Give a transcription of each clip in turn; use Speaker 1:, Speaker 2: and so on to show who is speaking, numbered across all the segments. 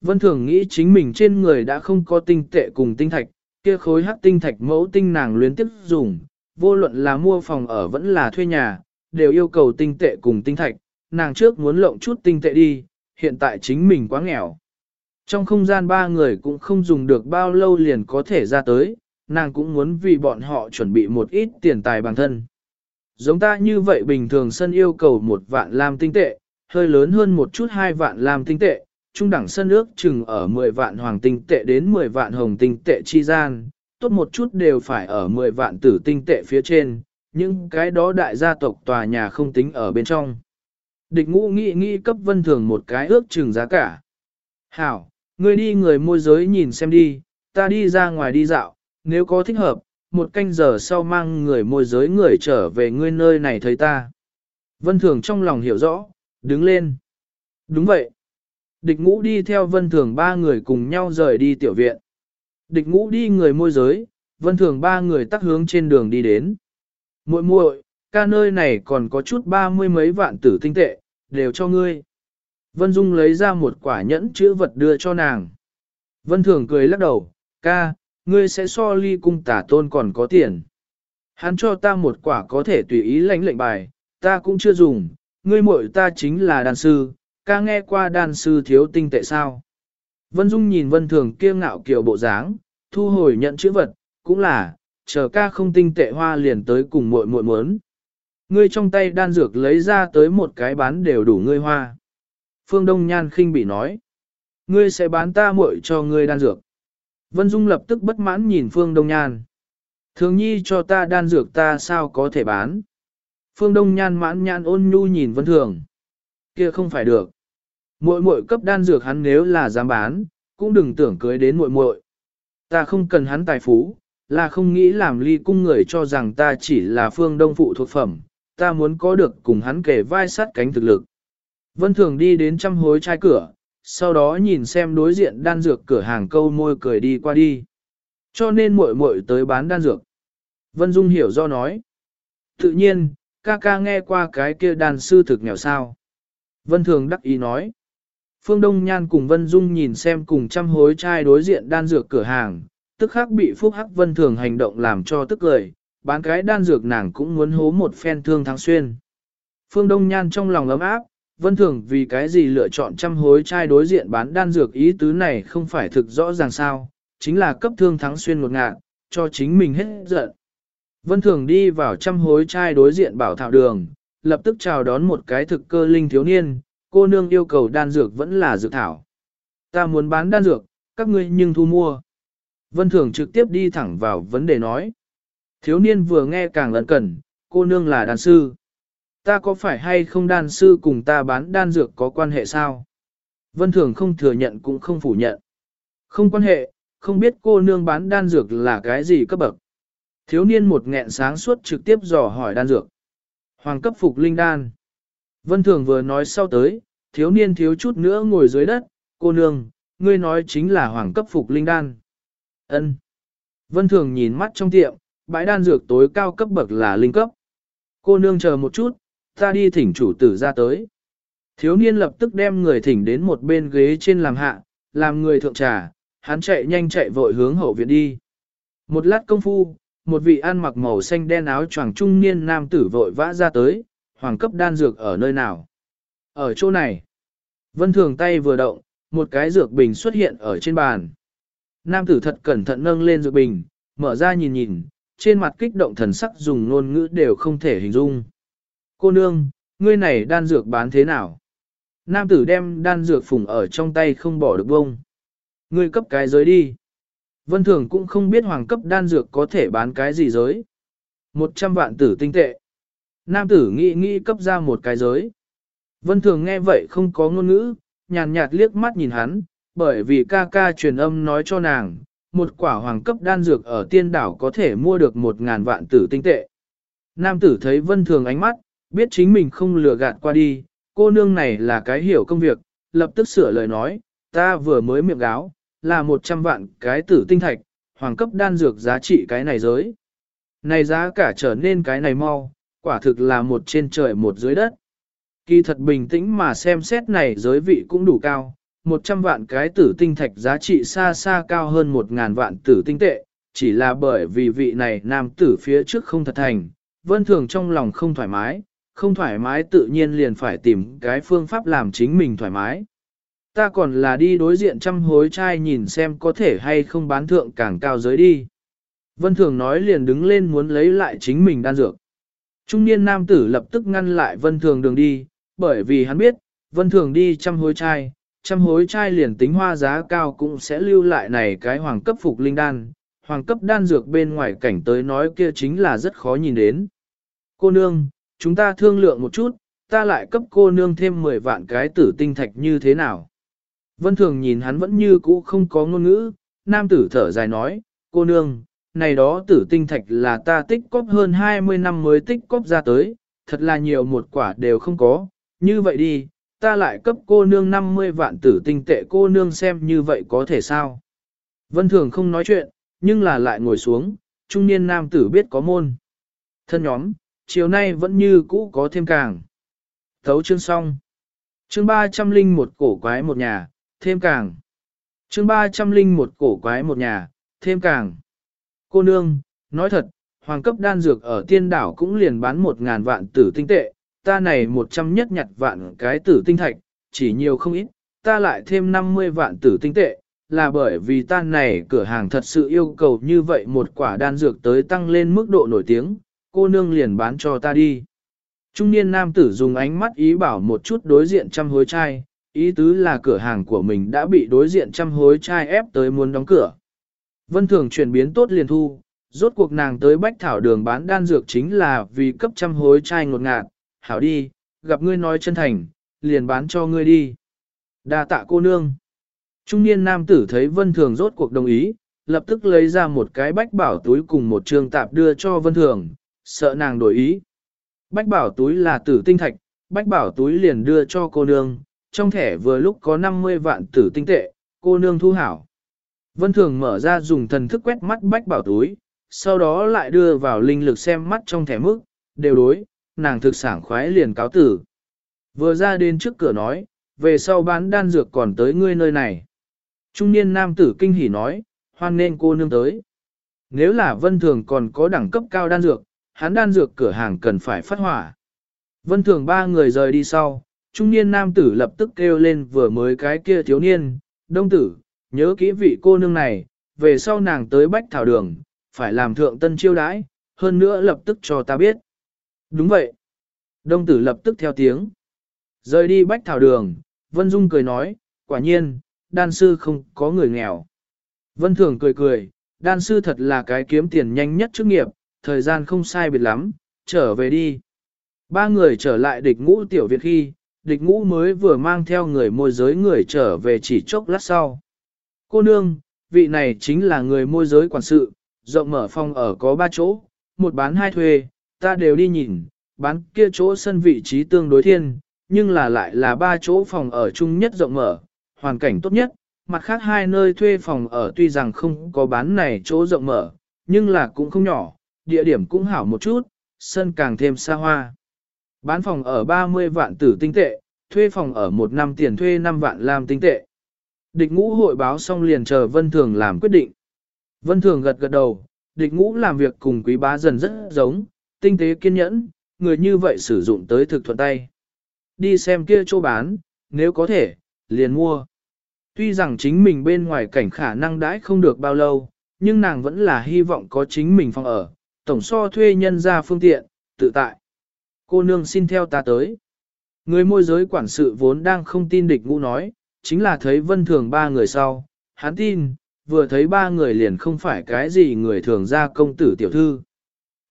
Speaker 1: Vân Thường nghĩ chính mình trên người đã không có tinh tệ cùng tinh thạch, kia khối hắc tinh thạch mẫu tinh nàng luyến tiếp dùng, vô luận là mua phòng ở vẫn là thuê nhà, đều yêu cầu tinh tệ cùng tinh thạch, nàng trước muốn lộng chút tinh tệ đi, hiện tại chính mình quá nghèo. Trong không gian ba người cũng không dùng được bao lâu liền có thể ra tới, nàng cũng muốn vì bọn họ chuẩn bị một ít tiền tài bằng thân. Giống ta như vậy bình thường sân yêu cầu một vạn lam tinh tệ, hơi lớn hơn một chút hai vạn lam tinh tệ, trung đẳng sân ước chừng ở 10 vạn hoàng tinh tệ đến 10 vạn hồng tinh tệ chi gian, tốt một chút đều phải ở 10 vạn tử tinh tệ phía trên, nhưng cái đó đại gia tộc tòa nhà không tính ở bên trong. Địch ngũ nghĩ nghĩ cấp vân thường một cái ước chừng giá cả. Hảo, ngươi đi người môi giới nhìn xem đi, ta đi ra ngoài đi dạo, nếu có thích hợp, một canh giờ sau mang người môi giới người trở về ngươi nơi này thấy ta. Vân thường trong lòng hiểu rõ, đứng lên. Đúng vậy. Địch ngũ đi theo vân thường ba người cùng nhau rời đi tiểu viện. Địch ngũ đi người môi giới, vân thường ba người tắt hướng trên đường đi đến. muội muội, ca nơi này còn có chút ba mươi mấy vạn tử tinh tệ, đều cho ngươi. Vân Dung lấy ra một quả nhẫn chữ vật đưa cho nàng. Vân Thường cười lắc đầu, ca, ngươi sẽ so ly cung tả tôn còn có tiền. Hắn cho ta một quả có thể tùy ý lãnh lệnh bài, ta cũng chưa dùng, ngươi muội ta chính là đàn sư, ca nghe qua đàn sư thiếu tinh tệ sao. Vân Dung nhìn Vân Thường kia ngạo kiều bộ dáng, thu hồi nhận chữ vật, cũng là, chờ ca không tinh tệ hoa liền tới cùng muội muội muốn. Ngươi trong tay đan dược lấy ra tới một cái bán đều đủ ngươi hoa. Phương Đông Nhan khinh bị nói. Ngươi sẽ bán ta muội cho ngươi đan dược. Vân Dung lập tức bất mãn nhìn Phương Đông Nhan. Thường nhi cho ta đan dược ta sao có thể bán. Phương Đông Nhan mãn nhãn ôn nhu nhìn Vân Thường. Kia không phải được. Muội muội cấp đan dược hắn nếu là dám bán, cũng đừng tưởng cưới đến muội muội. Ta không cần hắn tài phú, là không nghĩ làm ly cung người cho rằng ta chỉ là phương đông phụ thuộc phẩm, ta muốn có được cùng hắn kể vai sát cánh thực lực. Vân Thường đi đến trăm hối trai cửa, sau đó nhìn xem đối diện đan dược cửa hàng câu môi cười đi qua đi. Cho nên muội muội tới bán đan dược. Vân Dung hiểu do nói. Tự nhiên, ca ca nghe qua cái kia đàn sư thực nghèo sao. Vân Thường đắc ý nói. Phương Đông Nhan cùng Vân Dung nhìn xem cùng trăm hối trai đối diện đan dược cửa hàng, tức khắc bị Phúc Hắc Vân Thường hành động làm cho tức cười, bán cái đan dược nàng cũng muốn hố một phen thương thắng xuyên. Phương Đông Nhan trong lòng ấm áp, Vân Thường vì cái gì lựa chọn trăm hối trai đối diện bán đan dược ý tứ này không phải thực rõ ràng sao, chính là cấp thương thắng xuyên một ngạn, cho chính mình hết giận. Vân Thường đi vào trăm hối trai đối diện bảo thảo đường, lập tức chào đón một cái thực cơ linh thiếu niên, cô nương yêu cầu đan dược vẫn là dược thảo. Ta muốn bán đan dược, các ngươi nhưng thu mua. Vân Thường trực tiếp đi thẳng vào vấn đề nói. Thiếu niên vừa nghe càng lẫn cẩn, cô nương là đan sư. Ta có phải hay không đan sư cùng ta bán đan dược có quan hệ sao? Vân Thường không thừa nhận cũng không phủ nhận. Không quan hệ, không biết cô nương bán đan dược là cái gì cấp bậc. Thiếu niên một nghẹn sáng suốt trực tiếp dò hỏi đan dược. Hoàng cấp phục linh đan. Vân Thường vừa nói sau tới, thiếu niên thiếu chút nữa ngồi dưới đất, cô nương, ngươi nói chính là hoàng cấp phục linh đan. Ân. Vân Thường nhìn mắt trong tiệm, bãi đan dược tối cao cấp bậc là linh cấp. Cô nương chờ một chút, ta đi thỉnh chủ tử ra tới. Thiếu niên lập tức đem người thỉnh đến một bên ghế trên làm hạ, làm người thượng trà, hắn chạy nhanh chạy vội hướng hậu viện đi. Một lát công phu, một vị ăn mặc màu xanh đen áo choàng trung niên nam tử vội vã ra tới, hoàng cấp đan dược ở nơi nào? Ở chỗ này. Vân thường tay vừa động, một cái dược bình xuất hiện ở trên bàn. Nam tử thật cẩn thận nâng lên dược bình, mở ra nhìn nhìn, trên mặt kích động thần sắc dùng ngôn ngữ đều không thể hình dung. Cô nương, ngươi này đan dược bán thế nào? Nam tử đem đan dược phùng ở trong tay không bỏ được bông. Ngươi cấp cái giới đi. Vân Thường cũng không biết hoàng cấp đan dược có thể bán cái gì giới. Một trăm vạn tử tinh tệ. Nam tử nghĩ nghĩ cấp ra một cái giới. Vân Thường nghe vậy không có ngôn ngữ, nhàn nhạt liếc mắt nhìn hắn, bởi vì ca ca truyền âm nói cho nàng, một quả hoàng cấp đan dược ở tiên đảo có thể mua được một ngàn vạn tử tinh tệ. Nam tử thấy Vân Thường ánh mắt, biết chính mình không lừa gạt qua đi, cô nương này là cái hiểu công việc, lập tức sửa lời nói, ta vừa mới miệng gáo, là một trăm vạn cái tử tinh thạch, hoàng cấp đan dược giá trị cái này giới. Này giá cả trở nên cái này mau, quả thực là một trên trời một dưới đất. Kỳ thật bình tĩnh mà xem xét này giới vị cũng đủ cao, 100 vạn cái tử tinh thạch giá trị xa xa cao hơn 1.000 vạn tử tinh tệ, chỉ là bởi vì vị này nam tử phía trước không thật thành, vân thường trong lòng không thoải mái, không thoải mái tự nhiên liền phải tìm cái phương pháp làm chính mình thoải mái. Ta còn là đi đối diện trăm hối trai nhìn xem có thể hay không bán thượng càng cao giới đi. Vân Thường nói liền đứng lên muốn lấy lại chính mình đan dược. Trung niên nam tử lập tức ngăn lại Vân Thường đường đi, bởi vì hắn biết, Vân Thường đi trăm hối trai, trăm hối trai liền tính hoa giá cao cũng sẽ lưu lại này cái hoàng cấp phục linh đan, hoàng cấp đan dược bên ngoài cảnh tới nói kia chính là rất khó nhìn đến. Cô nương, chúng ta thương lượng một chút, ta lại cấp cô nương thêm 10 vạn cái tử tinh thạch như thế nào. Vân Thường nhìn hắn vẫn như cũ không có ngôn ngữ, nam tử thở dài nói, cô nương, này đó tử tinh thạch là ta tích cóp hơn 20 năm mới tích cóp ra tới, thật là nhiều một quả đều không có, như vậy đi, ta lại cấp cô nương 50 vạn tử tinh tệ cô nương xem như vậy có thể sao. Vân Thường không nói chuyện, nhưng là lại ngồi xuống, trung niên nam tử biết có môn. Thân nhóm, chiều nay vẫn như cũ có thêm càng. Thấu chương xong. Chương 300 linh một cổ quái một nhà, thêm càng. Chương 300 linh một cổ quái một nhà, thêm càng. Cô nương, nói thật, hoàng cấp đan dược ở tiên đảo cũng liền bán một ngàn vạn tử tinh tệ, ta này một trăm nhất nhặt vạn cái tử tinh thạch, chỉ nhiều không ít, ta lại thêm 50 vạn tử tinh tệ, là bởi vì ta này cửa hàng thật sự yêu cầu như vậy một quả đan dược tới tăng lên mức độ nổi tiếng, cô nương liền bán cho ta đi. Trung niên nam tử dùng ánh mắt ý bảo một chút đối diện trăm hối trai, ý tứ là cửa hàng của mình đã bị đối diện trăm hối trai ép tới muốn đóng cửa. Vân thường chuyển biến tốt liền thu, rốt cuộc nàng tới bách thảo đường bán đan dược chính là vì cấp trăm hối trai ngột ngạt, hảo đi, gặp ngươi nói chân thành, liền bán cho ngươi đi. đa tạ cô nương. Trung niên nam tử thấy vân thường rốt cuộc đồng ý, lập tức lấy ra một cái bách bảo túi cùng một trường tạp đưa cho vân thường, sợ nàng đổi ý. Bách bảo túi là tử tinh thạch, bách bảo túi liền đưa cho cô nương, trong thẻ vừa lúc có 50 vạn tử tinh tệ, cô nương thu hảo. Vân thường mở ra dùng thần thức quét mắt bách bảo túi, sau đó lại đưa vào linh lực xem mắt trong thẻ mức, đều đối, nàng thực sảng khoái liền cáo tử. Vừa ra đến trước cửa nói, về sau bán đan dược còn tới ngươi nơi này. Trung niên nam tử kinh hỉ nói, hoan nên cô nương tới. Nếu là vân thường còn có đẳng cấp cao đan dược, hắn đan dược cửa hàng cần phải phát hỏa. Vân thường ba người rời đi sau, trung niên nam tử lập tức kêu lên vừa mới cái kia thiếu niên, đông tử, nhớ kỹ vị cô nương này, về sau nàng tới bách thảo đường, phải làm thượng tân chiêu đãi, hơn nữa lập tức cho ta biết. Đúng vậy. Đông tử lập tức theo tiếng. Rời đi bách thảo đường, Vân Dung cười nói, quả nhiên, đan sư không có người nghèo. Vân Thường cười cười, đan sư thật là cái kiếm tiền nhanh nhất chức nghiệp, thời gian không sai biệt lắm, trở về đi. Ba người trở lại địch ngũ tiểu viện khi, địch ngũ mới vừa mang theo người môi giới người trở về chỉ chốc lát sau. Cô nương, vị này chính là người môi giới quản sự, rộng mở phòng ở có ba chỗ, một bán hai thuê, ta đều đi nhìn, bán kia chỗ sân vị trí tương đối thiên, nhưng là lại là ba chỗ phòng ở chung nhất rộng mở, hoàn cảnh tốt nhất, mặt khác hai nơi thuê phòng ở tuy rằng không có bán này chỗ rộng mở, nhưng là cũng không nhỏ, địa điểm cũng hảo một chút, sân càng thêm xa hoa. Bán phòng ở 30 vạn tử tinh tệ, thuê phòng ở một năm tiền thuê 5 vạn làm tinh tệ. Địch ngũ hội báo xong liền chờ Vân Thường làm quyết định. Vân Thường gật gật đầu, địch ngũ làm việc cùng quý bá dần rất giống, tinh tế kiên nhẫn, người như vậy sử dụng tới thực thuận tay. Đi xem kia chỗ bán, nếu có thể, liền mua. Tuy rằng chính mình bên ngoài cảnh khả năng đãi không được bao lâu, nhưng nàng vẫn là hy vọng có chính mình phòng ở, tổng so thuê nhân ra phương tiện, tự tại. Cô nương xin theo ta tới. Người môi giới quản sự vốn đang không tin địch ngũ nói, chính là thấy vân thường ba người sau, hắn tin, vừa thấy ba người liền không phải cái gì người thường ra công tử tiểu thư.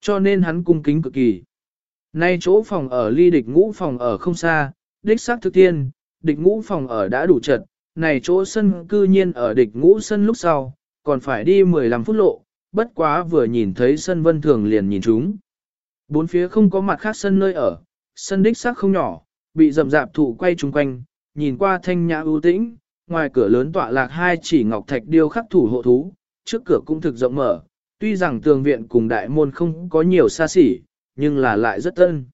Speaker 1: Cho nên hắn cung kính cực kỳ. Nay chỗ phòng ở ly địch ngũ phòng ở không xa, đích xác thực tiên, địch ngũ phòng ở đã đủ chật, này chỗ sân cư nhiên ở địch ngũ sân lúc sau, còn phải đi 15 phút lộ, bất quá vừa nhìn thấy sân vân thường liền nhìn chúng. Bốn phía không có mặt khác sân nơi ở, sân đích xác không nhỏ, bị rậm rạp thụ quay chung quanh, nhìn qua thanh nhã ưu tĩnh, ngoài cửa lớn tọa lạc hai chỉ ngọc thạch điêu khắc thủ hộ thú, trước cửa cũng thực rộng mở, tuy rằng tường viện cùng đại môn không có nhiều xa xỉ, nhưng là lại rất tân.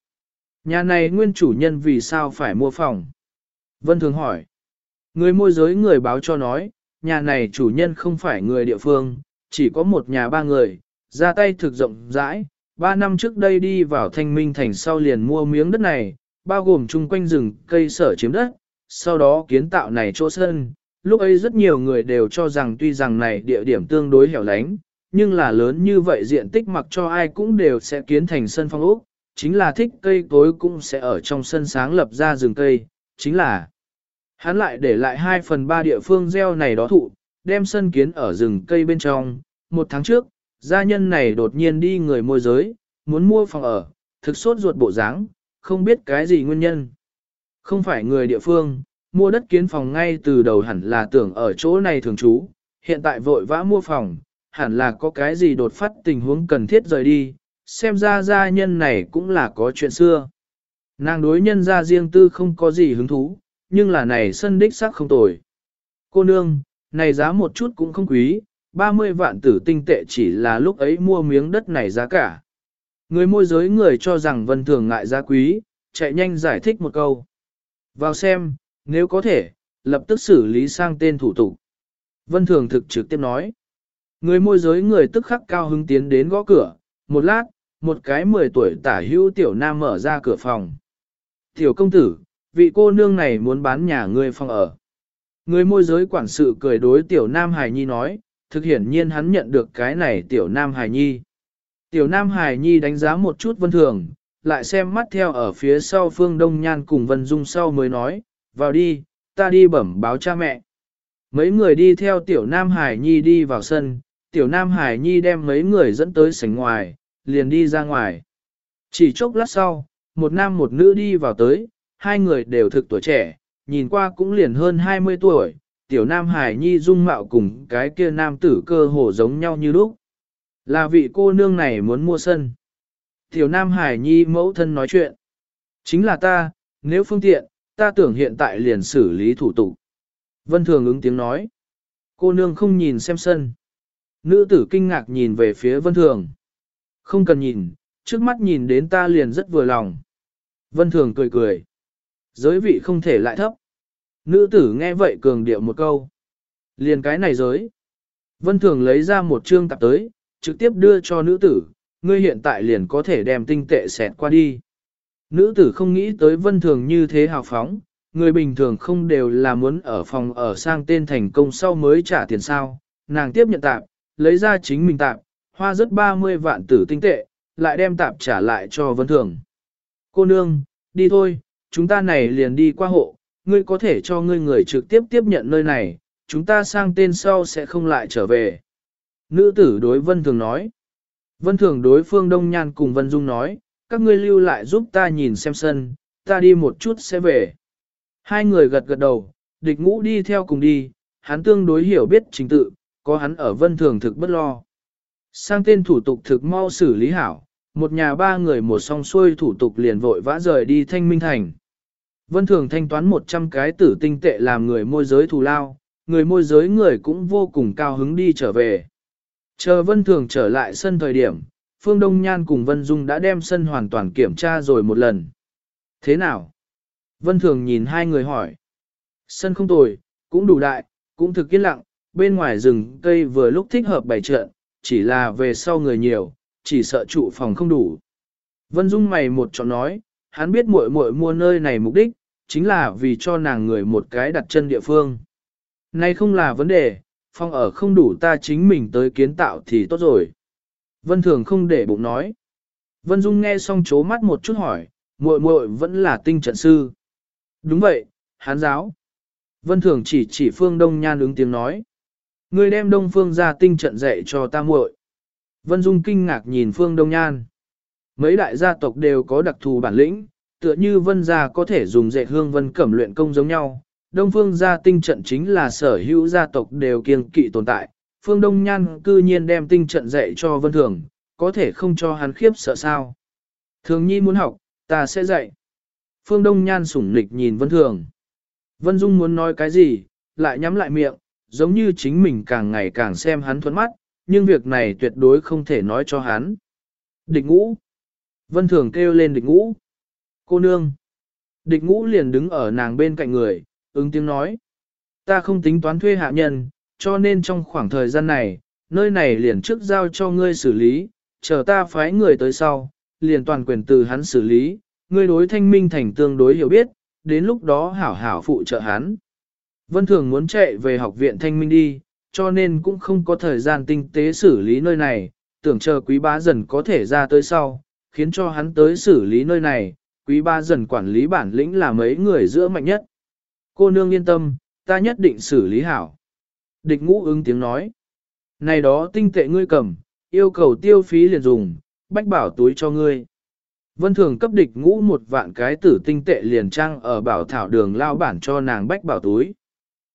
Speaker 1: Nhà này nguyên chủ nhân vì sao phải mua phòng? Vân Thường hỏi. Người môi giới người báo cho nói, nhà này chủ nhân không phải người địa phương, chỉ có một nhà ba người, ra tay thực rộng rãi, ba năm trước đây đi vào thanh minh thành sau liền mua miếng đất này, bao gồm chung quanh rừng cây sở chiếm đất, sau đó kiến tạo này chỗ sân. Lúc ấy rất nhiều người đều cho rằng tuy rằng này địa điểm tương đối hẻo lánh, nhưng là lớn như vậy diện tích mặc cho ai cũng đều sẽ kiến thành sân phong ốc, chính là thích cây cối cũng sẽ ở trong sân sáng lập ra rừng cây, chính là hắn lại để lại 2 phần 3 địa phương gieo này đó thụ, đem sân kiến ở rừng cây bên trong. Một tháng trước, gia nhân này đột nhiên đi người môi giới, muốn mua phòng ở, thực sốt ruột bộ dáng, không biết cái gì nguyên nhân. Không phải người địa phương, mua đất kiến phòng ngay từ đầu hẳn là tưởng ở chỗ này thường trú, hiện tại vội vã mua phòng, hẳn là có cái gì đột phát tình huống cần thiết rời đi, xem ra gia nhân này cũng là có chuyện xưa. Nàng đối nhân gia riêng tư không có gì hứng thú, nhưng là này sân đích sắc không tồi. Cô nương, này giá một chút cũng không quý, 30 vạn tử tinh tệ chỉ là lúc ấy mua miếng đất này giá cả. Người môi giới người cho rằng vân thường ngại giá quý, chạy nhanh giải thích một câu. Vào xem, nếu có thể, lập tức xử lý sang tên thủ tục. Vân thường thực trực tiếp nói. Người môi giới người tức khắc cao hứng tiến đến gõ cửa, một lát, một cái 10 tuổi tả hữu tiểu nam mở ra cửa phòng. Tiểu công tử, vị cô nương này muốn bán nhà ngươi phòng ở. Người môi giới quản sự cười đối tiểu nam hài nhi nói, thực hiển nhiên hắn nhận được cái này tiểu nam hài nhi. Tiểu nam hài nhi đánh giá một chút vân thường, lại xem mắt theo ở phía sau phương đông nhan cùng vân dung sau mới nói, vào đi, ta đi bẩm báo cha mẹ. Mấy người đi theo tiểu nam hải nhi đi vào sân, tiểu nam hải nhi đem mấy người dẫn tới sảnh ngoài, liền đi ra ngoài. Chỉ chốc lát sau, một nam một nữ đi vào tới, hai người đều thực tuổi trẻ, nhìn qua cũng liền hơn 20 tuổi, tiểu nam hải nhi dung mạo cùng cái kia nam tử cơ hồ giống nhau như lúc. Là vị cô nương này muốn mua sân. Tiểu nam hải nhi mẫu thân nói chuyện. Chính là ta, nếu phương tiện, ta tưởng hiện tại liền xử lý thủ tục. Vân thường ứng tiếng nói. Cô nương không nhìn xem sân. Nữ tử kinh ngạc nhìn về phía vân thường. Không cần nhìn, trước mắt nhìn đến ta liền rất vừa lòng. Vân thường cười cười. Giới vị không thể lại thấp. Nữ tử nghe vậy cường điệu một câu. Liền cái này giới. Vân thường lấy ra một chương tạp tới, trực tiếp đưa cho nữ tử, ngươi hiện tại liền có thể đem tinh tệ xẹt qua đi. Nữ tử không nghĩ tới vân thường như thế hào phóng, người bình thường không đều là muốn ở phòng ở sang tên thành công sau mới trả tiền sao. Nàng tiếp nhận tạp, lấy ra chính mình tạp, hoa rất 30 vạn tử tinh tệ, lại đem tạp trả lại cho vân thường. Cô nương, đi thôi, chúng ta này liền đi qua hộ, ngươi có thể cho ngươi người trực tiếp tiếp nhận nơi này, chúng ta sang tên sau sẽ không lại trở về. Nữ tử đối Vân Thường nói. Vân Thường đối Phương Đông Nhan cùng Vân Dung nói, các ngươi lưu lại giúp ta nhìn xem sân, ta đi một chút sẽ về. Hai người gật gật đầu, địch ngũ đi theo cùng đi, hắn tương đối hiểu biết trình tự, có hắn ở Vân Thường thực bất lo. Sang tên thủ tục thực mau xử lý hảo, một nhà ba người một song xuôi thủ tục liền vội vã rời đi thanh minh thành. Vân Thường thanh toán 100 cái tử tinh tệ làm người môi giới thù lao, người môi giới người cũng vô cùng cao hứng đi trở về. Chờ Vân Thường trở lại sân thời điểm, Phương Đông Nhan cùng Vân Dung đã đem sân hoàn toàn kiểm tra rồi một lần. Thế nào? Vân Thường nhìn hai người hỏi. Sân không tồi, cũng đủ đại, cũng thực yên lặng, bên ngoài rừng cây vừa lúc thích hợp bày trận, chỉ là về sau người nhiều, chỉ sợ trụ phòng không đủ. Vân Dung mày một chọn nói, hắn biết muội muội mua nơi này mục đích, chính là vì cho nàng người một cái đặt chân địa phương. Này không là vấn đề, phòng ở không đủ ta chính mình tới kiến tạo thì tốt rồi. Vân Thường không để bụng nói. Vân Dung nghe xong chố mắt một chút hỏi, muội muội vẫn là tinh trận sư. Đúng vậy, hán giáo. Vân Thường chỉ chỉ phương đông nhan ứng tiếng nói. Người đem đông phương ra tinh trận dạy cho ta muội. Vân Dung kinh ngạc nhìn phương đông nhan. Mấy đại gia tộc đều có đặc thù bản lĩnh, tựa như vân gia có thể dùng dạy hương vân cẩm luyện công giống nhau. Đông phương gia tinh trận chính là sở hữu gia tộc đều kiêng kỵ tồn tại. Phương Đông Nhan cư nhiên đem tinh trận dạy cho vân thường, có thể không cho hắn khiếp sợ sao. Thường nhi muốn học, ta sẽ dạy. Phương Đông Nhan sủng nịch nhìn vân thường. Vân Dung muốn nói cái gì, lại nhắm lại miệng, giống như chính mình càng ngày càng xem hắn thuẫn mắt, nhưng việc này tuyệt đối không thể nói cho hắn. Địch ngũ. Vân Thường kêu lên địch ngũ. Cô nương. Địch ngũ liền đứng ở nàng bên cạnh người, ứng tiếng nói. Ta không tính toán thuê hạ nhân, cho nên trong khoảng thời gian này, nơi này liền trước giao cho ngươi xử lý, chờ ta phái người tới sau, liền toàn quyền từ hắn xử lý, ngươi đối thanh minh thành tương đối hiểu biết, đến lúc đó hảo hảo phụ trợ hắn. Vân Thường muốn chạy về học viện thanh minh đi, cho nên cũng không có thời gian tinh tế xử lý nơi này, tưởng chờ quý bá dần có thể ra tới sau, khiến cho hắn tới xử lý nơi này, quý bá dần quản lý bản lĩnh là mấy người giữa mạnh nhất. Cô nương yên tâm, ta nhất định xử lý hảo. Địch ngũ ứng tiếng nói. Này đó tinh tệ ngươi cầm, yêu cầu tiêu phí liền dùng, bách bảo túi cho ngươi. Vân thường cấp địch ngũ một vạn cái tử tinh tệ liền trang ở bảo thảo đường lao bản cho nàng bách bảo túi.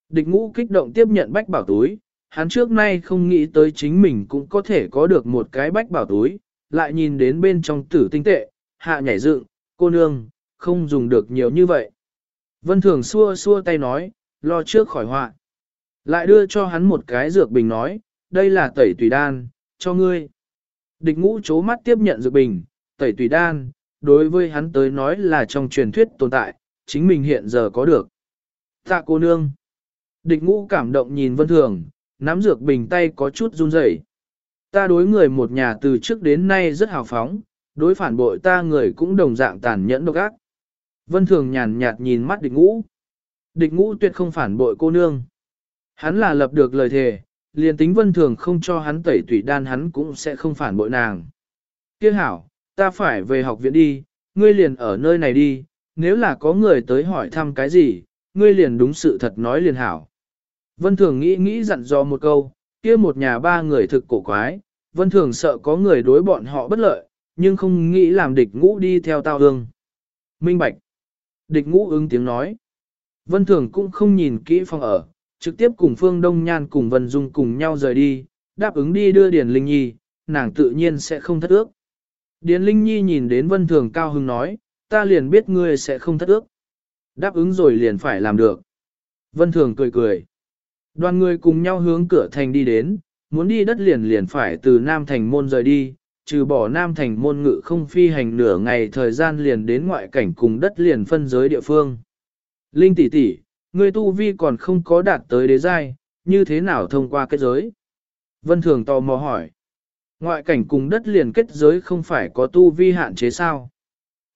Speaker 1: Địch ngũ kích động tiếp nhận bách bảo túi, hắn trước nay không nghĩ tới chính mình cũng có thể có được một cái bách bảo túi, lại nhìn đến bên trong tử tinh tệ, hạ nhảy dựng, cô nương, không dùng được nhiều như vậy. Vân thường xua xua tay nói, lo trước khỏi họa. Lại đưa cho hắn một cái dược bình nói, đây là tẩy tùy đan, cho ngươi. Địch ngũ chố mắt tiếp nhận dược bình, tẩy tùy đan, đối với hắn tới nói là trong truyền thuyết tồn tại, chính mình hiện giờ có được. Tạ cô nương. Địch ngũ cảm động nhìn vân thường, nắm dược bình tay có chút run rẩy. Ta đối người một nhà từ trước đến nay rất hào phóng, đối phản bội ta người cũng đồng dạng tàn nhẫn độc ác. Vân thường nhàn nhạt nhìn mắt địch ngũ. Địch ngũ tuyệt không phản bội cô nương. Hắn là lập được lời thề, liền tính vân thường không cho hắn tẩy tủy đan hắn cũng sẽ không phản bội nàng. Tiếc hảo, ta phải về học viện đi, ngươi liền ở nơi này đi, nếu là có người tới hỏi thăm cái gì, ngươi liền đúng sự thật nói liền hảo. Vân thường nghĩ nghĩ dặn dò một câu, kia một nhà ba người thực cổ quái, vân thường sợ có người đối bọn họ bất lợi, nhưng không nghĩ làm địch ngũ đi theo tao hương. Minh Bạch. Địch ngũ ứng tiếng nói. Vân thường cũng không nhìn kỹ phòng ở, trực tiếp cùng Phương Đông Nhan cùng Vân Dung cùng nhau rời đi, đáp ứng đi đưa Điền Linh Nhi, nàng tự nhiên sẽ không thất ước. Điền Linh Nhi nhìn đến Vân Thường cao hứng nói, ta liền biết ngươi sẽ không thất ước. Đáp ứng rồi liền phải làm được. Vân Thường cười cười. Đoàn người cùng nhau hướng cửa thành đi đến, muốn đi đất liền liền phải từ Nam Thành môn rời đi, trừ bỏ Nam Thành môn ngự không phi hành nửa ngày thời gian liền đến ngoại cảnh cùng đất liền phân giới địa phương. Linh tỷ tỷ, Ngươi tu vi còn không có đạt tới đế giai, như thế nào thông qua kết giới? Vân Thường tò mò hỏi. Ngoại cảnh cùng đất liền kết giới không phải có tu vi hạn chế sao?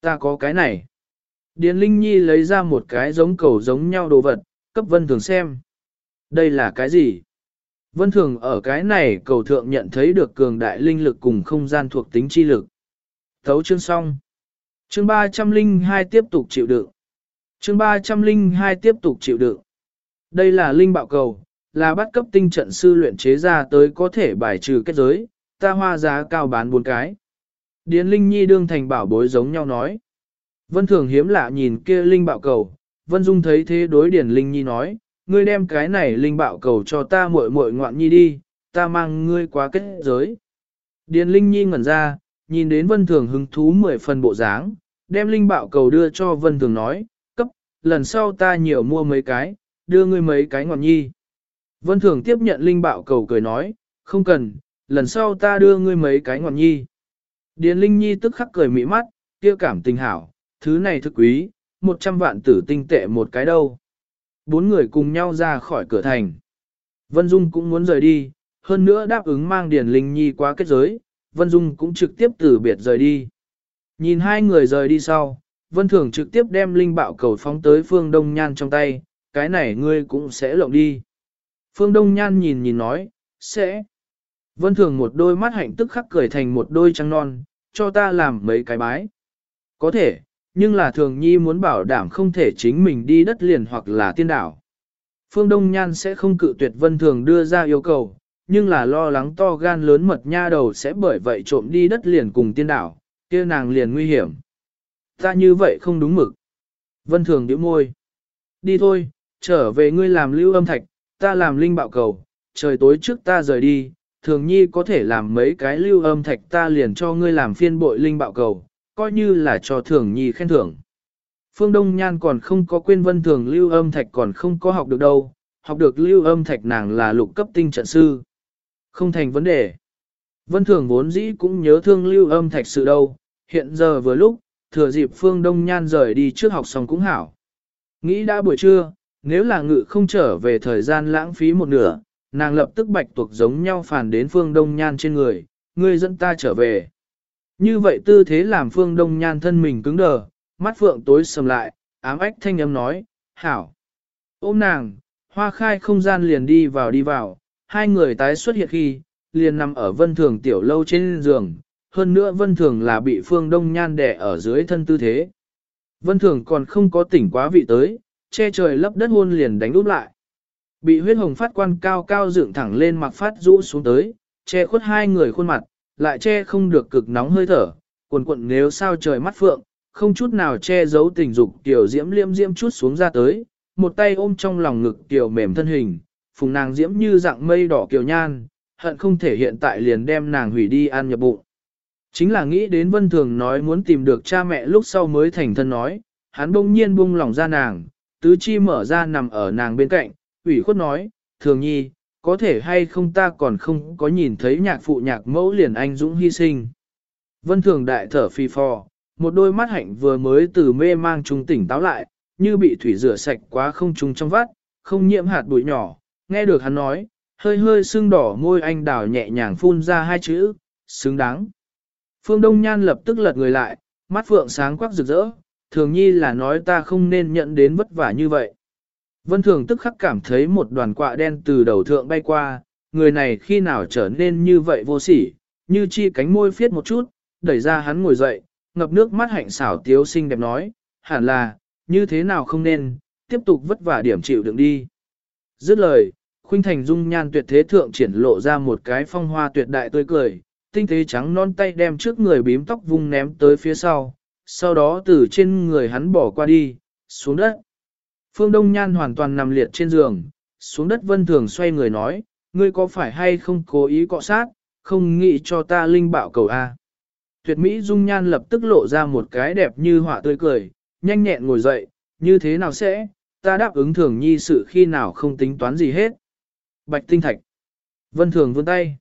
Speaker 1: Ta có cái này. Điền Linh Nhi lấy ra một cái giống cầu giống nhau đồ vật, cấp Vân Thường xem. Đây là cái gì? Vân Thường ở cái này cầu thượng nhận thấy được cường đại linh lực cùng không gian thuộc tính chi lực. Thấu chương xong. Chương 302 tiếp tục chịu đựng chương 302 tiếp tục chịu đựng. Đây là linh bạo cầu, là bắt cấp tinh trận sư luyện chế ra tới có thể bài trừ kết giới, ta hoa giá cao bán bốn cái. Điền Linh Nhi đương thành bảo bối giống nhau nói. Vân Thường hiếm lạ nhìn kia linh bạo cầu, Vân Dung thấy thế đối Điền Linh Nhi nói, ngươi đem cái này linh bạo cầu cho ta muội muội ngoạn nhi đi, ta mang ngươi qua kết giới. Điền Linh Nhi ngẩn ra, nhìn đến Vân Thường hứng thú mười phần bộ dáng, đem linh bạo cầu đưa cho Vân Thường nói, cấp lần sau ta nhiều mua mấy cái, đưa ngươi mấy cái ngọn nhi. Vân Thường tiếp nhận linh bạo cầu cười nói, không cần, lần sau ta đưa ngươi mấy cái ngọn nhi. Điền Linh Nhi tức khắc cười mỹ mắt, kia cảm tình hảo, thứ này thực quý, một trăm vạn tử tinh tệ một cái đâu. Bốn người cùng nhau ra khỏi cửa thành. Vân Dung cũng muốn rời đi, hơn nữa đáp ứng mang Điền Linh Nhi qua kết giới, Vân Dung cũng trực tiếp từ biệt rời đi. Nhìn hai người rời đi sau, Vân Thường trực tiếp đem linh bạo cầu phóng tới Phương Đông Nhan trong tay, cái này ngươi cũng sẽ lộng đi. Phương Đông Nhan nhìn nhìn nói, sẽ. Vân Thường một đôi mắt hạnh tức khắc cười thành một đôi trăng non, cho ta làm mấy cái bái. Có thể, nhưng là Thường Nhi muốn bảo đảm không thể chính mình đi đất liền hoặc là tiên đảo. Phương Đông Nhan sẽ không cự tuyệt Vân Thường đưa ra yêu cầu, nhưng là lo lắng to gan lớn mật nha đầu sẽ bởi vậy trộm đi đất liền cùng tiên đảo, kia nàng liền nguy hiểm. Ta như vậy không đúng mực. Vân Thường điểm môi. Đi thôi, trở về ngươi làm lưu âm thạch, ta làm linh bạo cầu, trời tối trước ta rời đi, thường nhi có thể làm mấy cái lưu âm thạch ta liền cho ngươi làm phiên bội linh bạo cầu, coi như là cho thường nhi khen thưởng. Phương Đông Nhan còn không có quên vân thường lưu âm thạch còn không có học được đâu, học được lưu âm thạch nàng là lục cấp tinh trận sư. Không thành vấn đề. Vân thường vốn dĩ cũng nhớ thương lưu âm thạch sự đâu, hiện giờ vừa lúc, thừa dịp Phương Đông Nhan rời đi trước học xong cũng hảo. Nghĩ đã buổi trưa, nếu là ngự không trở về thời gian lãng phí một nửa, nàng lập tức bạch tuộc giống nhau phản đến phương đông nhan trên người, ngươi dẫn ta trở về. Như vậy tư thế làm phương đông nhan thân mình cứng đờ, mắt phượng tối sầm lại, ám ách thanh âm nói, hảo. Ôm nàng, hoa khai không gian liền đi vào đi vào, hai người tái xuất hiện khi, liền nằm ở vân thường tiểu lâu trên giường, hơn nữa vân thường là bị phương đông nhan đẻ ở dưới thân tư thế. Vân thường còn không có tỉnh quá vị tới, che trời lấp đất hôn liền đánh úp lại. Bị huyết hồng phát quan cao cao dựng thẳng lên mặc phát rũ xuống tới, che khuất hai người khuôn mặt, lại che không được cực nóng hơi thở, cuộn cuộn nếu sao trời mắt phượng, không chút nào che giấu tình dục tiểu diễm liêm diễm chút xuống ra tới, một tay ôm trong lòng ngực tiểu mềm thân hình, phùng nàng diễm như dạng mây đỏ kiều nhan, hận không thể hiện tại liền đem nàng hủy đi ăn nhập bụng. Chính là nghĩ đến vân thường nói muốn tìm được cha mẹ lúc sau mới thành thân nói, hắn bỗng nhiên buông lòng ra nàng, tứ chi mở ra nằm ở nàng bên cạnh, ủy khuất nói, thường nhi, có thể hay không ta còn không có nhìn thấy nhạc phụ nhạc mẫu liền anh dũng hy sinh. Vân thường đại thở phi phò, một đôi mắt hạnh vừa mới từ mê mang trung tỉnh táo lại, như bị thủy rửa sạch quá không trùng trong vắt, không nhiễm hạt bụi nhỏ, nghe được hắn nói, hơi hơi sưng đỏ môi anh đào nhẹ nhàng phun ra hai chữ, xứng đáng. Phương Đông Nhan lập tức lật người lại, mắt phượng sáng quắc rực rỡ, thường nhi là nói ta không nên nhận đến vất vả như vậy. Vân Thường tức khắc cảm thấy một đoàn quạ đen từ đầu thượng bay qua, người này khi nào trở nên như vậy vô sỉ, như chi cánh môi phiết một chút, đẩy ra hắn ngồi dậy, ngập nước mắt hạnh xảo tiếu xinh đẹp nói, hẳn là, như thế nào không nên, tiếp tục vất vả điểm chịu đựng đi. Dứt lời, khuynh thành dung nhan tuyệt thế thượng triển lộ ra một cái phong hoa tuyệt đại tươi cười, tinh tế trắng non tay đem trước người bím tóc vung ném tới phía sau, sau đó từ trên người hắn bỏ qua đi, xuống đất. Phương Đông Nhan hoàn toàn nằm liệt trên giường, xuống đất vân thường xoay người nói, ngươi có phải hay không cố ý cọ sát, không nghĩ cho ta linh bạo cầu A. Tuyệt Mỹ Dung Nhan lập tức lộ ra một cái đẹp như họa tươi cười, nhanh nhẹn ngồi dậy, như thế nào sẽ, ta đáp ứng thường nhi sự khi nào không tính toán gì hết. Bạch tinh thạch. Vân thường vươn tay.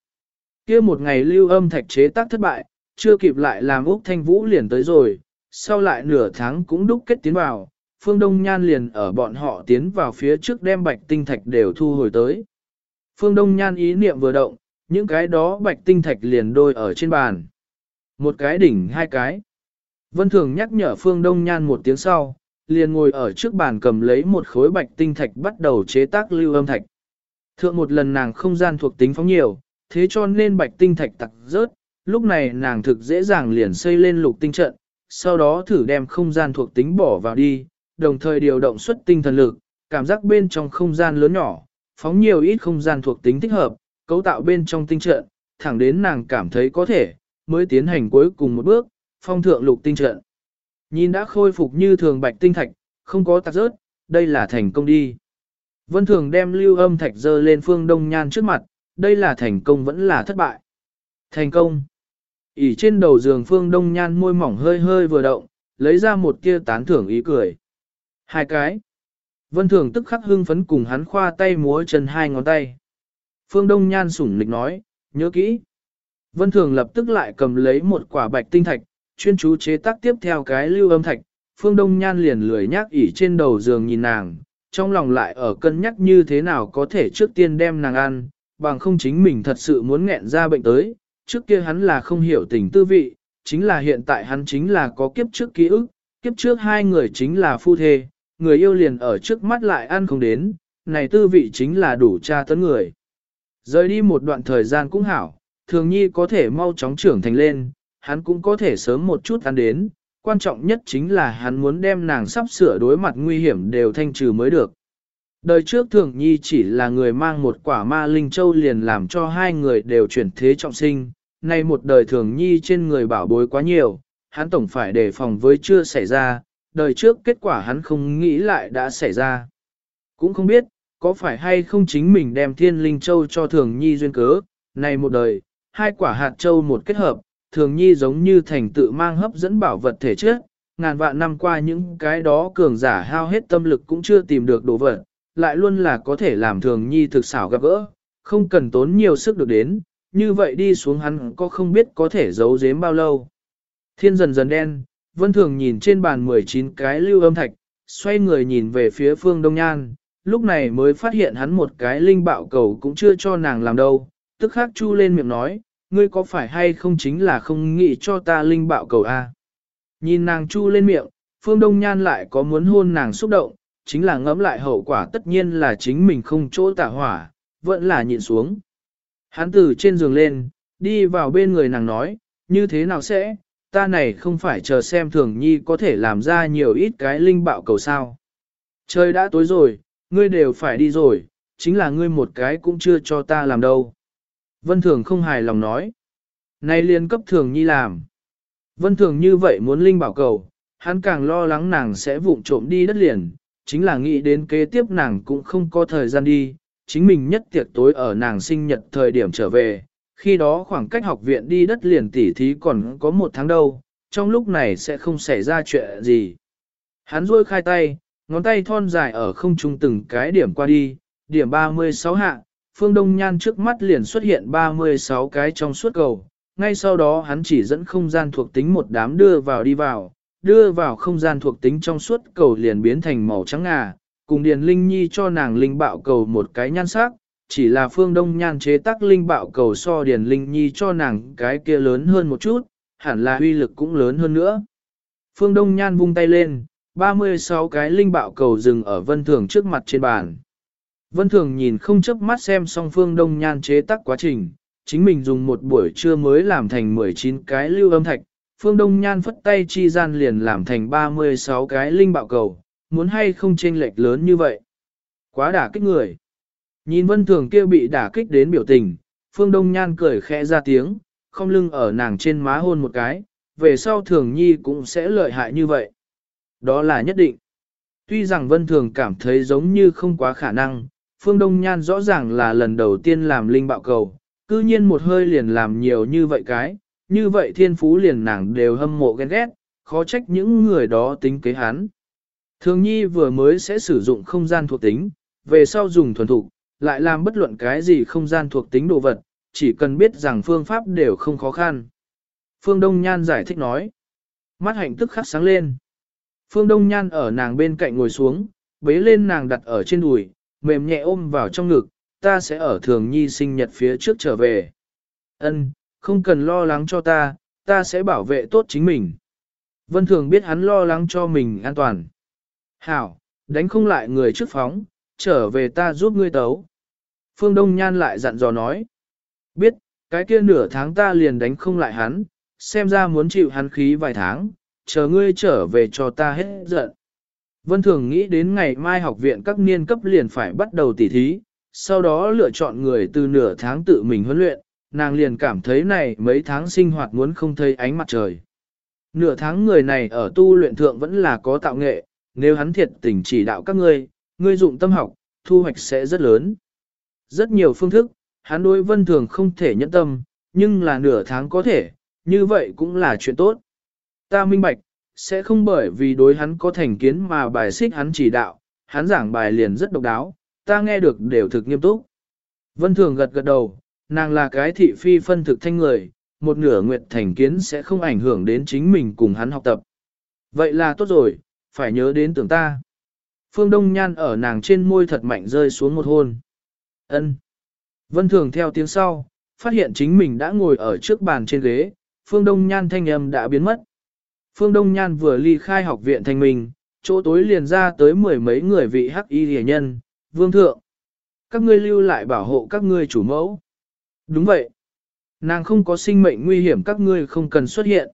Speaker 1: kia một ngày lưu âm thạch chế tác thất bại, chưa kịp lại làm Úc Thanh Vũ liền tới rồi, sau lại nửa tháng cũng đúc kết tiến vào, Phương Đông Nhan liền ở bọn họ tiến vào phía trước đem bạch tinh thạch đều thu hồi tới. Phương Đông Nhan ý niệm vừa động, những cái đó bạch tinh thạch liền đôi ở trên bàn. Một cái đỉnh hai cái. Vân Thường nhắc nhở Phương Đông Nhan một tiếng sau, liền ngồi ở trước bàn cầm lấy một khối bạch tinh thạch bắt đầu chế tác lưu âm thạch. Thượng một lần nàng không gian thuộc tính phóng nhiều, thế cho nên bạch tinh thạch tặc rớt, lúc này nàng thực dễ dàng liền xây lên lục tinh trận, sau đó thử đem không gian thuộc tính bỏ vào đi, đồng thời điều động xuất tinh thần lực, cảm giác bên trong không gian lớn nhỏ, phóng nhiều ít không gian thuộc tính thích hợp, cấu tạo bên trong tinh trận, thẳng đến nàng cảm thấy có thể, mới tiến hành cuối cùng một bước, phong thượng lục tinh trận. Nhìn đã khôi phục như thường bạch tinh thạch, không có tạc rớt, đây là thành công đi. Vân thường đem lưu âm thạch dơ lên phương đông nhan trước mặt, đây là thành công vẫn là thất bại. Thành công. ỉ trên đầu giường phương đông nhan môi mỏng hơi hơi vừa động, lấy ra một kia tán thưởng ý cười. Hai cái. Vân thường tức khắc hưng phấn cùng hắn khoa tay múa chân hai ngón tay. Phương đông nhan sủng nịch nói, nhớ kỹ. Vân thường lập tức lại cầm lấy một quả bạch tinh thạch, chuyên chú chế tác tiếp theo cái lưu âm thạch. Phương Đông Nhan liền lười nhác ỉ trên đầu giường nhìn nàng, trong lòng lại ở cân nhắc như thế nào có thể trước tiên đem nàng ăn, bằng không chính mình thật sự muốn nghẹn ra bệnh tới, trước kia hắn là không hiểu tình tư vị, chính là hiện tại hắn chính là có kiếp trước ký ức, kiếp trước hai người chính là phu thê, người yêu liền ở trước mắt lại ăn không đến, này tư vị chính là đủ tra tấn người. Rời đi một đoạn thời gian cũng hảo, thường nhi có thể mau chóng trưởng thành lên, hắn cũng có thể sớm một chút ăn đến, quan trọng nhất chính là hắn muốn đem nàng sắp sửa đối mặt nguy hiểm đều thanh trừ mới được. Đời trước thường nhi chỉ là người mang một quả ma linh châu liền làm cho hai người đều chuyển thế trọng sinh, nay một đời thường nhi trên người bảo bối quá nhiều, hắn tổng phải đề phòng với chưa xảy ra, đời trước kết quả hắn không nghĩ lại đã xảy ra. Cũng không biết, có phải hay không chính mình đem thiên linh châu cho thường nhi duyên cớ, này một đời, hai quả hạt châu một kết hợp, thường nhi giống như thành tự mang hấp dẫn bảo vật thể chất, ngàn vạn năm qua những cái đó cường giả hao hết tâm lực cũng chưa tìm được đồ vật, lại luôn là có thể làm thường nhi thực xảo gặp gỡ, không cần tốn nhiều sức được đến, như vậy đi xuống hắn có không biết có thể giấu giếm bao lâu. Thiên dần dần đen, vân thường nhìn trên bàn 19 cái lưu âm thạch, xoay người nhìn về phía phương đông nhan, lúc này mới phát hiện hắn một cái linh bạo cầu cũng chưa cho nàng làm đâu, tức khắc chu lên miệng nói, ngươi có phải hay không chính là không nghĩ cho ta linh bạo cầu a? Nhìn nàng chu lên miệng, Phương Đông Nhan lại có muốn hôn nàng xúc động, chính là ngẫm lại hậu quả tất nhiên là chính mình không chỗ tả hỏa, vẫn là nhịn xuống. Hắn từ trên giường lên, đi vào bên người nàng nói, như thế nào sẽ, ta này không phải chờ xem thường nhi có thể làm ra nhiều ít cái linh bạo cầu sao. Trời đã tối rồi, ngươi đều phải đi rồi, chính là ngươi một cái cũng chưa cho ta làm đâu. Vân Thường không hài lòng nói. Này liên cấp thường nhi làm. Vân Thường như vậy muốn linh bảo cầu, hắn càng lo lắng nàng sẽ vụng trộm đi đất liền, chính là nghĩ đến kế tiếp nàng cũng không có thời gian đi, chính mình nhất tiệc tối ở nàng sinh nhật thời điểm trở về, khi đó khoảng cách học viện đi đất liền tỉ thí còn có một tháng đâu, trong lúc này sẽ không xảy ra chuyện gì. Hắn duỗi khai tay, ngón tay thon dài ở không trung từng cái điểm qua đi, điểm 36 hạ, phương đông nhan trước mắt liền xuất hiện 36 cái trong suốt cầu, ngay sau đó hắn chỉ dẫn không gian thuộc tính một đám đưa vào đi vào, đưa vào không gian thuộc tính trong suốt cầu liền biến thành màu trắng ngà, cùng Điền Linh Nhi cho nàng linh bạo cầu một cái nhan sắc, chỉ là phương đông nhan chế tác linh bạo cầu so Điền Linh Nhi cho nàng cái kia lớn hơn một chút, hẳn là uy lực cũng lớn hơn nữa. Phương Đông Nhan vung tay lên, 36 cái linh bạo cầu dừng ở Vân Thường trước mặt trên bàn. Vân Thường nhìn không chớp mắt xem xong Phương Đông Nhan chế tác quá trình, chính mình dùng một buổi trưa mới làm thành 19 cái lưu âm thạch, Phương Đông Nhan phất tay chi gian liền làm thành 36 cái linh bạo cầu, muốn hay không chênh lệch lớn như vậy. Quá đả kích người. Nhìn Vân Thường kia bị đả kích đến biểu tình, Phương Đông Nhan cười khẽ ra tiếng, không lưng ở nàng trên má hôn một cái, về sau Thường Nhi cũng sẽ lợi hại như vậy. Đó là nhất định. Tuy rằng Vân Thường cảm thấy giống như không quá khả năng, Phương Đông Nhan rõ ràng là lần đầu tiên làm linh bạo cầu, cư nhiên một hơi liền làm nhiều như vậy cái, như vậy thiên phú liền nàng đều hâm mộ ghen ghét, khó trách những người đó tính kế hắn. Thường Nhi vừa mới sẽ sử dụng không gian thuộc tính, về sau dùng thuần thục, lại làm bất luận cái gì không gian thuộc tính đồ vật, chỉ cần biết rằng phương pháp đều không khó khăn. Phương Đông Nhan giải thích nói. Mắt hạnh tức khắc sáng lên. Phương Đông Nhan ở nàng bên cạnh ngồi xuống, bế lên nàng đặt ở trên đùi, mềm nhẹ ôm vào trong ngực, ta sẽ ở thường nhi sinh nhật phía trước trở về. Ân, không cần lo lắng cho ta, ta sẽ bảo vệ tốt chính mình. Vân Thường biết hắn lo lắng cho mình an toàn. Hảo, đánh không lại người trước phóng, trở về ta giúp ngươi tấu. Phương Đông Nhan lại dặn dò nói. Biết, cái kia nửa tháng ta liền đánh không lại hắn, xem ra muốn chịu hắn khí vài tháng, chờ ngươi trở về cho ta hết giận. Vân Thường nghĩ đến ngày mai học viện các niên cấp liền phải bắt đầu tỉ thí, sau đó lựa chọn người từ nửa tháng tự mình huấn luyện, nàng liền cảm thấy này mấy tháng sinh hoạt muốn không thấy ánh mặt trời. Nửa tháng người này ở tu luyện thượng vẫn là có tạo nghệ, nếu hắn thiệt tình chỉ đạo các ngươi, ngươi dụng tâm học, thu hoạch sẽ rất lớn. Rất nhiều phương thức, hắn đối vân thường không thể nhẫn tâm, nhưng là nửa tháng có thể, như vậy cũng là chuyện tốt. Ta minh bạch, sẽ không bởi vì đối hắn có thành kiến mà bài xích hắn chỉ đạo, hắn giảng bài liền rất độc đáo, ta nghe được đều thực nghiêm túc. Vân thường gật gật đầu, nàng là cái thị phi phân thực thanh người, một nửa nguyệt thành kiến sẽ không ảnh hưởng đến chính mình cùng hắn học tập. Vậy là tốt rồi, phải nhớ đến tưởng ta. Phương Đông Nhan ở nàng trên môi thật mạnh rơi xuống một hôn. Ân. Vân Thường theo tiếng sau, phát hiện chính mình đã ngồi ở trước bàn trên ghế, Phương Đông Nhan thanh âm đã biến mất. Phương Đông Nhan vừa ly khai học viện thanh minh, chỗ tối liền ra tới mười mấy người vị hắc y hề nhân, vương thượng. Các ngươi lưu lại bảo hộ các ngươi chủ mẫu. Đúng vậy. Nàng không có sinh mệnh nguy hiểm các ngươi không cần xuất hiện.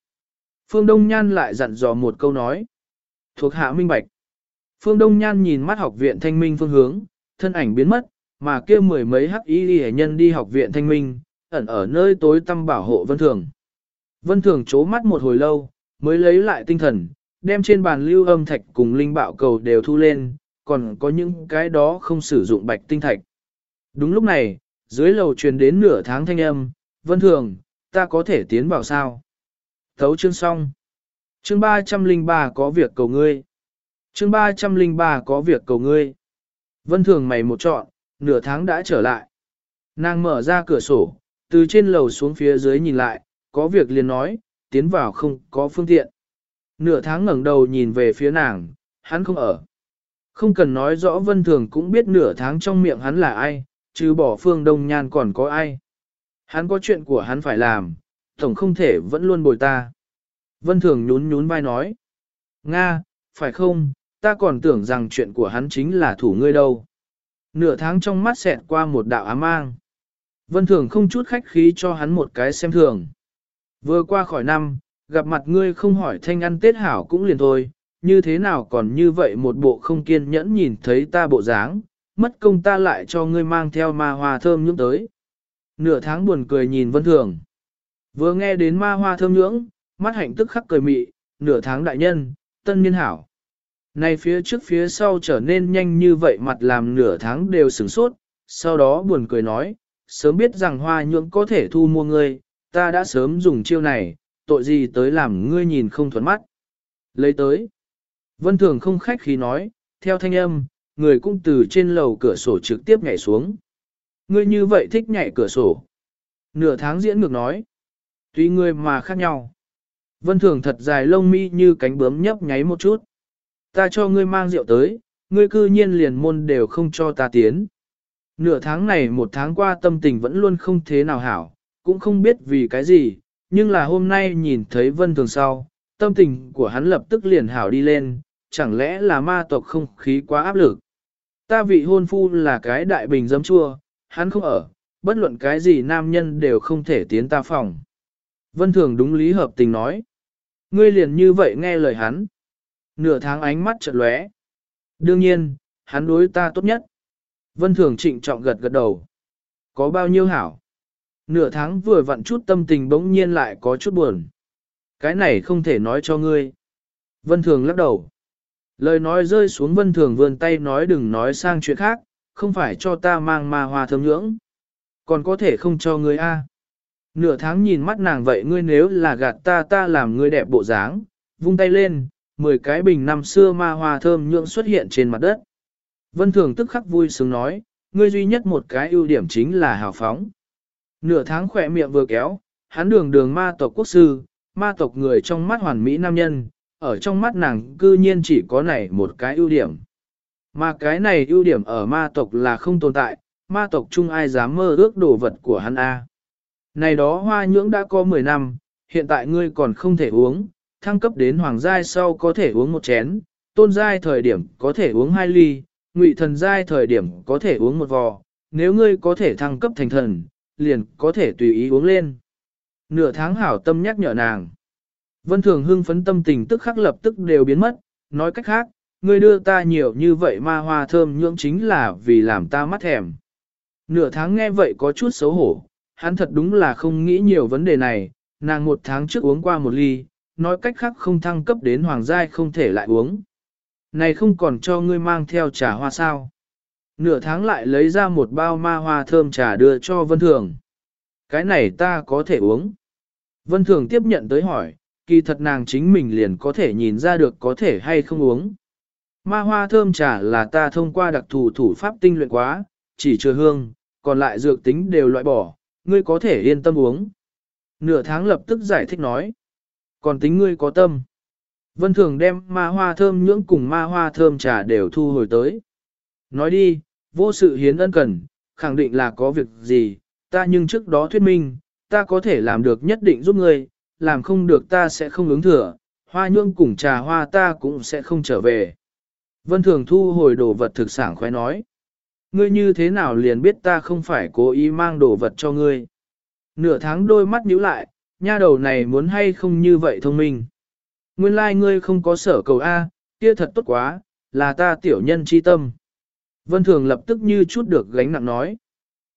Speaker 1: Phương Đông Nhan lại dặn dò một câu nói. Thuộc hạ minh bạch. Phương Đông Nhan nhìn mắt học viện thanh minh phương hướng, thân ảnh biến mất, mà kia mười mấy hắc y hệ nhân đi học viện thanh minh, ẩn ở nơi tối tăm bảo hộ Vân Thường. Vân Thường chố mắt một hồi lâu, mới lấy lại tinh thần, đem trên bàn lưu âm thạch cùng linh bạo cầu đều thu lên, còn có những cái đó không sử dụng bạch tinh thạch. Đúng lúc này, dưới lầu truyền đến nửa tháng thanh âm, Vân Thường, ta có thể tiến vào sao? Thấu chương xong. Chương 303 có việc cầu ngươi. Chương 303 có việc cầu ngươi. Vân Thường mày một chọn, nửa tháng đã trở lại. Nàng mở ra cửa sổ, từ trên lầu xuống phía dưới nhìn lại, có việc liền nói, tiến vào không có phương tiện. Nửa tháng ngẩng đầu nhìn về phía nàng, hắn không ở. Không cần nói rõ vân thường cũng biết nửa tháng trong miệng hắn là ai, chứ bỏ phương đông nhan còn có ai. Hắn có chuyện của hắn phải làm, tổng không thể vẫn luôn bồi ta. Vân thường nhún nhún vai nói. Nga, phải không, ta còn tưởng rằng chuyện của hắn chính là thủ ngươi đâu. Nửa tháng trong mắt xẹt qua một đạo ám mang. Vân thường không chút khách khí cho hắn một cái xem thường. Vừa qua khỏi năm, gặp mặt ngươi không hỏi thanh ăn tết hảo cũng liền thôi, như thế nào còn như vậy một bộ không kiên nhẫn nhìn thấy ta bộ dáng, mất công ta lại cho ngươi mang theo ma hoa thơm nhưỡng tới. Nửa tháng buồn cười nhìn vân thường. Vừa nghe đến ma hoa thơm nhưỡng, mắt hạnh tức khắc cười mị, nửa tháng đại nhân, tân niên hảo. Này phía trước phía sau trở nên nhanh như vậy mặt làm nửa tháng đều sửng sốt, sau đó buồn cười nói, sớm biết rằng hoa nhưỡng có thể thu mua ngươi, ta đã sớm dùng chiêu này, tội gì tới làm ngươi nhìn không thuận mắt. Lấy tới. Vân Thường không khách khí nói, theo thanh âm, người cũng từ trên lầu cửa sổ trực tiếp nhảy xuống. Ngươi như vậy thích nhảy cửa sổ. Nửa tháng diễn ngược nói. Tuy ngươi mà khác nhau. Vân Thường thật dài lông mi như cánh bướm nhấp nháy một chút. Ta cho ngươi mang rượu tới, ngươi cư nhiên liền môn đều không cho ta tiến. Nửa tháng này một tháng qua tâm tình vẫn luôn không thế nào hảo, cũng không biết vì cái gì, nhưng là hôm nay nhìn thấy Vân Thường sau, tâm tình của hắn lập tức liền hảo đi lên, chẳng lẽ là ma tộc không khí quá áp lực. Ta vị hôn phu là cái đại bình dấm chua, hắn không ở, bất luận cái gì nam nhân đều không thể tiến ta phòng. Vân Thường đúng lý hợp tình nói. Ngươi liền như vậy nghe lời hắn. Nửa tháng ánh mắt chợt lóe. Đương nhiên, hắn đối ta tốt nhất. Vân Thường trịnh trọng gật gật đầu. Có bao nhiêu hảo? Nửa tháng vừa vặn chút tâm tình bỗng nhiên lại có chút buồn. Cái này không thể nói cho ngươi. Vân Thường lắc đầu. Lời nói rơi xuống Vân Thường vươn tay nói đừng nói sang chuyện khác, không phải cho ta mang ma hoa thơm nhưỡng. Còn có thể không cho ngươi a. Nửa tháng nhìn mắt nàng vậy ngươi nếu là gạt ta ta làm ngươi đẹp bộ dáng, vung tay lên, 10 cái bình năm xưa ma hoa thơm nhưỡng xuất hiện trên mặt đất. Vân Thường tức khắc vui sướng nói, ngươi duy nhất một cái ưu điểm chính là hào phóng. Nửa tháng khỏe miệng vừa kéo, hắn đường đường ma tộc quốc sư, ma tộc người trong mắt hoàn mỹ nam nhân, ở trong mắt nàng cư nhiên chỉ có này một cái ưu điểm. Mà cái này ưu điểm ở ma tộc là không tồn tại, ma tộc chung ai dám mơ ước đồ vật của hắn A. Này đó hoa nhưỡng đã có 10 năm, hiện tại ngươi còn không thể uống, thăng cấp đến hoàng giai sau có thể uống một chén, tôn giai thời điểm có thể uống hai ly, ngụy thần giai thời điểm có thể uống một vò, nếu ngươi có thể thăng cấp thành thần, liền có thể tùy ý uống lên. Nửa tháng hảo tâm nhắc nhở nàng. Vân Thường hưng phấn tâm tình tức khắc lập tức đều biến mất, nói cách khác, ngươi đưa ta nhiều như vậy ma hoa thơm nhưỡng chính là vì làm ta mắt thèm. Nửa tháng nghe vậy có chút xấu hổ, hắn thật đúng là không nghĩ nhiều vấn đề này, nàng một tháng trước uống qua một ly, nói cách khác không thăng cấp đến hoàng giai không thể lại uống. Này không còn cho ngươi mang theo trà hoa sao. Nửa tháng lại lấy ra một bao ma hoa thơm trà đưa cho Vân Thường. Cái này ta có thể uống. Vân Thường tiếp nhận tới hỏi, kỳ thật nàng chính mình liền có thể nhìn ra được có thể hay không uống. Ma hoa thơm trà là ta thông qua đặc thù thủ pháp tinh luyện quá, chỉ chừa hương, còn lại dược tính đều loại bỏ, ngươi có thể yên tâm uống. Nửa tháng lập tức giải thích nói. Còn tính ngươi có tâm. Vân Thường đem ma hoa thơm nhưỡng cùng ma hoa thơm trà đều thu hồi tới. Nói đi, vô sự hiến ân cần, khẳng định là có việc gì, ta nhưng trước đó thuyết minh, ta có thể làm được nhất định giúp ngươi, làm không được ta sẽ không ứng thừa, hoa nhưỡng cùng trà hoa ta cũng sẽ không trở về. Vân Thường thu hồi đồ vật thực sản khoái nói. Ngươi như thế nào liền biết ta không phải cố ý mang đồ vật cho ngươi. Nửa tháng đôi mắt nhíu lại, nha đầu này muốn hay không như vậy thông minh. Nguyên lai like ngươi không có sở cầu A, kia thật tốt quá, là ta tiểu nhân chi tâm. Vân Thường lập tức như chút được gánh nặng nói.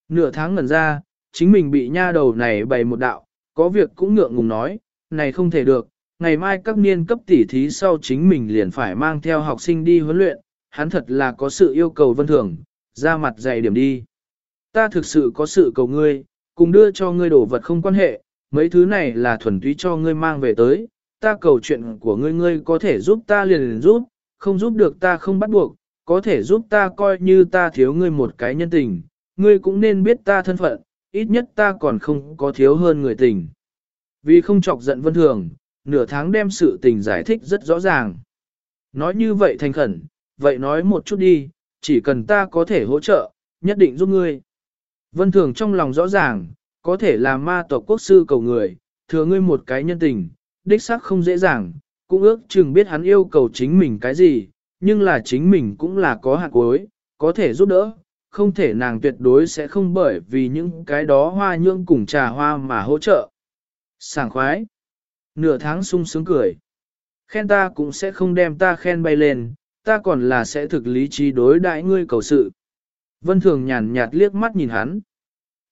Speaker 1: Nửa tháng ngần ra, chính mình bị nha đầu này bày một đạo, có việc cũng ngượng ngùng nói, này không thể được, ngày mai các niên cấp tỉ thí sau chính mình liền phải mang theo học sinh đi huấn luyện, hắn thật là có sự yêu cầu Vân Thường, ra mặt dày điểm đi. Ta thực sự có sự cầu ngươi, cùng đưa cho ngươi đồ vật không quan hệ, mấy thứ này là thuần túy cho ngươi mang về tới, ta cầu chuyện của ngươi ngươi có thể giúp ta liền liền giúp, không giúp được ta không bắt buộc, có thể giúp ta coi như ta thiếu ngươi một cái nhân tình, ngươi cũng nên biết ta thân phận, ít nhất ta còn không có thiếu hơn người tình. Vì không chọc giận vân thường, nửa tháng đem sự tình giải thích rất rõ ràng. Nói như vậy thành khẩn, vậy nói một chút đi, chỉ cần ta có thể hỗ trợ, nhất định giúp ngươi. Vân Thường trong lòng rõ ràng, có thể là ma tộc quốc sư cầu người, thừa ngươi một cái nhân tình, đích xác không dễ dàng, cũng ước chừng biết hắn yêu cầu chính mình cái gì, nhưng là chính mình cũng là có hạt cuối, có thể giúp đỡ, không thể nàng tuyệt đối sẽ không bởi vì những cái đó hoa nhương cùng trà hoa mà hỗ trợ. Sảng khoái. Nửa tháng sung sướng cười. Khen ta cũng sẽ không đem ta khen bay lên, ta còn là sẽ thực lý trí đối đại ngươi cầu sự. Vân Thường nhàn nhạt liếc mắt nhìn hắn.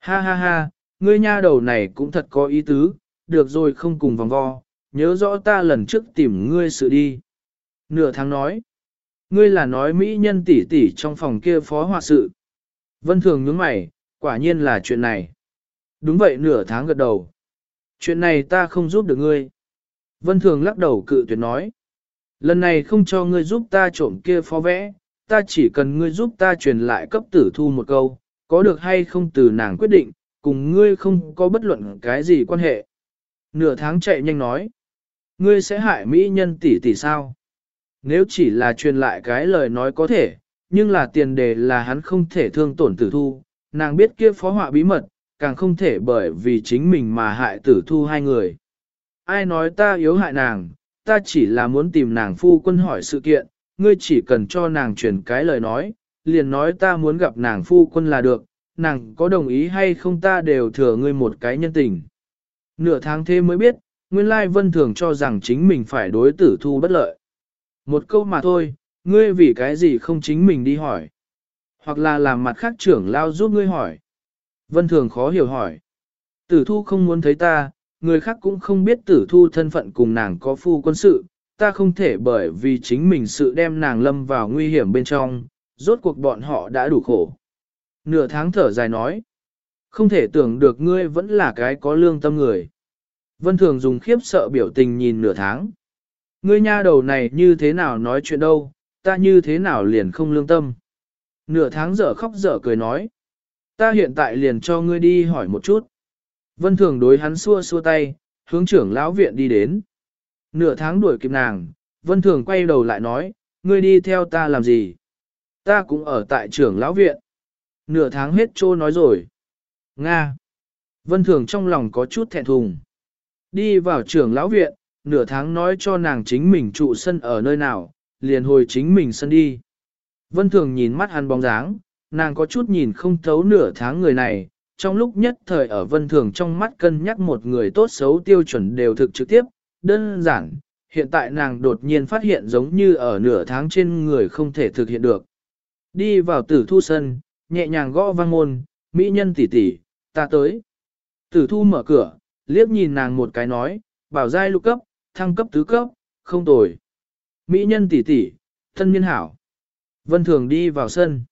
Speaker 1: Ha ha ha, ngươi nha đầu này cũng thật có ý tứ, được rồi không cùng vòng vo, nhớ rõ ta lần trước tìm ngươi sự đi. Nửa tháng nói, ngươi là nói mỹ nhân tỷ tỷ trong phòng kia phó họa sự. Vân Thường nhướng mày, quả nhiên là chuyện này. Đúng vậy nửa tháng gật đầu. Chuyện này ta không giúp được ngươi. Vân Thường lắc đầu cự tuyệt nói. Lần này không cho ngươi giúp ta trộm kia phó vẽ, ta chỉ cần ngươi giúp ta truyền lại cấp tử thu một câu, có được hay không từ nàng quyết định, cùng ngươi không có bất luận cái gì quan hệ. Nửa tháng chạy nhanh nói, ngươi sẽ hại mỹ nhân tỷ tỷ sao? Nếu chỉ là truyền lại cái lời nói có thể, nhưng là tiền đề là hắn không thể thương tổn tử thu, nàng biết kia phó họa bí mật, càng không thể bởi vì chính mình mà hại tử thu hai người. Ai nói ta yếu hại nàng, ta chỉ là muốn tìm nàng phu quân hỏi sự kiện, ngươi chỉ cần cho nàng truyền cái lời nói, liền nói ta muốn gặp nàng phu quân là được, nàng có đồng ý hay không ta đều thừa ngươi một cái nhân tình. Nửa tháng thế mới biết, nguyên lai vân thường cho rằng chính mình phải đối tử thu bất lợi. Một câu mà thôi, ngươi vì cái gì không chính mình đi hỏi. Hoặc là làm mặt khác trưởng lao giúp ngươi hỏi. Vân thường khó hiểu hỏi. Tử thu không muốn thấy ta, người khác cũng không biết tử thu thân phận cùng nàng có phu quân sự, ta không thể bởi vì chính mình sự đem nàng lâm vào nguy hiểm bên trong, rốt cuộc bọn họ đã đủ khổ. Nửa tháng thở dài nói, không thể tưởng được ngươi vẫn là cái có lương tâm người. Vân Thường dùng khiếp sợ biểu tình nhìn nửa tháng. Ngươi nha đầu này như thế nào nói chuyện đâu, ta như thế nào liền không lương tâm. Nửa tháng dở khóc dở cười nói. Ta hiện tại liền cho ngươi đi hỏi một chút. Vân Thường đối hắn xua xua tay, hướng trưởng lão viện đi đến. Nửa tháng đuổi kịp nàng, Vân Thường quay đầu lại nói, ngươi đi theo ta làm gì? Ta cũng ở tại trưởng lão viện. Nửa tháng hết trô nói rồi. Nga. Vân Thường trong lòng có chút thẹn thùng. Đi vào trưởng lão viện, nửa tháng nói cho nàng chính mình trụ sân ở nơi nào, liền hồi chính mình sân đi. Vân Thường nhìn mắt hắn bóng dáng, nàng có chút nhìn không thấu nửa tháng người này, trong lúc nhất thời ở Vân Thường trong mắt cân nhắc một người tốt xấu tiêu chuẩn đều thực trực tiếp, đơn giản, hiện tại nàng đột nhiên phát hiện giống như ở nửa tháng trên người không thể thực hiện được. Đi vào tử thu sân, nhẹ nhàng gõ vang môn, mỹ nhân tỷ tỷ, ta tới. Tử thu mở cửa, liếc nhìn nàng một cái nói, bảo giai lục cấp, thăng cấp tứ cấp, không tồi. Mỹ nhân tỷ tỷ, thân niên hảo. Vân thường đi vào sân.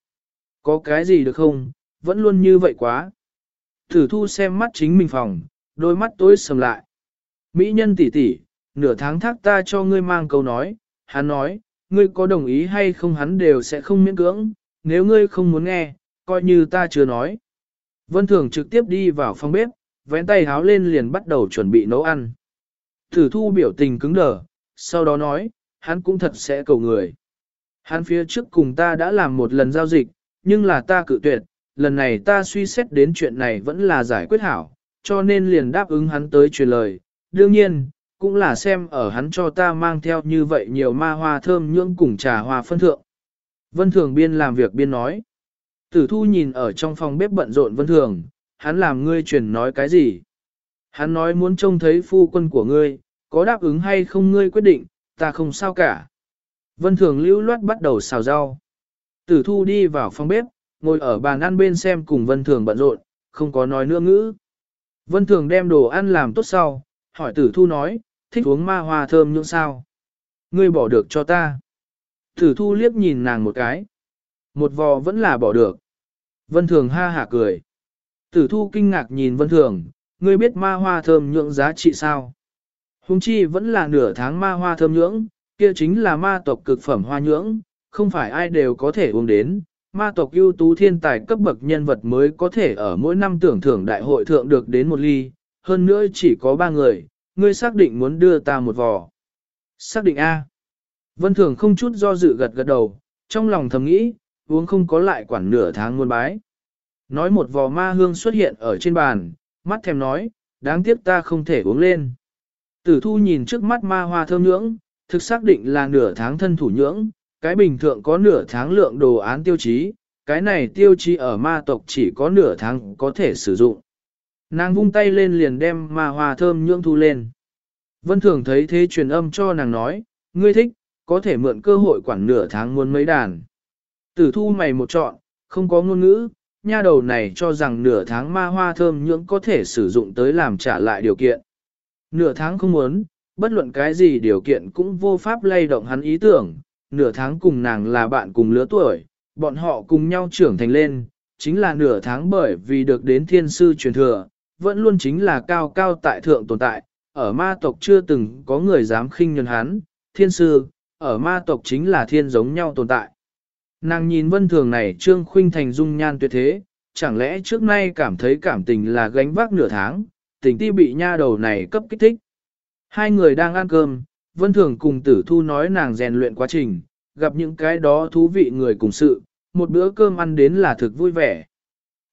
Speaker 1: Có cái gì được không, vẫn luôn như vậy quá. Tử thu xem mắt chính mình phòng, đôi mắt tối sầm lại. Mỹ nhân tỷ tỷ, nửa tháng thác ta cho ngươi mang câu nói, hắn nói, ngươi có đồng ý hay không hắn đều sẽ không miễn cưỡng, nếu ngươi không muốn nghe, coi như ta chưa nói. Vân Thường trực tiếp đi vào phòng bếp, vén tay háo lên liền bắt đầu chuẩn bị nấu ăn. Thử thu biểu tình cứng đờ, sau đó nói, hắn cũng thật sẽ cầu người. Hắn phía trước cùng ta đã làm một lần giao dịch, nhưng là ta cự tuyệt, lần này ta suy xét đến chuyện này vẫn là giải quyết hảo, cho nên liền đáp ứng hắn tới truyền lời, đương nhiên, cũng là xem ở hắn cho ta mang theo như vậy nhiều ma hoa thơm nhưỡng cùng trà hoa phân thượng. Vân Thường biên làm việc biên nói. Tử thu nhìn ở trong phòng bếp bận rộn Vân Thường, hắn làm ngươi truyền nói cái gì? Hắn nói muốn trông thấy phu quân của ngươi, có đáp ứng hay không ngươi quyết định, ta không sao cả. Vân Thường lưu loát bắt đầu xào rau. Tử thu đi vào phòng bếp, ngồi ở bàn ăn bên xem cùng Vân Thường bận rộn, không có nói nữa ngữ. Vân Thường đem đồ ăn làm tốt sau, hỏi tử thu nói, thích uống ma hoa thơm những sao. Ngươi bỏ được cho ta. Tử thu liếc nhìn nàng một cái. Một vò vẫn là bỏ được. Vân Thường ha hả cười. Tử thu kinh ngạc nhìn Vân Thường, ngươi biết ma hoa thơm nhưỡng giá trị sao? Hùng chi vẫn là nửa tháng ma hoa thơm nhưỡng, kia chính là ma tộc cực phẩm hoa nhưỡng, không phải ai đều có thể uống đến. Ma tộc ưu tú thiên tài cấp bậc nhân vật mới có thể ở mỗi năm tưởng thưởng đại hội thượng được đến một ly, hơn nữa chỉ có ba người, ngươi xác định muốn đưa ta một vò. Xác định A. Vân Thường không chút do dự gật gật đầu, trong lòng thầm nghĩ, uống không có lại quản nửa tháng muôn bái. Nói một vò ma hương xuất hiện ở trên bàn, mắt thèm nói, đáng tiếc ta không thể uống lên. Tử thu nhìn trước mắt ma hoa thơm nhưỡng, thực xác định là nửa tháng thân thủ nhưỡng, cái bình thượng có nửa tháng lượng đồ án tiêu chí, cái này tiêu chí ở ma tộc chỉ có nửa tháng có thể sử dụng. Nàng vung tay lên liền đem ma hoa thơm nhưỡng thu lên. Vân Thường thấy thế truyền âm cho nàng nói, ngươi thích, có thể mượn cơ hội quản nửa tháng muốn mấy đàn. Tử thu mày một chọn, không có ngôn ngữ, nha đầu này cho rằng nửa tháng ma hoa thơm nhưỡng có thể sử dụng tới làm trả lại điều kiện. Nửa tháng không muốn, bất luận cái gì điều kiện cũng vô pháp lay động hắn ý tưởng, nửa tháng cùng nàng là bạn cùng lứa tuổi, bọn họ cùng nhau trưởng thành lên, chính là nửa tháng bởi vì được đến thiên sư truyền thừa, vẫn luôn chính là cao cao tại thượng tồn tại, ở ma tộc chưa từng có người dám khinh nhân hắn, thiên sư, ở ma tộc chính là thiên giống nhau tồn tại. Nàng nhìn vân thường này trương khuynh thành dung nhan tuyệt thế, chẳng lẽ trước nay cảm thấy cảm tình là gánh vác nửa tháng, tình ti bị nha đầu này cấp kích thích. Hai người đang ăn cơm, vân thường cùng tử thu nói nàng rèn luyện quá trình, gặp những cái đó thú vị người cùng sự, một bữa cơm ăn đến là thực vui vẻ.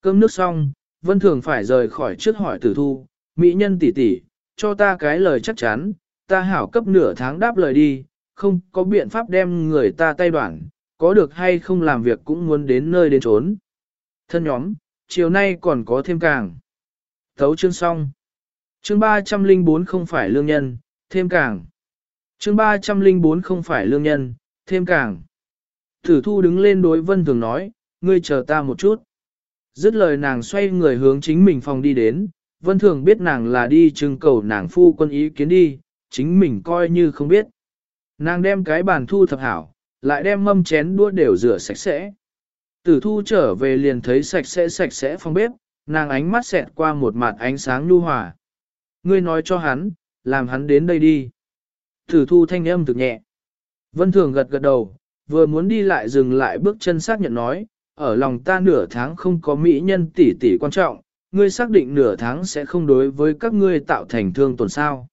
Speaker 1: Cơm nước xong, vân thường phải rời khỏi trước hỏi tử thu, mỹ nhân tỷ tỷ, cho ta cái lời chắc chắn, ta hảo cấp nửa tháng đáp lời đi, không có biện pháp đem người ta tay đoạn, có được hay không làm việc cũng muốn đến nơi đến trốn. Thân nhóm, chiều nay còn có thêm càng. Thấu chương xong. Chương 304 không phải lương nhân, thêm càng. Chương 304 không phải lương nhân, thêm càng. Thử thu đứng lên đối vân thường nói, ngươi chờ ta một chút. Dứt lời nàng xoay người hướng chính mình phòng đi đến, vân thường biết nàng là đi trưng cầu nàng phu quân ý kiến đi, chính mình coi như không biết. Nàng đem cái bàn thu thập hảo, lại đem mâm chén đũa đều rửa sạch sẽ. Tử thu trở về liền thấy sạch sẽ sạch sẽ phòng bếp, nàng ánh mắt xẹt qua một mặt ánh sáng nhu hòa. Ngươi nói cho hắn, làm hắn đến đây đi. Tử thu thanh âm thực nhẹ. Vân thường gật gật đầu, vừa muốn đi lại dừng lại bước chân xác nhận nói, ở lòng ta nửa tháng không có mỹ nhân tỷ tỷ quan trọng, ngươi xác định nửa tháng sẽ không đối với các ngươi tạo thành thương tổn sao.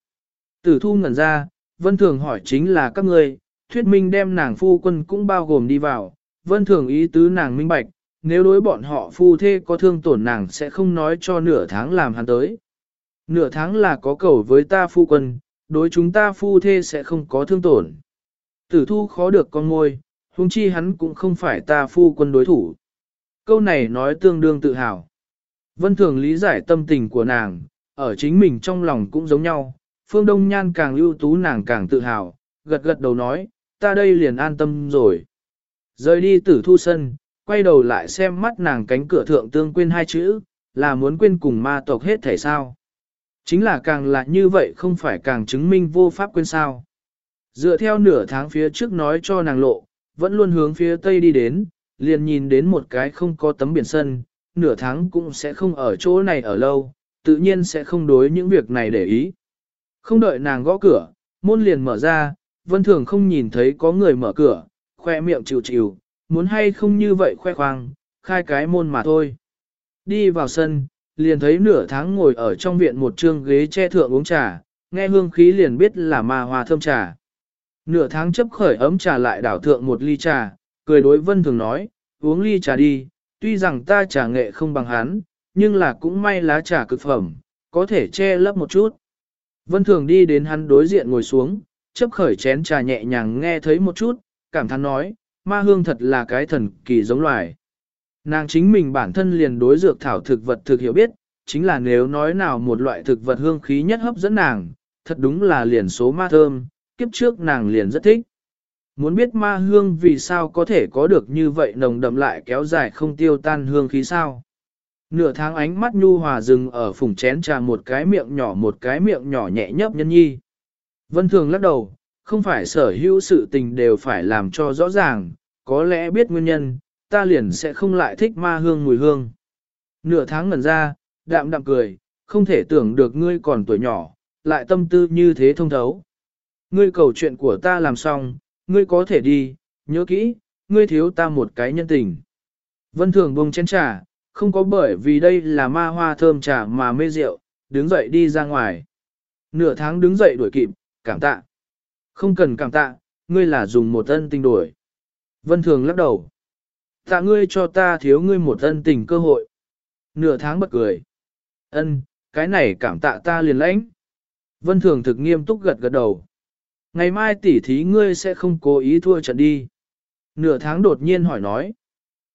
Speaker 1: Tử thu ngẩn ra, vân thường hỏi chính là các ngươi, thuyết minh đem nàng phu quân cũng bao gồm đi vào, vân thường ý tứ nàng minh bạch, nếu đối bọn họ phu thê có thương tổn nàng sẽ không nói cho nửa tháng làm hắn tới. Nửa tháng là có cầu với ta phu quân, đối chúng ta phu thê sẽ không có thương tổn. Tử thu khó được con ngôi, huống chi hắn cũng không phải ta phu quân đối thủ. Câu này nói tương đương tự hào. Vân thường lý giải tâm tình của nàng, ở chính mình trong lòng cũng giống nhau, phương đông nhan càng ưu tú nàng càng tự hào, gật gật đầu nói, ta đây liền an tâm rồi. Rời đi tử thu sân, quay đầu lại xem mắt nàng cánh cửa thượng tương quên hai chữ, là muốn quên cùng ma tộc hết thể sao. Chính là càng là như vậy không phải càng chứng minh vô pháp quên sao. Dựa theo nửa tháng phía trước nói cho nàng lộ, vẫn luôn hướng phía tây đi đến, liền nhìn đến một cái không có tấm biển sân, nửa tháng cũng sẽ không ở chỗ này ở lâu, tự nhiên sẽ không đối những việc này để ý. Không đợi nàng gõ cửa, môn liền mở ra, vân thường không nhìn thấy có người mở cửa, khoe miệng chịu chịu, muốn hay không như vậy khoe khoang, khai cái môn mà thôi. Đi vào sân, liền thấy nửa tháng ngồi ở trong viện một trương ghế che thượng uống trà, nghe hương khí liền biết là ma hoa thơm trà. Nửa tháng chấp khởi ấm trà lại đảo thượng một ly trà, cười đối vân thường nói, uống ly trà đi, tuy rằng ta trà nghệ không bằng hắn, nhưng là cũng may lá trà cực phẩm, có thể che lấp một chút. Vân thường đi đến hắn đối diện ngồi xuống, chấp khởi chén trà nhẹ nhàng nghe thấy một chút, cảm thán nói, ma hương thật là cái thần kỳ giống loài. Nàng chính mình bản thân liền đối dược thảo thực vật thực hiểu biết, chính là nếu nói nào một loại thực vật hương khí nhất hấp dẫn nàng, thật đúng là liền số ma thơm, kiếp trước nàng liền rất thích. Muốn biết ma hương vì sao có thể có được như vậy nồng đậm lại kéo dài không tiêu tan hương khí sao. Nửa tháng ánh mắt nhu hòa dừng ở phùng chén trà một cái miệng nhỏ một cái miệng nhỏ nhẹ nhấp nhân nhi. Vân thường lắc đầu, không phải sở hữu sự tình đều phải làm cho rõ ràng, có lẽ biết nguyên nhân, ta liền sẽ không lại thích ma hương mùi hương. Nửa tháng ngần ra, đạm đạm cười, không thể tưởng được ngươi còn tuổi nhỏ, lại tâm tư như thế thông thấu. Ngươi cầu chuyện của ta làm xong, ngươi có thể đi, nhớ kỹ, ngươi thiếu ta một cái nhân tình. Vân thường bông chén trà, không có bởi vì đây là ma hoa thơm trà mà mê rượu, đứng dậy đi ra ngoài. Nửa tháng đứng dậy đuổi kịp, cảm tạ. Không cần cảm tạ, ngươi là dùng một ân tình đổi. Vân Thường lắc đầu. Tạ ngươi cho ta thiếu ngươi một ân tình cơ hội. Nửa tháng bật cười. Ân, cái này cảm tạ ta liền lãnh. Vân Thường thực nghiêm túc gật gật đầu. Ngày mai tỉ thí ngươi sẽ không cố ý thua trận đi. Nửa tháng đột nhiên hỏi nói.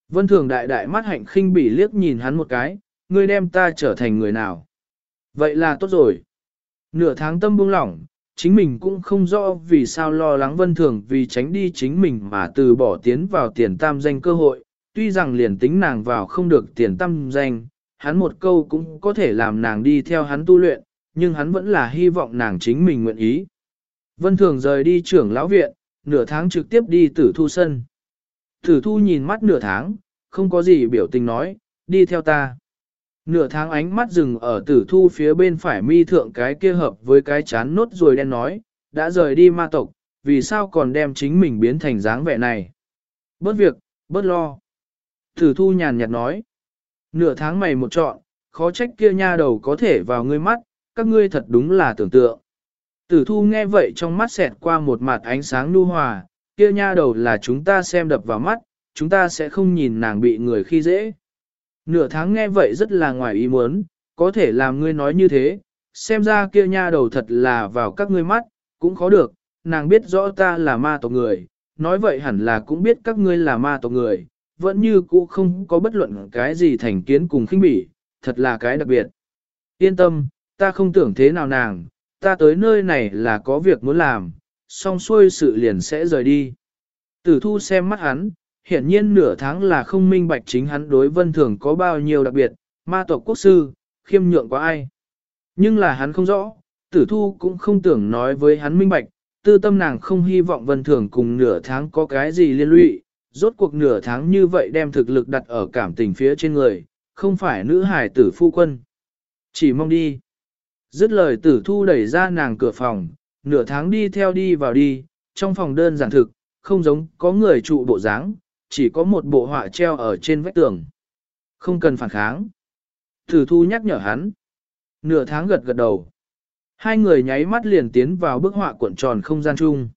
Speaker 1: Vân Thường đại đại mắt hạnh khinh bỉ liếc nhìn hắn một cái, ngươi đem ta trở thành người nào. Vậy là tốt rồi. Nửa tháng tâm buông lỏng, chính mình cũng không rõ vì sao lo lắng Vân Thường vì tránh đi chính mình mà từ bỏ tiến vào tiền tam danh cơ hội, tuy rằng liền tính nàng vào không được tiền tam danh, hắn một câu cũng có thể làm nàng đi theo hắn tu luyện, nhưng hắn vẫn là hy vọng nàng chính mình nguyện ý. Vân Thường rời đi trưởng lão viện, nửa tháng trực tiếp đi tử thu sân. Tử thu nhìn mắt nửa tháng, không có gì biểu tình nói, đi theo ta. Nửa tháng ánh mắt dừng ở tử thu phía bên phải mi thượng cái kia hợp với cái chán nốt rồi đen nói, đã rời đi ma tộc, vì sao còn đem chính mình biến thành dáng vẻ này. Bớt việc, bớt lo. Tử thu nhàn nhạt nói, nửa tháng mày một trọn, khó trách kia nha đầu có thể vào ngươi mắt, các ngươi thật đúng là tưởng tượng. Tử thu nghe vậy trong mắt xẹt qua một mặt ánh sáng nu hòa, kia nha đầu là chúng ta xem đập vào mắt, chúng ta sẽ không nhìn nàng bị người khi dễ. Nửa tháng nghe vậy rất là ngoài ý muốn, có thể làm ngươi nói như thế, xem ra kia nha đầu thật là vào các ngươi mắt, cũng khó được, nàng biết rõ ta là ma tộc người, nói vậy hẳn là cũng biết các ngươi là ma tộc người, vẫn như cũ không có bất luận cái gì thành kiến cùng khinh bỉ, thật là cái đặc biệt. Yên tâm, ta không tưởng thế nào nàng, ta tới nơi này là có việc muốn làm, xong xuôi sự liền sẽ rời đi. Tử thu xem mắt hắn, hiển nhiên nửa tháng là không minh bạch chính hắn đối vân thường có bao nhiêu đặc biệt, ma tộc quốc sư, khiêm nhượng quá ai. Nhưng là hắn không rõ, tử thu cũng không tưởng nói với hắn minh bạch, tư tâm nàng không hy vọng vân thường cùng nửa tháng có cái gì liên lụy, rốt cuộc nửa tháng như vậy đem thực lực đặt ở cảm tình phía trên người, không phải nữ hải tử phu quân. Chỉ mong đi. Dứt lời tử thu đẩy ra nàng cửa phòng, nửa tháng đi theo đi vào đi, trong phòng đơn giản thực, không giống có người trụ bộ dáng, chỉ có một bộ họa treo ở trên vách tường. Không cần phản kháng. thử thu nhắc nhở hắn. Nửa tháng gật gật đầu. Hai người nháy mắt liền tiến vào bức họa cuộn tròn không gian chung.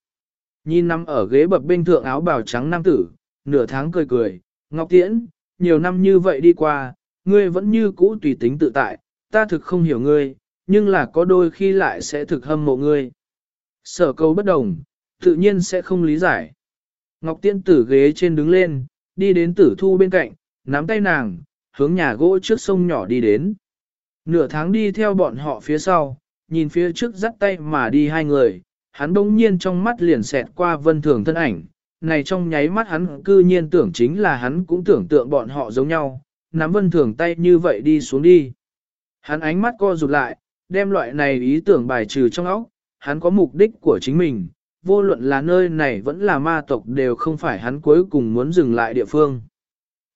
Speaker 1: Nhìn nằm ở ghế bập bên thượng áo bào trắng nam tử, nửa tháng cười cười, Ngọc Tiễn, nhiều năm như vậy đi qua, ngươi vẫn như cũ tùy tính tự tại, ta thực không hiểu ngươi, nhưng là có đôi khi lại sẽ thực hâm mộ ngươi. Sở câu bất đồng, tự nhiên sẽ không lý giải. Ngọc Tiên tử ghế trên đứng lên, đi đến tử thu bên cạnh, nắm tay nàng, hướng nhà gỗ trước sông nhỏ đi đến. Nửa tháng đi theo bọn họ phía sau, nhìn phía trước dắt tay mà đi hai người, hắn bỗng nhiên trong mắt liền xẹt qua vân thường thân ảnh. Này trong nháy mắt hắn cư nhiên tưởng chính là hắn cũng tưởng tượng bọn họ giống nhau, nắm vân thường tay như vậy đi xuống đi. Hắn ánh mắt co rụt lại, đem loại này ý tưởng bài trừ trong óc, hắn có mục đích của chính mình, vô luận là nơi này vẫn là ma tộc đều không phải hắn cuối cùng muốn dừng lại địa phương.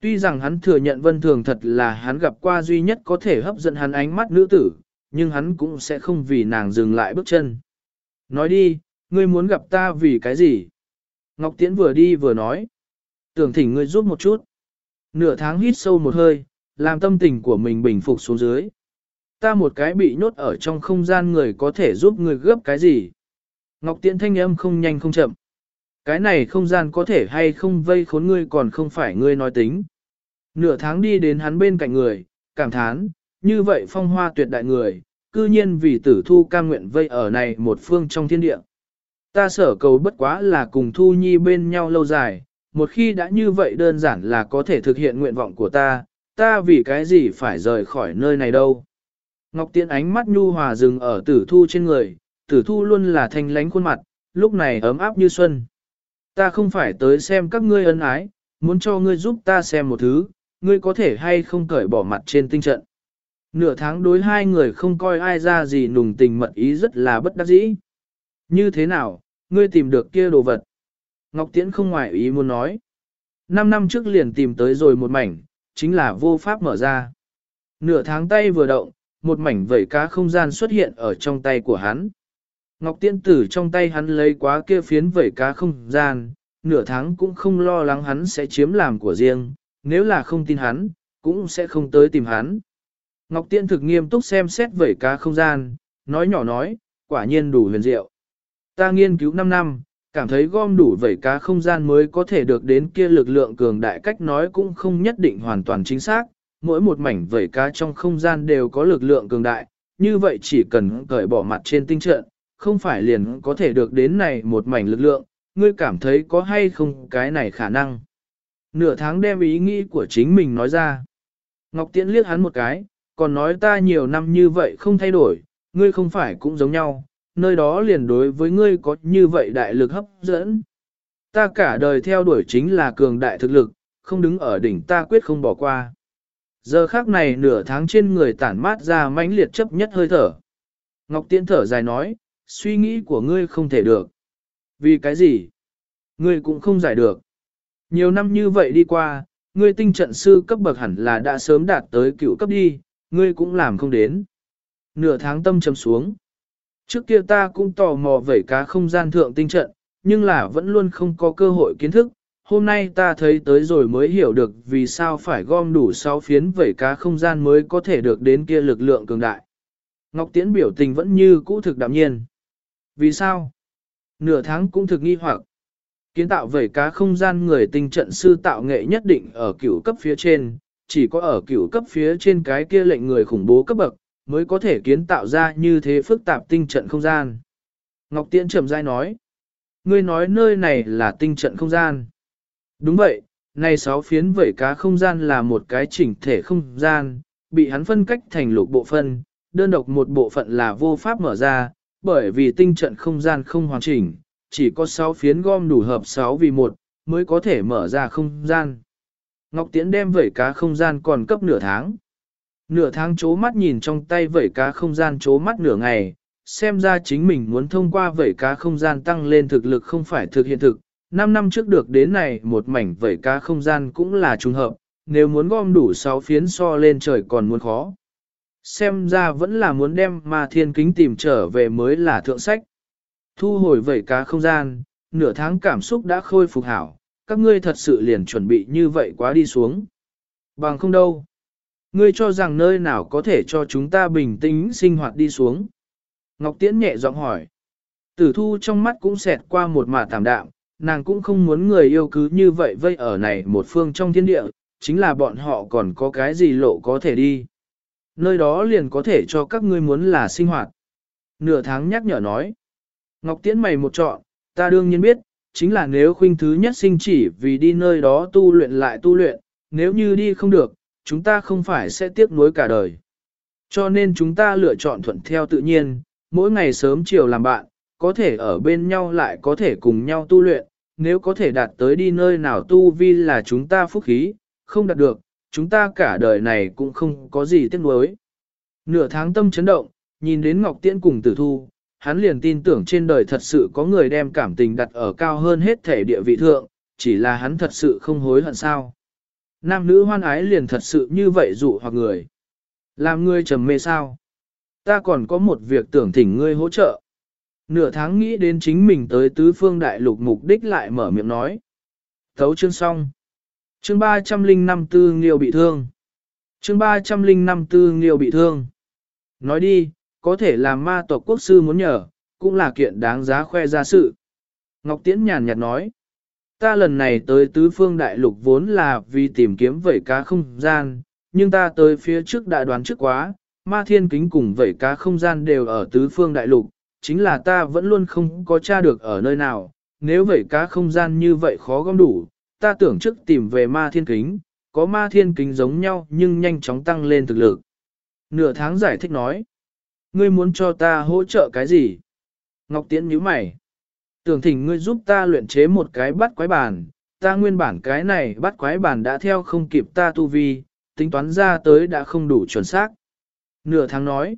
Speaker 1: Tuy rằng hắn thừa nhận vân thường thật là hắn gặp qua duy nhất có thể hấp dẫn hắn ánh mắt nữ tử, nhưng hắn cũng sẽ không vì nàng dừng lại bước chân. Nói đi, ngươi muốn gặp ta vì cái gì? Ngọc Tiễn vừa đi vừa nói. Tưởng thỉnh ngươi giúp một chút. Nửa tháng hít sâu một hơi, làm tâm tình của mình bình phục xuống dưới. Ta một cái bị nhốt ở trong không gian người có thể giúp người gấp cái gì? Ngọc Tiễn thanh âm không nhanh không chậm. Cái này không gian có thể hay không vây khốn ngươi còn không phải ngươi nói tính. Nửa tháng đi đến hắn bên cạnh người, cảm thán, như vậy phong hoa tuyệt đại người, cư nhiên vì tử thu cam nguyện vây ở này một phương trong thiên địa. Ta sở cầu bất quá là cùng thu nhi bên nhau lâu dài, một khi đã như vậy đơn giản là có thể thực hiện nguyện vọng của ta, ta vì cái gì phải rời khỏi nơi này đâu. Ngọc Tiễn ánh mắt nhu hòa dừng ở tử thu trên người, tử thu luôn là thanh lánh khuôn mặt, lúc này ấm áp như xuân. Ta không phải tới xem các ngươi ân ái, muốn cho ngươi giúp ta xem một thứ, ngươi có thể hay không cởi bỏ mặt trên tinh trận. Nửa tháng đối hai người không coi ai ra gì nùng tình mật ý rất là bất đắc dĩ. Như thế nào, ngươi tìm được kia đồ vật? Ngọc Tiễn không ngoài ý muốn nói. Năm năm trước liền tìm tới rồi một mảnh, chính là vô pháp mở ra. Nửa tháng tay vừa động, một mảnh vẩy cá không gian xuất hiện ở trong tay của hắn. Ngọc Tiên Tử trong tay hắn lấy quá kia phiến vẩy cá không gian, nửa tháng cũng không lo lắng hắn sẽ chiếm làm của riêng, nếu là không tin hắn, cũng sẽ không tới tìm hắn. Ngọc Tiên thực nghiêm túc xem xét vẩy cá không gian, nói nhỏ nói, quả nhiên đủ huyền diệu. Ta nghiên cứu 5 năm, Cảm thấy gom đủ vẩy cá không gian mới có thể được đến kia lực lượng cường đại cách nói cũng không nhất định hoàn toàn chính xác, mỗi một mảnh vẩy cá trong không gian đều có lực lượng cường đại, như vậy chỉ cần cởi bỏ mặt trên tinh trận, không phải liền có thể được đến này một mảnh lực lượng, ngươi cảm thấy có hay không cái này khả năng. Nửa tháng đem ý nghĩ của chính mình nói ra. Ngọc Tiễn liếc hắn một cái, còn nói ta nhiều năm như vậy không thay đổi, ngươi không phải cũng giống nhau, nơi đó liền đối với ngươi có như vậy đại lực hấp dẫn. Ta cả đời theo đuổi chính là cường đại thực lực, không đứng ở đỉnh ta quyết không bỏ qua. Giờ khác này nửa tháng trên người tản mát ra mãnh liệt chấp nhất hơi thở. Ngọc Tiễn thở dài nói, suy nghĩ của ngươi không thể được. Vì cái gì? Ngươi cũng không giải được. Nhiều năm như vậy đi qua, ngươi tinh trận sư cấp bậc hẳn là đã sớm đạt tới cựu cấp đi, ngươi cũng làm không đến. Nửa tháng tâm trầm xuống. Trước kia ta cũng tò mò về cá không gian thượng tinh trận, nhưng là vẫn luôn không có cơ hội kiến thức. Hôm nay ta thấy tới rồi mới hiểu được vì sao phải gom đủ 6 phiến vẩy cá không gian mới có thể được đến kia lực lượng cường đại. Ngọc Tiễn biểu tình vẫn như cũ thực đạm nhiên. Vì sao? Nửa tháng cũng thực nghi hoặc. Kiến tạo vẩy cá không gian người tinh trận sư tạo nghệ nhất định ở cửu cấp phía trên, chỉ có ở cửu cấp phía trên cái kia lệnh người khủng bố cấp bậc, mới có thể kiến tạo ra như thế phức tạp tinh trận không gian. Ngọc Tiễn trầm dai nói, ngươi nói nơi này là tinh trận không gian. Đúng vậy, này sáu phiến vẩy cá không gian là một cái chỉnh thể không gian, bị hắn phân cách thành lục bộ phân, đơn độc một bộ phận là vô pháp mở ra, bởi vì tinh trận không gian không hoàn chỉnh, chỉ có 6 phiến gom đủ hợp 6 vì một mới có thể mở ra không gian. Ngọc Tiễn đem vẩy cá không gian còn cấp nửa tháng. Nửa tháng chố mắt nhìn trong tay vẩy cá không gian chố mắt nửa ngày, xem ra chính mình muốn thông qua vẩy cá không gian tăng lên thực lực không phải thực hiện thực. 5 năm trước được đến này một mảnh vẩy cá không gian cũng là trùng hợp, nếu muốn gom đủ 6 phiến so lên trời còn muốn khó. Xem ra vẫn là muốn đem ma thiên kính tìm trở về mới là thượng sách. Thu hồi vẩy cá không gian, nửa tháng cảm xúc đã khôi phục hảo, các ngươi thật sự liền chuẩn bị như vậy quá đi xuống. Bằng không đâu. Ngươi cho rằng nơi nào có thể cho chúng ta bình tĩnh sinh hoạt đi xuống. Ngọc Tiễn nhẹ giọng hỏi. Tử thu trong mắt cũng xẹt qua một mả tạm đạm, nàng cũng không muốn người yêu cứ như vậy vây ở này một phương trong thiên địa, chính là bọn họ còn có cái gì lộ có thể đi. Nơi đó liền có thể cho các ngươi muốn là sinh hoạt. Nửa tháng nhắc nhở nói. Ngọc Tiễn mày một chọn, ta đương nhiên biết, chính là nếu khuynh thứ nhất sinh chỉ vì đi nơi đó tu luyện lại tu luyện, nếu như đi không được, chúng ta không phải sẽ tiếc nuối cả đời. Cho nên chúng ta lựa chọn thuận theo tự nhiên, mỗi ngày sớm chiều làm bạn, có thể ở bên nhau lại có thể cùng nhau tu luyện, nếu có thể đạt tới đi nơi nào tu vi là chúng ta phúc khí, không đạt được, chúng ta cả đời này cũng không có gì tiếc nuối. Nửa tháng tâm chấn động, nhìn đến Ngọc Tiễn cùng tử thu, hắn liền tin tưởng trên đời thật sự có người đem cảm tình đặt ở cao hơn hết thể địa vị thượng, chỉ là hắn thật sự không hối hận sao. Nam nữ hoan ái liền thật sự như vậy dụ hoặc người. Làm ngươi trầm mê sao? Ta còn có một việc tưởng thỉnh ngươi hỗ trợ. Nửa tháng nghĩ đến chính mình tới tứ phương đại lục mục đích lại mở miệng nói. Thấu chương xong. Chương 305 tư nghiêu bị thương. Chương 305 tư nghiêu bị thương. Nói đi, có thể làm ma tộc quốc sư muốn nhờ, cũng là kiện đáng giá khoe ra sự. Ngọc Tiễn nhàn nhạt nói, ta lần này tới tứ phương đại lục vốn là vì tìm kiếm vẩy cá không gian, nhưng ta tới phía trước đã đoán trước quá, ma thiên kính cùng vẩy cá không gian đều ở tứ phương đại lục, chính là ta vẫn luôn không có tra được ở nơi nào, nếu vẩy cá không gian như vậy khó gom đủ, ta tưởng trước tìm về ma thiên kính, có ma thiên kính giống nhau nhưng nhanh chóng tăng lên thực lực. Nửa tháng giải thích nói, ngươi muốn cho ta hỗ trợ cái gì? Ngọc Tiễn nhíu mày. Tưởng thỉnh ngươi giúp ta luyện chế một cái bắt quái bàn, ta nguyên bản cái này bắt quái bàn đã theo không kịp ta tu vi, tính toán ra tới đã không đủ chuẩn xác. Nửa tháng nói,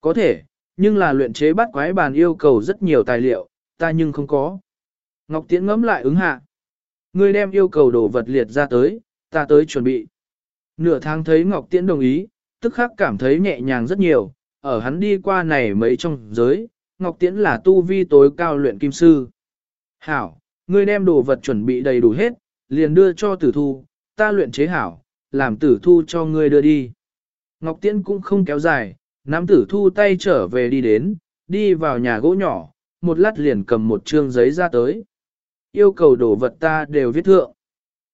Speaker 1: có thể, nhưng là luyện chế bắt quái bàn yêu cầu rất nhiều tài liệu, ta nhưng không có. Ngọc Tiễn ngẫm lại ứng hạ. Ngươi đem yêu cầu đồ vật liệt ra tới, ta tới chuẩn bị. Nửa tháng thấy Ngọc Tiễn đồng ý, tức khắc cảm thấy nhẹ nhàng rất nhiều, ở hắn đi qua này mấy trong giới, Ngọc Tiễn là tu vi tối cao luyện kim sư. Hảo, ngươi đem đồ vật chuẩn bị đầy đủ hết, liền đưa cho tử thu, ta luyện chế hảo, làm tử thu cho ngươi đưa đi. Ngọc Tiễn cũng không kéo dài, nắm tử thu tay trở về đi đến, đi vào nhà gỗ nhỏ, một lát liền cầm một trương giấy ra tới. Yêu cầu đồ vật ta đều viết thượng.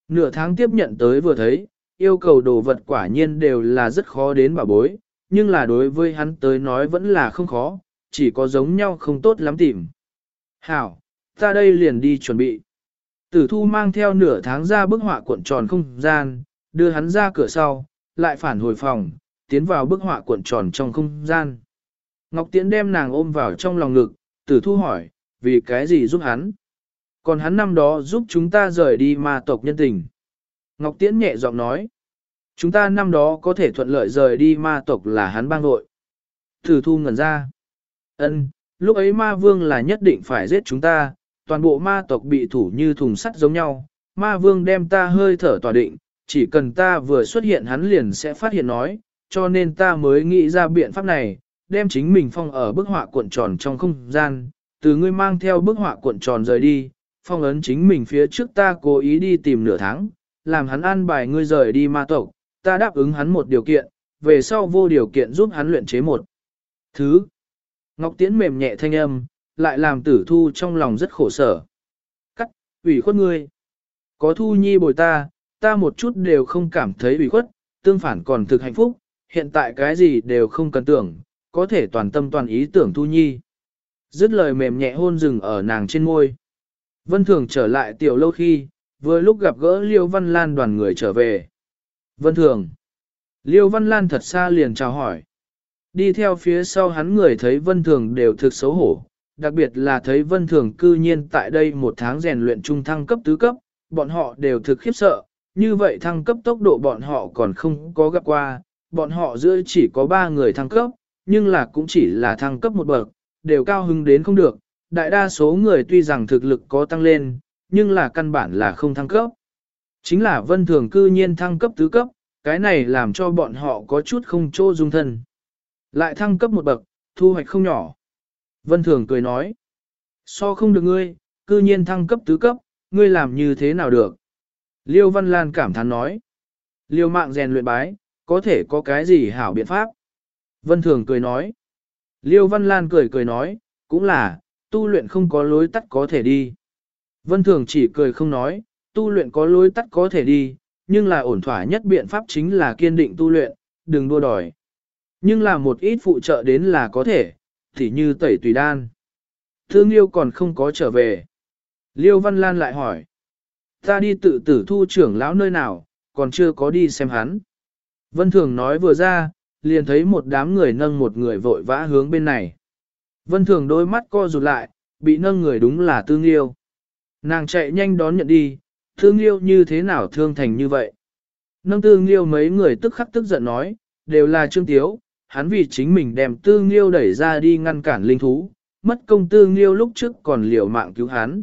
Speaker 1: Nửa tháng tiếp nhận tới vừa thấy, yêu cầu đồ vật quả nhiên đều là rất khó đến bảo bối, nhưng là đối với hắn tới nói vẫn là không khó, chỉ có giống nhau không tốt lắm tìm. Hảo, ta đây liền đi chuẩn bị. Tử thu mang theo nửa tháng ra bức họa cuộn tròn không gian, đưa hắn ra cửa sau, lại phản hồi phòng, tiến vào bức họa cuộn tròn trong không gian. Ngọc Tiễn đem nàng ôm vào trong lòng ngực, tử thu hỏi, vì cái gì giúp hắn? Còn hắn năm đó giúp chúng ta rời đi ma tộc nhân tình. Ngọc Tiễn nhẹ giọng nói, chúng ta năm đó có thể thuận lợi rời đi ma tộc là hắn bang nội. thử thu ngẩn ra. ân lúc ấy ma vương là nhất định phải giết chúng ta, toàn bộ ma tộc bị thủ như thùng sắt giống nhau, ma vương đem ta hơi thở tỏa định, chỉ cần ta vừa xuất hiện hắn liền sẽ phát hiện nói, cho nên ta mới nghĩ ra biện pháp này, đem chính mình phong ở bức họa cuộn tròn trong không gian, từ ngươi mang theo bức họa cuộn tròn rời đi, phong ấn chính mình phía trước ta cố ý đi tìm nửa tháng, làm hắn an bài ngươi rời đi ma tộc, ta đáp ứng hắn một điều kiện, về sau vô điều kiện giúp hắn luyện chế một thứ. Ngọc Tiễn mềm nhẹ thanh âm, lại làm tử thu trong lòng rất khổ sở. Cắt, ủy khuất ngươi. Có thu nhi bồi ta, ta một chút đều không cảm thấy ủy khuất, tương phản còn thực hạnh phúc, hiện tại cái gì đều không cần tưởng, có thể toàn tâm toàn ý tưởng thu nhi. Dứt lời mềm nhẹ hôn rừng ở nàng trên môi. Vân Thường trở lại tiểu lâu khi, vừa lúc gặp gỡ Liêu Văn Lan đoàn người trở về. Vân Thường. Liêu Văn Lan thật xa liền chào hỏi. Đi theo phía sau hắn người thấy Vân Thường đều thực xấu hổ, đặc biệt là thấy Vân Thường cư nhiên tại đây một tháng rèn luyện trung thăng cấp tứ cấp, bọn họ đều thực khiếp sợ, như vậy thăng cấp tốc độ bọn họ còn không có gặp qua, bọn họ giữa chỉ có ba người thăng cấp, nhưng là cũng chỉ là thăng cấp một bậc, đều cao hứng đến không được, đại đa số người tuy rằng thực lực có tăng lên, nhưng là căn bản là không thăng cấp. Chính là Vân Thường cư nhiên thăng cấp tứ cấp, cái này làm cho bọn họ có chút không chỗ dung thân. Lại thăng cấp một bậc, thu hoạch không nhỏ. Vân Thường cười nói, so không được ngươi, cư nhiên thăng cấp tứ cấp, ngươi làm như thế nào được? Liêu Văn Lan cảm thán nói, liêu mạng rèn luyện bái, có thể có cái gì hảo biện pháp? Vân Thường cười nói, Liêu Văn Lan cười cười nói, cũng là, tu luyện không có lối tắt có thể đi. Vân Thường chỉ cười không nói, tu luyện có lối tắt có thể đi, nhưng là ổn thỏa nhất biện pháp chính là kiên định tu luyện, đừng đua đòi. Nhưng là một ít phụ trợ đến là có thể, thì như tẩy tùy đan. Thương Liêu còn không có trở về. Liêu Văn Lan lại hỏi. Ta đi tự tử thu trưởng lão nơi nào, còn chưa có đi xem hắn. Vân Thường nói vừa ra, liền thấy một đám người nâng một người vội vã hướng bên này. Vân Thường đôi mắt co rụt lại, bị nâng người đúng là Tương Liêu. Nàng chạy nhanh đón nhận đi, Tương Liêu như thế nào thương thành như vậy. Nâng Tương Liêu mấy người tức khắc tức giận nói, đều là Trương Tiếu, hắn vì chính mình đem tư nghiêu đẩy ra đi ngăn cản linh thú, mất công tư nghiêu lúc trước còn liều mạng cứu hắn.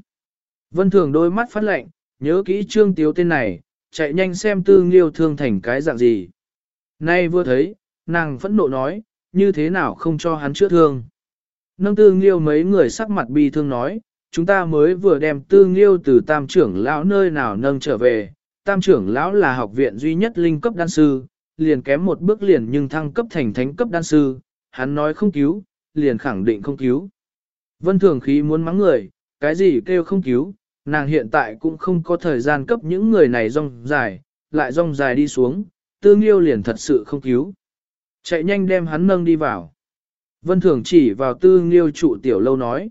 Speaker 1: Vân Thường đôi mắt phát lệnh, nhớ kỹ trương tiếu tên này, chạy nhanh xem tư nghiêu thương thành cái dạng gì. Nay vừa thấy, nàng phẫn nộ nói, như thế nào không cho hắn chữa thương. Nâng tư nghiêu mấy người sắc mặt bi thương nói, chúng ta mới vừa đem tư nghiêu từ tam trưởng lão nơi nào nâng trở về. Tam trưởng lão là học viện duy nhất linh cấp đan sư, liền kém một bước liền nhưng thăng cấp thành thánh cấp đan sư, hắn nói không cứu, liền khẳng định không cứu. Vân thường khí muốn mắng người, cái gì kêu không cứu, nàng hiện tại cũng không có thời gian cấp những người này rong dài, lại rong dài đi xuống, tương nghiêu liền thật sự không cứu. Chạy nhanh đem hắn nâng đi vào. Vân thường chỉ vào tư nghiêu trụ tiểu lâu nói.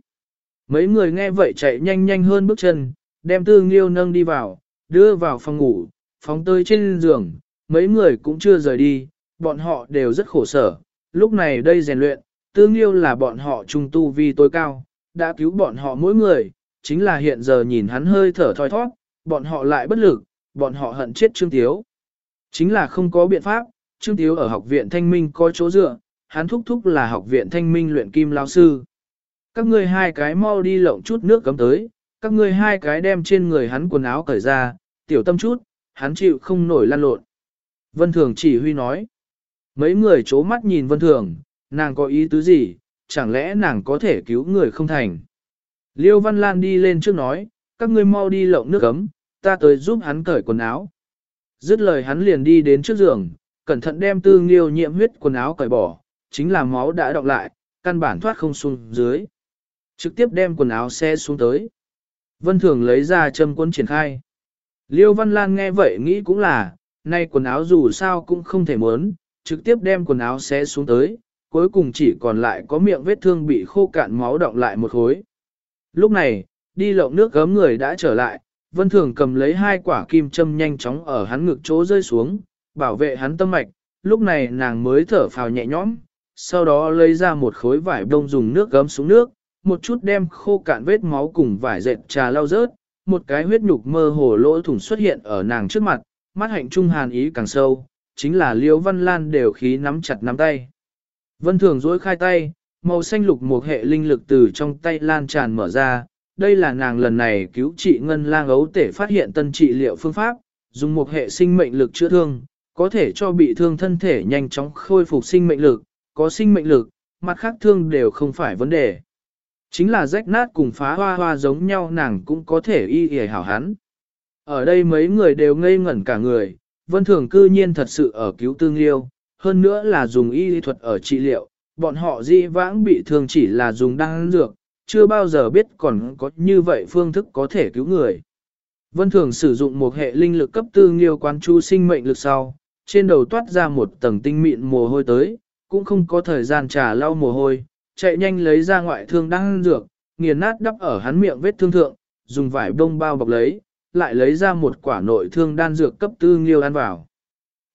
Speaker 1: Mấy người nghe vậy chạy nhanh nhanh hơn bước chân, đem tư nghiêu nâng đi vào, đưa vào phòng ngủ, phóng tơi trên giường, mấy người cũng chưa rời đi, bọn họ đều rất khổ sở, lúc này đây rèn luyện, tương Nghiêu là bọn họ trung tu vi tối cao, đã cứu bọn họ mỗi người, chính là hiện giờ nhìn hắn hơi thở thoi thoát, bọn họ lại bất lực, bọn họ hận chết Trương Tiếu. Chính là không có biện pháp, Trương Tiếu ở học viện Thanh Minh có chỗ dựa, hắn thúc thúc là học viện Thanh Minh luyện kim lao sư. Các ngươi hai cái mau đi lộng chút nước cấm tới, các ngươi hai cái đem trên người hắn quần áo cởi ra, tiểu tâm chút, hắn chịu không nổi lan lộn. Vân Thường chỉ huy nói. Mấy người chố mắt nhìn Vân Thường, nàng có ý tứ gì, chẳng lẽ nàng có thể cứu người không thành. Liêu Văn Lan đi lên trước nói, các ngươi mau đi lộng nước cấm. ta tới giúp hắn cởi quần áo. Dứt lời hắn liền đi đến trước giường, cẩn thận đem tư nghiêu nhiễm huyết quần áo cởi bỏ, chính là máu đã đọng lại, căn bản thoát không xuống dưới. Trực tiếp đem quần áo xe xuống tới. Vân Thường lấy ra châm cuốn triển khai. Liêu Văn Lan nghe vậy nghĩ cũng là, nay quần áo dù sao cũng không thể muốn, trực tiếp đem quần áo xé xuống tới, cuối cùng chỉ còn lại có miệng vết thương bị khô cạn máu động lại một khối. Lúc này, đi lộng nước gấm người đã trở lại, Vân Thường cầm lấy hai quả kim châm nhanh chóng ở hắn ngực chỗ rơi xuống, bảo vệ hắn tâm mạch, lúc này nàng mới thở phào nhẹ nhõm, sau đó lấy ra một khối vải đông dùng nước gấm xuống nước, một chút đem khô cạn vết máu cùng vải dệt trà lau rớt, một cái huyết nhục mơ hồ lỗ thủng xuất hiện ở nàng trước mặt, mắt hạnh trung hàn ý càng sâu, chính là Liễu Văn Lan đều khí nắm chặt nắm tay. Vân Thường dối khai tay, màu xanh lục một hệ linh lực từ trong tay lan tràn mở ra, đây là nàng lần này cứu trị ngân lang ấu tể phát hiện tân trị liệu phương pháp, dùng một hệ sinh mệnh lực chữa thương, có thể cho bị thương thân thể nhanh chóng khôi phục sinh mệnh lực, có sinh mệnh lực, mặt khác thương đều không phải vấn đề. Chính là rách nát cùng phá hoa hoa giống nhau nàng cũng có thể y y hảo hắn. Ở đây mấy người đều ngây ngẩn cả người, vân thường cư nhiên thật sự ở cứu tương yêu, hơn nữa là dùng y thuật ở trị liệu, bọn họ di vãng bị thương chỉ là dùng đăng dược, chưa bao giờ biết còn có như vậy phương thức có thể cứu người. Vân thường sử dụng một hệ linh lực cấp tư nghiêu quan chu sinh mệnh lực sau, trên đầu toát ra một tầng tinh mịn mồ hôi tới, cũng không có thời gian trả lau mồ hôi, chạy nhanh lấy ra ngoại thương đang dược, nghiền nát đắp ở hắn miệng vết thương thượng, dùng vải bông bao bọc lấy, lại lấy ra một quả nội thương đan dược cấp tư nghiêu ăn vào.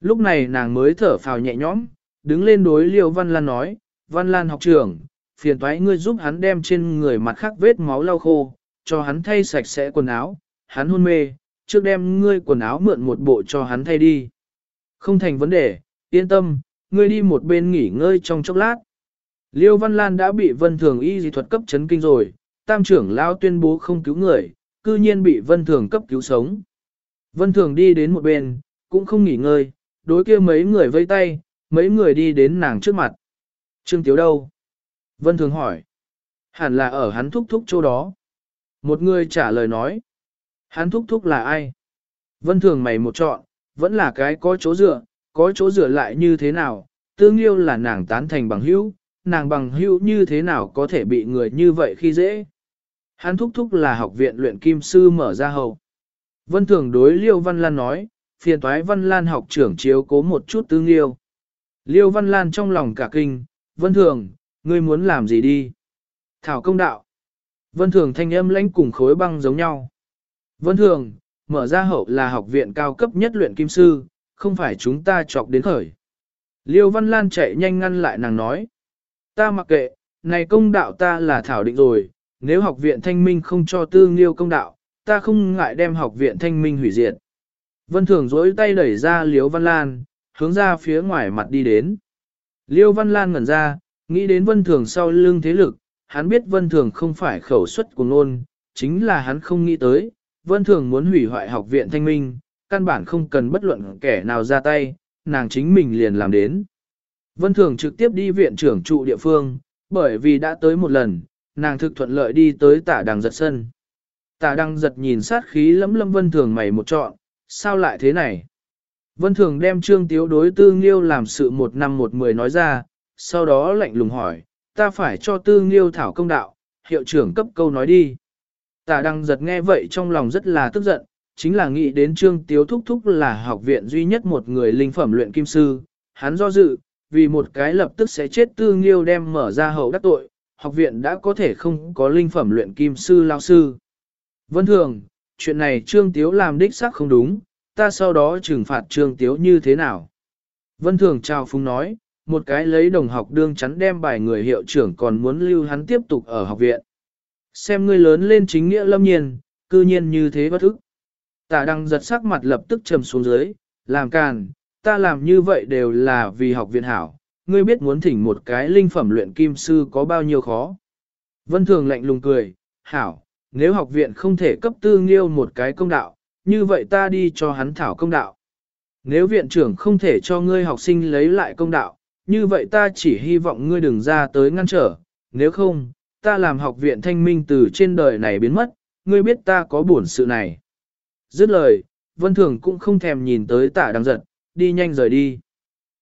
Speaker 1: Lúc này nàng mới thở phào nhẹ nhõm, đứng lên đối liêu Văn Lan nói, Văn Lan học trưởng, phiền toái ngươi giúp hắn đem trên người mặt khác vết máu lau khô, cho hắn thay sạch sẽ quần áo, hắn hôn mê, trước đem ngươi quần áo mượn một bộ cho hắn thay đi. Không thành vấn đề, yên tâm, ngươi đi một bên nghỉ ngơi trong chốc lát. Liêu Văn Lan đã bị vân thường y dị thuật cấp chấn kinh rồi, tam trưởng lao tuyên bố không cứu người, cư nhiên bị vân thường cấp cứu sống. Vân thường đi đến một bên, cũng không nghỉ ngơi, đối kia mấy người vây tay, mấy người đi đến nàng trước mặt. Trương Tiếu đâu? Vân thường hỏi. Hẳn là ở hắn thúc thúc chỗ đó. Một người trả lời nói. Hắn thúc thúc là ai? Vân thường mày một chọn, vẫn là cái có chỗ dựa, có chỗ dựa lại như thế nào, tương yêu là nàng tán thành bằng hữu, nàng bằng hữu như thế nào có thể bị người như vậy khi dễ. Hắn thúc thúc là học viện luyện kim sư mở ra hầu. Vân thường đối Liêu Văn Lan nói, phiền toái Văn Lan học trưởng chiếu cố một chút tương yêu. Liêu Văn Lan trong lòng cả kinh, Vân thường, ngươi muốn làm gì đi? Thảo công đạo. Vân thường thanh âm lãnh cùng khối băng giống nhau. Vân thường, mở ra hậu là học viện cao cấp nhất luyện kim sư, không phải chúng ta chọc đến khởi. Liêu Văn Lan chạy nhanh ngăn lại nàng nói. Ta mặc kệ, này công đạo ta là thảo định rồi, nếu học viện thanh minh không cho tư liêu công đạo, ta không ngại đem học viện thanh minh hủy diệt. Vân Thường dối tay đẩy ra Liêu Văn Lan, hướng ra phía ngoài mặt đi đến. Liêu Văn Lan ngẩn ra, nghĩ đến Vân Thường sau lưng thế lực, hắn biết Vân Thường không phải khẩu suất của nôn, chính là hắn không nghĩ tới, Vân Thường muốn hủy hoại học viện thanh minh, căn bản không cần bất luận kẻ nào ra tay, nàng chính mình liền làm đến. Vân Thường trực tiếp đi viện trưởng trụ địa phương, bởi vì đã tới một lần, nàng thực thuận lợi đi tới tả đằng giật sân. Tả đằng giật nhìn sát khí lấm lâm Vân Thường mày một trọn, sao lại thế này? Vân Thường đem trương tiếu đối tư nghiêu làm sự một năm một mười nói ra, sau đó lạnh lùng hỏi, ta phải cho tư nghiêu thảo công đạo, hiệu trưởng cấp câu nói đi. Tả đăng giật nghe vậy trong lòng rất là tức giận, chính là nghĩ đến Trương Tiếu Thúc Thúc là học viện duy nhất một người linh phẩm luyện kim sư, hắn do dự, vì một cái lập tức sẽ chết tư nghiêu đem mở ra hậu đắc tội, học viện đã có thể không có linh phẩm luyện kim sư lao sư. Vân thường, chuyện này Trương Tiếu làm đích xác không đúng, ta sau đó trừng phạt Trương Tiếu như thế nào? Vân thường chào phúng nói, một cái lấy đồng học đương chắn đem bài người hiệu trưởng còn muốn lưu hắn tiếp tục ở học viện. Xem ngươi lớn lên chính nghĩa lâm nhiên, cư nhiên như thế bất ức. Tả đăng giật sắc mặt lập tức trầm xuống dưới, làm càn, ta làm như vậy đều là vì học viện hảo, ngươi biết muốn thỉnh một cái linh phẩm luyện kim sư có bao nhiêu khó. Vân Thường lạnh lùng cười, hảo, nếu học viện không thể cấp tư nghiêu một cái công đạo, như vậy ta đi cho hắn thảo công đạo. Nếu viện trưởng không thể cho ngươi học sinh lấy lại công đạo, như vậy ta chỉ hy vọng ngươi đừng ra tới ngăn trở, nếu không, ta làm học viện thanh minh từ trên đời này biến mất, ngươi biết ta có buồn sự này. Dứt lời, vân thường cũng không thèm nhìn tới tả đăng giật, đi nhanh rời đi.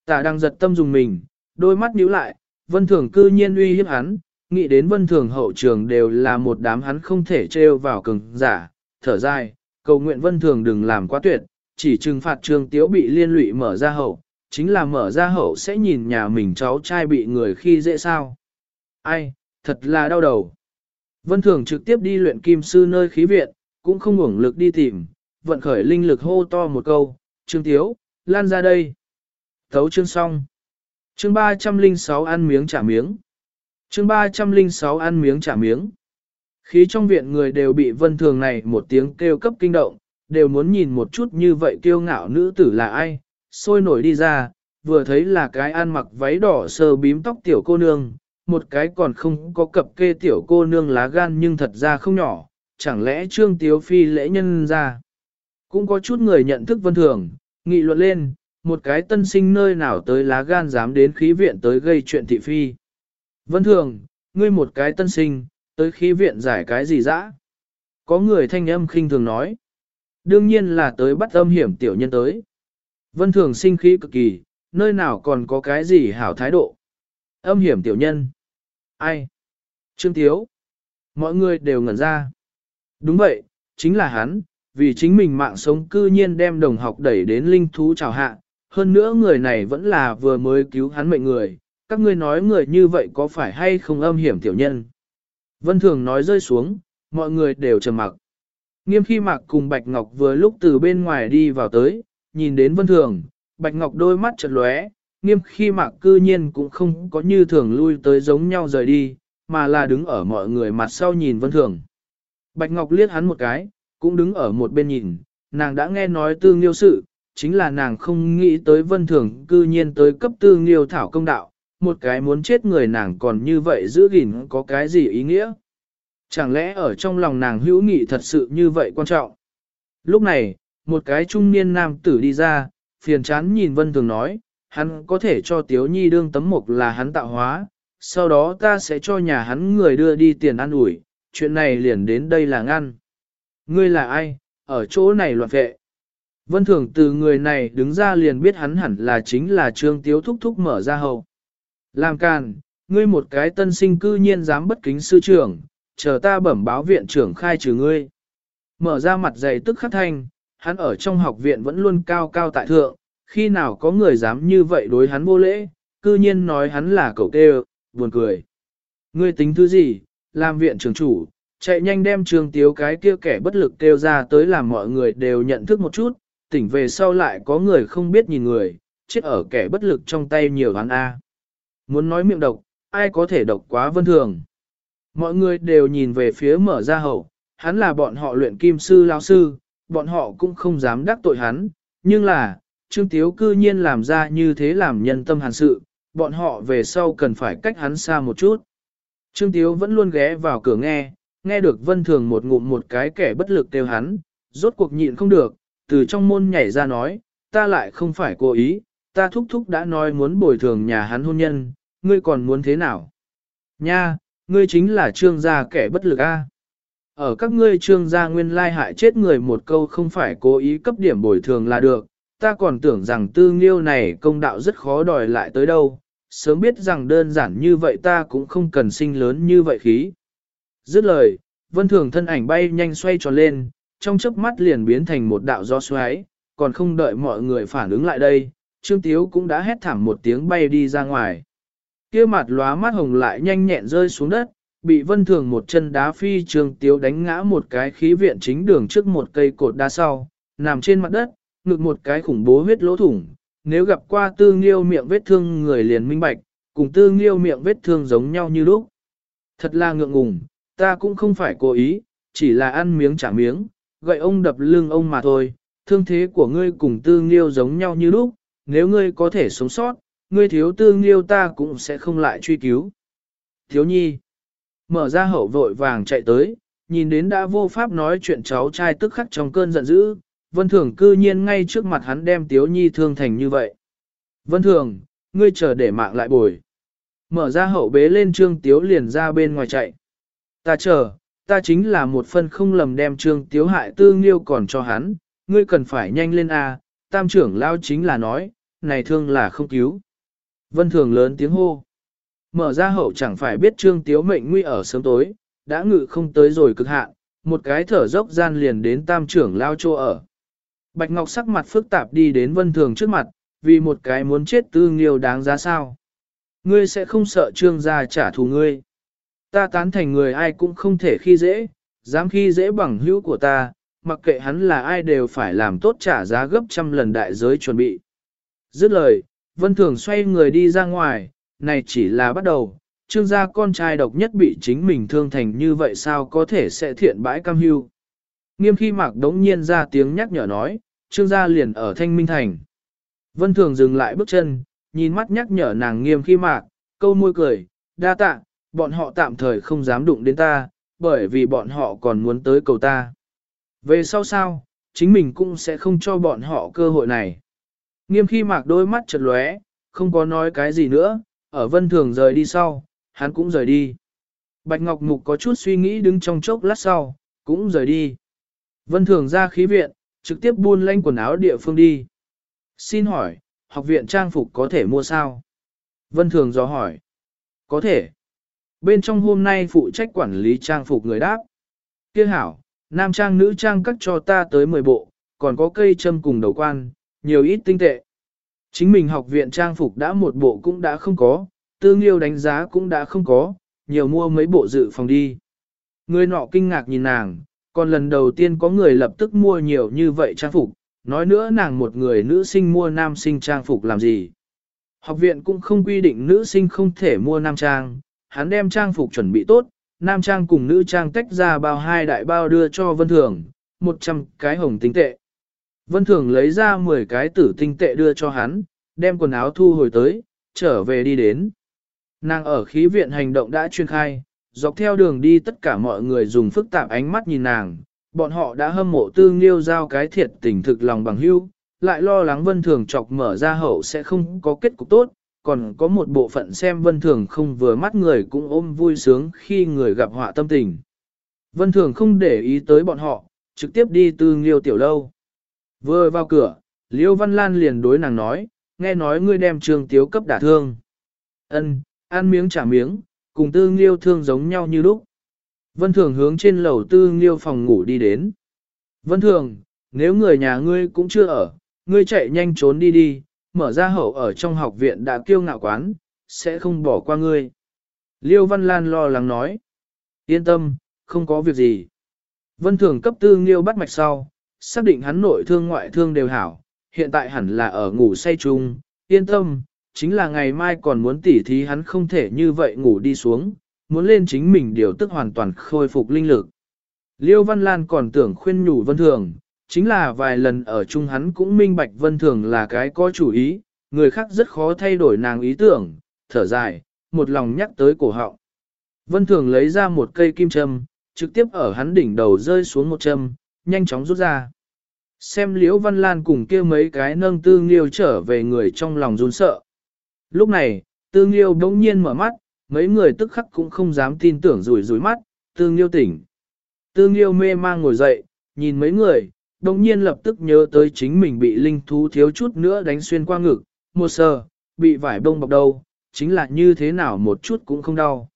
Speaker 1: Tả đăng giật tâm dùng mình, đôi mắt nhíu lại, vân thường cư nhiên uy hiếp hắn, nghĩ đến vân thường hậu trường đều là một đám hắn không thể trêu vào cường giả, thở dài, cầu nguyện vân thường đừng làm quá tuyệt, chỉ trừng phạt trường tiếu bị liên lụy mở ra hậu, chính là mở ra hậu sẽ nhìn nhà mình cháu trai bị người khi dễ sao. Ai, thật là đau đầu. Vân thường trực tiếp đi luyện kim sư nơi khí viện, cũng không ngủng lực đi tìm, vận khởi linh lực hô to một câu, trương tiếu, lan ra đây. Thấu chương xong. Chương 306 ăn miếng trả miếng. Chương 306 ăn miếng trả miếng. Khí trong viện người đều bị vân thường này một tiếng kêu cấp kinh động, đều muốn nhìn một chút như vậy kiêu ngạo nữ tử là ai, sôi nổi đi ra, vừa thấy là cái ăn mặc váy đỏ sờ bím tóc tiểu cô nương, một cái còn không có cập kê tiểu cô nương lá gan nhưng thật ra không nhỏ, chẳng lẽ trương tiếu phi lễ nhân ra. Cũng có chút người nhận thức vân thường, nghị luận lên, một cái tân sinh nơi nào tới lá gan dám đến khí viện tới gây chuyện thị phi. Vân thường, ngươi một cái tân sinh, tới khí viện giải cái gì dã? Có người thanh âm khinh thường nói. Đương nhiên là tới bắt âm hiểm tiểu nhân tới. Vân thường sinh khí cực kỳ, nơi nào còn có cái gì hảo thái độ. Âm hiểm tiểu nhân. Ai? Trương Tiếu. Mọi người đều ngẩn ra. Đúng vậy, chính là hắn, vì chính mình mạng sống cư nhiên đem đồng học đẩy đến linh thú chào hạ. Hơn nữa người này vẫn là vừa mới cứu hắn mệnh người. Các ngươi nói người như vậy có phải hay không âm hiểm tiểu nhân? Vân Thường nói rơi xuống, mọi người đều trầm mặc. Nghiêm khi mặc cùng Bạch Ngọc vừa lúc từ bên ngoài đi vào tới, nhìn đến Vân Thường, Bạch Ngọc đôi mắt chật lóe, nghiêm khi mặc cư nhiên cũng không có như thường lui tới giống nhau rời đi, mà là đứng ở mọi người mặt sau nhìn Vân Thường. Bạch Ngọc liếc hắn một cái, cũng đứng ở một bên nhìn, nàng đã nghe nói tương nghiêu sự, chính là nàng không nghĩ tới Vân Thường cư nhiên tới cấp tương nghiêu thảo công đạo, một cái muốn chết người nàng còn như vậy giữ gìn có cái gì ý nghĩa. Chẳng lẽ ở trong lòng nàng hữu nghị thật sự như vậy quan trọng? Lúc này, một cái trung niên nam tử đi ra, phiền chán nhìn Vân Thường nói, hắn có thể cho Tiếu Nhi đương tấm mục là hắn tạo hóa, sau đó ta sẽ cho nhà hắn người đưa đi tiền ăn ủi, chuyện này liền đến đây là ngăn. Ngươi là ai, ở chỗ này loạn vệ? Vân Thường từ người này đứng ra liền biết hắn hẳn là chính là Trương Tiếu Thúc Thúc mở ra hậu. Làm càn, ngươi một cái tân sinh cư nhiên dám bất kính sư trưởng, chờ ta bẩm báo viện trưởng khai trừ ngươi. Mở ra mặt dày tức khắc thanh, hắn ở trong học viện vẫn luôn cao cao tại thượng, khi nào có người dám như vậy đối hắn vô lễ, cư nhiên nói hắn là cậu tê buồn cười. Ngươi tính thứ gì, làm viện trưởng chủ, chạy nhanh đem trường tiếu cái kia kẻ bất lực kêu ra tới làm mọi người đều nhận thức một chút, tỉnh về sau lại có người không biết nhìn người, chết ở kẻ bất lực trong tay nhiều hắn A. Muốn nói miệng độc, ai có thể độc quá vân thường. Mọi người đều nhìn về phía mở ra hậu, hắn là bọn họ luyện kim sư lao sư, bọn họ cũng không dám đắc tội hắn, nhưng là, Trương Tiếu cư nhiên làm ra như thế làm nhân tâm hàn sự, bọn họ về sau cần phải cách hắn xa một chút. Trương Tiếu vẫn luôn ghé vào cửa nghe, nghe được vân thường một ngụm một cái kẻ bất lực kêu hắn, rốt cuộc nhịn không được, từ trong môn nhảy ra nói, ta lại không phải cố ý, ta thúc thúc đã nói muốn bồi thường nhà hắn hôn nhân, ngươi còn muốn thế nào? Nha, ngươi chính là trương gia kẻ bất lực a. Ở các ngươi trương gia nguyên lai hại chết người một câu không phải cố ý cấp điểm bồi thường là được, ta còn tưởng rằng tư nghiêu này công đạo rất khó đòi lại tới đâu, sớm biết rằng đơn giản như vậy ta cũng không cần sinh lớn như vậy khí. Dứt lời, vân thường thân ảnh bay nhanh xoay tròn lên, trong chớp mắt liền biến thành một đạo gió xoáy, còn không đợi mọi người phản ứng lại đây, Trương Tiếu cũng đã hét thảm một tiếng bay đi ra ngoài. kia mặt lóa mắt hồng lại nhanh nhẹn rơi xuống đất, bị vân thường một chân đá phi Trương Tiếu đánh ngã một cái khí viện chính đường trước một cây cột đá sau, nằm trên mặt đất, ngực một cái khủng bố huyết lỗ thủng. Nếu gặp qua tư nghiêu miệng vết thương người liền minh bạch, cùng tư nghiêu miệng vết thương giống nhau như lúc. Thật là ngượng ngùng, ta cũng không phải cố ý, chỉ là ăn miếng trả miếng, gậy ông đập lưng ông mà thôi. Thương thế của ngươi cùng tư nghiêu giống nhau như lúc, nếu ngươi có thể sống sót, ngươi thiếu tư nghiêu ta cũng sẽ không lại truy cứu. Thiếu nhi, mở ra hậu vội vàng chạy tới, nhìn đến đã vô pháp nói chuyện cháu trai tức khắc trong cơn giận dữ, vân thường cư nhiên ngay trước mặt hắn đem tiếu nhi thương thành như vậy. Vân thường, ngươi chờ để mạng lại bồi. Mở ra hậu bế lên trương tiếu liền ra bên ngoài chạy. Ta chờ, ta chính là một phân không lầm đem trương tiếu hại tư nghiêu còn cho hắn, ngươi cần phải nhanh lên A, tam trưởng lao chính là nói, này thương là không cứu. Vân thường lớn tiếng hô. mở ra hậu chẳng phải biết trương tiếu mệnh nguy ở sớm tối, đã ngự không tới rồi cực hạn, một cái thở dốc gian liền đến tam trưởng lao chỗ ở. Bạch Ngọc sắc mặt phức tạp đi đến vân thường trước mặt, vì một cái muốn chết tư nghiêu đáng giá sao. Ngươi sẽ không sợ trương gia trả thù ngươi. Ta tán thành người ai cũng không thể khi dễ, dám khi dễ bằng hữu của ta, mặc kệ hắn là ai đều phải làm tốt trả giá gấp trăm lần đại giới chuẩn bị. Dứt lời, vân thường xoay người đi ra ngoài, này chỉ là bắt đầu, trương gia con trai độc nhất bị chính mình thương thành như vậy sao có thể sẽ thiện bãi cam hưu. Nghiêm khi mạc đống nhiên ra tiếng nhắc nhở nói, trương gia liền ở thanh minh thành. Vân thường dừng lại bước chân, nhìn mắt nhắc nhở nàng nghiêm khi mạc, câu môi cười, đa tạ, bọn họ tạm thời không dám đụng đến ta, bởi vì bọn họ còn muốn tới cầu ta. Về sau sao, chính mình cũng sẽ không cho bọn họ cơ hội này. Nghiêm khi mạc đôi mắt chật lóe, không có nói cái gì nữa, ở vân thường rời đi sau, hắn cũng rời đi. Bạch Ngọc Mục có chút suy nghĩ đứng trong chốc lát sau, cũng rời đi. Vân thường ra khí viện, trực tiếp buôn lanh quần áo địa phương đi. Xin hỏi, học viện trang phục có thể mua sao? Vân thường dò hỏi. Có thể. Bên trong hôm nay phụ trách quản lý trang phục người đáp. Kia hảo, nam trang nữ trang cắt cho ta tới 10 bộ, còn có cây châm cùng đầu quan, nhiều ít tinh tệ. Chính mình học viện trang phục đã một bộ cũng đã không có, tương yêu đánh giá cũng đã không có, nhiều mua mấy bộ dự phòng đi. Người nọ kinh ngạc nhìn nàng, còn lần đầu tiên có người lập tức mua nhiều như vậy trang phục, nói nữa nàng một người nữ sinh mua nam sinh trang phục làm gì. Học viện cũng không quy định nữ sinh không thể mua nam trang, hắn đem trang phục chuẩn bị tốt, nam trang cùng nữ trang tách ra bao hai đại bao đưa cho Vân Thường, 100 cái hồng tinh tệ. Vân Thường lấy ra 10 cái tử tinh tệ đưa cho hắn, đem quần áo thu hồi tới, trở về đi đến. Nàng ở khí viện hành động đã chuyên khai, dọc theo đường đi tất cả mọi người dùng phức tạp ánh mắt nhìn nàng, bọn họ đã hâm mộ tư nghiêu giao cái thiệt tình thực lòng bằng hữu, lại lo lắng vân thường chọc mở ra hậu sẽ không có kết cục tốt, còn có một bộ phận xem vân thường không vừa mắt người cũng ôm vui sướng khi người gặp họa tâm tình. Vân thường không để ý tới bọn họ, trực tiếp đi tư nghiêu tiểu lâu. Vừa vào cửa, Liêu Văn Lan liền đối nàng nói, nghe nói ngươi đem trường tiếu cấp đả thương. Ân, ăn miếng trả miếng, cùng tư nghiêu thương giống nhau như lúc. Vân Thường hướng trên lầu tư nghiêu phòng ngủ đi đến. Vân Thường, nếu người nhà ngươi cũng chưa ở, ngươi chạy nhanh trốn đi đi, mở ra hậu ở trong học viện đã kiêu ngạo quán, sẽ không bỏ qua ngươi. Liêu Văn Lan lo lắng nói. Yên tâm, không có việc gì. Vân Thường cấp tư nghiêu bắt mạch sau, xác định hắn nội thương ngoại thương đều hảo, hiện tại hẳn là ở ngủ say chung, yên tâm, chính là ngày mai còn muốn tỉ thí hắn không thể như vậy ngủ đi xuống, muốn lên chính mình điều tức hoàn toàn khôi phục linh lực. Liêu Văn Lan còn tưởng khuyên nhủ Vân Thường, chính là vài lần ở chung hắn cũng minh bạch Vân Thường là cái có chủ ý, người khác rất khó thay đổi nàng ý tưởng, thở dài, một lòng nhắc tới cổ họng. Vân Thường lấy ra một cây kim châm, trực tiếp ở hắn đỉnh đầu rơi xuống một châm, nhanh chóng rút ra. Xem Liễu Văn Lan cùng kia mấy cái nâng tư nghiêu trở về người trong lòng run sợ. Lúc này, tư nghiêu bỗng nhiên mở mắt, mấy người tức khắc cũng không dám tin tưởng rủi rủi mắt, tư nghiêu tỉnh. Tư nghiêu mê mang ngồi dậy, nhìn mấy người, bỗng nhiên lập tức nhớ tới chính mình bị linh thú thiếu chút nữa đánh xuyên qua ngực, một sờ, bị vải bông bọc đầu, chính là như thế nào một chút cũng không đau.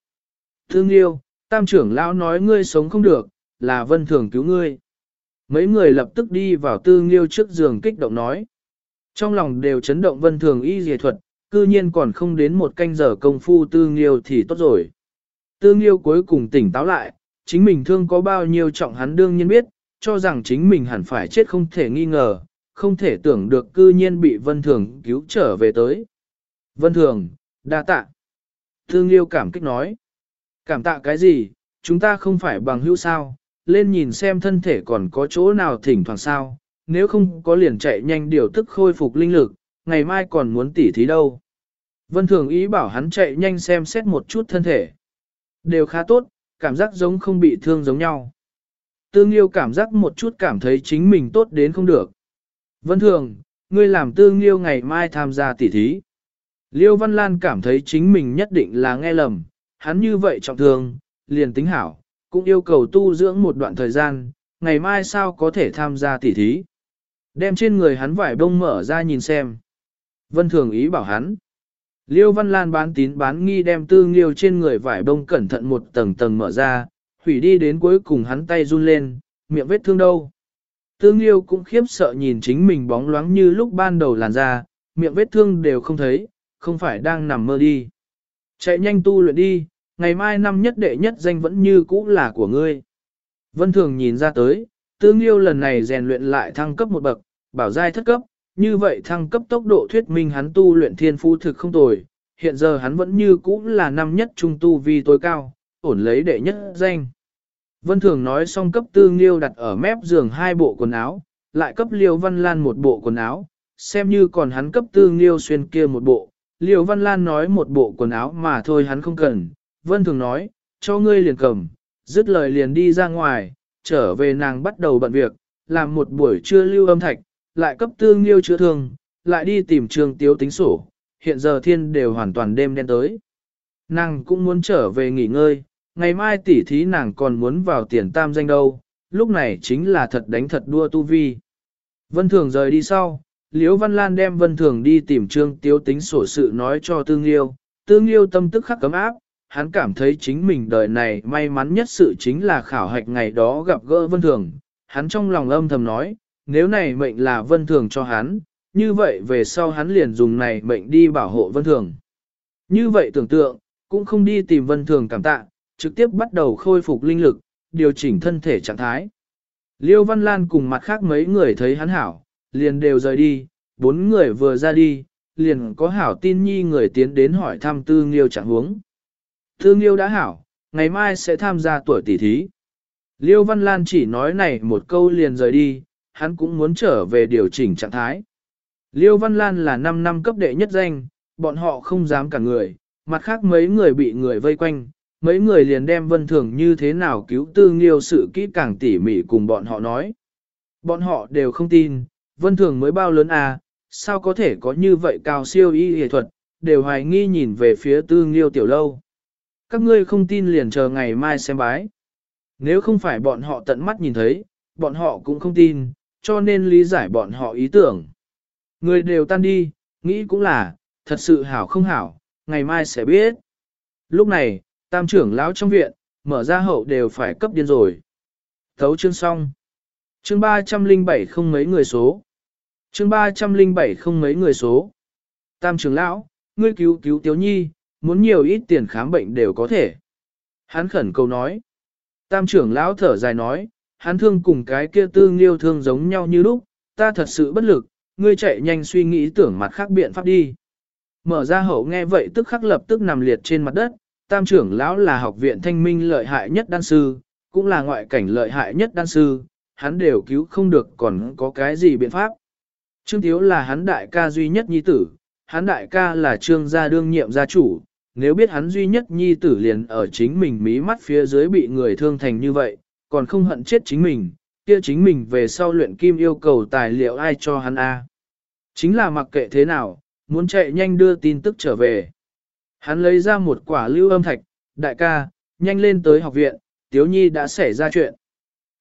Speaker 1: tương yêu, tam trưởng lão nói ngươi sống không được, là vân thường cứu ngươi. Mấy người lập tức đi vào tư nghiêu trước giường kích động nói. Trong lòng đều chấn động vân thường y dề thuật, cư nhiên còn không đến một canh giờ công phu tư nghiêu thì tốt rồi. Tư nghiêu cuối cùng tỉnh táo lại, chính mình thương có bao nhiêu trọng hắn đương nhiên biết, cho rằng chính mình hẳn phải chết không thể nghi ngờ, không thể tưởng được cư nhiên bị vân thường cứu trở về tới. Vân thường, đa tạ. Tư nghiêu cảm kích nói. Cảm tạ cái gì, chúng ta không phải bằng hữu sao, lên nhìn xem thân thể còn có chỗ nào thỉnh thoảng sao, nếu không có liền chạy nhanh điều tức khôi phục linh lực, ngày mai còn muốn tỉ thí đâu. Vân Thường ý bảo hắn chạy nhanh xem xét một chút thân thể. Đều khá tốt, cảm giác giống không bị thương giống nhau. Tương Liêu cảm giác một chút cảm thấy chính mình tốt đến không được. Vân Thường, ngươi làm Tương Liêu ngày mai tham gia tỉ thí. Liêu Văn Lan cảm thấy chính mình nhất định là nghe lầm, hắn như vậy trọng thương, liền tính hảo, cũng yêu cầu tu dưỡng một đoạn thời gian, ngày mai sao có thể tham gia tỉ thí. Đem trên người hắn vải bông mở ra nhìn xem. Vân Thường ý bảo hắn. Liêu Văn Lan bán tín bán nghi đem tư nghiêu trên người vải bông cẩn thận một tầng tầng mở ra, hủy đi đến cuối cùng hắn tay run lên, miệng vết thương đâu. Tư nghiêu cũng khiếp sợ nhìn chính mình bóng loáng như lúc ban đầu làn ra, miệng vết thương đều không thấy, không phải đang nằm mơ đi. Chạy nhanh tu luyện đi, ngày mai năm nhất đệ nhất danh vẫn như cũ là của ngươi. Vân Thường nhìn ra tới, Tư Nghiêu lần này rèn luyện lại thăng cấp một bậc, bảo giai thất cấp, như vậy thăng cấp tốc độ thuyết minh hắn tu luyện thiên phú thực không tồi, hiện giờ hắn vẫn như cũ là năm nhất trung tu vi tối cao, ổn lấy đệ nhất danh. Vân Thường nói xong cấp Tư Nghiêu đặt ở mép giường hai bộ quần áo, lại cấp Liêu Văn Lan một bộ quần áo, xem như còn hắn cấp Tư Nghiêu xuyên kia một bộ. Liêu Văn Lan nói một bộ quần áo mà thôi hắn không cần, Vân Thường nói, cho ngươi liền cầm, dứt lời liền đi ra ngoài, trở về nàng bắt đầu bận việc, làm một buổi trưa lưu âm thạch, lại cấp tương liêu chữa thương, lại đi tìm trường tiếu tính sổ, hiện giờ thiên đều hoàn toàn đêm đen tới. Nàng cũng muốn trở về nghỉ ngơi, ngày mai tỉ thí nàng còn muốn vào tiền tam danh đâu, lúc này chính là thật đánh thật đua tu vi. Vân Thường rời đi sau, Liễu Văn Lan đem Vân Thường đi tìm trương tiếu tính sổ sự nói cho Tương Liêu, Tương Liêu tâm tức khắc cấm áp, hắn cảm thấy chính mình đời này may mắn nhất sự chính là khảo hạch ngày đó gặp gỡ Vân Thường. Hắn trong lòng âm thầm nói, nếu này mệnh là Vân Thường cho hắn, như vậy về sau hắn liền dùng này mệnh đi bảo hộ Vân Thường. Như vậy tưởng tượng, cũng không đi tìm Vân Thường cảm tạ, trực tiếp bắt đầu khôi phục linh lực, điều chỉnh thân thể trạng thái. Liêu Văn Lan cùng mặt khác mấy người thấy hắn hảo, liền đều rời đi, bốn người vừa ra đi, liền có hảo tin nhi người tiến đến hỏi thăm tư nghiêu trạng huống. Thương Liêu đã hảo, ngày mai sẽ tham gia tuổi tỷ thí. Liêu Văn Lan chỉ nói này một câu liền rời đi, hắn cũng muốn trở về điều chỉnh trạng thái. Liêu Văn Lan là 5 năm cấp đệ nhất danh, bọn họ không dám cả người, mặt khác mấy người bị người vây quanh, mấy người liền đem vân thường như thế nào cứu tư nghiêu sự kỹ càng tỉ mỉ cùng bọn họ nói. Bọn họ đều không tin, vân thường mới bao lớn à, sao có thể có như vậy cao siêu y nghệ thuật, đều hoài nghi nhìn về phía tư nghiêu tiểu lâu. Các ngươi không tin liền chờ ngày mai xem bái. Nếu không phải bọn họ tận mắt nhìn thấy, bọn họ cũng không tin, cho nên lý giải bọn họ ý tưởng. Người đều tan đi, nghĩ cũng là, thật sự hảo không hảo, ngày mai sẽ biết. Lúc này, tam trưởng lão trong viện, mở ra hậu đều phải cấp điên rồi. Thấu chương xong. Chương 307 không mấy người số. Chương 307 không mấy người số. Tam trưởng lão, ngươi cứu cứu Tiếu Nhi, muốn nhiều ít tiền khám bệnh đều có thể. Hắn khẩn cầu nói. Tam trưởng lão thở dài nói, hắn thương cùng cái kia tư nghiêu thương giống nhau như lúc, ta thật sự bất lực, ngươi chạy nhanh suy nghĩ tưởng mặt khác biện pháp đi. Mở ra hậu nghe vậy tức khắc lập tức nằm liệt trên mặt đất, tam trưởng lão là học viện thanh minh lợi hại nhất đan sư, cũng là ngoại cảnh lợi hại nhất đan sư, hắn đều cứu không được còn có cái gì biện pháp. Trương Thiếu là hắn đại ca duy nhất nhi tử, hắn đại ca là trương gia đương nhiệm gia chủ, nếu biết hắn duy nhất nhi tử liền ở chính mình mí mắt phía dưới bị người thương thành như vậy, còn không hận chết chính mình, kia chính mình về sau luyện kim yêu cầu tài liệu ai cho hắn a? Chính là mặc kệ thế nào, muốn chạy nhanh đưa tin tức trở về. Hắn lấy ra một quả lưu âm thạch, đại ca, nhanh lên tới học viện, Tiếu Nhi đã xảy ra chuyện.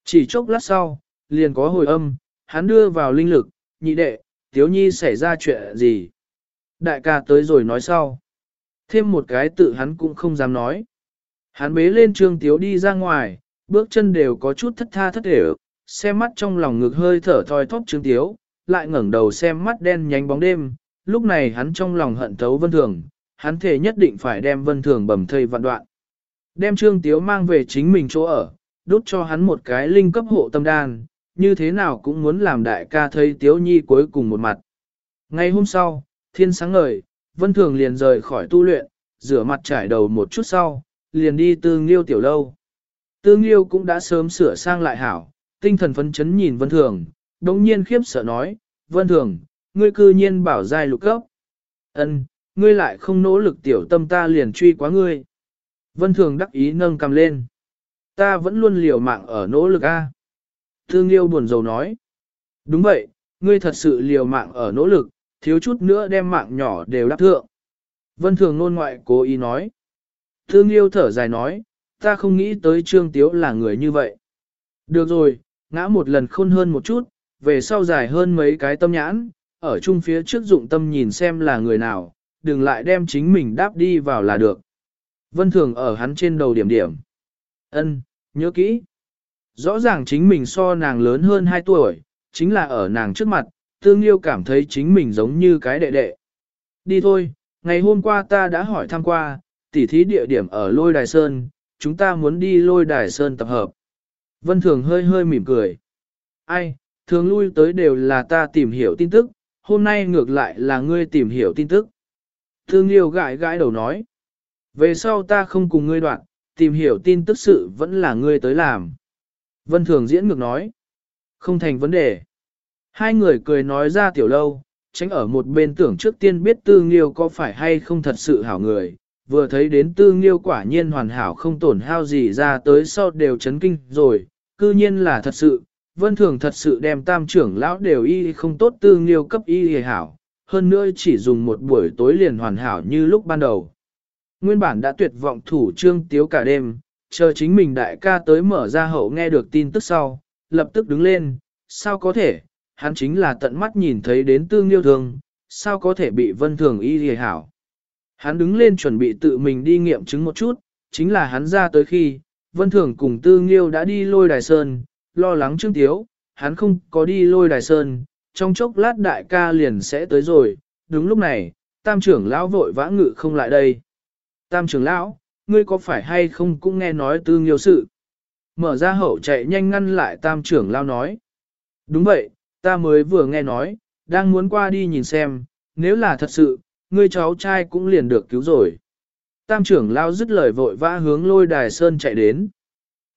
Speaker 1: Chỉ chốc lát sau, liền có hồi âm, hắn đưa vào linh lực, nhị đệ, Tiếu Nhi xảy ra chuyện gì? Đại ca tới rồi nói sau. Thêm một cái tự hắn cũng không dám nói. Hắn bế lên trương tiếu đi ra ngoài, bước chân đều có chút thất tha thất để xem mắt trong lòng ngực hơi thở thoi thóp trương tiếu, lại ngẩng đầu xem mắt đen nhánh bóng đêm, lúc này hắn trong lòng hận thấu vân thường, hắn thể nhất định phải đem vân thường bầm thây vạn đoạn. Đem trương tiếu mang về chính mình chỗ ở, đút cho hắn một cái linh cấp hộ tâm đan, như thế nào cũng muốn làm đại ca thấy tiếu nhi cuối cùng một mặt. Ngay hôm sau, thiên sáng ngời, Vân Thường liền rời khỏi tu luyện, rửa mặt trải đầu một chút sau, liền đi Tương Nghiêu tiểu lâu. Tương Liêu cũng đã sớm sửa sang lại hảo, tinh thần phấn chấn nhìn Vân Thường, đồng nhiên khiếp sợ nói, Vân Thường, ngươi cư nhiên bảo giai lục cấp. ân ngươi lại không nỗ lực tiểu tâm ta liền truy quá ngươi. Vân Thường đắc ý nâng cầm lên. Ta vẫn luôn liều mạng ở nỗ lực A. Tương Liêu buồn rầu nói. Đúng vậy, ngươi thật sự liều mạng ở nỗ lực, thiếu chút nữa đem mạng nhỏ đều đáp thượng. Vân Thường nôn ngoại cố ý nói. Tương yêu thở dài nói, ta không nghĩ tới Trương Tiếu là người như vậy. Được rồi, ngã một lần khôn hơn một chút, về sau dài hơn mấy cái tâm nhãn, ở chung phía trước dụng tâm nhìn xem là người nào, đừng lại đem chính mình đáp đi vào là được. Vân Thường ở hắn trên đầu điểm điểm. Ân, nhớ kỹ. Rõ ràng chính mình so nàng lớn hơn 2 tuổi, chính là ở nàng trước mặt, tương yêu cảm thấy chính mình giống như cái đệ đệ. Đi thôi, ngày hôm qua ta đã hỏi thăm qua, tỉ thí địa điểm ở lôi đài sơn, chúng ta muốn đi lôi đài sơn tập hợp. Vân Thường hơi hơi mỉm cười. Ai, thường lui tới đều là ta tìm hiểu tin tức, hôm nay ngược lại là ngươi tìm hiểu tin tức. Thương Liêu gãi gãi đầu nói. Về sau ta không cùng ngươi đoạn, tìm hiểu tin tức sự vẫn là ngươi tới làm. Vân Thường diễn ngược nói. Không thành vấn đề. Hai người cười nói ra tiểu lâu, tránh ở một bên tưởng trước tiên biết Tư Nghiêu có phải hay không thật sự hảo người, vừa thấy đến Tư Nghiêu quả nhiên hoàn hảo không tổn hao gì ra tới sau đều chấn kinh rồi, cư nhiên là thật sự, Vân Thường thật sự đem tam trưởng lão đều y không tốt Tư Nghiêu cấp y hề hảo, hơn nữa chỉ dùng một buổi tối liền hoàn hảo như lúc ban đầu. Nguyên bản đã tuyệt vọng thủ trương tiếu cả đêm, chờ chính mình đại ca tới mở ra hậu nghe được tin tức sau, lập tức đứng lên, sao có thể, hắn chính là tận mắt nhìn thấy đến tương yêu thương, sao có thể bị vân thường y hề hảo. Hắn đứng lên chuẩn bị tự mình đi nghiệm chứng một chút, chính là hắn ra tới khi, vân thường cùng tư nghiêu đã đi lôi đài sơn, lo lắng trương tiếu, hắn không có đi lôi đài sơn, trong chốc lát đại ca liền sẽ tới rồi, đúng lúc này, tam trưởng lão vội vã ngự không lại đây. Tam trưởng lão, ngươi có phải hay không cũng nghe nói tư nghiêu sự. Mở ra hậu chạy nhanh ngăn lại tam trưởng lão nói. Đúng vậy, ta mới vừa nghe nói, đang muốn qua đi nhìn xem, nếu là thật sự, ngươi cháu trai cũng liền được cứu rồi. Tam trưởng lao dứt lời vội vã hướng lôi đài sơn chạy đến.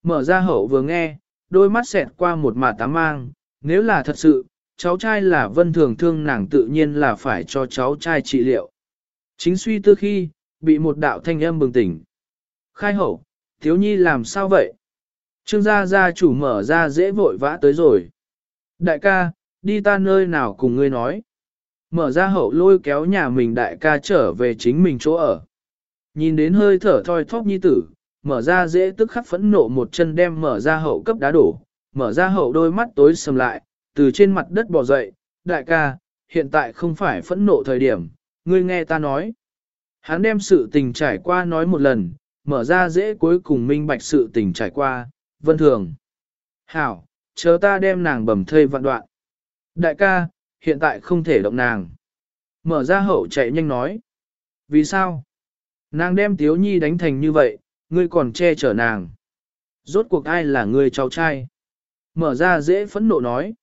Speaker 1: Mở ra hậu vừa nghe, đôi mắt xẹt qua một mà tám mang, nếu là thật sự, cháu trai là vân thường thương nàng tự nhiên là phải cho cháu trai trị liệu. Chính suy tư khi, bị một đạo thanh âm bừng tỉnh. Khai hậu, thiếu nhi làm sao vậy? Trương gia gia chủ mở ra dễ vội vã tới rồi. Đại ca, đi ta nơi nào cùng ngươi nói. Mở ra hậu lôi kéo nhà mình đại ca trở về chính mình chỗ ở. Nhìn đến hơi thở thoi thóp nhi tử, mở ra dễ tức khắc phẫn nộ một chân đem mở ra hậu cấp đá đổ. Mở ra hậu đôi mắt tối sầm lại, từ trên mặt đất bò dậy, đại ca, hiện tại không phải phẫn nộ thời điểm, ngươi nghe ta nói. Hắn đem sự tình trải qua nói một lần, mở ra dễ cuối cùng minh bạch sự tình trải qua, vân thường. Hảo, chờ ta đem nàng bầm thây vạn đoạn. Đại ca, hiện tại không thể động nàng. Mở ra hậu chạy nhanh nói. Vì sao? Nàng đem Tiếu Nhi đánh thành như vậy, ngươi còn che chở nàng. Rốt cuộc ai là người cháu trai? Mở ra dễ phẫn nộ nói.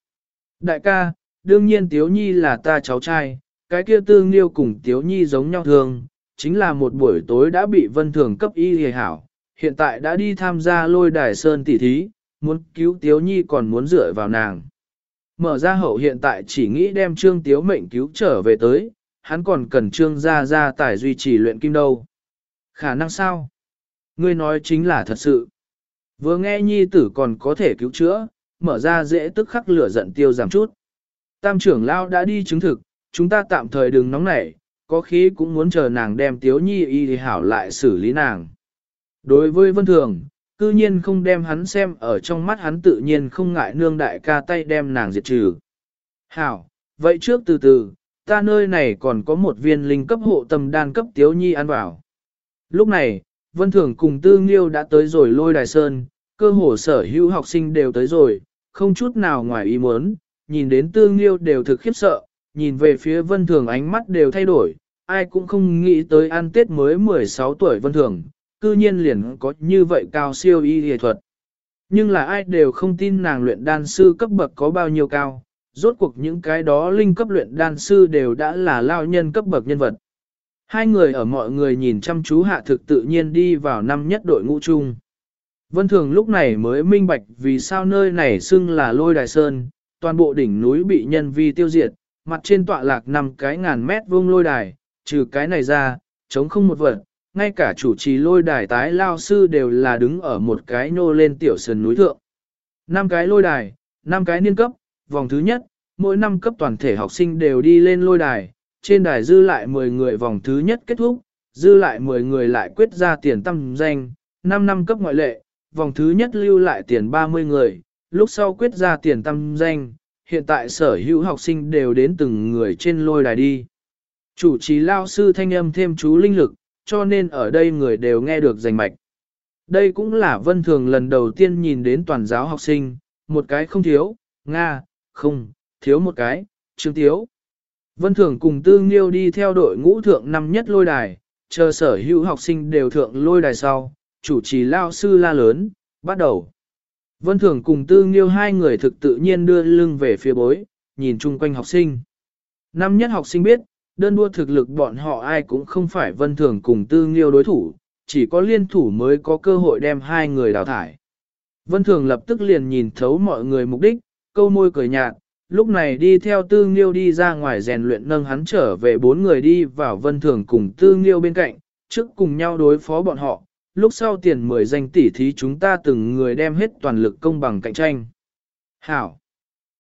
Speaker 1: Đại ca, đương nhiên Tiếu Nhi là ta cháu trai, cái kia tương liêu cùng Tiếu Nhi giống nhau thường, chính là một buổi tối đã bị vân thường cấp y hề hảo, hiện tại đã đi tham gia lôi đài sơn tỷ thí, muốn cứu Tiếu Nhi còn muốn dựa vào nàng. Mở ra hậu hiện tại chỉ nghĩ đem Trương Tiếu mệnh cứu trở về tới, hắn còn cần Trương gia gia tài duy trì luyện kim đâu. Khả năng sao? Ngươi nói chính là thật sự. Vừa nghe Nhi tử còn có thể cứu chữa, mở ra dễ tức khắc lửa giận tiêu giảm chút. Tam trưởng lao đã đi chứng thực, chúng ta tạm thời đừng nóng nảy, có khí cũng muốn chờ nàng đem tiếu nhi y thì hảo lại xử lý nàng. Đối với vân thường, cư nhiên không đem hắn xem ở trong mắt hắn tự nhiên không ngại nương đại ca tay đem nàng diệt trừ. Hảo, vậy trước từ từ, ta nơi này còn có một viên linh cấp hộ tâm đan cấp tiếu nhi ăn vào. Lúc này, vân thường cùng tư nghiêu đã tới rồi lôi đài sơn, cơ hồ sở hữu học sinh đều tới rồi, không chút nào ngoài ý muốn, nhìn đến tư nghiêu đều thực khiếp sợ, nhìn về phía vân thường ánh mắt đều thay đổi, ai cũng không nghĩ tới ăn tết mới 16 tuổi vân thường, cư nhiên liền có như vậy cao siêu y y thuật. Nhưng là ai đều không tin nàng luyện đan sư cấp bậc có bao nhiêu cao, rốt cuộc những cái đó linh cấp luyện đan sư đều đã là lao nhân cấp bậc nhân vật. Hai người ở mọi người nhìn chăm chú hạ thực tự nhiên đi vào năm nhất đội ngũ chung. Vân Thường lúc này mới minh bạch vì sao nơi này xưng là lôi đài sơn, toàn bộ đỉnh núi bị nhân vi tiêu diệt, mặt trên tọa lạc nằm cái ngàn mét vuông lôi đài, trừ cái này ra, chống không một vật, ngay cả chủ trì lôi đài tái lao sư đều là đứng ở một cái nô lên tiểu sườn núi thượng. Năm cái lôi đài, năm cái niên cấp, vòng thứ nhất, mỗi năm cấp toàn thể học sinh đều đi lên lôi đài, trên đài dư lại 10 người vòng thứ nhất kết thúc, dư lại 10 người lại quyết ra tiền tăng danh, 5 năm cấp ngoại lệ, vòng thứ nhất lưu lại tiền 30 người, lúc sau quyết ra tiền tăng danh, hiện tại sở hữu học sinh đều đến từng người trên lôi đài đi. Chủ trì lao sư thanh âm thêm chú linh lực, cho nên ở đây người đều nghe được rành mạch. Đây cũng là vân thường lần đầu tiên nhìn đến toàn giáo học sinh, một cái không thiếu, Nga, không, thiếu một cái, Trương Tiếu. Vân thường cùng Tư Nghiêu đi theo đội ngũ thượng năm nhất lôi đài, chờ sở hữu học sinh đều thượng lôi đài sau, chủ trì lao sư la lớn, bắt đầu. Vân thường cùng Tư Nghiêu hai người thực tự nhiên đưa lưng về phía bối, nhìn chung quanh học sinh. Năm nhất học sinh biết, đơn đua thực lực bọn họ ai cũng không phải vân thường cùng tư nghiêu đối thủ, chỉ có liên thủ mới có cơ hội đem hai người đào thải. Vân thường lập tức liền nhìn thấu mọi người mục đích, câu môi cười nhạt, lúc này đi theo tư nghiêu đi ra ngoài rèn luyện nâng hắn trở về bốn người đi vào vân thường cùng tư nghiêu bên cạnh, trước cùng nhau đối phó bọn họ, lúc sau tiền 10 danh tỷ thí chúng ta từng người đem hết toàn lực công bằng cạnh tranh. Hảo!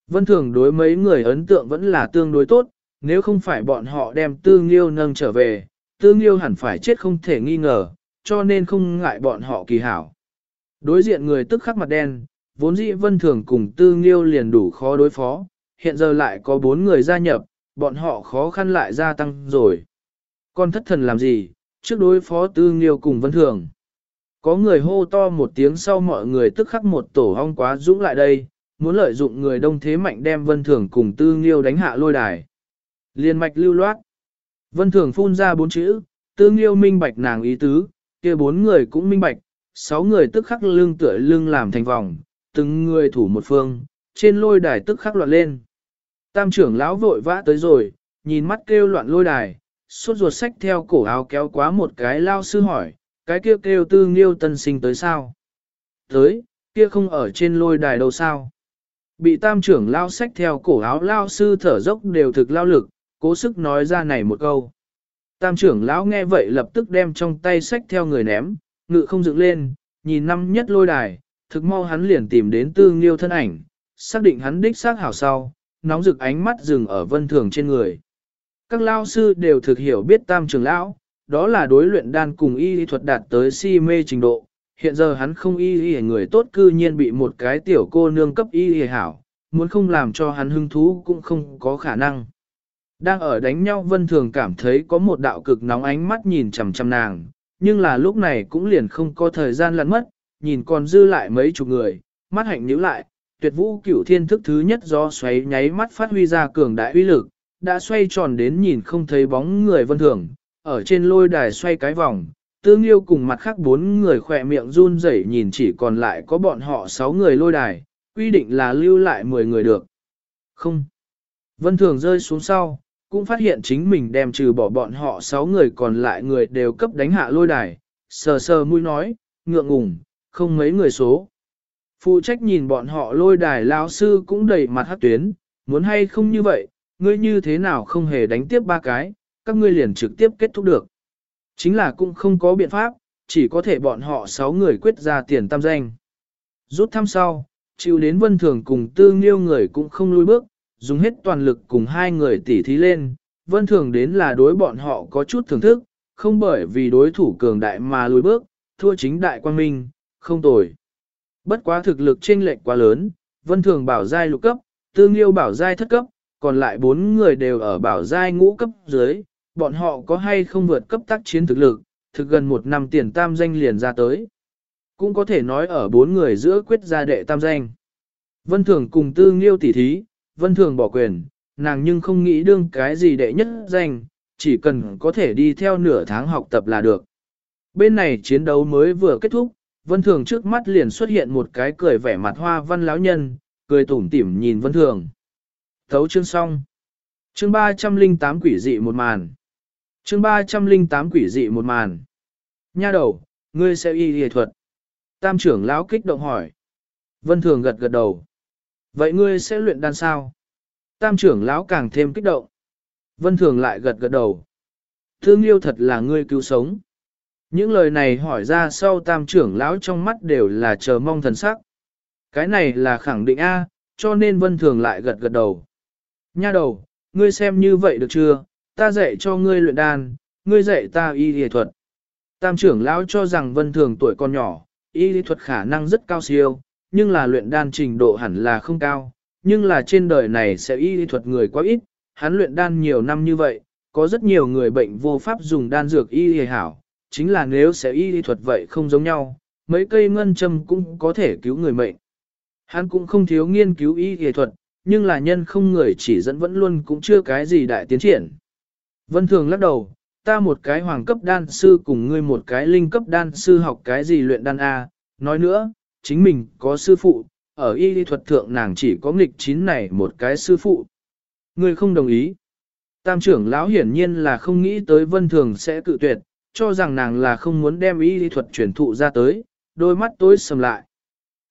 Speaker 1: Vân thường đối mấy người ấn tượng vẫn là tương đối tốt, nếu không phải bọn họ đem tư nghiêu nâng trở về, tư nghiêu hẳn phải chết không thể nghi ngờ, cho nên không ngại bọn họ kỳ hảo. Đối diện người tức khắc mặt đen, vốn dĩ vân thường cùng tư nghiêu liền đủ khó đối phó, hiện giờ lại có bốn người gia nhập, bọn họ khó khăn lại gia tăng rồi. Con thất thần làm gì, trước đối phó tư nghiêu cùng vân thường. Có người hô to một tiếng sau mọi người tức khắc một tổ hong quá dũng lại đây, muốn lợi dụng người đông thế mạnh đem vân thường cùng tư nghiêu đánh hạ lôi đài. Liên mạch lưu loát. Vân Thường phun ra bốn chữ, tương yêu minh bạch nàng ý tứ, kia bốn người cũng minh bạch, sáu người tức khắc lưng tựa lưng làm thành vòng, từng người thủ một phương, trên lôi đài tức khắc loạn lên. Tam trưởng lão vội vã tới rồi, nhìn mắt kêu loạn lôi đài, suốt ruột sách theo cổ áo kéo quá một cái lao sư hỏi, cái kia kêu, kêu tư nghiêu tân sinh tới sao? Tới, kia không ở trên lôi đài đâu sao? Bị tam trưởng lao sách theo cổ áo lao sư thở dốc đều thực lao lực, cố sức nói ra này một câu. Tam trưởng lão nghe vậy lập tức đem trong tay sách theo người ném, ngự không dựng lên, nhìn năm nhất lôi đài, thực mau hắn liền tìm đến tư nghiêu thân ảnh, xác định hắn đích xác hảo sau, nóng rực ánh mắt dừng ở vân thường trên người. Các lao sư đều thực hiểu biết tam trưởng lão, đó là đối luyện đan cùng y lý thuật đạt tới si mê trình độ. Hiện giờ hắn không y y người tốt cư nhiên bị một cái tiểu cô nương cấp y y hảo, muốn không làm cho hắn hứng thú cũng không có khả năng. Đang ở đánh nhau vân thường cảm thấy có một đạo cực nóng ánh mắt nhìn chằm chằm nàng, nhưng là lúc này cũng liền không có thời gian lặn mất, nhìn còn dư lại mấy chục người, mắt hạnh nhíu lại, tuyệt vũ cửu thiên thức thứ nhất do xoáy nháy mắt phát huy ra cường đại uy lực, đã xoay tròn đến nhìn không thấy bóng người vân thường, ở trên lôi đài xoay cái vòng, tương yêu cùng mặt khác bốn người khỏe miệng run rẩy nhìn chỉ còn lại có bọn họ sáu người lôi đài, quy định là lưu lại 10 người được. Không. Vân thường rơi xuống sau, cũng phát hiện chính mình đem trừ bỏ bọn họ 6 người còn lại người đều cấp đánh hạ lôi đài, sờ sờ mũi nói, ngượng ngùng, không mấy người số. Phụ trách nhìn bọn họ lôi đài lão sư cũng đầy mặt hát tuyến, muốn hay không như vậy, ngươi như thế nào không hề đánh tiếp ba cái, các ngươi liền trực tiếp kết thúc được. Chính là cũng không có biện pháp, chỉ có thể bọn họ 6 người quyết ra tiền tam danh. Rút thăm sau, chịu đến vân thường cùng tư nghiêu người cũng không lui bước, dùng hết toàn lực cùng hai người tỉ thí lên, vân thường đến là đối bọn họ có chút thưởng thức, không bởi vì đối thủ cường đại mà lùi bước, thua chính đại quan minh, không tồi. Bất quá thực lực chênh lệch quá lớn, vân thường bảo giai lục cấp, tương yêu bảo giai thất cấp, còn lại bốn người đều ở bảo giai ngũ cấp dưới, bọn họ có hay không vượt cấp tác chiến thực lực, thực gần một năm tiền tam danh liền ra tới. Cũng có thể nói ở bốn người giữa quyết gia đệ tam danh. Vân thường cùng tư nghiêu tỉ thí, vân thường bỏ quyền, nàng nhưng không nghĩ đương cái gì đệ nhất danh, chỉ cần có thể đi theo nửa tháng học tập là được. Bên này chiến đấu mới vừa kết thúc, vân thường trước mắt liền xuất hiện một cái cười vẻ mặt hoa văn lão nhân, cười tủm tỉm nhìn vân thường. Thấu chương xong. Chương 308 quỷ dị một màn. Chương 308 quỷ dị một màn. Nha đầu, ngươi sẽ y y thuật. Tam trưởng lão kích động hỏi. Vân thường gật gật đầu. Vậy ngươi sẽ luyện đan sao? Tam trưởng lão càng thêm kích động. Vân Thường lại gật gật đầu. Thương yêu thật là ngươi cứu sống. Những lời này hỏi ra sau tam trưởng lão trong mắt đều là chờ mong thần sắc. Cái này là khẳng định A, cho nên Vân Thường lại gật gật đầu. Nha đầu, ngươi xem như vậy được chưa? Ta dạy cho ngươi luyện đan, ngươi dạy ta y y thuật. Tam trưởng lão cho rằng Vân Thường tuổi còn nhỏ, y lý thuật khả năng rất cao siêu, nhưng là luyện đan trình độ hẳn là không cao, nhưng là trên đời này sẽ y thuật người quá ít, hắn luyện đan nhiều năm như vậy, có rất nhiều người bệnh vô pháp dùng đan dược y hề hảo, chính là nếu sẽ y thuật vậy không giống nhau, mấy cây ngân châm cũng có thể cứu người mệnh. Hắn cũng không thiếu nghiên cứu y y thuật, nhưng là nhân không người chỉ dẫn vẫn luôn cũng chưa cái gì đại tiến triển. Vân Thường lắc đầu, ta một cái hoàng cấp đan sư cùng ngươi một cái linh cấp đan sư học cái gì luyện đan A, nói nữa, chính mình có sư phụ, ở y lý thuật thượng nàng chỉ có nghịch chín này một cái sư phụ. người không đồng ý. Tam trưởng lão hiển nhiên là không nghĩ tới Vân Thường sẽ cự tuyệt, cho rằng nàng là không muốn đem y lý thuật truyền thụ ra tới, đôi mắt tối sầm lại.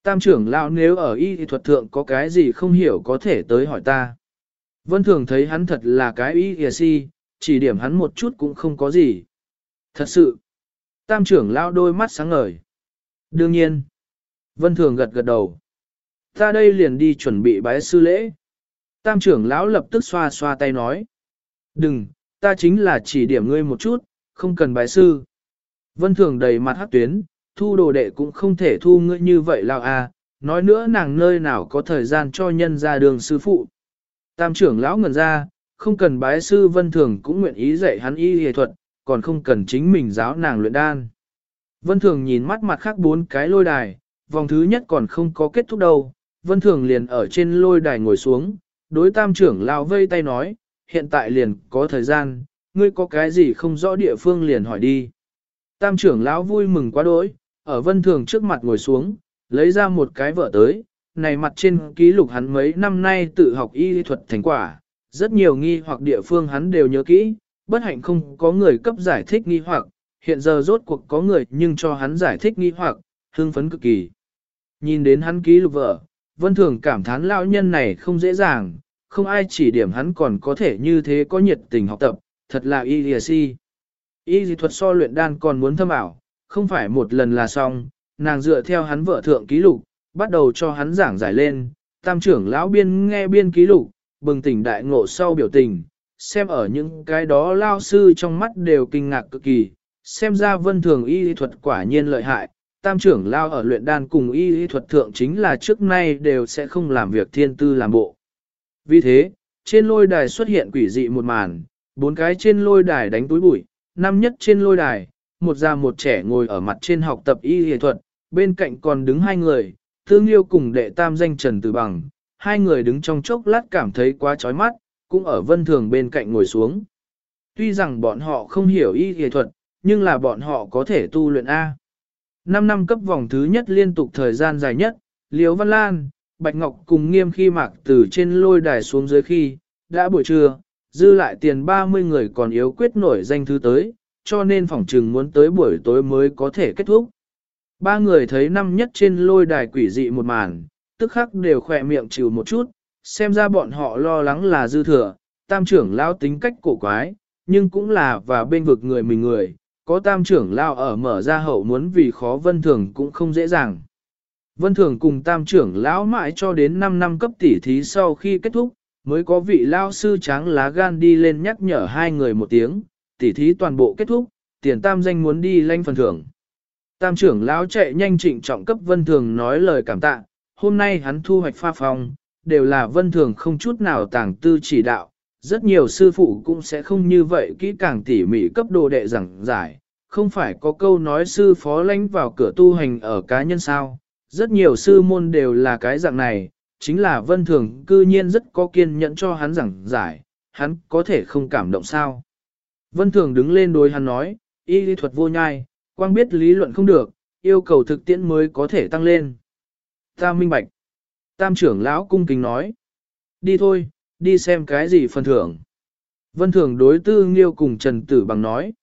Speaker 1: Tam trưởng lão nếu ở y thuật thượng có cái gì không hiểu có thể tới hỏi ta. Vân thường thấy hắn thật là cái y y si, chỉ điểm hắn một chút cũng không có gì. Thật sự, tam trưởng lão đôi mắt sáng ngời. Đương nhiên, vân thường gật gật đầu. Ta đây liền đi chuẩn bị bái sư lễ. Tam trưởng lão lập tức xoa xoa tay nói. Đừng, ta chính là chỉ điểm ngươi một chút, không cần bái sư. Vân thường đầy mặt hát tuyến, thu đồ đệ cũng không thể thu ngươi như vậy lao à, nói nữa nàng nơi nào có thời gian cho nhân ra đường sư phụ. Tam trưởng lão ngần ra, không cần bái sư vân thường cũng nguyện ý dạy hắn y y thuật, còn không cần chính mình giáo nàng luyện đan. Vân thường nhìn mắt mặt khác bốn cái lôi đài, vòng thứ nhất còn không có kết thúc đâu, vân thường liền ở trên lôi đài ngồi xuống, đối tam trưởng lão vây tay nói, hiện tại liền có thời gian, ngươi có cái gì không rõ địa phương liền hỏi đi. Tam trưởng lão vui mừng quá đỗi, ở vân thường trước mặt ngồi xuống, lấy ra một cái vợ tới, này mặt trên ký lục hắn mấy năm nay tự học y thuật thành quả, rất nhiều nghi hoặc địa phương hắn đều nhớ kỹ, bất hạnh không có người cấp giải thích nghi hoặc, hiện giờ rốt cuộc có người nhưng cho hắn giải thích nghi hoặc, hưng phấn cực kỳ. Nhìn đến hắn ký lục vợ, vân thường cảm thán lão nhân này không dễ dàng, không ai chỉ điểm hắn còn có thể như thế có nhiệt tình học tập, thật là y lìa si. Y thuật so luyện đan còn muốn thâm ảo, không phải một lần là xong, nàng dựa theo hắn vợ thượng ký lục, bắt đầu cho hắn giảng giải lên, tam trưởng lão biên nghe biên ký lục, bừng tỉnh đại ngộ sau biểu tình, xem ở những cái đó lao sư trong mắt đều kinh ngạc cực kỳ, xem ra vân thường y dì thuật quả nhiên lợi hại, tam trưởng lao ở luyện đan cùng y y thuật thượng chính là trước nay đều sẽ không làm việc thiên tư làm bộ. Vì thế, trên lôi đài xuất hiện quỷ dị một màn, bốn cái trên lôi đài đánh túi bụi, năm nhất trên lôi đài, một già một trẻ ngồi ở mặt trên học tập y y thuật, bên cạnh còn đứng hai người, thương yêu cùng đệ tam danh Trần Tử Bằng, hai người đứng trong chốc lát cảm thấy quá chói mắt, cũng ở vân thường bên cạnh ngồi xuống. Tuy rằng bọn họ không hiểu y y thuật, nhưng là bọn họ có thể tu luyện A. Năm năm cấp vòng thứ nhất liên tục thời gian dài nhất, Liễu Văn Lan, Bạch Ngọc cùng nghiêm khi mạc từ trên lôi đài xuống dưới khi, đã buổi trưa, dư lại tiền 30 người còn yếu quyết nổi danh thứ tới, cho nên phòng trừng muốn tới buổi tối mới có thể kết thúc. Ba người thấy năm nhất trên lôi đài quỷ dị một màn, tức khắc đều khỏe miệng chịu một chút, xem ra bọn họ lo lắng là dư thừa, tam trưởng lao tính cách cổ quái, nhưng cũng là và bên vực người mình người, có tam trưởng lao ở mở ra hậu muốn vì khó vân thường cũng không dễ dàng. Vân thường cùng tam trưởng lão mãi cho đến 5 năm cấp tỷ thí sau khi kết thúc, mới có vị lao sư tráng lá gan đi lên nhắc nhở hai người một tiếng, tỉ thí toàn bộ kết thúc, tiền tam danh muốn đi lanh phần thưởng. Tam trưởng lão chạy nhanh trịnh trọng cấp vân thường nói lời cảm tạ, hôm nay hắn thu hoạch pha phong, đều là vân thường không chút nào tàng tư chỉ đạo, rất nhiều sư phụ cũng sẽ không như vậy kỹ càng tỉ mỉ cấp đồ đệ giảng giải, không phải có câu nói sư phó lánh vào cửa tu hành ở cá nhân sao, rất nhiều sư môn đều là cái dạng này, chính là vân thường cư nhiên rất có kiên nhẫn cho hắn giảng giải, hắn có thể không cảm động sao. Vân Thường đứng lên đối hắn nói, y lý thuật vô nhai, quang biết lý luận không được, yêu cầu thực tiễn mới có thể tăng lên. Ta minh bạch. Tam trưởng lão cung kính nói. Đi thôi, đi xem cái gì phần thưởng. Vân Thường đối tư nghiêu cùng Trần Tử Bằng nói.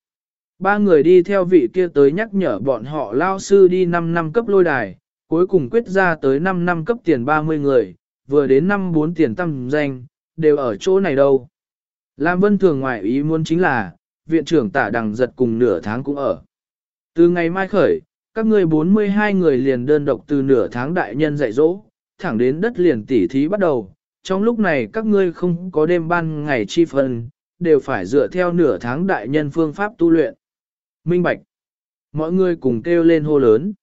Speaker 1: Ba người đi theo vị kia tới nhắc nhở bọn họ lao sư đi 5 năm cấp lôi đài, cuối cùng quyết ra tới 5 năm cấp tiền 30 người, vừa đến năm 4 tiền tăng danh, đều ở chỗ này đâu. Lam Vân Thường ngoại ý muốn chính là, viện trưởng tả đằng giật cùng nửa tháng cũng ở. Từ ngày mai khởi, các ngươi 42 người liền đơn độc từ nửa tháng đại nhân dạy dỗ, thẳng đến đất liền tỉ thí bắt đầu. Trong lúc này các ngươi không có đêm ban ngày chi phần đều phải dựa theo nửa tháng đại nhân phương pháp tu luyện. Minh Bạch. Mọi người cùng kêu lên hô lớn.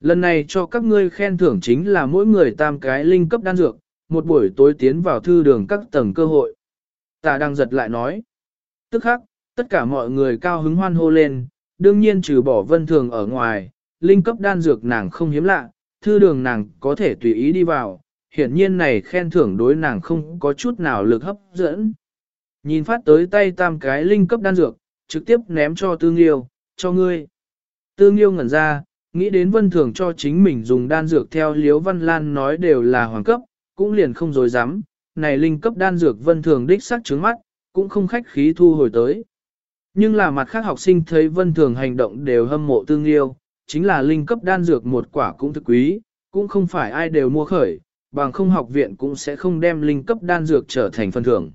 Speaker 1: Lần này cho các ngươi khen thưởng chính là mỗi người tam cái linh cấp đan dược, một buổi tối tiến vào thư đường các tầng cơ hội. Tạ đang giật lại nói. Tức khắc, tất cả mọi người cao hứng hoan hô lên, đương nhiên trừ bỏ vân thường ở ngoài, linh cấp đan dược nàng không hiếm lạ, thư đường nàng có thể tùy ý đi vào, hiển nhiên này khen thưởng đối nàng không có chút nào lực hấp dẫn. Nhìn phát tới tay tam cái linh cấp đan dược, trực tiếp ném cho tương yêu, cho ngươi. Tương yêu ngẩn ra, nghĩ đến vân thường cho chính mình dùng đan dược theo liếu văn lan nói đều là hoàng cấp, cũng liền không dối dám, này linh cấp đan dược vân thường đích sắc trứng mắt, cũng không khách khí thu hồi tới. Nhưng là mặt khác học sinh thấy vân thường hành động đều hâm mộ tương yêu, chính là linh cấp đan dược một quả cũng thực quý, cũng không phải ai đều mua khởi, bằng không học viện cũng sẽ không đem linh cấp đan dược trở thành phân thưởng.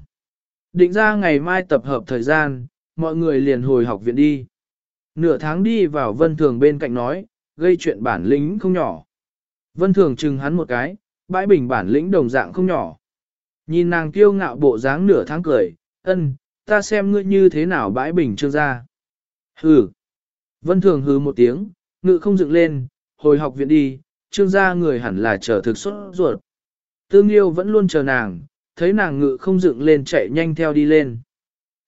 Speaker 1: Định ra ngày mai tập hợp thời gian, mọi người liền hồi học viện đi. Nửa tháng đi vào vân thường bên cạnh nói, gây chuyện bản lĩnh không nhỏ. Vân thường chừng hắn một cái, bãi bình bản lĩnh đồng dạng không nhỏ. Nhìn nàng kiêu ngạo bộ dáng nửa tháng cười, ân, ta xem ngươi như thế nào bãi bình trương gia. Hừ. Vân thường hừ một tiếng, ngự không dựng lên, hồi học viện đi, trương gia người hẳn là trở thực xuất ruột. Tương yêu vẫn luôn chờ nàng, thấy nàng ngự không dựng lên chạy nhanh theo đi lên.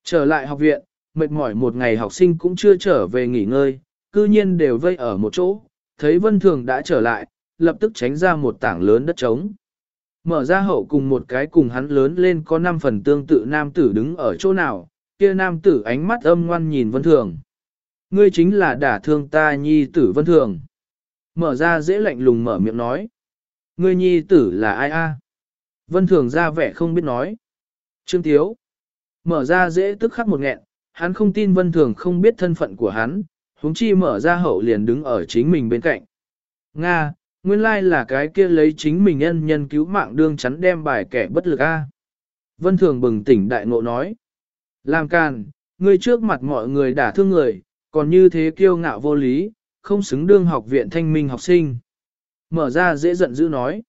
Speaker 1: Trở lại học viện, mệt mỏi một ngày học sinh cũng chưa trở về nghỉ ngơi, cư nhiên đều vây ở một chỗ, thấy vân thường đã trở lại, lập tức tránh ra một tảng lớn đất trống. Mở ra hậu cùng một cái cùng hắn lớn lên có 5 phần tương tự nam tử đứng ở chỗ nào, kia nam tử ánh mắt âm ngoan nhìn vân thường. Ngươi chính là đả thương ta nhi tử vân thường. Mở ra dễ lạnh lùng mở miệng nói. Ngươi nhi tử là ai a? Vân thường ra vẻ không biết nói. Trương Tiếu. Mở ra dễ tức khắc một nghẹn, hắn không tin vân thường không biết thân phận của hắn, huống chi mở ra hậu liền đứng ở chính mình bên cạnh. Nga, nguyên lai là cái kia lấy chính mình nhân nhân cứu mạng đương chắn đem bài kẻ bất lực a. Vân thường bừng tỉnh đại ngộ nói. Làm càn, ngươi trước mặt mọi người đả thương người, còn như thế kiêu ngạo vô lý, không xứng đương học viện thanh minh học sinh. Mở ra dễ giận dữ nói.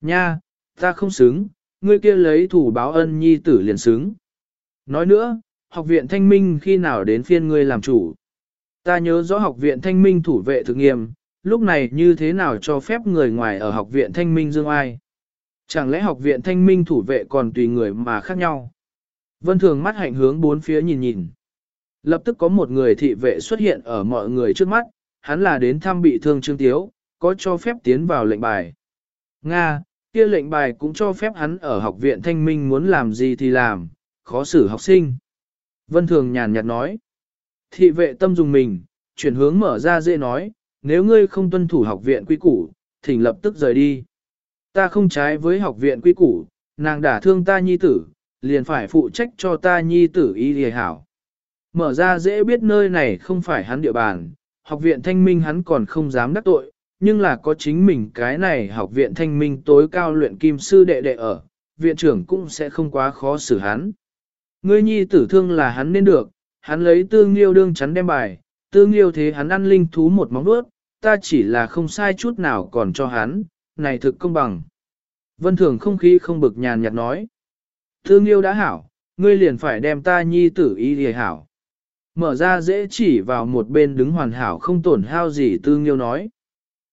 Speaker 1: Nha, ta không xứng, ngươi kia lấy thủ báo ân nhi tử liền xứng. Nói nữa, học viện thanh minh khi nào đến phiên ngươi làm chủ. Ta nhớ rõ học viện thanh minh thủ vệ thực nghiêm, lúc này như thế nào cho phép người ngoài ở học viện thanh minh dương ai. Chẳng lẽ học viện thanh minh thủ vệ còn tùy người mà khác nhau. Vân thường mắt hạnh hướng bốn phía nhìn nhìn. Lập tức có một người thị vệ xuất hiện ở mọi người trước mắt, hắn là đến thăm bị thương Trương Tiếu, có cho phép tiến vào lệnh bài. Nga, kia lệnh bài cũng cho phép hắn ở học viện thanh minh muốn làm gì thì làm, khó xử học sinh. Vân Thường nhàn nhạt nói. Thị vệ tâm dùng mình, chuyển hướng mở ra dễ nói, nếu ngươi không tuân thủ học viện quy củ, thỉnh lập tức rời đi. Ta không trái với học viện quy củ, nàng đả thương ta nhi tử, liền phải phụ trách cho ta nhi tử y lìa hảo. Mở ra dễ biết nơi này không phải hắn địa bàn, học viện thanh minh hắn còn không dám đắc tội, nhưng là có chính mình cái này học viện thanh minh tối cao luyện kim sư đệ đệ ở, viện trưởng cũng sẽ không quá khó xử hắn. Ngươi nhi tử thương là hắn nên được, hắn lấy tương liêu đương chắn đem bài, tương liêu thế hắn ăn linh thú một móng vuốt, ta chỉ là không sai chút nào còn cho hắn, này thực công bằng. Vân thường không khí không bực nhàn nhạt nói. Tương liêu đã hảo, ngươi liền phải đem ta nhi tử ý thì hảo. Mở ra dễ chỉ vào một bên đứng hoàn hảo không tổn hao gì tương liêu nói.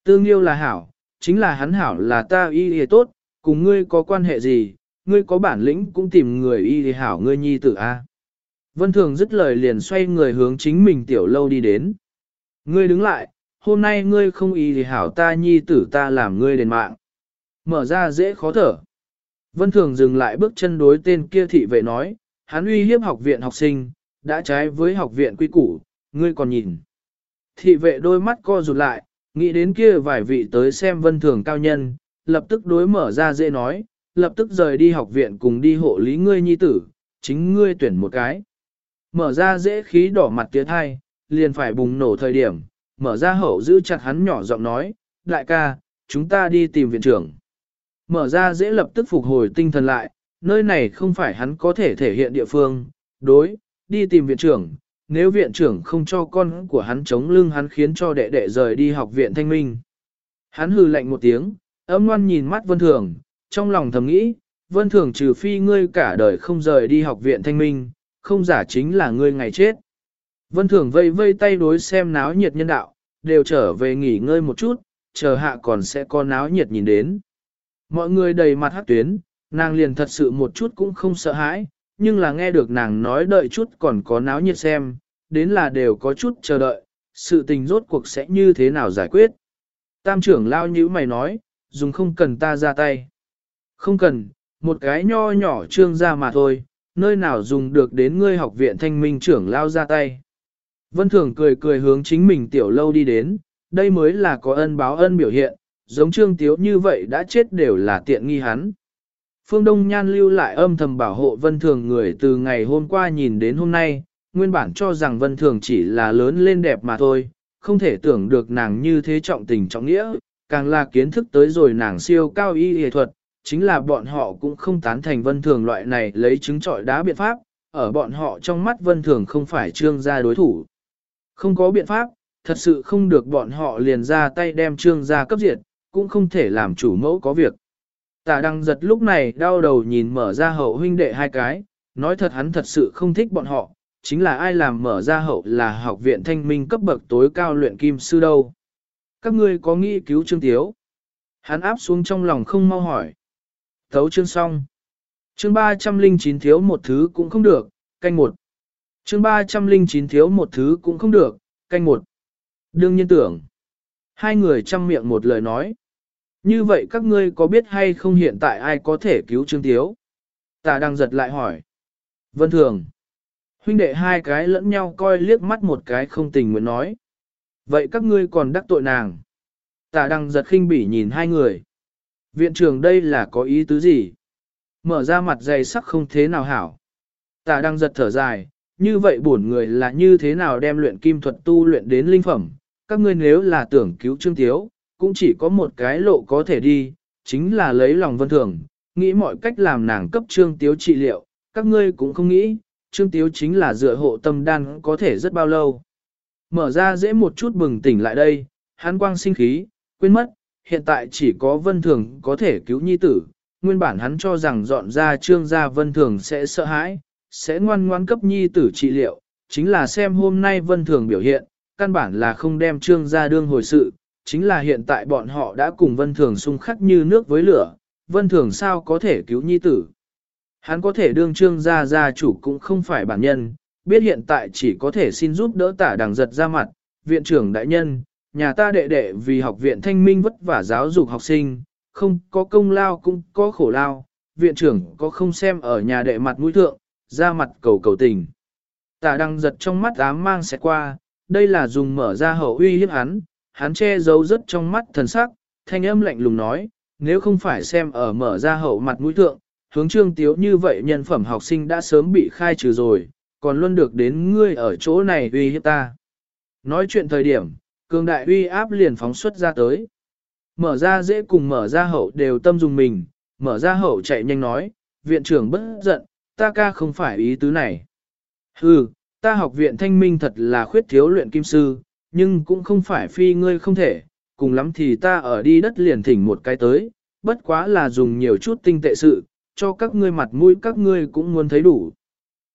Speaker 1: Tương yêu là hảo, chính là hắn hảo là ta y thì tốt, cùng ngươi có quan hệ gì, ngươi có bản lĩnh cũng tìm người y thì hảo ngươi nhi tử a. Vân Thường dứt lời liền xoay người hướng chính mình tiểu lâu đi đến. Ngươi đứng lại, hôm nay ngươi không y thì hảo ta nhi tử ta làm ngươi đền mạng. Mở ra dễ khó thở. Vân Thường dừng lại bước chân đối tên kia thị vệ nói, hắn uy hiếp học viện học sinh, đã trái với học viện quy củ, ngươi còn nhìn. Thị vệ đôi mắt co rụt lại, nghĩ đến kia vài vị tới xem Vân Thường cao nhân, lập tức đối mở ra dễ nói, lập tức rời đi học viện cùng đi hộ lý ngươi nhi tử, chính ngươi tuyển một cái. Mở ra dễ khí đỏ mặt tiếng thai, liền phải bùng nổ thời điểm, mở ra hậu giữ chặt hắn nhỏ giọng nói, đại ca, chúng ta đi tìm viện trưởng. Mở ra dễ lập tức phục hồi tinh thần lại, nơi này không phải hắn có thể thể hiện địa phương, đối, đi tìm viện trưởng, nếu viện trưởng không cho con của hắn chống lưng hắn khiến cho đệ đệ rời đi học viện thanh minh. Hắn hừ lạnh một tiếng, ấm ngoan nhìn mắt vân thường, trong lòng thầm nghĩ, vân thường trừ phi ngươi cả đời không rời đi học viện thanh minh, không giả chính là ngươi ngày chết. Vân thường vây vây tay đối xem náo nhiệt nhân đạo, đều trở về nghỉ ngơi một chút, chờ hạ còn sẽ có náo nhiệt nhìn đến. Mọi người đầy mặt hát tuyến, nàng liền thật sự một chút cũng không sợ hãi, nhưng là nghe được nàng nói đợi chút còn có náo nhiệt xem, đến là đều có chút chờ đợi, sự tình rốt cuộc sẽ như thế nào giải quyết. Tam trưởng lao như mày nói, dùng không cần ta ra tay. Không cần, một cái nho nhỏ trương ra mà thôi, nơi nào dùng được đến ngươi học viện thanh minh trưởng lao ra tay. Vân Thường cười cười hướng chính mình tiểu lâu đi đến, đây mới là có ân báo ân biểu hiện, giống trương tiếu như vậy đã chết đều là tiện nghi hắn. Phương Đông Nhan lưu lại âm thầm bảo hộ Vân Thường người từ ngày hôm qua nhìn đến hôm nay, nguyên bản cho rằng Vân Thường chỉ là lớn lên đẹp mà thôi, không thể tưởng được nàng như thế trọng tình trọng nghĩa, càng là kiến thức tới rồi nàng siêu cao y y thuật, chính là bọn họ cũng không tán thành Vân Thường loại này lấy trứng trọi đá biện pháp, ở bọn họ trong mắt Vân Thường không phải trương gia đối thủ. Không có biện pháp, thật sự không được bọn họ liền ra tay đem trương gia cấp diệt, cũng không thể làm chủ mẫu có việc. Tả đăng giật lúc này đau đầu nhìn mở ra hậu huynh đệ hai cái, nói thật hắn thật sự không thích bọn họ, chính là ai làm mở ra hậu là học viện thanh minh cấp bậc tối cao luyện kim sư đâu. Các ngươi có nghĩ cứu Trương Tiếu? Hắn áp xuống trong lòng không mau hỏi. Thấu chương xong. Chương 309 thiếu một thứ cũng không được, canh một. Chương 309 thiếu một thứ cũng không được, canh một. Đương nhiên tưởng. Hai người chăm miệng một lời nói. Như vậy các ngươi có biết hay không hiện tại ai có thể cứu Trương Tiếu? Tà đang giật lại hỏi. Vân Thường. Huynh đệ hai cái lẫn nhau coi liếc mắt một cái không tình nguyện nói. Vậy các ngươi còn đắc tội nàng. Tà đăng giật khinh bỉ nhìn hai người. Viện trưởng đây là có ý tứ gì? Mở ra mặt dày sắc không thế nào hảo. Tà đăng giật thở dài, như vậy bổn người là như thế nào đem luyện kim thuật tu luyện đến linh phẩm. Các ngươi nếu là tưởng cứu Trương Tiếu, cũng chỉ có một cái lộ có thể đi, chính là lấy lòng vân thường, nghĩ mọi cách làm nàng cấp Trương Tiếu trị liệu, các ngươi cũng không nghĩ, Trương Tiếu chính là dựa hộ tâm đan có thể rất bao lâu. Mở ra dễ một chút bừng tỉnh lại đây, hắn quang sinh khí, quên mất, hiện tại chỉ có vân thường có thể cứu nhi tử. Nguyên bản hắn cho rằng dọn ra trương gia vân thường sẽ sợ hãi, sẽ ngoan ngoan cấp nhi tử trị liệu, chính là xem hôm nay vân thường biểu hiện, căn bản là không đem trương gia đương hồi sự, chính là hiện tại bọn họ đã cùng vân thường xung khắc như nước với lửa, vân thường sao có thể cứu nhi tử. Hắn có thể đương trương gia gia chủ cũng không phải bản nhân, biết hiện tại chỉ có thể xin giúp đỡ tả đằng giật ra mặt, viện trưởng đại nhân, nhà ta đệ đệ vì học viện thanh minh vất vả giáo dục học sinh, không có công lao cũng có khổ lao, viện trưởng có không xem ở nhà đệ mặt mũi thượng, ra mặt cầu cầu tình. Tả đằng giật trong mắt ám mang sẽ qua, đây là dùng mở ra hậu uy hiếp hắn, hắn che giấu rất trong mắt thần sắc, thanh âm lạnh lùng nói, nếu không phải xem ở mở ra hậu mặt mũi thượng, hướng trương tiếu như vậy nhân phẩm học sinh đã sớm bị khai trừ rồi, còn luôn được đến ngươi ở chỗ này uy hiếp ta. Nói chuyện thời điểm, cường đại uy áp liền phóng xuất ra tới. Mở ra dễ cùng mở ra hậu đều tâm dùng mình, mở ra hậu chạy nhanh nói, viện trưởng bất giận, ta ca không phải ý tứ này. Hừ, ta học viện thanh minh thật là khuyết thiếu luyện kim sư, nhưng cũng không phải phi ngươi không thể, cùng lắm thì ta ở đi đất liền thỉnh một cái tới, bất quá là dùng nhiều chút tinh tệ sự, cho các ngươi mặt mũi các ngươi cũng muốn thấy đủ.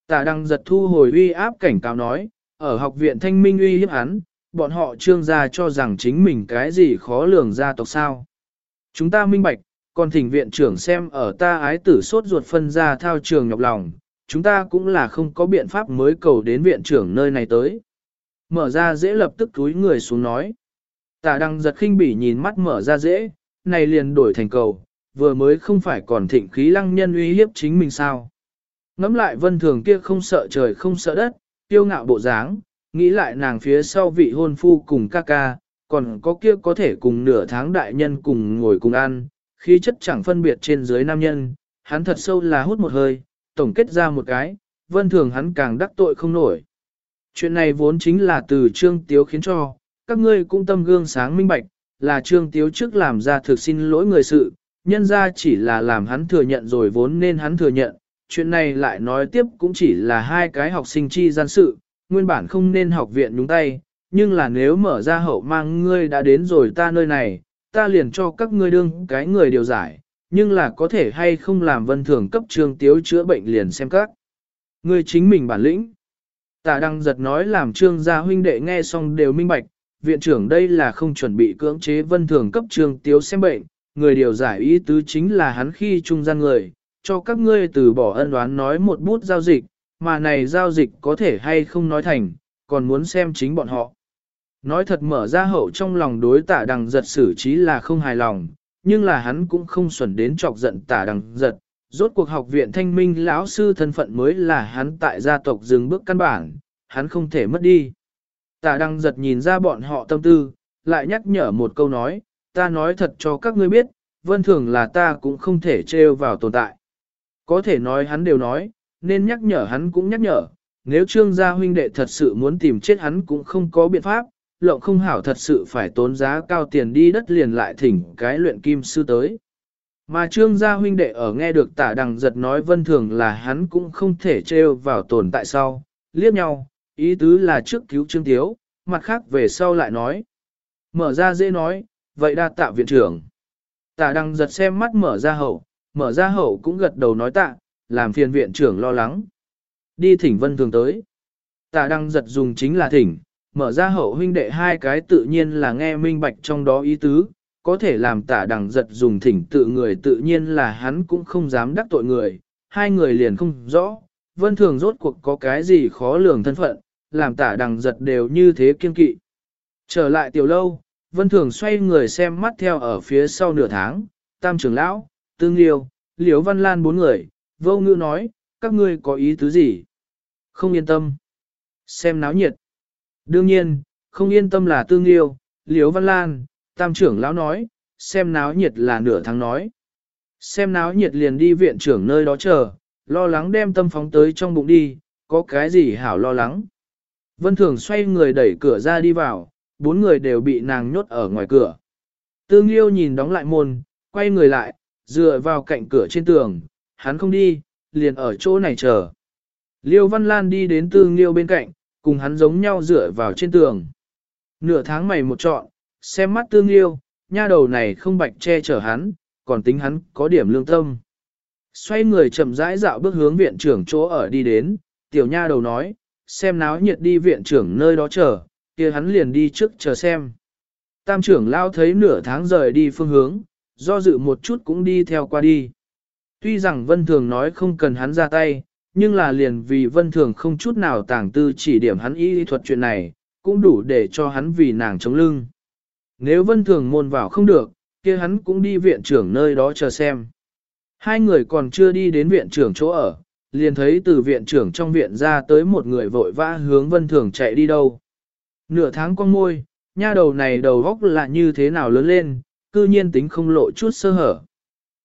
Speaker 1: Tả đăng giật thu hồi uy áp cảnh cáo nói, ở học viện thanh minh uy hiếp hắn, bọn họ trương gia cho rằng chính mình cái gì khó lường gia tộc sao. Chúng ta minh bạch, còn thỉnh viện trưởng xem ở ta ái tử sốt ruột phân ra thao trường nhọc lòng, chúng ta cũng là không có biện pháp mới cầu đến viện trưởng nơi này tới. Mở ra dễ lập tức túi người xuống nói. Tả đăng giật khinh bỉ nhìn mắt mở ra dễ, này liền đổi thành cầu, vừa mới không phải còn thịnh khí lăng nhân uy hiếp chính mình sao. Ngắm lại vân thường kia không sợ trời không sợ đất, tiêu ngạo bộ dáng, nghĩ lại nàng phía sau vị hôn phu cùng ca ca, còn có kia có thể cùng nửa tháng đại nhân cùng ngồi cùng ăn, khí chất chẳng phân biệt trên dưới nam nhân, hắn thật sâu là hút một hơi, tổng kết ra một cái, vân thường hắn càng đắc tội không nổi. Chuyện này vốn chính là từ Trương Tiếu khiến cho, các ngươi cũng tâm gương sáng minh bạch, là Trương Tiếu trước làm ra thực xin lỗi người sự, nhân ra chỉ là làm hắn thừa nhận rồi vốn nên hắn thừa nhận, chuyện này lại nói tiếp cũng chỉ là hai cái học sinh chi gian sự, nguyên bản không nên học viện đúng tay, nhưng là nếu mở ra hậu mang ngươi đã đến rồi ta nơi này, ta liền cho các ngươi đương cái người điều giải, nhưng là có thể hay không làm vân thường cấp trương tiếu chữa bệnh liền xem các. Ngươi chính mình bản lĩnh. Tả đăng giật nói làm trương gia huynh đệ nghe xong đều minh bạch, viện trưởng đây là không chuẩn bị cưỡng chế vân thường cấp trương tiếu xem bệnh, người điều giải ý tứ chính là hắn khi trung gian người, cho các ngươi từ bỏ ân đoán nói một bút giao dịch, mà này giao dịch có thể hay không nói thành, còn muốn xem chính bọn họ. Nói thật mở ra hậu trong lòng đối tả đằng giật xử trí là không hài lòng, nhưng là hắn cũng không xuẩn đến chọc giận tả đằng giật. Rốt cuộc học viện thanh minh lão sư thân phận mới là hắn tại gia tộc dừng bước căn bản, hắn không thể mất đi. Tả đăng giật nhìn ra bọn họ tâm tư, lại nhắc nhở một câu nói, ta nói thật cho các ngươi biết, vân thường là ta cũng không thể trêu vào tồn tại. Có thể nói hắn đều nói, nên nhắc nhở hắn cũng nhắc nhở, nếu trương gia huynh đệ thật sự muốn tìm chết hắn cũng không có biện pháp, lộng không hảo thật sự phải tốn giá cao tiền đi đất liền lại thỉnh cái luyện kim sư tới. Mà trương gia huynh đệ ở nghe được tả đằng giật nói vân thường là hắn cũng không thể trêu vào tồn tại sau, liếc nhau, ý tứ là trước cứu trương tiếu, mặt khác về sau lại nói. Mở ra dễ nói, vậy đa tạ viện trưởng. Tả đằng giật xem mắt mở ra hậu, mở ra hậu cũng gật đầu nói tạ, làm phiền viện trưởng lo lắng. Đi thỉnh vân thường tới. Tả đăng giật dùng chính là thỉnh, mở ra hậu huynh đệ hai cái tự nhiên là nghe minh bạch trong đó ý tứ, có thể làm tả đằng giật dùng thỉnh tự người tự nhiên là hắn cũng không dám đắc tội người, hai người liền không rõ, vân thường rốt cuộc có cái gì khó lường thân phận, làm tả đằng giật đều như thế kiên kỵ. Trở lại tiểu lâu, vân thường xoay người xem mắt theo ở phía sau nửa tháng, tam trưởng lão, tương liêu, liếu văn lan bốn người, vô ngữ nói, các ngươi có ý tứ gì? Không yên tâm. Xem náo nhiệt. Đương nhiên, không yên tâm là tương liêu liếu văn lan, tam trưởng lão nói, xem náo nhiệt là nửa tháng nói. Xem náo nhiệt liền đi viện trưởng nơi đó chờ, lo lắng đem tâm phóng tới trong bụng đi, có cái gì hảo lo lắng. Vân Thường xoay người đẩy cửa ra đi vào, bốn người đều bị nàng nhốt ở ngoài cửa. Tương Liêu nhìn đóng lại môn, quay người lại, dựa vào cạnh cửa trên tường, hắn không đi, liền ở chỗ này chờ. Liêu Văn Lan đi đến Tương Liêu bên cạnh, cùng hắn giống nhau dựa vào trên tường. Nửa tháng mày một trọn, xem mắt Tương yêu, nha đầu này không bạch che chở hắn, còn tính hắn có điểm lương tâm. Xoay người chậm rãi dạo bước hướng viện trưởng chỗ ở đi đến, tiểu nha đầu nói, xem náo nhiệt đi viện trưởng nơi đó chờ, kia hắn liền đi trước chờ xem. Tam trưởng lao thấy nửa tháng rời đi phương hướng, do dự một chút cũng đi theo qua đi. Tuy rằng Vân Thường nói không cần hắn ra tay, nhưng là liền vì Vân Thường không chút nào tàng tư chỉ điểm hắn y thuật chuyện này, cũng đủ để cho hắn vì nàng chống lưng. Nếu Vân Thường môn vào không được, kia hắn cũng đi viện trưởng nơi đó chờ xem. Hai người còn chưa đi đến viện trưởng chỗ ở, liền thấy từ viện trưởng trong viện ra tới một người vội vã hướng Vân Thường chạy đi đâu. Nửa tháng con môi, nha đầu này đầu góc là như thế nào lớn lên, cư nhiên tính không lộ chút sơ hở.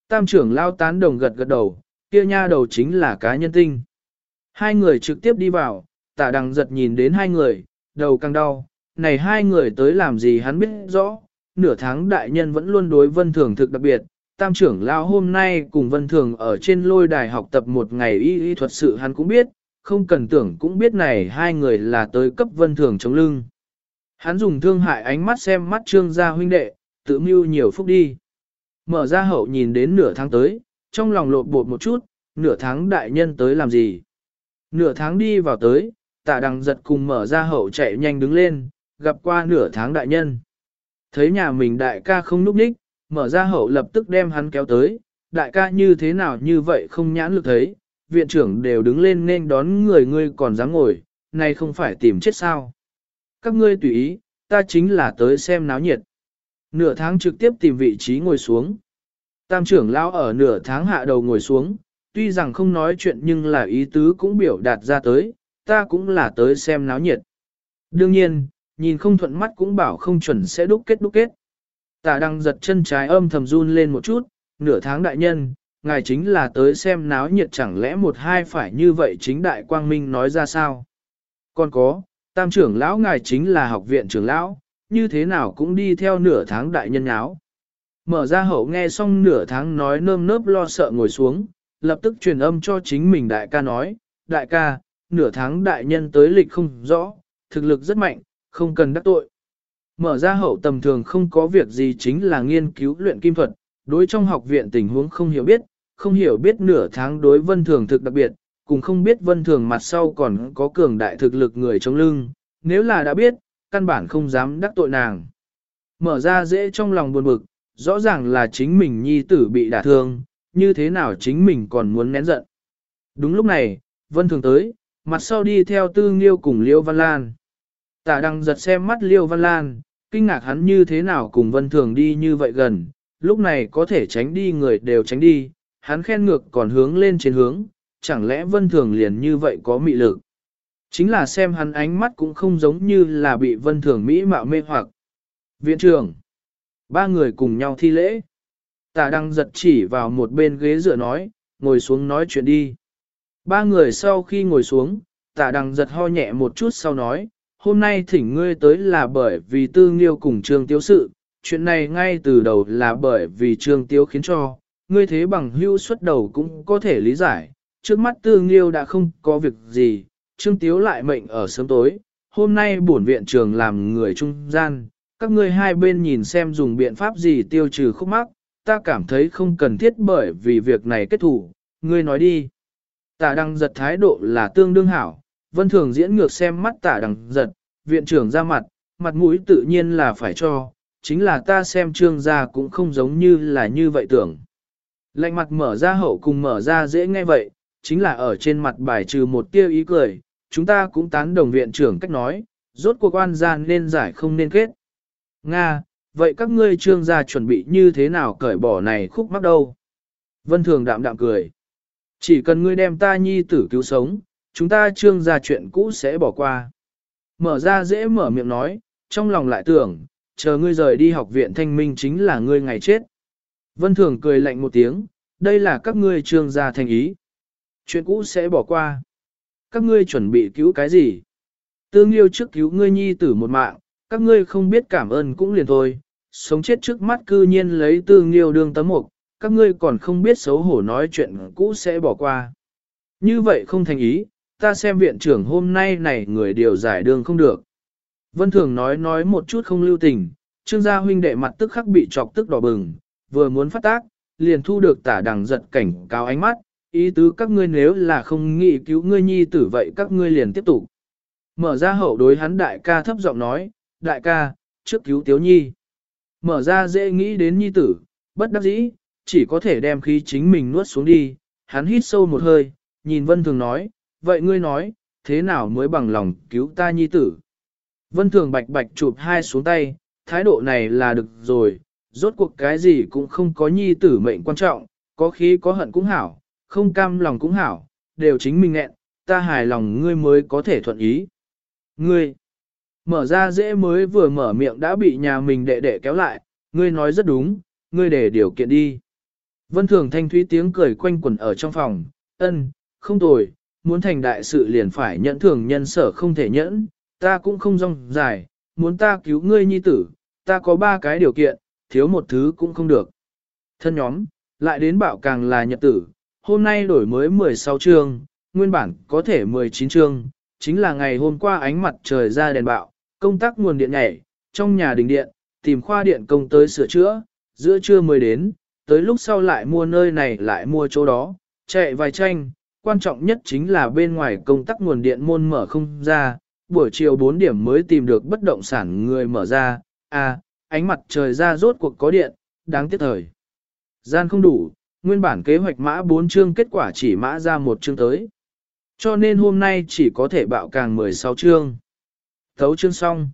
Speaker 1: Tam trưởng lao tán đồng gật gật đầu, kia nha đầu chính là cá nhân tinh. Hai người trực tiếp đi vào, tả đằng giật nhìn đến hai người, đầu càng đau, này hai người tới làm gì hắn biết rõ, nửa tháng đại nhân vẫn luôn đối vân thường thực đặc biệt, tam trưởng lao hôm nay cùng vân thường ở trên lôi đài học tập một ngày y y thuật sự hắn cũng biết, không cần tưởng cũng biết này hai người là tới cấp vân thường chống lưng. Hắn dùng thương hại ánh mắt xem mắt trương gia huynh đệ, tự mưu nhiều phúc đi. Mở ra hậu nhìn đến nửa tháng tới, trong lòng lột bột một chút, nửa tháng đại nhân tới làm gì. Nửa tháng đi vào tới, tạ đằng giật cùng mở ra hậu chạy nhanh đứng lên, gặp qua nửa tháng đại nhân. Thấy nhà mình đại ca không núp ních, mở ra hậu lập tức đem hắn kéo tới, đại ca như thế nào như vậy không nhãn lực thấy, viện trưởng đều đứng lên nên đón người ngươi còn dám ngồi, này không phải tìm chết sao. Các ngươi tùy ý, ta chính là tới xem náo nhiệt. Nửa tháng trực tiếp tìm vị trí ngồi xuống. Tam trưởng lão ở nửa tháng hạ đầu ngồi xuống, tuy rằng không nói chuyện nhưng là ý tứ cũng biểu đạt ra tới, ta cũng là tới xem náo nhiệt. Đương nhiên, nhìn không thuận mắt cũng bảo không chuẩn sẽ đúc kết đúc kết. Tả đang giật chân trái âm thầm run lên một chút, nửa tháng đại nhân, ngài chính là tới xem náo nhiệt chẳng lẽ một hai phải như vậy chính đại quang minh nói ra sao. Còn có, tam trưởng lão ngài chính là học viện trưởng lão, như thế nào cũng đi theo nửa tháng đại nhân áo. Mở ra hậu nghe xong nửa tháng nói nơm nớp lo sợ ngồi xuống, lập tức truyền âm cho chính mình đại ca nói, đại ca, nửa tháng đại nhân tới lịch không rõ, thực lực rất mạnh, không cần đắc tội. Mở ra hậu tầm thường không có việc gì chính là nghiên cứu luyện kim thuật, đối trong học viện tình huống không hiểu biết, không hiểu biết nửa tháng đối vân thường thực đặc biệt, cùng không biết vân thường mặt sau còn có cường đại thực lực người chống lưng, nếu là đã biết, căn bản không dám đắc tội nàng. Mở ra dễ trong lòng buồn bực, rõ ràng là chính mình nhi tử bị đả thương, như thế nào chính mình còn muốn nén giận. Đúng lúc này, Vân Thường tới, mặt sau đi theo Tư Nghiêu cùng Liêu Văn Lan. Tả đăng giật xem mắt Liêu Văn Lan, kinh ngạc hắn như thế nào cùng Vân Thường đi như vậy gần, lúc này có thể tránh đi người đều tránh đi, hắn khen ngược còn hướng lên trên hướng, chẳng lẽ Vân Thường liền như vậy có mị lực. Chính là xem hắn ánh mắt cũng không giống như là bị Vân Thường Mỹ mạo mê hoặc. Viện trưởng, ba người cùng nhau thi lễ. Tả đăng giật chỉ vào một bên ghế dựa nói, ngồi xuống nói chuyện đi. Ba người sau khi ngồi xuống, tả đăng giật ho nhẹ một chút sau nói, hôm nay thỉnh ngươi tới là bởi vì tư nghiêu cùng trương tiếu sự, chuyện này ngay từ đầu là bởi vì trương tiếu khiến cho, ngươi thế bằng hưu xuất đầu cũng có thể lý giải, trước mắt tư nghiêu đã không có việc gì, trương tiếu lại mệnh ở sớm tối, hôm nay bổn viện trường làm người trung gian, các ngươi hai bên nhìn xem dùng biện pháp gì tiêu trừ khúc mắc, ta cảm thấy không cần thiết bởi vì việc này kết thủ, ngươi nói đi. Tả đăng giật thái độ là tương đương hảo, vân thường diễn ngược xem mắt tả đằng giật, viện trưởng ra mặt, mặt mũi tự nhiên là phải cho, chính là ta xem trương gia cũng không giống như là như vậy tưởng. Lạnh mặt mở ra hậu cùng mở ra dễ nghe vậy, chính là ở trên mặt bài trừ một tiêu ý cười, chúng ta cũng tán đồng viện trưởng cách nói, rốt cuộc quan gian nên giải không nên kết. Nga, vậy các ngươi trương gia chuẩn bị như thế nào cởi bỏ này khúc mắc đâu? Vân Thường đạm đạm cười. Chỉ cần ngươi đem ta nhi tử cứu sống, chúng ta trương gia chuyện cũ sẽ bỏ qua. Mở ra dễ mở miệng nói, trong lòng lại tưởng, chờ ngươi rời đi học viện thanh minh chính là ngươi ngày chết. Vân Thường cười lạnh một tiếng, đây là các ngươi trương gia thành ý. Chuyện cũ sẽ bỏ qua. Các ngươi chuẩn bị cứu cái gì? Tương yêu trước cứu ngươi nhi tử một mạng, các ngươi không biết cảm ơn cũng liền thôi, sống chết trước mắt cư nhiên lấy tương yêu đương tấm mục, các ngươi còn không biết xấu hổ nói chuyện cũ sẽ bỏ qua. Như vậy không thành ý, ta xem viện trưởng hôm nay này người điều giải đường không được. Vân Thường nói nói một chút không lưu tình, trương gia huynh đệ mặt tức khắc bị chọc tức đỏ bừng, vừa muốn phát tác, liền thu được tả đằng giật cảnh cáo ánh mắt, ý tứ các ngươi nếu là không nghĩ cứu ngươi nhi tử vậy các ngươi liền tiếp tục. Mở ra hậu đối hắn đại ca thấp giọng nói, đại ca, trước cứu tiếu nhi. Mở ra dễ nghĩ đến nhi tử, bất đắc dĩ, chỉ có thể đem khí chính mình nuốt xuống đi, hắn hít sâu một hơi, nhìn vân thường nói, vậy ngươi nói, thế nào mới bằng lòng cứu ta nhi tử? Vân thường bạch bạch chụp hai xuống tay, thái độ này là được rồi, rốt cuộc cái gì cũng không có nhi tử mệnh quan trọng, có khí có hận cũng hảo, không cam lòng cũng hảo, đều chính mình nghẹn, ta hài lòng ngươi mới có thể thuận ý. Ngươi, mở ra dễ mới vừa mở miệng đã bị nhà mình đệ đệ kéo lại, ngươi nói rất đúng, ngươi để điều kiện đi. Vân thường thanh thúy tiếng cười quanh quẩn ở trong phòng, ân, không tồi, muốn thành đại sự liền phải nhẫn thường nhân sở không thể nhẫn, ta cũng không rong dài, muốn ta cứu ngươi nhi tử, ta có ba cái điều kiện, thiếu một thứ cũng không được. Thân nhóm, lại đến bảo càng là nhật tử, hôm nay đổi mới 16 chương, nguyên bản có thể 19 chương, chính là ngày hôm qua ánh mặt trời ra đèn bạo, công tác nguồn điện nhảy, trong nhà đình điện, tìm khoa điện công tới sửa chữa, giữa trưa mới đến, tới lúc sau lại mua nơi này lại mua chỗ đó, chạy vài tranh, quan trọng nhất chính là bên ngoài công tắc nguồn điện môn mở không ra, buổi chiều 4 điểm mới tìm được bất động sản người mở ra, à, ánh mặt trời ra rốt cuộc có điện, đáng tiếc thời. Gian không đủ, nguyên bản kế hoạch mã 4 chương kết quả chỉ mã ra một chương tới. Cho nên hôm nay chỉ có thể bạo càng 16 chương. Thấu chương xong.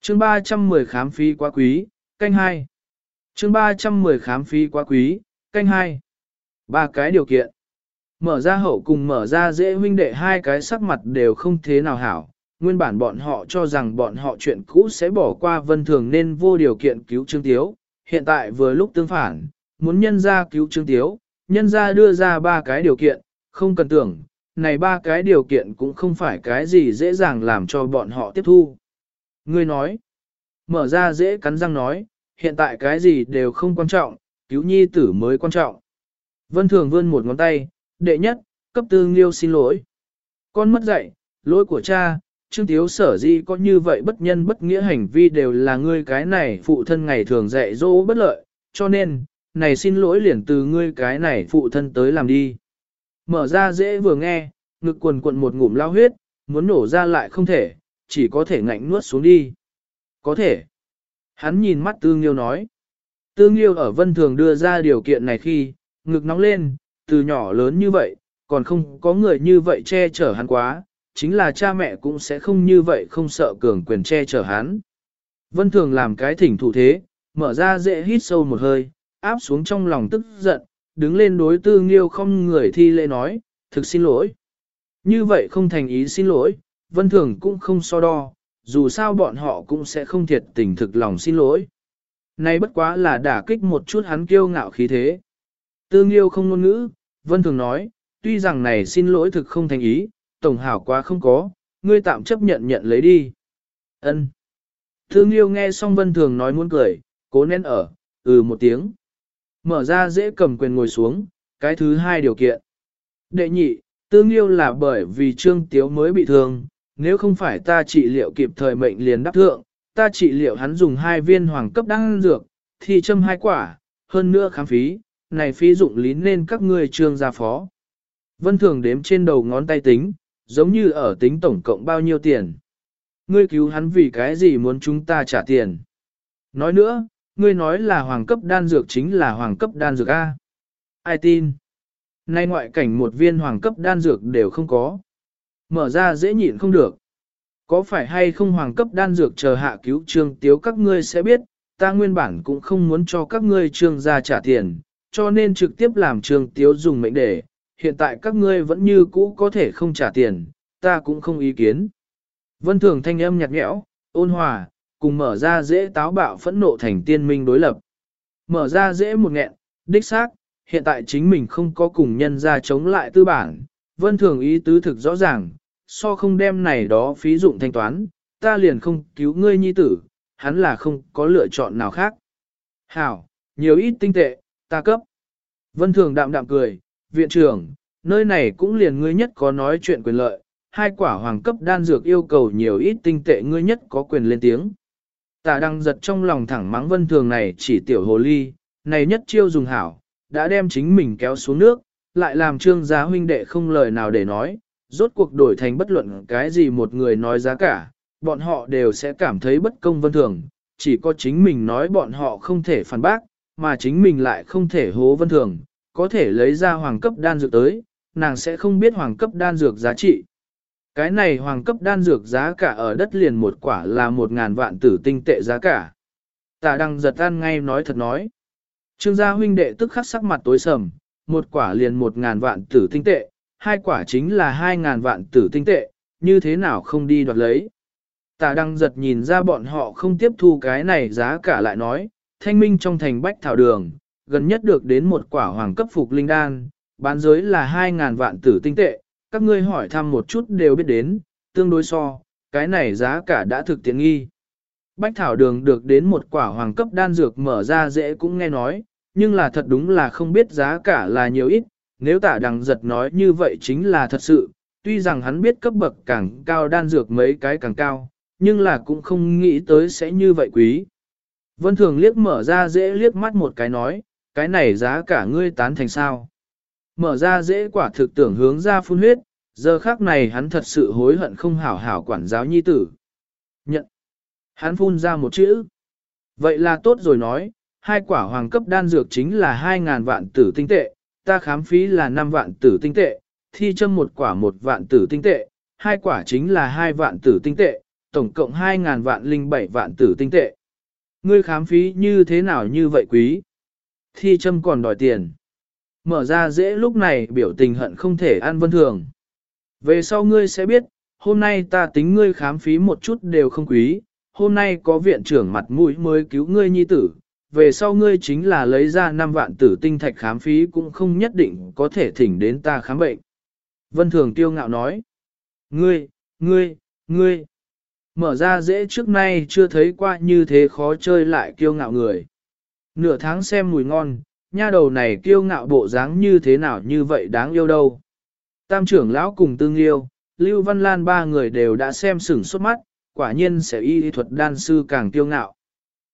Speaker 1: Chương 310 khám phí quá quý, canh 2. Chương 310 khám phí quá quý, canh 2. Ba cái điều kiện. Mở ra hậu cùng mở ra dễ huynh đệ hai cái sắc mặt đều không thế nào hảo. Nguyên bản bọn họ cho rằng bọn họ chuyện cũ sẽ bỏ qua vân thường nên vô điều kiện cứu Trương Tiếu. Hiện tại vừa lúc tương phản, muốn nhân ra cứu Trương Tiếu, nhân ra đưa ra ba cái điều kiện, không cần tưởng, này ba cái điều kiện cũng không phải cái gì dễ dàng làm cho bọn họ tiếp thu. Ngươi nói, mở ra dễ cắn răng nói, hiện tại cái gì đều không quan trọng, cứu nhi tử mới quan trọng. Vân Thường vươn một ngón tay, đệ nhất, cấp tư nghiêu xin lỗi. Con mất dạy, lỗi của cha, Trương Tiếu sở di có như vậy bất nhân bất nghĩa hành vi đều là ngươi cái này phụ thân ngày thường dạy dỗ bất lợi, cho nên, này xin lỗi liền từ ngươi cái này phụ thân tới làm đi. Mở ra dễ vừa nghe, ngực quần quần một ngụm lao huyết, muốn nổ ra lại không thể, chỉ có thể ngạnh nuốt xuống đi. Có thể. Hắn nhìn mắt Tương Nghiêu nói. Tương Nghiêu ở Vân Thường đưa ra điều kiện này khi, ngực nóng lên, từ nhỏ lớn như vậy, còn không có người như vậy che chở hắn quá, chính là cha mẹ cũng sẽ không như vậy không sợ cường quyền che chở hắn. Vân Thường làm cái thỉnh thủ thế, mở ra dễ hít sâu một hơi, áp xuống trong lòng tức giận, đứng lên đối tư nghiêu không người thi lễ nói, thực xin lỗi. Như vậy không thành ý xin lỗi, Vân Thường cũng không so đo, dù sao bọn họ cũng sẽ không thiệt tình thực lòng xin lỗi. Nay bất quá là đả kích một chút hắn kiêu ngạo khí thế. Tư nghiêu không ngôn ngữ, Vân Thường nói, tuy rằng này xin lỗi thực không thành ý, tổng hảo quá không có, ngươi tạm chấp nhận nhận lấy đi. Ân. Tư nghiêu nghe xong Vân Thường nói muốn cười, cố nén ở, ừ một tiếng. Mở ra dễ cầm quyền ngồi xuống, cái thứ hai điều kiện. Đệ nhị, tương yêu là bởi vì trương tiếu mới bị thương, nếu không phải ta trị liệu kịp thời mệnh liền đáp thượng, ta trị liệu hắn dùng hai viên hoàng cấp đăng dược, thì châm hai quả, hơn nữa khám phí, này phí dụng lý nên các ngươi trương gia phó. Vân thường đếm trên đầu ngón tay tính, giống như ở tính tổng cộng bao nhiêu tiền. Ngươi cứu hắn vì cái gì muốn chúng ta trả tiền. Nói nữa, ngươi nói là hoàng cấp đan dược chính là hoàng cấp đan dược A. Ai tin? Nay ngoại cảnh một viên hoàng cấp đan dược đều không có. Mở ra dễ nhịn không được. Có phải hay không hoàng cấp đan dược chờ hạ cứu trương tiếu các ngươi sẽ biết, ta nguyên bản cũng không muốn cho các ngươi trương gia trả tiền, cho nên trực tiếp làm trường tiếu dùng mệnh để, hiện tại các ngươi vẫn như cũ có thể không trả tiền, ta cũng không ý kiến. Vân thường thanh âm nhạt nhẽo, ôn hòa, cùng mở ra dễ táo bạo phẫn nộ thành tiên minh đối lập. Mở ra dễ một nghẹn, đích xác, hiện tại chính mình không có cùng nhân ra chống lại tư bản, vân thường ý tứ thực rõ ràng, so không đem này đó phí dụng thanh toán, ta liền không cứu ngươi nhi tử, hắn là không có lựa chọn nào khác. Hảo, nhiều ít tinh tệ, ta cấp. Vân thường đạm đạm cười, viện trưởng, nơi này cũng liền ngươi nhất có nói chuyện quyền lợi, hai quả hoàng cấp đan dược yêu cầu nhiều ít tinh tệ ngươi nhất có quyền lên tiếng. Ta đang giật trong lòng thẳng mắng vân thường này chỉ tiểu hồ ly, này nhất chiêu dùng hảo, đã đem chính mình kéo xuống nước, lại làm trương gia huynh đệ không lời nào để nói, rốt cuộc đổi thành bất luận cái gì một người nói giá cả, bọn họ đều sẽ cảm thấy bất công vân thường, chỉ có chính mình nói bọn họ không thể phản bác, mà chính mình lại không thể hố vân thường, có thể lấy ra hoàng cấp đan dược tới, nàng sẽ không biết hoàng cấp đan dược giá trị. Cái này hoàng cấp đan dược giá cả ở đất liền một quả là một ngàn vạn tử tinh tệ giá cả. Tả đăng giật ăn ngay nói thật nói. Trương gia huynh đệ tức khắc sắc mặt tối sầm, một quả liền một ngàn vạn tử tinh tệ, hai quả chính là hai ngàn vạn tử tinh tệ, như thế nào không đi đoạt lấy. Tả đăng giật nhìn ra bọn họ không tiếp thu cái này giá cả lại nói, thanh minh trong thành bách thảo đường, gần nhất được đến một quả hoàng cấp phục linh đan, bán giới là hai ngàn vạn tử tinh tệ, các ngươi hỏi thăm một chút đều biết đến, tương đối so, cái này giá cả đã thực tiện nghi. Bách thảo đường được đến một quả hoàng cấp đan dược mở ra dễ cũng nghe nói, nhưng là thật đúng là không biết giá cả là nhiều ít, nếu tả đằng giật nói như vậy chính là thật sự, tuy rằng hắn biết cấp bậc càng cao đan dược mấy cái càng cao, nhưng là cũng không nghĩ tới sẽ như vậy quý. Vân Thường liếc mở ra dễ liếc mắt một cái nói, cái này giá cả ngươi tán thành sao. Mở ra dễ quả thực tưởng hướng ra phun huyết, giờ khác này hắn thật sự hối hận không hảo hảo quản giáo nhi tử. Nhận. Hắn phun ra một chữ. Vậy là tốt rồi nói, hai quả hoàng cấp đan dược chính là 2.000 vạn tử tinh tệ, ta khám phí là 5 vạn tử tinh tệ, thi châm một quả một vạn tử tinh tệ, hai quả chính là 2 vạn tử tinh tệ, tổng cộng 2.000 vạn linh 7 vạn tử tinh tệ. Ngươi khám phí như thế nào như vậy quý? Thi châm còn đòi tiền. Mở ra dễ lúc này biểu tình hận không thể ăn vân thường. Về sau ngươi sẽ biết, hôm nay ta tính ngươi khám phí một chút đều không quý, hôm nay có viện trưởng mặt mũi mới cứu ngươi nhi tử, về sau ngươi chính là lấy ra 5 vạn tử tinh thạch khám phí cũng không nhất định có thể thỉnh đến ta khám bệnh. Vân Thường tiêu ngạo nói, ngươi, ngươi, ngươi, mở ra dễ trước nay chưa thấy qua như thế khó chơi lại kiêu ngạo người. Nửa tháng xem mùi ngon, nha đầu này kiêu ngạo bộ dáng như thế nào như vậy đáng yêu đâu. Tam trưởng lão cùng tương yêu, Lưu Văn Lan ba người đều đã xem sửng sốt mắt, quả nhiên sẽ y thuật đan sư càng kiêu ngạo.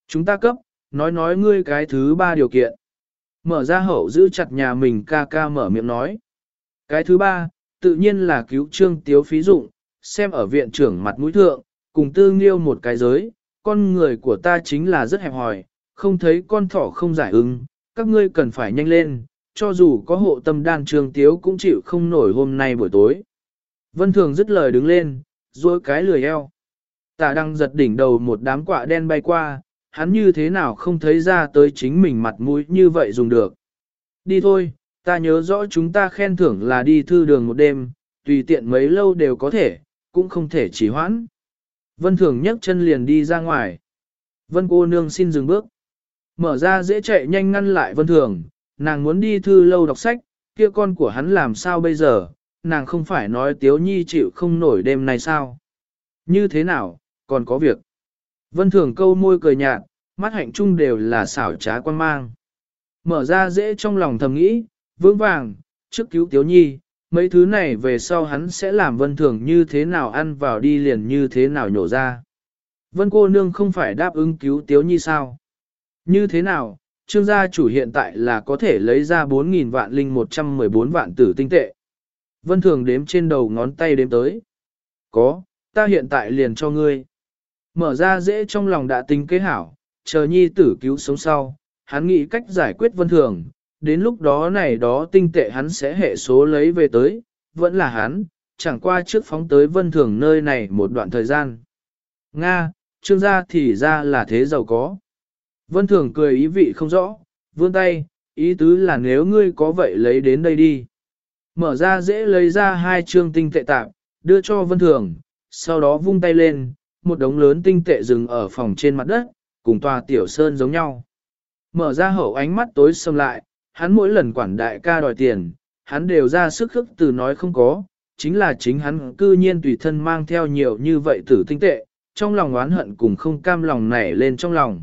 Speaker 1: Chúng ta cấp, nói nói ngươi cái thứ ba điều kiện. Mở ra hậu giữ chặt nhà mình ca ca mở miệng nói. Cái thứ ba, tự nhiên là cứu trương tiếu phí dụng, xem ở viện trưởng mặt mũi thượng, cùng tương nghiêu một cái giới, con người của ta chính là rất hẹp hòi, không thấy con thỏ không giải ứng, các ngươi cần phải nhanh lên, cho dù có hộ tâm đan trường tiếu cũng chịu không nổi hôm nay buổi tối. Vân Thường dứt lời đứng lên, duỗi cái lười eo. Tả đang giật đỉnh đầu một đám quạ đen bay qua, hắn như thế nào không thấy ra tới chính mình mặt mũi như vậy dùng được. Đi thôi, ta nhớ rõ chúng ta khen thưởng là đi thư đường một đêm, tùy tiện mấy lâu đều có thể, cũng không thể chỉ hoãn. Vân Thường nhấc chân liền đi ra ngoài. Vân cô nương xin dừng bước. Mở ra dễ chạy nhanh ngăn lại Vân Thường, nàng muốn đi thư lâu đọc sách, kia con của hắn làm sao bây giờ, nàng không phải nói Tiếu Nhi chịu không nổi đêm này sao. Như thế nào, còn có việc. Vân Thường câu môi cười nhạt, mắt hạnh trung đều là xảo trá quan mang. Mở ra dễ trong lòng thầm nghĩ, vững vàng, trước cứu Tiếu Nhi, mấy thứ này về sau hắn sẽ làm Vân Thường như thế nào ăn vào đi liền như thế nào nhổ ra. Vân cô nương không phải đáp ứng cứu Tiếu Nhi sao? Như thế nào, trương gia chủ hiện tại là có thể lấy ra 4.000 vạn linh 114 vạn tử tinh tệ. Vân Thường đếm trên đầu ngón tay đếm tới. Có, ta hiện tại liền cho ngươi. Mở ra dễ trong lòng đã tính kế hảo, chờ nhi tử cứu sống sau, hắn nghĩ cách giải quyết Vân Thường, đến lúc đó này đó tinh tệ hắn sẽ hệ số lấy về tới, vẫn là hắn, chẳng qua trước phóng tới Vân Thường nơi này một đoạn thời gian. Nga, trương gia thì ra là thế giàu có. Vân Thường cười ý vị không rõ, vươn tay, ý tứ là nếu ngươi có vậy lấy đến đây đi. Mở ra dễ lấy ra hai trương tinh tệ tạm, đưa cho Vân Thường, sau đó vung tay lên, một đống lớn tinh tệ dừng ở phòng trên mặt đất, cùng tòa tiểu sơn giống nhau. Mở ra hậu ánh mắt tối sầm lại, hắn mỗi lần quản đại ca đòi tiền, hắn đều ra sức khức từ nói không có, chính là chính hắn cư nhiên tùy thân mang theo nhiều như vậy tử tinh tệ, trong lòng oán hận cùng không cam lòng nảy lên trong lòng.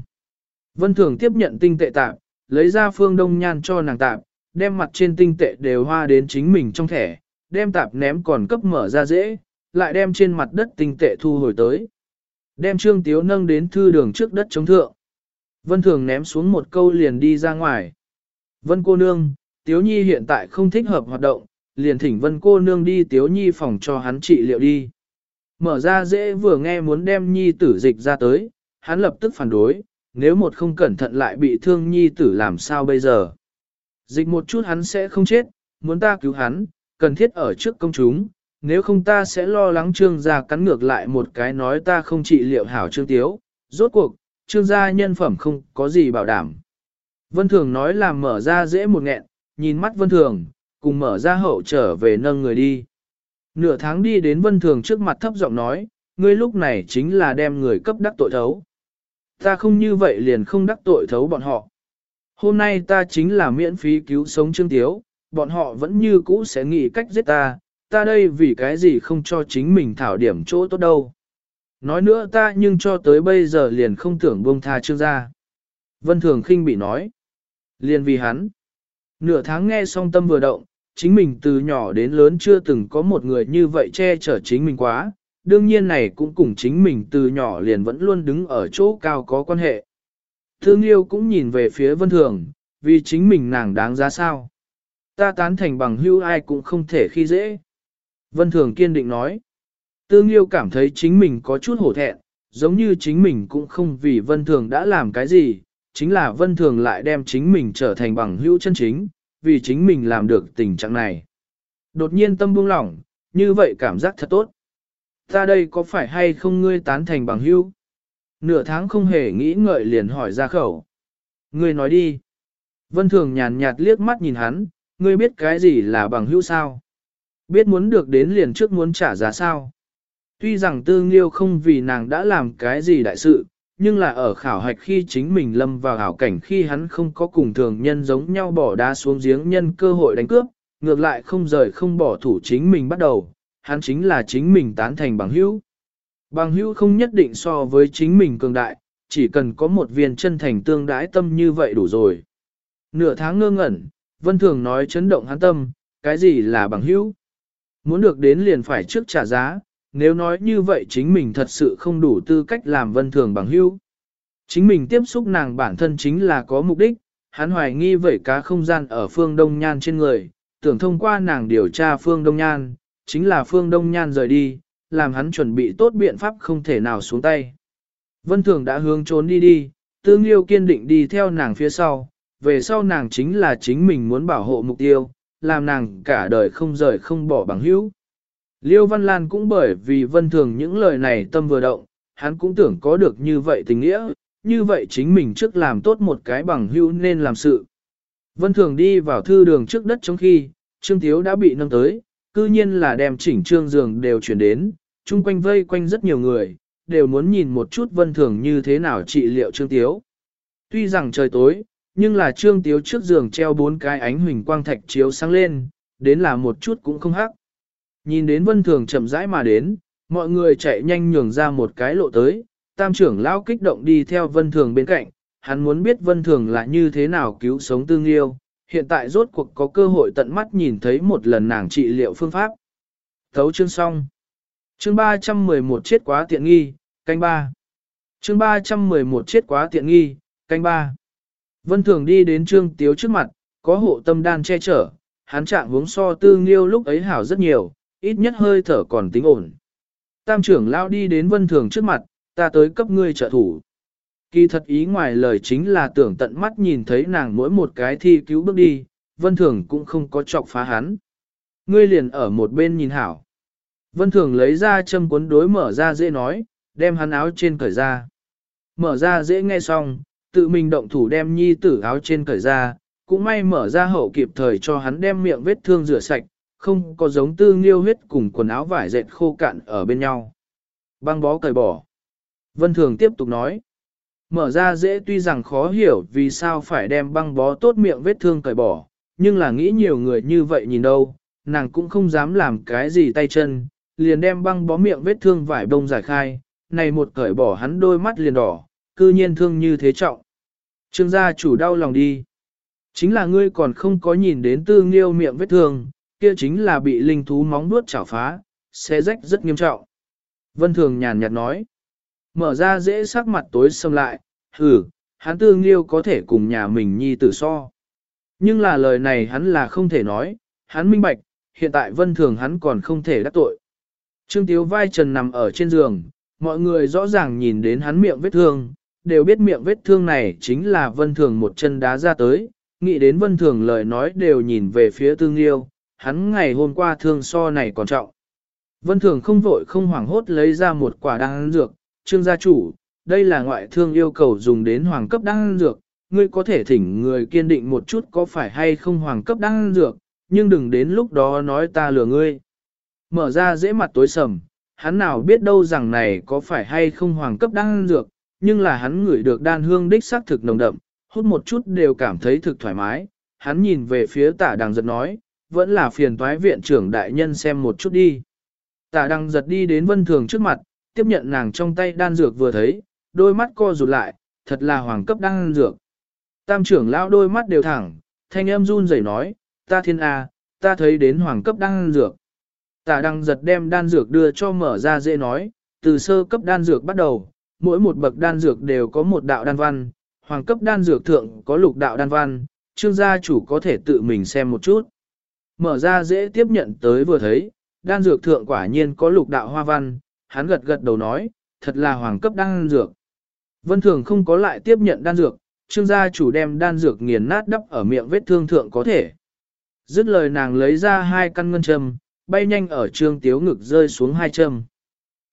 Speaker 1: Vân Thường tiếp nhận tinh tệ tạm, lấy ra phương đông nhan cho nàng tạm, đem mặt trên tinh tệ đều hoa đến chính mình trong thẻ, đem tạp ném còn cấp mở ra dễ, lại đem trên mặt đất tinh tệ thu hồi tới. Đem trương tiếu nâng đến thư đường trước đất chống thượng. Vân Thường ném xuống một câu liền đi ra ngoài. Vân cô nương, tiếu nhi hiện tại không thích hợp hoạt động, liền thỉnh vân cô nương đi tiếu nhi phòng cho hắn trị liệu đi. Mở ra dễ vừa nghe muốn đem nhi tử dịch ra tới, hắn lập tức phản đối, nếu một không cẩn thận lại bị thương nhi tử làm sao bây giờ. Dịch một chút hắn sẽ không chết, muốn ta cứu hắn, cần thiết ở trước công chúng, nếu không ta sẽ lo lắng trương gia cắn ngược lại một cái nói ta không trị liệu hảo trương tiếu, rốt cuộc, trương gia nhân phẩm không có gì bảo đảm. Vân Thường nói là mở ra dễ một nghẹn, nhìn mắt Vân Thường, cùng mở ra hậu trở về nâng người đi. Nửa tháng đi đến Vân Thường trước mặt thấp giọng nói, ngươi lúc này chính là đem người cấp đắc tội thấu. Ta không như vậy liền không đắc tội thấu bọn họ. Hôm nay ta chính là miễn phí cứu sống Trương Tiếu, bọn họ vẫn như cũ sẽ nghĩ cách giết ta, ta đây vì cái gì không cho chính mình thảo điểm chỗ tốt đâu. Nói nữa ta nhưng cho tới bây giờ liền không tưởng buông tha Trương gia. Vân Thường khinh bị nói. Liền vì hắn. Nửa tháng nghe xong tâm vừa động, chính mình từ nhỏ đến lớn chưa từng có một người như vậy che chở chính mình quá, đương nhiên này cũng cùng chính mình từ nhỏ liền vẫn luôn đứng ở chỗ cao có quan hệ. Thương yêu cũng nhìn về phía vân thường, vì chính mình nàng đáng giá sao. Ta tán thành bằng hưu ai cũng không thể khi dễ. Vân thường kiên định nói. Tương yêu cảm thấy chính mình có chút hổ thẹn, giống như chính mình cũng không vì vân thường đã làm cái gì, chính là vân thường lại đem chính mình trở thành bằng hữu chân chính, vì chính mình làm được tình trạng này. Đột nhiên tâm buông lỏng, như vậy cảm giác thật tốt. Ta đây có phải hay không ngươi tán thành bằng hữu? Nửa tháng không hề nghĩ ngợi liền hỏi ra khẩu. Ngươi nói đi. Vân thường nhàn nhạt liếc mắt nhìn hắn, ngươi biết cái gì là bằng hữu sao? Biết muốn được đến liền trước muốn trả giá sao? Tuy rằng tư nghiêu không vì nàng đã làm cái gì đại sự, nhưng là ở khảo hạch khi chính mình lâm vào hảo cảnh khi hắn không có cùng thường nhân giống nhau bỏ đá xuống giếng nhân cơ hội đánh cướp, ngược lại không rời không bỏ thủ chính mình bắt đầu, hắn chính là chính mình tán thành bằng hữu. Bằng hữu không nhất định so với chính mình cường đại, chỉ cần có một viên chân thành tương đái tâm như vậy đủ rồi. Nửa tháng ngơ ngẩn, Vân Thường nói chấn động hắn tâm, cái gì là bằng hữu? Muốn được đến liền phải trước trả giá, nếu nói như vậy chính mình thật sự không đủ tư cách làm Vân Thường bằng hữu. Chính mình tiếp xúc nàng bản thân chính là có mục đích, hắn hoài nghi vậy cá không gian ở phương Đông Nhan trên người, tưởng thông qua nàng điều tra phương Đông Nhan, chính là phương Đông Nhan rời đi, làm hắn chuẩn bị tốt biện pháp không thể nào xuống tay. Vân Thường đã hướng trốn đi đi, tương liêu kiên định đi theo nàng phía sau, về sau nàng chính là chính mình muốn bảo hộ mục tiêu, làm nàng cả đời không rời không bỏ bằng hữu. Liêu Văn Lan cũng bởi vì vân thường những lời này tâm vừa động, hắn cũng tưởng có được như vậy tình nghĩa, như vậy chính mình trước làm tốt một cái bằng hữu nên làm sự. Vân thường đi vào thư đường trước đất trong khi, Trương Thiếu đã bị nâng tới, cư nhiên là đem chỉnh trương giường đều chuyển đến, chung quanh vây quanh rất nhiều người, đều muốn nhìn một chút vân thường như thế nào trị liệu Trương Tiếu. Tuy rằng trời tối, nhưng là Trương Tiếu trước giường treo bốn cái ánh huỳnh quang thạch chiếu sáng lên, đến là một chút cũng không hắc. Nhìn đến vân thường chậm rãi mà đến, mọi người chạy nhanh nhường ra một cái lộ tới, tam trưởng lão kích động đi theo vân thường bên cạnh, hắn muốn biết vân thường là như thế nào cứu sống tương yêu, hiện tại rốt cuộc có cơ hội tận mắt nhìn thấy một lần nàng trị liệu phương pháp. Thấu chương xong. Chương 311 chết quá tiện nghi, canh ba. Chương 311 chết quá tiện nghi, canh ba. Vân Thường đi đến Trương Tiếu trước mặt, có hộ tâm đan che chở, hắn trạng hướng so tư nghiêu lúc ấy hảo rất nhiều, ít nhất hơi thở còn tính ổn. Tam trưởng lao đi đến Vân Thường trước mặt, ta tới cấp ngươi trợ thủ. Kỳ thật ý ngoài lời chính là tưởng tận mắt nhìn thấy nàng mỗi một cái thi cứu bước đi, Vân Thường cũng không có chọc phá hắn. Ngươi liền ở một bên nhìn hảo. Vân Thường lấy ra châm cuốn đối mở ra dễ nói, đem hắn áo trên cởi ra. Mở ra dễ nghe xong, tự mình động thủ đem nhi tử áo trên cởi ra, cũng may mở ra hậu kịp thời cho hắn đem miệng vết thương rửa sạch, không có giống tư nghiêu huyết cùng quần áo vải dệt khô cạn ở bên nhau. Băng bó cởi bỏ. Vân Thường tiếp tục nói. Mở ra dễ tuy rằng khó hiểu vì sao phải đem băng bó tốt miệng vết thương cởi bỏ, nhưng là nghĩ nhiều người như vậy nhìn đâu, nàng cũng không dám làm cái gì tay chân, liền đem băng bó miệng vết thương vải bông giải khai, này một cởi bỏ hắn đôi mắt liền đỏ, cư nhiên thương như thế trọng. Trương gia chủ đau lòng đi. Chính là ngươi còn không có nhìn đến tư nghiêu miệng vết thương, kia chính là bị linh thú móng vuốt chảo phá, xe rách rất nghiêm trọng. Vân Thường nhàn nhạt nói. Mở ra dễ sắc mặt tối xâm lại, hừ, hắn tương liêu có thể cùng nhà mình nhi tử so. Nhưng là lời này hắn là không thể nói, hắn minh bạch, hiện tại Vân Thường hắn còn không thể đắc tội. Trương Tiếu vai trần nằm ở trên giường, mọi người rõ ràng nhìn đến hắn miệng vết thương, đều biết miệng vết thương này chính là vân thường một chân đá ra tới, nghĩ đến vân thường lời nói đều nhìn về phía tương yêu, hắn ngày hôm qua thương so này còn trọng. Vân thường không vội không hoảng hốt lấy ra một quả đan dược, trương gia chủ, đây là ngoại thương yêu cầu dùng đến hoàng cấp đan dược, ngươi có thể thỉnh người kiên định một chút có phải hay không hoàng cấp đan dược, nhưng đừng đến lúc đó nói ta lừa ngươi. Mở ra dễ mặt tối sầm, hắn nào biết đâu rằng này có phải hay không hoàng cấp đan dược, nhưng là hắn ngửi được đan hương đích xác thực nồng đậm, hút một chút đều cảm thấy thực thoải mái. Hắn nhìn về phía tả đằng giật nói, vẫn là phiền toái viện trưởng đại nhân xem một chút đi. Tả đăng giật đi đến vân thường trước mặt, tiếp nhận nàng trong tay đan dược vừa thấy, đôi mắt co rụt lại, thật là hoàng cấp đan dược. Tam trưởng lão đôi mắt đều thẳng, thanh âm run rẩy nói, ta thiên A, ta thấy đến hoàng cấp đan dược. Tả đăng giật đem đan dược đưa cho mở ra dễ nói, từ sơ cấp đan dược bắt đầu, mỗi một bậc đan dược đều có một đạo đan văn, hoàng cấp đan dược thượng có lục đạo đan văn, trương gia chủ có thể tự mình xem một chút. Mở ra dễ tiếp nhận tới vừa thấy, đan dược thượng quả nhiên có lục đạo hoa văn, hắn gật gật đầu nói, thật là hoàng cấp đan dược. Vân thường không có lại tiếp nhận đan dược, trương gia chủ đem đan dược nghiền nát đắp ở miệng vết thương thượng có thể. Dứt lời nàng lấy ra hai căn ngân châm, bay nhanh ở trương tiếu ngực rơi xuống hai châm.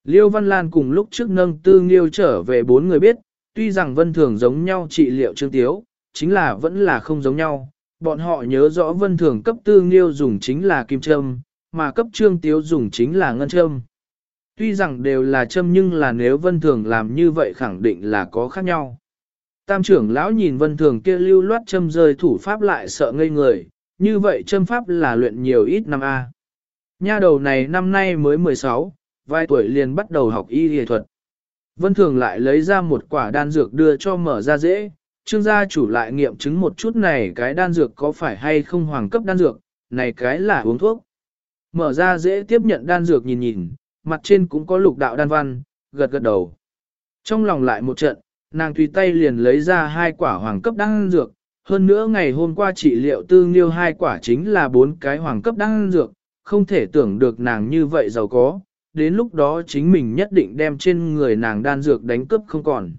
Speaker 1: Liêu Văn Lan cùng lúc trước nâng tư nghiêu trở về bốn người biết, tuy rằng vân thường giống nhau trị liệu trương tiếu, chính là vẫn là không giống nhau. Bọn họ nhớ rõ vân thường cấp tư nghiêu dùng chính là kim châm, mà cấp trương tiếu dùng chính là ngân châm. Tuy rằng đều là châm nhưng là nếu vân thường làm như vậy khẳng định là có khác nhau. Tam trưởng lão nhìn vân thường kia lưu loát châm rơi thủ pháp lại sợ ngây người, như vậy châm pháp là luyện nhiều ít năm A. Nha đầu này năm nay mới 16, vài tuổi liền bắt đầu học y y thuật. Vân Thường lại lấy ra một quả đan dược đưa cho mở ra dễ, trương gia chủ lại nghiệm chứng một chút này cái đan dược có phải hay không hoàng cấp đan dược, này cái là uống thuốc. Mở ra dễ tiếp nhận đan dược nhìn nhìn, mặt trên cũng có lục đạo đan văn, gật gật đầu. Trong lòng lại một trận, nàng tùy tay liền lấy ra hai quả hoàng cấp đan dược, hơn nữa ngày hôm qua trị liệu tư nghiêu hai quả chính là bốn cái hoàng cấp đan dược, không thể tưởng được nàng như vậy giàu có, đến lúc đó chính mình nhất định đem trên người nàng đan dược đánh cướp không còn.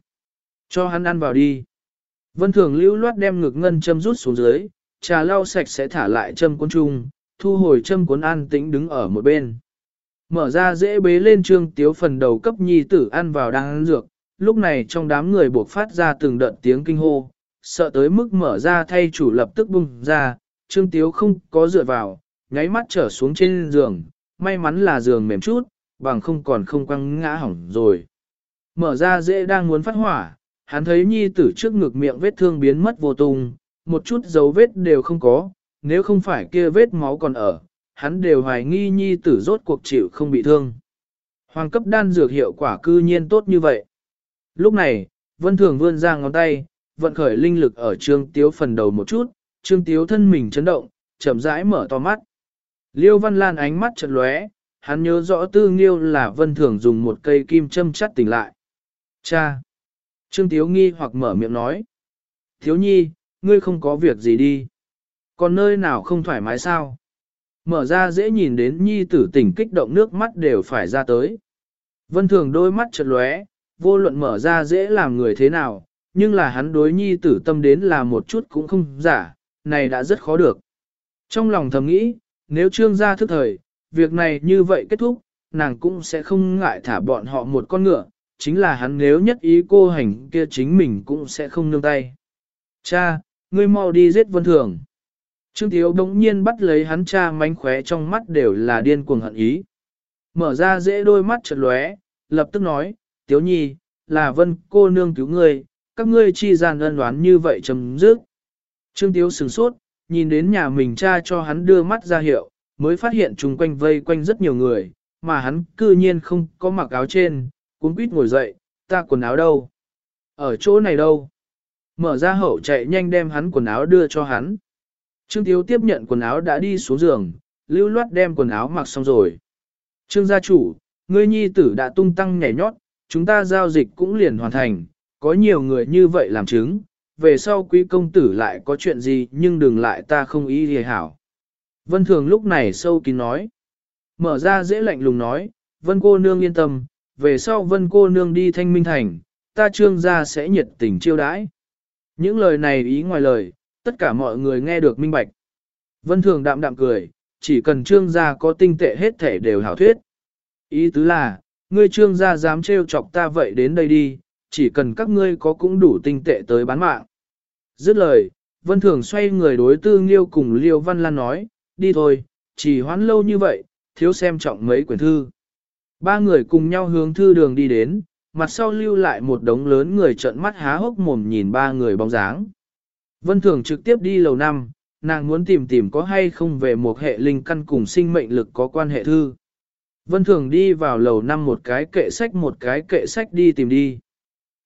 Speaker 1: Cho hắn ăn vào đi. Vân Thường lưu loát đem ngực ngân châm rút xuống dưới, trà lau sạch sẽ thả lại châm cuốn chung, thu hồi châm cuốn an tĩnh đứng ở một bên. Mở ra dễ bế lên trương tiếu phần đầu cấp nhi tử ăn vào đang ăn dược, lúc này trong đám người buộc phát ra từng đợt tiếng kinh hô, sợ tới mức mở ra thay chủ lập tức bung ra, trương tiếu không có dựa vào, nháy mắt trở xuống trên giường, may mắn là giường mềm chút, bằng không còn không quăng ngã hỏng rồi. Mở ra dễ đang muốn phát hỏa, hắn thấy nhi tử trước ngực miệng vết thương biến mất vô tung, một chút dấu vết đều không có, nếu không phải kia vết máu còn ở, hắn đều hoài nghi nhi tử rốt cuộc chịu không bị thương. Hoàng cấp đan dược hiệu quả cư nhiên tốt như vậy. Lúc này, Vân Thường vươn ra ngón tay, vận khởi linh lực ở Trương Tiếu phần đầu một chút, Trương Tiếu thân mình chấn động, chậm rãi mở to mắt. Liêu Văn Lan ánh mắt chợt lóe, hắn nhớ rõ Tư Nghiêu là Vân Thường dùng một cây kim châm chắt tỉnh lại. Cha! Trương Tiếu nghi hoặc mở miệng nói. Thiếu nhi, ngươi không có việc gì đi. Còn nơi nào không thoải mái sao? Mở ra dễ nhìn đến nhi tử tỉnh kích động nước mắt đều phải ra tới. Vân thường đôi mắt chật lóe, vô luận mở ra dễ làm người thế nào, nhưng là hắn đối nhi tử tâm đến là một chút cũng không giả, này đã rất khó được. Trong lòng thầm nghĩ, nếu trương gia thức thời, việc này như vậy kết thúc, nàng cũng sẽ không ngại thả bọn họ một con ngựa, chính là hắn nếu nhất ý cô hành kia chính mình cũng sẽ không nương tay. Cha, ngươi mau đi giết vân thường. Trương Thiếu đống nhiên bắt lấy hắn cha mánh khóe trong mắt đều là điên cuồng hận ý. Mở ra dễ đôi mắt chợt lóe, lập tức nói, Tiếu nhi, là vân cô nương cứu ngươi, các ngươi chi gian ân đoán như vậy chấm dứt. Trương Tiếu sửng sốt, nhìn đến nhà mình cha cho hắn đưa mắt ra hiệu, mới phát hiện chung quanh vây quanh rất nhiều người, mà hắn cư nhiên không có mặc áo trên, cuốn quýt ngồi dậy, ta quần áo đâu? Ở chỗ này đâu? Mở ra hậu chạy nhanh đem hắn quần áo đưa cho hắn. Trương Tiếu tiếp nhận quần áo đã đi xuống giường, lưu loát đem quần áo mặc xong rồi. Trương gia chủ, ngươi nhi tử đã tung tăng nhảy nhót, chúng ta giao dịch cũng liền hoàn thành, có nhiều người như vậy làm chứng, về sau quý công tử lại có chuyện gì nhưng đừng lại ta không ý gì hảo. Vân Thường lúc này sâu kín nói. Mở ra dễ lạnh lùng nói, Vân cô nương yên tâm, về sau Vân cô nương đi thanh minh thành, ta trương gia sẽ nhiệt tình chiêu đãi. Những lời này ý ngoài lời, tất cả mọi người nghe được minh bạch. Vân Thường đạm đạm cười, chỉ cần trương gia có tinh tệ hết thể đều hảo thuyết. Ý tứ là, ngươi trương gia dám trêu chọc ta vậy đến đây đi, chỉ cần các ngươi có cũng đủ tinh tệ tới bán mạng. Dứt lời, Vân Thường xoay người đối tư Liêu cùng Liêu Văn Lan nói, đi thôi, chỉ hoãn lâu như vậy, thiếu xem trọng mấy quyển thư. Ba người cùng nhau hướng thư đường đi đến, mặt sau lưu lại một đống lớn người trợn mắt há hốc mồm nhìn ba người bóng dáng. Vân Thường trực tiếp đi lầu năm, nàng muốn tìm tìm có hay không về một hệ linh căn cùng sinh mệnh lực có quan hệ thư. Vân Thường đi vào lầu năm một cái kệ sách một cái kệ sách đi tìm đi.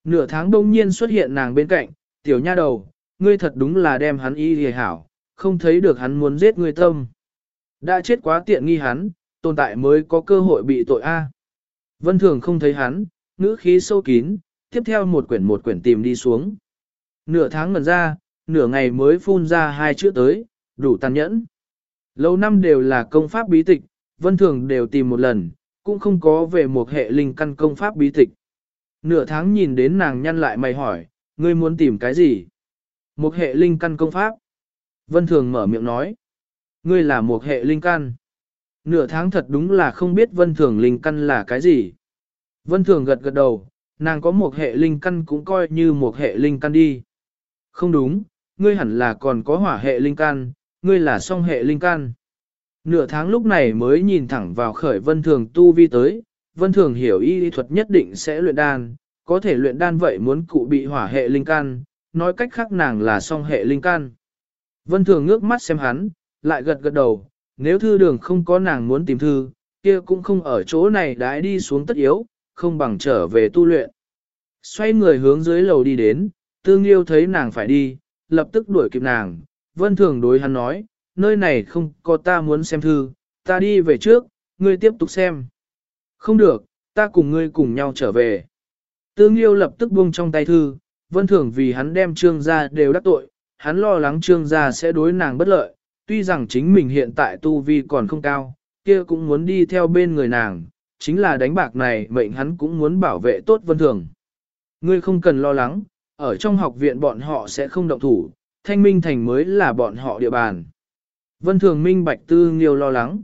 Speaker 1: Nửa tháng đông nhiên xuất hiện nàng bên cạnh, tiểu nha đầu, ngươi thật đúng là đem hắn y hề hảo, không thấy được hắn muốn giết ngươi tâm. Đã chết quá tiện nghi hắn, tồn tại mới có cơ hội bị tội A. Vân Thường không thấy hắn, ngữ khí sâu kín, tiếp theo một quyển một quyển tìm đi xuống. Nửa tháng ngần ra, nửa ngày mới phun ra hai chữ tới, đủ tàn nhẫn. Lâu năm đều là công pháp bí tịch, Vân Thường đều tìm một lần, cũng không có về một hệ linh căn công pháp bí tịch. Nửa tháng nhìn đến nàng nhăn lại mày hỏi, ngươi muốn tìm cái gì? Một hệ linh căn công pháp. Vân Thường mở miệng nói, ngươi là một hệ linh căn. Nửa tháng thật đúng là không biết Vân Thường linh căn là cái gì. Vân Thường gật gật đầu, nàng có một hệ linh căn cũng coi như một hệ linh căn đi. Không đúng, ngươi hẳn là còn có hỏa hệ linh căn, ngươi là song hệ linh căn. Nửa tháng lúc này mới nhìn thẳng vào khởi Vân Thường tu vi tới, Vân Thường hiểu y thuật nhất định sẽ luyện đan, có thể luyện đan vậy muốn cụ bị hỏa hệ linh căn, nói cách khác nàng là song hệ linh căn. Vân Thường ngước mắt xem hắn, lại gật gật đầu, nếu thư đường không có nàng muốn tìm thư, kia cũng không ở chỗ này đãi đi xuống tất yếu, không bằng trở về tu luyện. Xoay người hướng dưới lầu đi đến, tương yêu thấy nàng phải đi, lập tức đuổi kịp nàng, vân thường đối hắn nói, nơi này không có ta muốn xem thư, ta đi về trước, ngươi tiếp tục xem. Không được, ta cùng ngươi cùng nhau trở về. Tương yêu lập tức buông trong tay thư, vân thường vì hắn đem trương gia đều đắc tội, hắn lo lắng trương gia sẽ đối nàng bất lợi, tuy rằng chính mình hiện tại tu vi còn không cao, kia cũng muốn đi theo bên người nàng, chính là đánh bạc này mệnh hắn cũng muốn bảo vệ tốt vân thường. Ngươi không cần lo lắng, ở trong học viện bọn họ sẽ không động thủ, thanh minh thành mới là bọn họ địa bàn. Vân Thường Minh Bạch Tư Nghiêu lo lắng.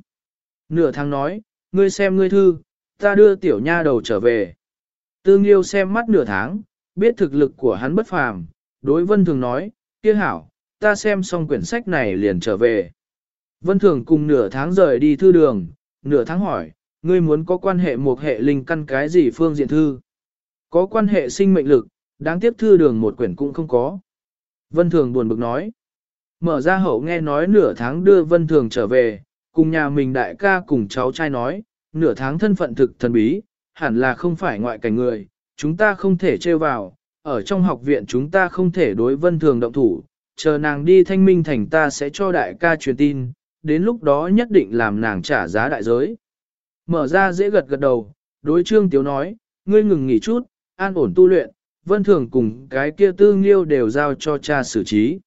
Speaker 1: Nửa tháng nói, ngươi xem ngươi thư, ta đưa tiểu nha đầu trở về. Tư Nghiêu xem mắt nửa tháng, biết thực lực của hắn bất phàm, đối Vân Thường nói, kia hảo, ta xem xong quyển sách này liền trở về. Vân Thường cùng nửa tháng rời đi thư đường, nửa tháng hỏi, ngươi muốn có quan hệ một hệ linh căn cái gì phương diện thư? Có quan hệ sinh mệnh lực, đáng tiếc thư đường một quyển cũng không có. Vân Thường buồn bực nói. Mở ra hậu nghe nói nửa tháng đưa Vân Thường trở về, cùng nhà mình đại ca cùng cháu trai nói, nửa tháng thân phận thực thần bí, hẳn là không phải ngoại cảnh người, chúng ta không thể trêu vào, ở trong học viện chúng ta không thể đối Vân Thường động thủ, chờ nàng đi thanh minh thành ta sẽ cho đại ca truyền tin, đến lúc đó nhất định làm nàng trả giá đại giới. Mở ra dễ gật gật đầu, đối trương tiếu nói, ngươi ngừng nghỉ chút, an ổn tu luyện, vân thường cùng cái kia tư nghiêu đều giao cho cha xử trí.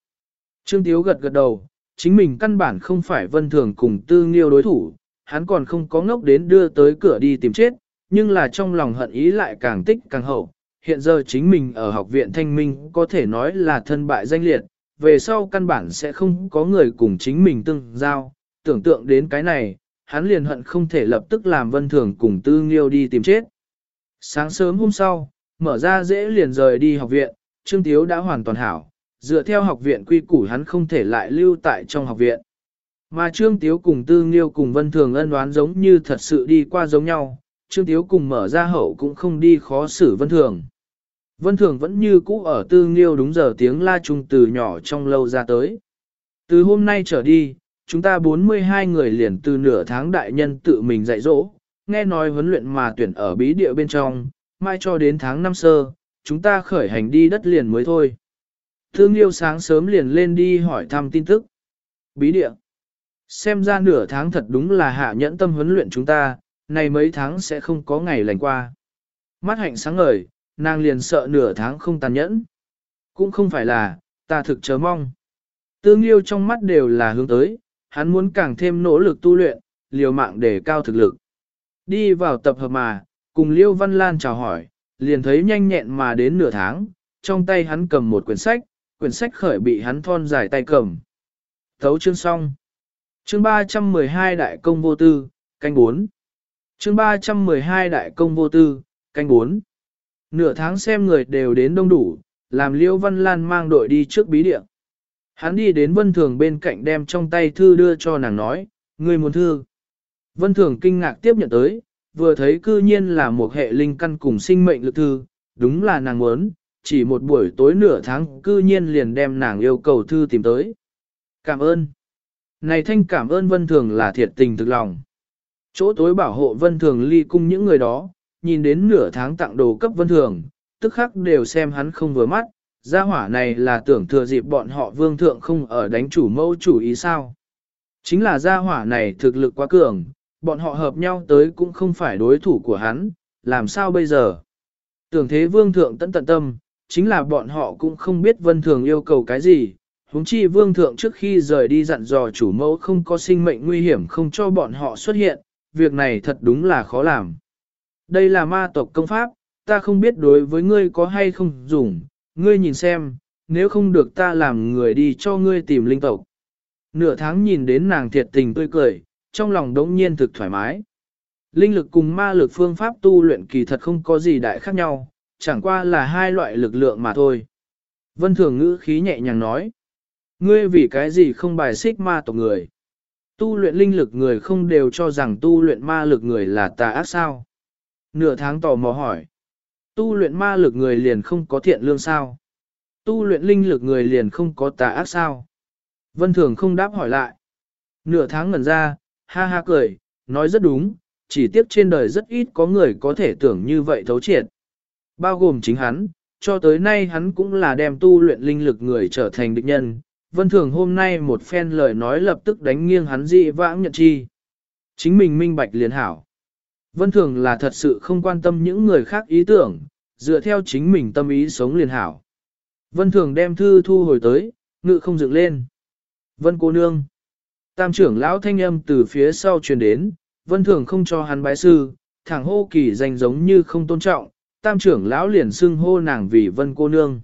Speaker 1: Trương tiếu gật gật đầu, chính mình căn bản không phải vân thường cùng tư nghiêu đối thủ, hắn còn không có ngốc đến đưa tới cửa đi tìm chết, nhưng là trong lòng hận ý lại càng tích càng hậu. Hiện giờ chính mình ở học viện thanh minh có thể nói là thân bại danh liệt, về sau căn bản sẽ không có người cùng chính mình tương giao, tưởng tượng đến cái này, hắn liền hận không thể lập tức làm vân thường cùng tư nghiêu đi tìm chết. Sáng sớm hôm sau, mở ra dễ liền rời đi học viện, Trương Tiếu đã hoàn toàn hảo, dựa theo học viện quy củ hắn không thể lại lưu tại trong học viện. Mà Trương Tiếu cùng Tư Nghiêu cùng Vân Thường ân đoán giống như thật sự đi qua giống nhau, Trương Tiếu cùng mở ra hậu cũng không đi khó xử Vân Thường. Vân Thường vẫn như cũ ở Tư Nghiêu đúng giờ tiếng la trung từ nhỏ trong lâu ra tới. Từ hôm nay trở đi, chúng ta 42 người liền từ nửa tháng đại nhân tự mình dạy dỗ, nghe nói huấn luyện mà tuyển ở bí địa bên trong, mai cho đến tháng năm sơ, chúng ta khởi hành đi đất liền mới thôi. Thương yêu sáng sớm liền lên đi hỏi thăm tin tức. Bí địa. Xem ra nửa tháng thật đúng là hạ nhẫn tâm huấn luyện chúng ta, này mấy tháng sẽ không có ngày lành qua. Mắt hạnh sáng ngời, nàng liền sợ nửa tháng không tàn nhẫn. Cũng không phải là, ta thực chớ mong. Tương yêu trong mắt đều là hướng tới, hắn muốn càng thêm nỗ lực tu luyện, liều mạng để cao thực lực. Đi vào tập hợp mà, cùng Liêu Văn Lan chào hỏi, liền thấy nhanh nhẹn mà đến nửa tháng, trong tay hắn cầm một quyển sách, quyển sách khởi bị hắn thon dài tay cầm. Thấu chương xong. Chương 312 Đại công vô tư, canh 4. Chương 312 Đại công vô tư, canh 4. Nửa tháng xem người đều đến đông đủ, làm Liễu Văn Lan mang đội đi trước bí địa. Hắn đi đến Vân Thường bên cạnh đem trong tay thư đưa cho nàng nói, người muốn thư. Vân Thường kinh ngạc tiếp nhận tới, vừa thấy cư nhiên là một hệ linh căn cùng sinh mệnh lực thư, đúng là nàng muốn, chỉ một buổi tối nửa tháng cư nhiên liền đem nàng yêu cầu thư tìm tới. Cảm ơn. Này thanh cảm ơn Vân Thường là thiệt tình thực lòng. Chỗ tối bảo hộ Vân Thường ly cung những người đó, nhìn đến nửa tháng tặng đồ cấp Vân Thường, tức khắc đều xem hắn không vừa mắt, gia hỏa này là tưởng thừa dịp bọn họ vương thượng không ở đánh chủ mẫu chủ ý sao. Chính là gia hỏa này thực lực quá cường, bọn họ hợp nhau tới cũng không phải đối thủ của hắn, làm sao bây giờ? Tưởng thế vương thượng tận tận tâm, chính là bọn họ cũng không biết vân thường yêu cầu cái gì. Húng chi vương thượng trước khi rời đi dặn dò chủ mẫu không có sinh mệnh nguy hiểm không cho bọn họ xuất hiện, việc này thật đúng là khó làm. Đây là ma tộc công pháp, ta không biết đối với ngươi có hay không dùng, ngươi nhìn xem, nếu không được ta làm người đi cho ngươi tìm linh tộc. Nửa tháng nhìn đến nàng thiệt tình tươi cười, trong lòng đống nhiên thực thoải mái. Linh lực cùng ma lực phương pháp tu luyện kỳ thật không có gì đại khác nhau, chẳng qua là hai loại lực lượng mà thôi. Vân Thường ngữ khí nhẹ nhàng nói. Ngươi vì cái gì không bài xích ma tộc người? Tu luyện linh lực người không đều cho rằng tu luyện ma lực người là tà ác sao? Nửa tháng tò mò hỏi. Tu luyện ma lực người liền không có thiện lương sao? Tu luyện linh lực người liền không có tà ác sao? Vân Thường không đáp hỏi lại. Nửa tháng ngẩn ra, ha ha cười, nói rất đúng, chỉ tiếc trên đời rất ít có người có thể tưởng như vậy thấu triệt. Bao gồm chính hắn, cho tới nay hắn cũng là đem tu luyện linh lực người trở thành địch nhân. Vân Thường hôm nay một phen lời nói lập tức đánh nghiêng hắn dị vãng nhận chi. Chính mình minh bạch liền hảo. Vân Thường là thật sự không quan tâm những người khác ý tưởng, dựa theo chính mình tâm ý sống liền hảo. Vân Thường đem thư thu hồi tới, ngự không dựng lên. Vân cô nương. Tam trưởng lão thanh âm từ phía sau truyền đến, Vân Thường không cho hắn bái sư, thẳng hô kỳ danh giống như không tôn trọng, tam trưởng lão liền xưng hô nàng vì Vân cô nương.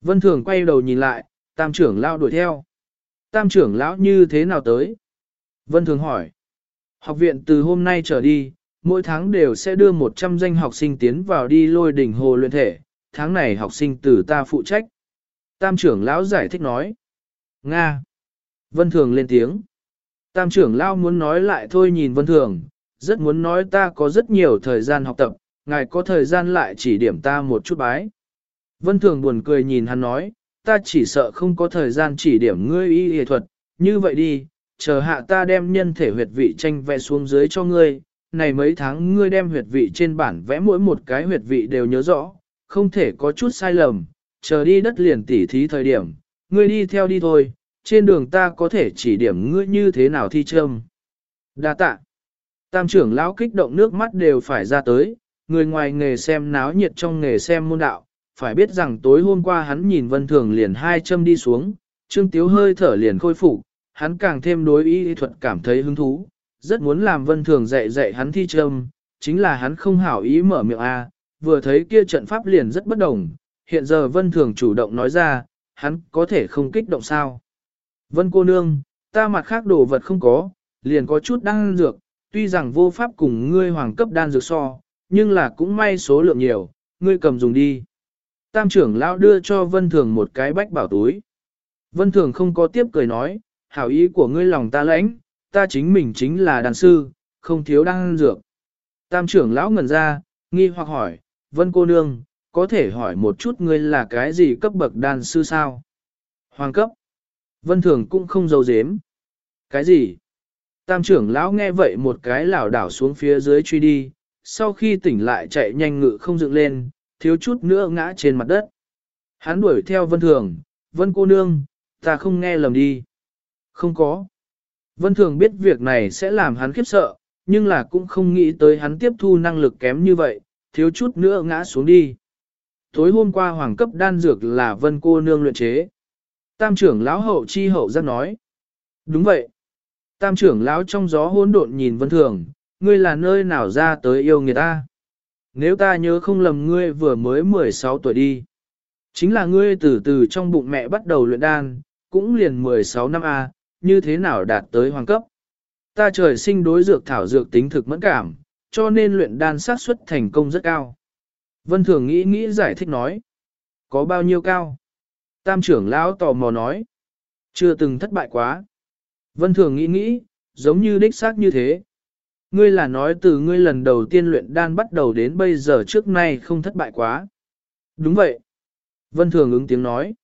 Speaker 1: Vân Thường quay đầu nhìn lại, tam trưởng lão đuổi theo. Tam trưởng lão như thế nào tới? Vân Thường hỏi. Học viện từ hôm nay trở đi, mỗi tháng đều sẽ đưa 100 danh học sinh tiến vào đi lôi đỉnh hồ luyện thể, tháng này học sinh từ ta phụ trách. Tam trưởng lão giải thích nói. Nga. Vân Thường lên tiếng. Tam trưởng lão muốn nói lại thôi nhìn Vân Thường, rất muốn nói ta có rất nhiều thời gian học tập, ngài có thời gian lại chỉ điểm ta một chút bái. Vân Thường buồn cười nhìn hắn nói, ta chỉ sợ không có thời gian chỉ điểm ngươi y y thuật, như vậy đi, chờ hạ ta đem nhân thể huyệt vị tranh vẽ xuống dưới cho ngươi, này mấy tháng ngươi đem huyệt vị trên bản vẽ mỗi một cái huyệt vị đều nhớ rõ, không thể có chút sai lầm, chờ đi đất liền tỉ thí thời điểm, ngươi đi theo đi thôi, trên đường ta có thể chỉ điểm ngươi như thế nào thi châm. Đa tạ. Tam trưởng lão kích động nước mắt đều phải ra tới, người ngoài nghề xem náo nhiệt trong nghề xem môn đạo, phải biết rằng tối hôm qua hắn nhìn vân thường liền hai châm đi xuống, trương tiếu hơi thở liền khôi phục, hắn càng thêm đối ý thuật cảm thấy hứng thú, rất muốn làm vân thường dạy dạy hắn thi châm, chính là hắn không hảo ý mở miệng A, vừa thấy kia trận pháp liền rất bất đồng, hiện giờ vân thường chủ động nói ra, hắn có thể không kích động sao. Vân cô nương, ta mặt khác đồ vật không có, liền có chút đan dược, tuy rằng vô pháp cùng ngươi hoàng cấp đan dược so, nhưng là cũng may số lượng nhiều, ngươi cầm dùng đi. Tam trưởng lão đưa cho Vân Thường một cái bách bảo túi. Vân Thường không có tiếp cười nói, hảo ý của ngươi lòng ta lãnh, ta chính mình chính là đàn sư, không thiếu đan dược. Tam trưởng lão ngẩn ra, nghi hoặc hỏi, Vân cô nương, có thể hỏi một chút ngươi là cái gì cấp bậc đan sư sao? Hoàng cấp. Vân Thường cũng không giấu dếm. Cái gì? Tam trưởng lão nghe vậy một cái lảo đảo xuống phía dưới truy đi, sau khi tỉnh lại chạy nhanh ngự không dựng lên, thiếu chút nữa ngã trên mặt đất. Hắn đuổi theo Vân Thường, Vân cô nương, ta không nghe lầm đi. Không có. Vân Thường biết việc này sẽ làm hắn khiếp sợ, nhưng là cũng không nghĩ tới hắn tiếp thu năng lực kém như vậy, thiếu chút nữa ngã xuống đi. Tối hôm qua hoàng cấp đan dược là Vân cô nương luyện chế. Tam trưởng lão hậu chi hậu giác nói. Đúng vậy. Tam trưởng lão trong gió hỗn độn nhìn Vân Thường, ngươi là nơi nào ra tới yêu người ta? Nếu ta nhớ không lầm ngươi vừa mới 16 tuổi đi. Chính là ngươi từ từ trong bụng mẹ bắt đầu luyện đan, cũng liền 16 năm A, như thế nào đạt tới hoàng cấp. Ta trời sinh đối dược thảo dược tính thực mẫn cảm, cho nên luyện đan xác suất thành công rất cao. Vân Thường nghĩ nghĩ giải thích nói. Có bao nhiêu cao? Tam trưởng lão tò mò nói. Chưa từng thất bại quá. Vân Thường nghĩ nghĩ, giống như đích xác như thế. Ngươi là nói từ ngươi lần đầu tiên luyện đan bắt đầu đến bây giờ trước nay không thất bại quá. Đúng vậy. Vân Thường ứng tiếng nói.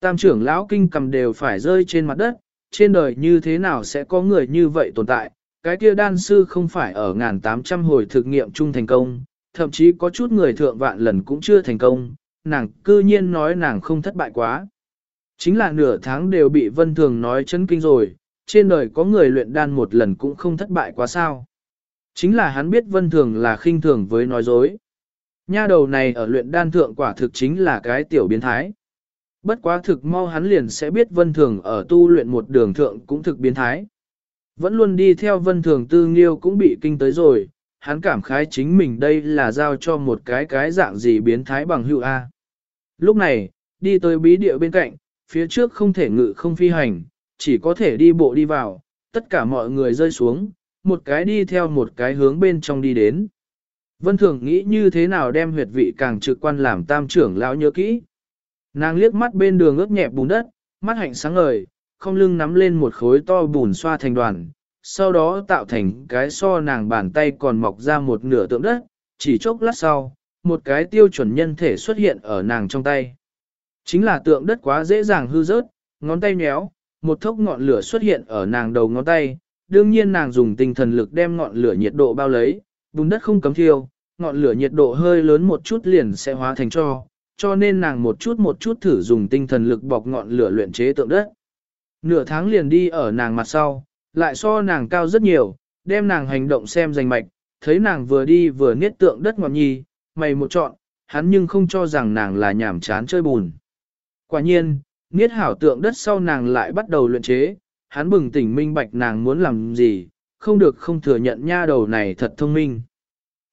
Speaker 1: Tam trưởng lão kinh cầm đều phải rơi trên mặt đất, trên đời như thế nào sẽ có người như vậy tồn tại, cái kia đan sư không phải ở ngàn tám trăm hồi thực nghiệm chung thành công, thậm chí có chút người thượng vạn lần cũng chưa thành công, nàng cư nhiên nói nàng không thất bại quá. Chính là nửa tháng đều bị vân thường nói chấn kinh rồi, trên đời có người luyện đan một lần cũng không thất bại quá sao. Chính là hắn biết vân thường là khinh thường với nói dối. Nha đầu này ở luyện đan thượng quả thực chính là cái tiểu biến thái. Bất quá thực mau hắn liền sẽ biết vân thường ở tu luyện một đường thượng cũng thực biến thái. Vẫn luôn đi theo vân thường tư nghiêu cũng bị kinh tới rồi, hắn cảm khái chính mình đây là giao cho một cái cái dạng gì biến thái bằng hữu A. Lúc này, đi tới bí địa bên cạnh, phía trước không thể ngự không phi hành, chỉ có thể đi bộ đi vào, tất cả mọi người rơi xuống, một cái đi theo một cái hướng bên trong đi đến. Vân Thường nghĩ như thế nào đem huyệt vị càng trực quan làm tam trưởng lão nhớ kỹ. Nàng liếc mắt bên đường ướt nhẹ bùn đất, mắt hạnh sáng ngời, không lưng nắm lên một khối to bùn xoa thành đoàn, sau đó tạo thành cái so nàng bàn tay còn mọc ra một nửa tượng đất, chỉ chốc lát sau, một cái tiêu chuẩn nhân thể xuất hiện ở nàng trong tay. Chính là tượng đất quá dễ dàng hư rớt, ngón tay nhéo, một thốc ngọn lửa xuất hiện ở nàng đầu ngón tay, đương nhiên nàng dùng tinh thần lực đem ngọn lửa nhiệt độ bao lấy, bùn đất không cấm thiêu, ngọn lửa nhiệt độ hơi lớn một chút liền sẽ hóa thành cho, cho nên nàng một chút một chút thử dùng tinh thần lực bọc ngọn lửa luyện chế tượng đất. Nửa tháng liền đi ở nàng mặt sau, lại so nàng cao rất nhiều, đem nàng hành động xem danh mạch, thấy nàng vừa đi vừa niết tượng đất ngọn nhi, mày một chọn, hắn nhưng không cho rằng nàng là nhảm chán chơi bùn. Quả nhiên, niết hảo tượng đất sau nàng lại bắt đầu luyện chế, hắn bừng tỉnh minh bạch nàng muốn làm gì, không được không thừa nhận nha đầu này thật thông minh.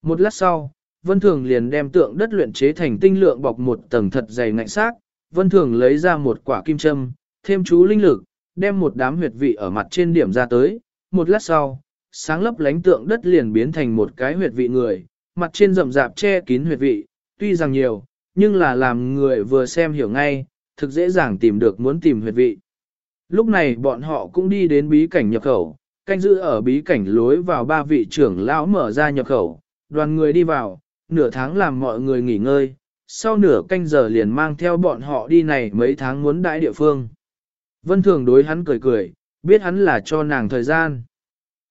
Speaker 1: Một lát sau, Vân Thường liền đem tượng đất luyện chế thành tinh lượng bọc một tầng thật dày ngạnh xác, vân thường lấy ra một quả kim châm, thêm chú linh lực, đem một đám huyệt vị ở mặt trên điểm ra tới, một lát sau, sáng lấp lánh tượng đất liền biến thành một cái huyệt vị người, mặt trên rậm rạp che kín huyệt vị, tuy rằng nhiều, nhưng là làm người vừa xem hiểu ngay, thực dễ dàng tìm được muốn tìm huyệt vị. Lúc này bọn họ cũng đi đến bí cảnh nhập khẩu, canh giữ ở bí cảnh lối vào ba vị trưởng lão mở ra nhập khẩu, đoàn người đi vào, nửa tháng làm mọi người nghỉ ngơi, sau nửa canh giờ liền mang theo bọn họ đi này mấy tháng muốn đãi địa phương. Vân Thường đối hắn cười cười, biết hắn là cho nàng thời gian.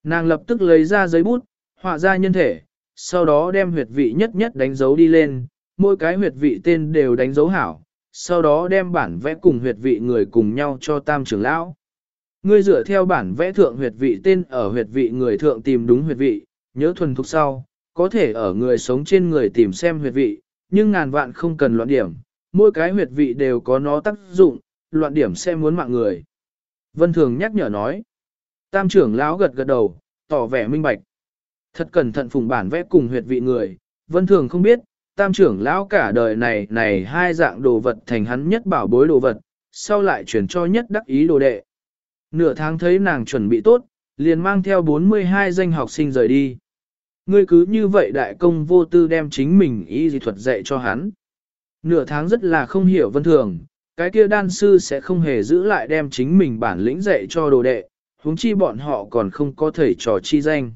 Speaker 1: Nàng lập tức lấy ra giấy bút, họa ra nhân thể, sau đó đem huyệt vị nhất nhất đánh dấu đi lên, mỗi cái huyệt vị tên đều đánh dấu hảo, sau đó đem bản vẽ cùng huyệt vị người cùng nhau cho tam trưởng lão. Ngươi dựa theo bản vẽ thượng huyệt vị tên ở huyệt vị người thượng tìm đúng huyệt vị, nhớ thuần thục sau, có thể ở người sống trên người tìm xem huyệt vị, nhưng ngàn vạn không cần loạn điểm, mỗi cái huyệt vị đều có nó tác dụng, loạn điểm sẽ muốn mạng người. Vân Thường nhắc nhở nói, tam trưởng lão gật gật đầu, tỏ vẻ minh bạch. Thật cẩn thận phùng bản vẽ cùng huyệt vị người, Vân Thường không biết, tam trưởng lão cả đời này này hai dạng đồ vật thành hắn nhất bảo bối đồ vật, sau lại chuyển cho nhất đắc ý đồ đệ. Nửa tháng thấy nàng chuẩn bị tốt, liền mang theo 42 danh học sinh rời đi. Ngươi cứ như vậy đại công vô tư đem chính mình y dị thuật dạy cho hắn. Nửa tháng rất là không hiểu vân thường, cái kia đan sư sẽ không hề giữ lại đem chính mình bản lĩnh dạy cho đồ đệ, huống chi bọn họ còn không có thể trò chi danh.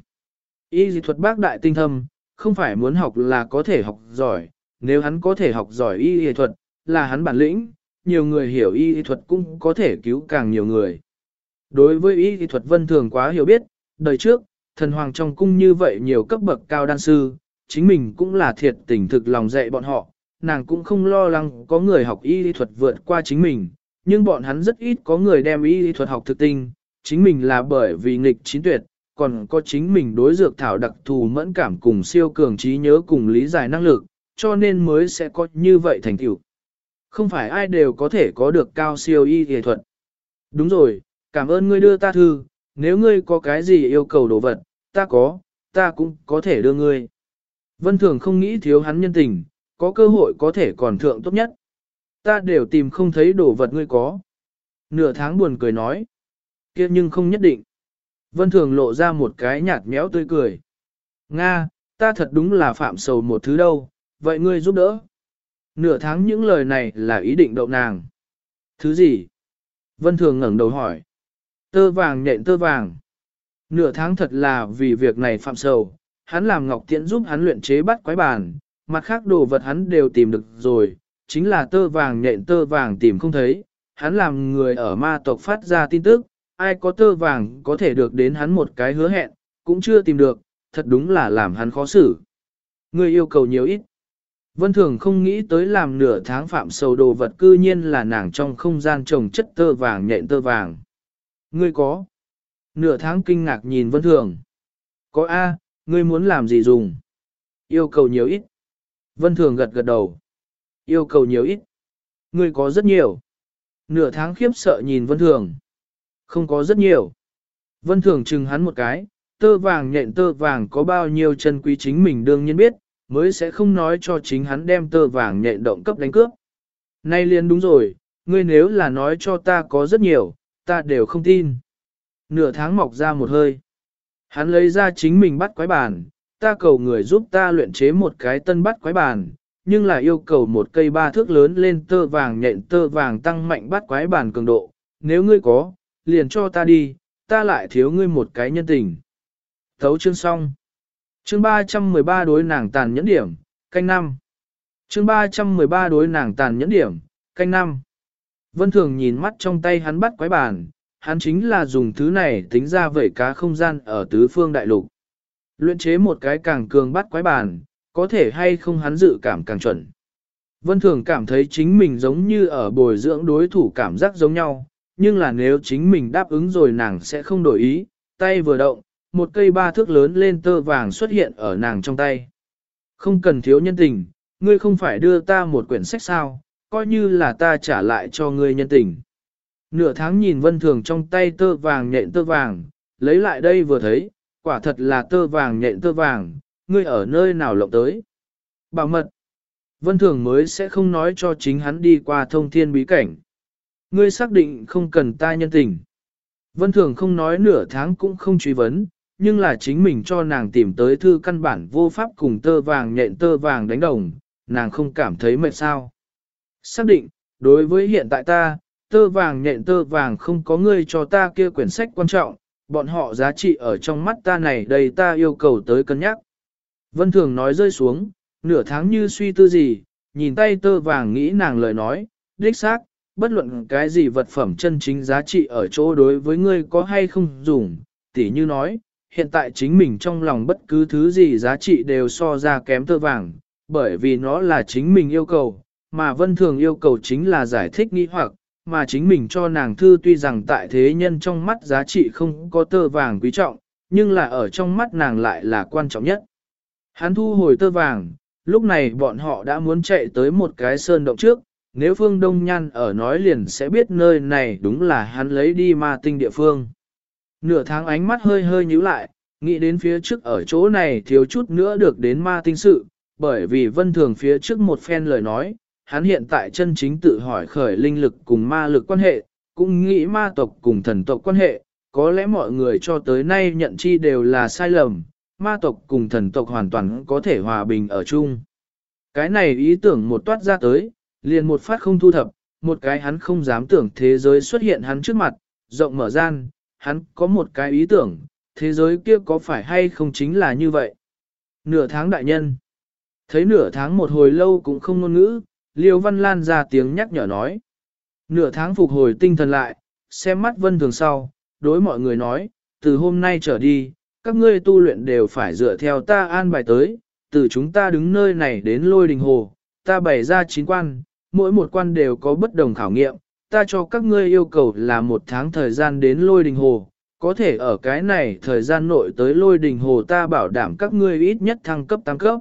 Speaker 1: Y dị thuật bác đại tinh thâm, không phải muốn học là có thể học giỏi, nếu hắn có thể học giỏi y y thuật, là hắn bản lĩnh, nhiều người hiểu y y thuật cũng có thể cứu càng nhiều người. Đối với y y thuật vân thường quá hiểu biết, đời trước, thần hoàng trong cung như vậy nhiều cấp bậc cao đan sư, chính mình cũng là thiệt tình thực lòng dạy bọn họ, nàng cũng không lo lắng có người học y y thuật vượt qua chính mình, nhưng bọn hắn rất ít có người đem y y thuật học thực tinh, chính mình là bởi vì nghịch chín tuyệt, còn có chính mình đối dược thảo đặc thù mẫn cảm cùng siêu cường trí nhớ cùng lý giải năng lực, cho nên mới sẽ có như vậy thành tựu. Không phải ai đều có thể có được cao siêu y y thuật. Đúng rồi, cảm ơn ngươi đưa ta thư, nếu ngươi có cái gì yêu cầu đồ vật, ta có, ta cũng có thể đưa ngươi. Vân Thường không nghĩ thiếu hắn nhân tình, có cơ hội có thể còn thượng tốt nhất. Ta đều tìm không thấy đồ vật ngươi có. Nửa tháng buồn cười nói. kia nhưng không nhất định. Vân Thường lộ ra một cái nhạt méo tươi cười. Nga, ta thật đúng là phạm sầu một thứ đâu, vậy ngươi giúp đỡ. Nửa tháng những lời này là ý định đậu nàng. Thứ gì? Vân Thường ngẩng đầu hỏi. Tơ vàng nhện tơ vàng. Nửa tháng thật là vì việc này phạm sầu, hắn làm Ngọc Tiễn giúp hắn luyện chế bắt quái bản, mặt khác đồ vật hắn đều tìm được rồi, chính là tơ vàng nhện tơ vàng tìm không thấy. Hắn làm người ở ma tộc phát ra tin tức, ai có tơ vàng có thể được đến hắn một cái hứa hẹn, cũng chưa tìm được, thật đúng là làm hắn khó xử. Người yêu cầu nhiều ít. Vân Thường không nghĩ tới làm nửa tháng phạm sầu đồ vật cư nhiên là nàng trong không gian trồng chất tơ vàng nhện tơ vàng. Ngươi có. Nửa tháng kinh ngạc nhìn Vân Thường. Có A, ngươi muốn làm gì dùng? Yêu cầu nhiều ít. Vân Thường gật gật đầu. Yêu cầu nhiều ít. Ngươi có rất nhiều. Nửa tháng khiếp sợ nhìn Vân Thường. Không có rất nhiều. Vân Thường chừng hắn một cái, tơ vàng nhện tơ vàng có bao nhiêu chân quý chính mình đương nhiên biết, mới sẽ không nói cho chính hắn đem tơ vàng nhện động cấp đánh cướp. Nay liền đúng rồi, ngươi nếu là nói cho ta có rất nhiều, ta đều không tin. Nửa tháng mọc ra một hơi. Hắn lấy ra chính mình bắt quái bàn, ta cầu người giúp ta luyện chế một cái tân bắt quái bàn, nhưng là yêu cầu một cây ba thước lớn lên tơ vàng nhện tơ vàng tăng mạnh bắt quái bàn cường độ. Nếu ngươi có, liền cho ta đi, ta lại thiếu ngươi một cái nhân tình. Thấu chương xong. Chương 313 đối nàng tàn nhẫn điểm, canh năm. Chương 313 đối nàng tàn nhẫn điểm, canh năm. Vân Thường nhìn mắt trong tay hắn bắt quái bàn, hắn chính là dùng thứ này tính ra vẩy cá không gian ở tứ phương đại lục. Luyện chế một cái càng cường bắt quái bàn, có thể hay không hắn dự cảm càng chuẩn. Vân Thường cảm thấy chính mình giống như ở bồi dưỡng đối thủ cảm giác giống nhau, nhưng là nếu chính mình đáp ứng rồi nàng sẽ không đổi ý, tay vừa động, một cây ba thước lớn lên tơ vàng xuất hiện ở nàng trong tay. Không cần thiếu nhân tình, ngươi không phải đưa ta một quyển sách sao, coi như là ta trả lại cho ngươi nhân tình. Nửa tháng nhìn vân thường trong tay tơ vàng nhện tơ vàng, lấy lại đây vừa thấy, quả thật là tơ vàng nhện tơ vàng, ngươi ở nơi nào lộng tới. Bảo mật. Vân Thường mới sẽ không nói cho chính hắn đi qua thông thiên bí cảnh. Ngươi xác định không cần ta nhân tình. Vân Thường không nói nửa tháng cũng không truy vấn, nhưng là chính mình cho nàng tìm tới thư căn bản vô pháp cùng tơ vàng nhện tơ vàng đánh đồng, nàng không cảm thấy mệt sao. Xác định, đối với hiện tại ta, tơ vàng nhện tơ vàng không có ngươi cho ta kia quyển sách quan trọng, bọn họ giá trị ở trong mắt ta này đầy ta yêu cầu tới cân nhắc. Vân Thường nói rơi xuống, nửa tháng như suy tư gì, nhìn tay tơ vàng nghĩ nàng lời nói, đích xác, bất luận cái gì vật phẩm chân chính giá trị ở chỗ đối với ngươi có hay không dùng, tỉ như nói, hiện tại chính mình trong lòng bất cứ thứ gì giá trị đều so ra kém tơ vàng, bởi vì nó là chính mình yêu cầu, mà vân thường yêu cầu chính là giải thích nghi hoặc, mà chính mình cho nàng thư tuy rằng tại thế nhân trong mắt giá trị không có tơ vàng quý trọng, nhưng là ở trong mắt nàng lại là quan trọng nhất. Hắn thu hồi tơ vàng, lúc này bọn họ đã muốn chạy tới một cái sơn động trước, nếu Phương Đông Nhan ở nói liền sẽ biết nơi này đúng là hắn lấy đi ma tinh địa phương. Nửa tháng ánh mắt hơi hơi nhíu lại, nghĩ đến phía trước ở chỗ này thiếu chút nữa được đến ma tinh sự, bởi vì vân thường phía trước một phen lời nói, hắn hiện tại chân chính tự hỏi khởi linh lực cùng ma lực quan hệ, cũng nghĩ ma tộc cùng thần tộc quan hệ, có lẽ mọi người cho tới nay nhận chi đều là sai lầm, ma tộc cùng thần tộc hoàn toàn có thể hòa bình ở chung. Cái này ý tưởng một toát ra tới, liền một phát không thu thập, một cái hắn không dám tưởng thế giới xuất hiện hắn trước mặt, rộng mở gian, hắn có một cái ý tưởng, thế giới kia có phải hay không chính là như vậy. Nửa tháng đại nhân, thấy nửa tháng một hồi lâu cũng không ngôn ngữ, Liêu Văn Lan ra tiếng nhắc nhở nói. Nửa tháng phục hồi tinh thần lại, xem mắt vân thường sau, đối mọi người nói, từ hôm nay trở đi, các ngươi tu luyện đều phải dựa theo ta an bài tới, từ chúng ta đứng nơi này đến lôi đình hồ, ta bày ra chín quan, mỗi một quan đều có bất đồng khảo nghiệm, ta cho các ngươi yêu cầu là một tháng thời gian đến lôi đình hồ, có thể ở cái này thời gian nội tới lôi đình hồ ta bảo đảm các ngươi ít nhất thăng cấp tăng cấp.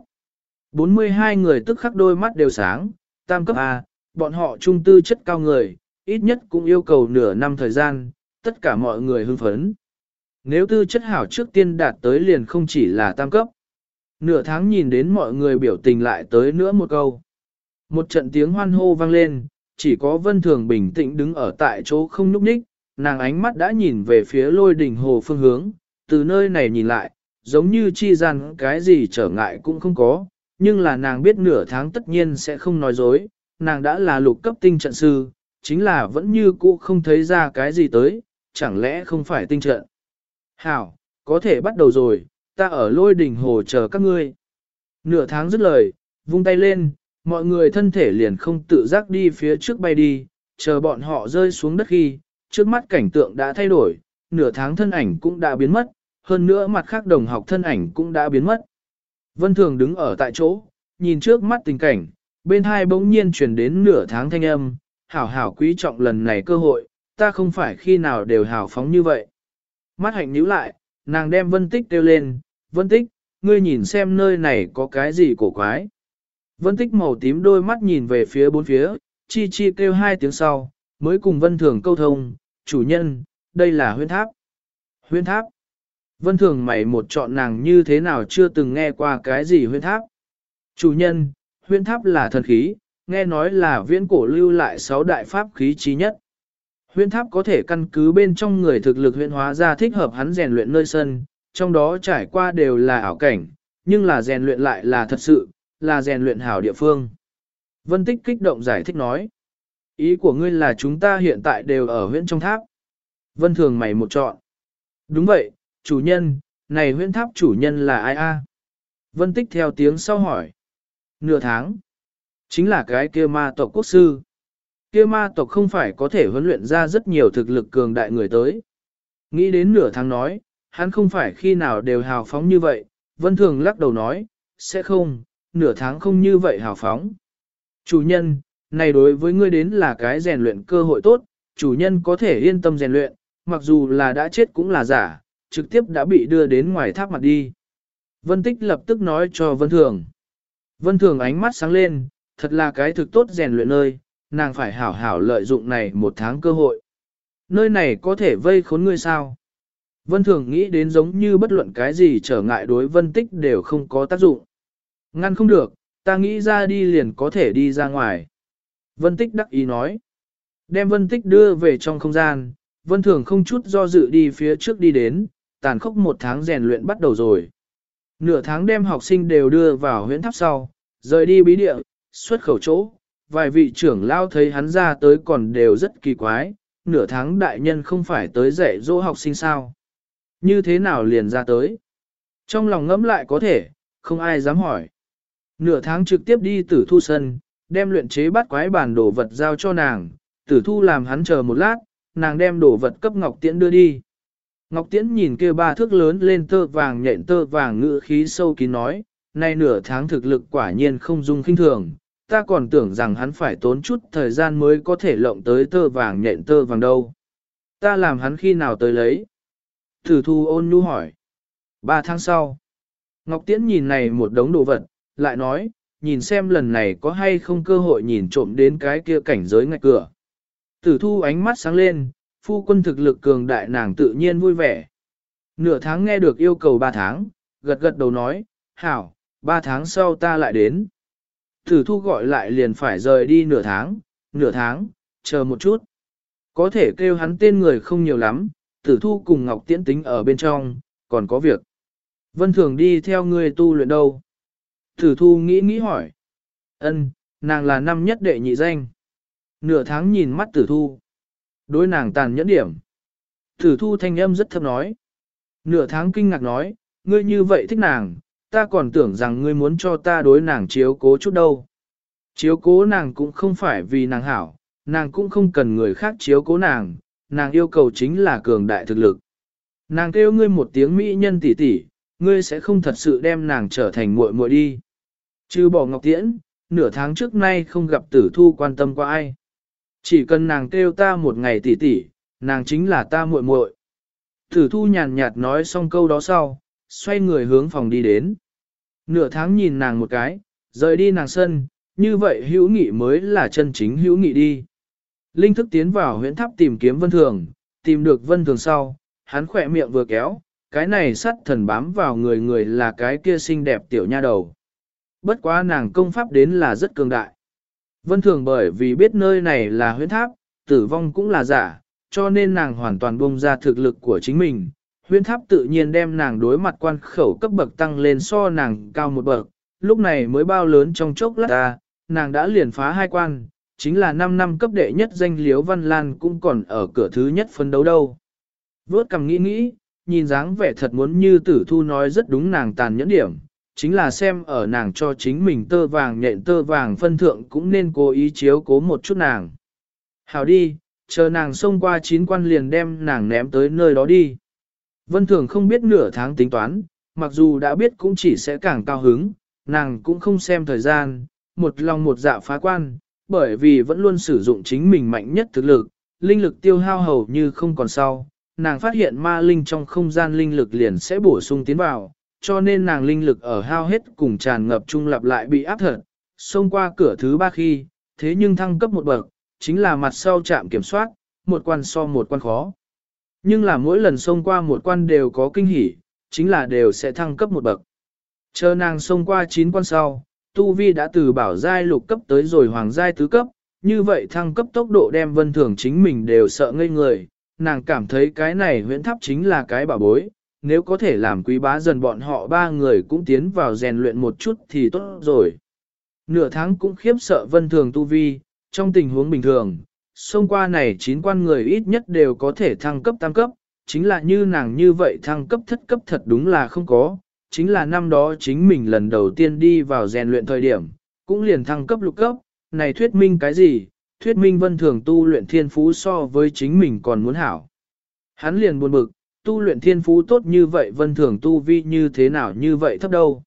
Speaker 1: 42 người tức khắc đôi mắt đều sáng, tam cấp A, bọn họ trung tư chất cao người, ít nhất cũng yêu cầu nửa năm thời gian, tất cả mọi người hưng phấn. Nếu tư chất hảo trước tiên đạt tới liền không chỉ là tam cấp. Nửa tháng nhìn đến mọi người biểu tình lại tới nữa một câu. Một trận tiếng hoan hô vang lên, chỉ có vân thường bình tĩnh đứng ở tại chỗ không nhúc nhích, nàng ánh mắt đã nhìn về phía lôi đỉnh hồ phương hướng, từ nơi này nhìn lại, giống như chi gian cái gì trở ngại cũng không có, nhưng là nàng biết nửa tháng tất nhiên sẽ không nói dối, nàng đã là lục cấp tinh trận sư, chính là vẫn như cũ không thấy ra cái gì tới, chẳng lẽ không phải tinh trận. Hảo, có thể bắt đầu rồi, ta ở lôi đỉnh hồ chờ các ngươi. Nửa tháng dứt lời, vung tay lên, mọi người thân thể liền không tự giác đi phía trước bay đi, chờ bọn họ rơi xuống đất khi, trước mắt cảnh tượng đã thay đổi, nửa tháng thân ảnh cũng đã biến mất, hơn nữa mặt khác đồng học thân ảnh cũng đã biến mất. Vân Thường đứng ở tại chỗ, nhìn trước mắt tình cảnh, bên hai bỗng nhiên chuyển đến nửa tháng thanh âm, hảo hảo quý trọng lần này cơ hội, ta không phải khi nào đều hảo phóng như vậy. Mắt hạnh nhíu lại, nàng đem Vân Tích kêu lên, Vân Tích, ngươi nhìn xem nơi này có cái gì cổ quái. Vân Tích màu tím đôi mắt nhìn về phía bốn phía, chi chi kêu hai tiếng sau, mới cùng Vân Thường câu thông, chủ nhân, đây là huyên tháp. Huyên tháp. Vân Thường mày một chọn nàng như thế nào chưa từng nghe qua cái gì huyên tháp. Chủ nhân, huyên tháp là thần khí, nghe nói là viễn cổ lưu lại sáu đại pháp khí trí nhất. Huyên tháp có thể căn cứ bên trong người thực lực huyên hóa ra thích hợp hắn rèn luyện nơi sân, trong đó trải qua đều là ảo cảnh, nhưng là rèn luyện lại là thật sự, là rèn luyện hảo địa phương. Vân Tích kích động giải thích nói. Ý của ngươi là chúng ta hiện tại đều ở huyện trong tháp. Vân Thường mày một chọn. Đúng vậy, chủ nhân, này huyễn tháp chủ nhân là ai a? Vân Tích theo tiếng sau hỏi. Nửa tháng. Chính là cái kia ma tộc quốc sư. Kia ma tộc không phải có thể huấn luyện ra rất nhiều thực lực cường đại người tới. Nghĩ đến nửa tháng nói, hắn không phải khi nào đều hào phóng như vậy. Vân Thường lắc đầu nói, sẽ không, nửa tháng không như vậy hào phóng. Chủ nhân, này đối với ngươi đến là cái rèn luyện cơ hội tốt, chủ nhân có thể yên tâm rèn luyện, mặc dù là đã chết cũng là giả, trực tiếp đã bị đưa đến ngoài tháp mặt đi. Vân Tích lập tức nói cho Vân Thường. Vân Thường ánh mắt sáng lên, thật là cái thực tốt rèn luyện nơi, nàng phải hảo hảo lợi dụng này một tháng cơ hội. Nơi này có thể vây khốn ngươi sao? Vân Thường nghĩ đến giống như bất luận cái gì trở ngại đối Vân Tích đều không có tác dụng. Ngăn không được, ta nghĩ ra đi liền có thể đi ra ngoài. Vân Tích đắc ý nói. Đem Vân Tích đưa về trong không gian, Vân Thường không chút do dự đi phía trước đi đến, tàn khốc một tháng rèn luyện bắt đầu rồi. Nửa tháng đem học sinh đều đưa vào huyễn tháp sau, rời đi bí địa, xuất khẩu chỗ, vài vị trưởng lao thấy hắn ra tới còn đều rất kỳ quái, nửa tháng đại nhân không phải tới dạy dỗ học sinh sao. Như thế nào liền ra tới? Trong lòng ngẫm lại có thể, không ai dám hỏi. Nửa tháng trực tiếp đi tử thu sân, đem luyện chế bắt quái bản đồ vật giao cho nàng, tử thu làm hắn chờ một lát, nàng đem đồ vật cấp Ngọc Tiễn đưa đi. Ngọc Tiễn nhìn kia ba thước lớn lên tơ vàng nhện tơ vàng ngữ khí sâu kín nói, nay nửa tháng thực lực quả nhiên không dung kinh thường, ta còn tưởng rằng hắn phải tốn chút thời gian mới có thể lộng tới tơ vàng nhện tơ vàng đâu. Ta làm hắn khi nào tới lấy? Thử thu ôn nhu hỏi. Ba tháng sau, Ngọc Tiễn nhìn này một đống đồ vật, lại nói, nhìn xem lần này có hay không cơ hội nhìn trộm đến cái kia cảnh giới ngạch cửa. Tử thu ánh mắt sáng lên, phu quân thực lực cường đại nàng tự nhiên vui vẻ. Nửa tháng nghe được yêu cầu ba tháng, gật gật đầu nói, hảo, ba tháng sau ta lại đến. Tử thu gọi lại liền phải rời đi nửa tháng, nửa tháng, chờ một chút. Có thể kêu hắn tên người không nhiều lắm, tử thu cùng Ngọc Tiễn tính ở bên trong, còn có việc. Vân Thường đi theo người tu luyện đâu? Tử thu nghĩ nghĩ hỏi. Ân, nàng là năm nhất đệ nhị danh. Nửa tháng nhìn mắt tử thu. Đối nàng tàn nhẫn điểm. Tử thu thanh âm rất thấp nói. Nửa tháng kinh ngạc nói, ngươi như vậy thích nàng, ta còn tưởng rằng ngươi muốn cho ta đối nàng chiếu cố chút đâu. Chiếu cố nàng cũng không phải vì nàng hảo, nàng cũng không cần người khác chiếu cố nàng, nàng yêu cầu chính là cường đại thực lực. Nàng kêu ngươi một tiếng mỹ nhân tỷ tỷ, ngươi sẽ không thật sự đem nàng trở thành muội muội đi. Chứ bỏ Ngọc Tiễn, nửa tháng trước nay không gặp tử thu quan tâm qua ai. Chỉ cần nàng kêu ta một ngày tỷ tỷ, nàng chính là ta muội muội. Tử thu nhàn nhạt nói xong câu đó sau, xoay người hướng phòng đi đến. Nửa tháng nhìn nàng một cái, rời đi nàng sân, như vậy hữu nghị mới là chân chính hữu nghị đi. Linh thức tiến vào huyễn tháp tìm kiếm vân thường, tìm được vân thường sau, hắn khỏe miệng vừa kéo, cái này sắt thần bám vào người người là cái kia xinh đẹp tiểu nha đầu. Bất quá nàng công pháp đến là rất cường đại. Vân thường bởi vì biết nơi này là huyễn tháp, tử vong cũng là giả, cho nên nàng hoàn toàn bông ra thực lực của chính mình. Huyễn tháp tự nhiên đem nàng đối mặt quan khẩu cấp bậc tăng lên so nàng cao một bậc, lúc này mới bao lớn trong chốc lát ta, nàng đã liền phá hai quan, chính là 5 năm cấp đệ nhất danh Liếu Văn Lan cũng còn ở cửa thứ nhất phân đấu đâu. vớt cầm nghĩ nghĩ, nhìn dáng vẻ thật muốn như tử thu nói rất đúng nàng tàn nhẫn điểm, chính là xem ở nàng cho chính mình tơ vàng nhện tơ vàng phân thượng cũng nên cố ý chiếu cố một chút nàng. Hào đi, chờ nàng xông qua chín quan liền đem nàng ném tới nơi đó đi. Vân Thường không biết nửa tháng tính toán, mặc dù đã biết cũng chỉ sẽ càng cao hứng, nàng cũng không xem thời gian, một lòng một dạ phá quan, bởi vì vẫn luôn sử dụng chính mình mạnh nhất thực lực, linh lực tiêu hao hầu như không còn sau. Nàng phát hiện ma linh trong không gian linh lực liền sẽ bổ sung tiến vào, cho nên nàng linh lực ở hao hết cùng tràn ngập trung lặp lại bị áp thật, xông qua cửa thứ ba khi, thế nhưng thăng cấp một bậc, chính là mặt sau chạm kiểm soát, một quan so một quan khó. Nhưng là mỗi lần xông qua một quan đều có kinh hỉ, chính là đều sẽ thăng cấp một bậc. Chờ nàng xông qua 9 quan sau, Tu Vi đã từ bảo giai lục cấp tới rồi hoàng giai tứ cấp, như vậy thăng cấp tốc độ đem vân thường chính mình đều sợ ngây người, nàng cảm thấy cái này huyễn tháp chính là cái bảo bối, nếu có thể làm quý bá dần bọn họ ba người cũng tiến vào rèn luyện một chút thì tốt rồi. Nửa tháng cũng khiếp sợ vân thường tu vi, trong tình huống bình thường, xông qua này chín quan người ít nhất đều có thể thăng cấp tam cấp, chính là như nàng như vậy thăng cấp thất cấp thật đúng là không có, chính là năm đó chính mình lần đầu tiên đi vào rèn luyện thời điểm, cũng liền thăng cấp lục cấp, này thuyết minh cái gì, thuyết minh vân thường tu luyện thiên phú so với chính mình còn muốn hảo. Hắn liền buồn bực, tu luyện thiên phú tốt như vậy vân thường tu vi như thế nào như vậy thấp đâu.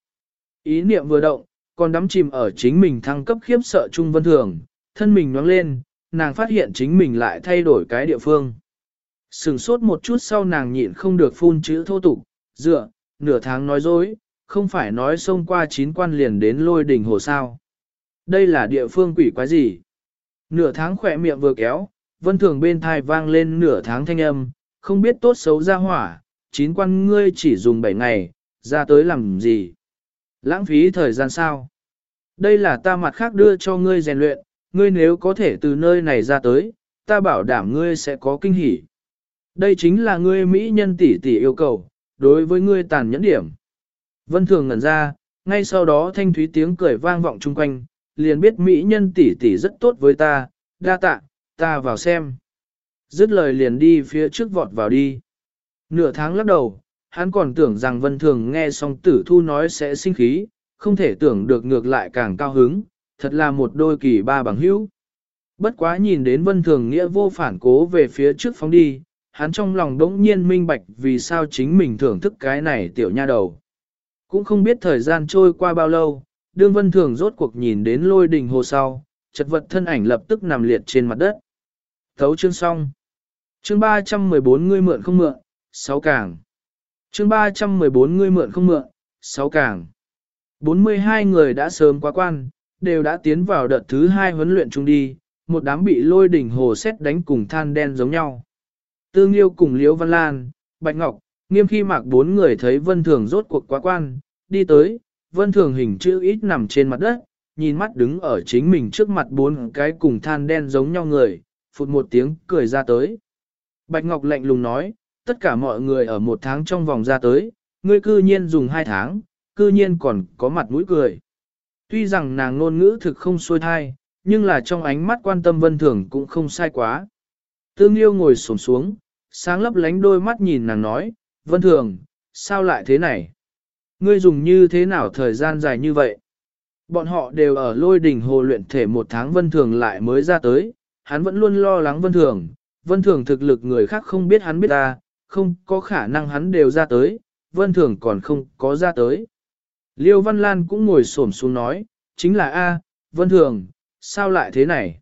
Speaker 1: Ý niệm vừa động, còn đắm chìm ở chính mình thăng cấp khiếp sợ chung vân thường, thân mình nhoáng lên, nàng phát hiện chính mình lại thay đổi cái địa phương. Sừng sốt một chút sau nàng nhịn không được phun chữ thô tục, dựa, nửa tháng nói dối, không phải nói xông qua chín quan liền đến lôi đỉnh hồ sao. Đây là địa phương quỷ quái gì? Nửa tháng khỏe miệng vừa kéo, vân thường bên thai vang lên nửa tháng thanh âm, không biết tốt xấu ra hỏa, chín quan ngươi chỉ dùng bảy ngày, ra tới làm gì? Lãng phí thời gian sao? Đây là ta mặt khác đưa cho ngươi rèn luyện, ngươi nếu có thể từ nơi này ra tới, ta bảo đảm ngươi sẽ có kinh hỉ. Đây chính là ngươi Mỹ nhân tỷ tỷ yêu cầu, đối với ngươi tàn nhẫn điểm. Vân Thường ngẩn ra, ngay sau đó thanh thúy tiếng cười vang vọng chung quanh, liền biết Mỹ nhân tỷ tỷ rất tốt với ta, đa tạ, ta vào xem. Dứt lời liền đi phía trước vọt vào đi. Nửa tháng lắc đầu, hắn còn tưởng rằng Vân Thường nghe xong tử thu nói sẽ sinh khí, không thể tưởng được ngược lại càng cao hứng, thật là một đôi kỳ ba bằng hữu. Bất quá nhìn đến Vân Thường nghĩa vô phản cố về phía trước phóng đi, hắn trong lòng đống nhiên minh bạch vì sao chính mình thưởng thức cái này tiểu nha đầu. Cũng không biết thời gian trôi qua bao lâu, đương Vân Thường rốt cuộc nhìn đến lôi đình hồ sau, chật vật thân ảnh lập tức nằm liệt trên mặt đất. Thấu chương xong. Chương 314 ngươi mượn không mượn, 6 càng. Chương 314 ngươi mượn không mượn, 6 càng. 42 người đã sớm quá quan, đều đã tiến vào đợt thứ hai huấn luyện chung đi, một đám bị lôi đỉnh hồ xét đánh cùng than đen giống nhau. Tương Liêu cùng Liễu Văn Lan, Bạch Ngọc, nghiêm khi mạc bốn người thấy Vân Thường rốt cuộc quá quan, đi tới, Vân Thường hình chữ ít nằm trên mặt đất, nhìn mắt đứng ở chính mình trước mặt bốn cái cùng than đen giống nhau người, phụt một tiếng cười ra tới. Bạch Ngọc lạnh lùng nói, tất cả mọi người ở một tháng trong vòng ra tới, ngươi cư nhiên dùng hai tháng, cư nhiên còn có mặt mũi cười. Tuy rằng nàng ngôn ngữ thực không xuôi thai, nhưng là trong ánh mắt quan tâm vân thường cũng không sai quá. Tương yêu ngồi xổm xuống, sáng lấp lánh đôi mắt nhìn nàng nói, vân thường, sao lại thế này? Ngươi dùng như thế nào thời gian dài như vậy? Bọn họ đều ở lôi đỉnh hồ luyện thể một tháng vân thường lại mới ra tới, hắn vẫn luôn lo lắng vân thường, vân thường thực lực người khác không biết hắn biết ta, không có khả năng hắn đều ra tới, vân thường còn không có ra tới. Liêu Văn Lan cũng ngồi xổm xuống nói, chính là A, vân thường, sao lại thế này?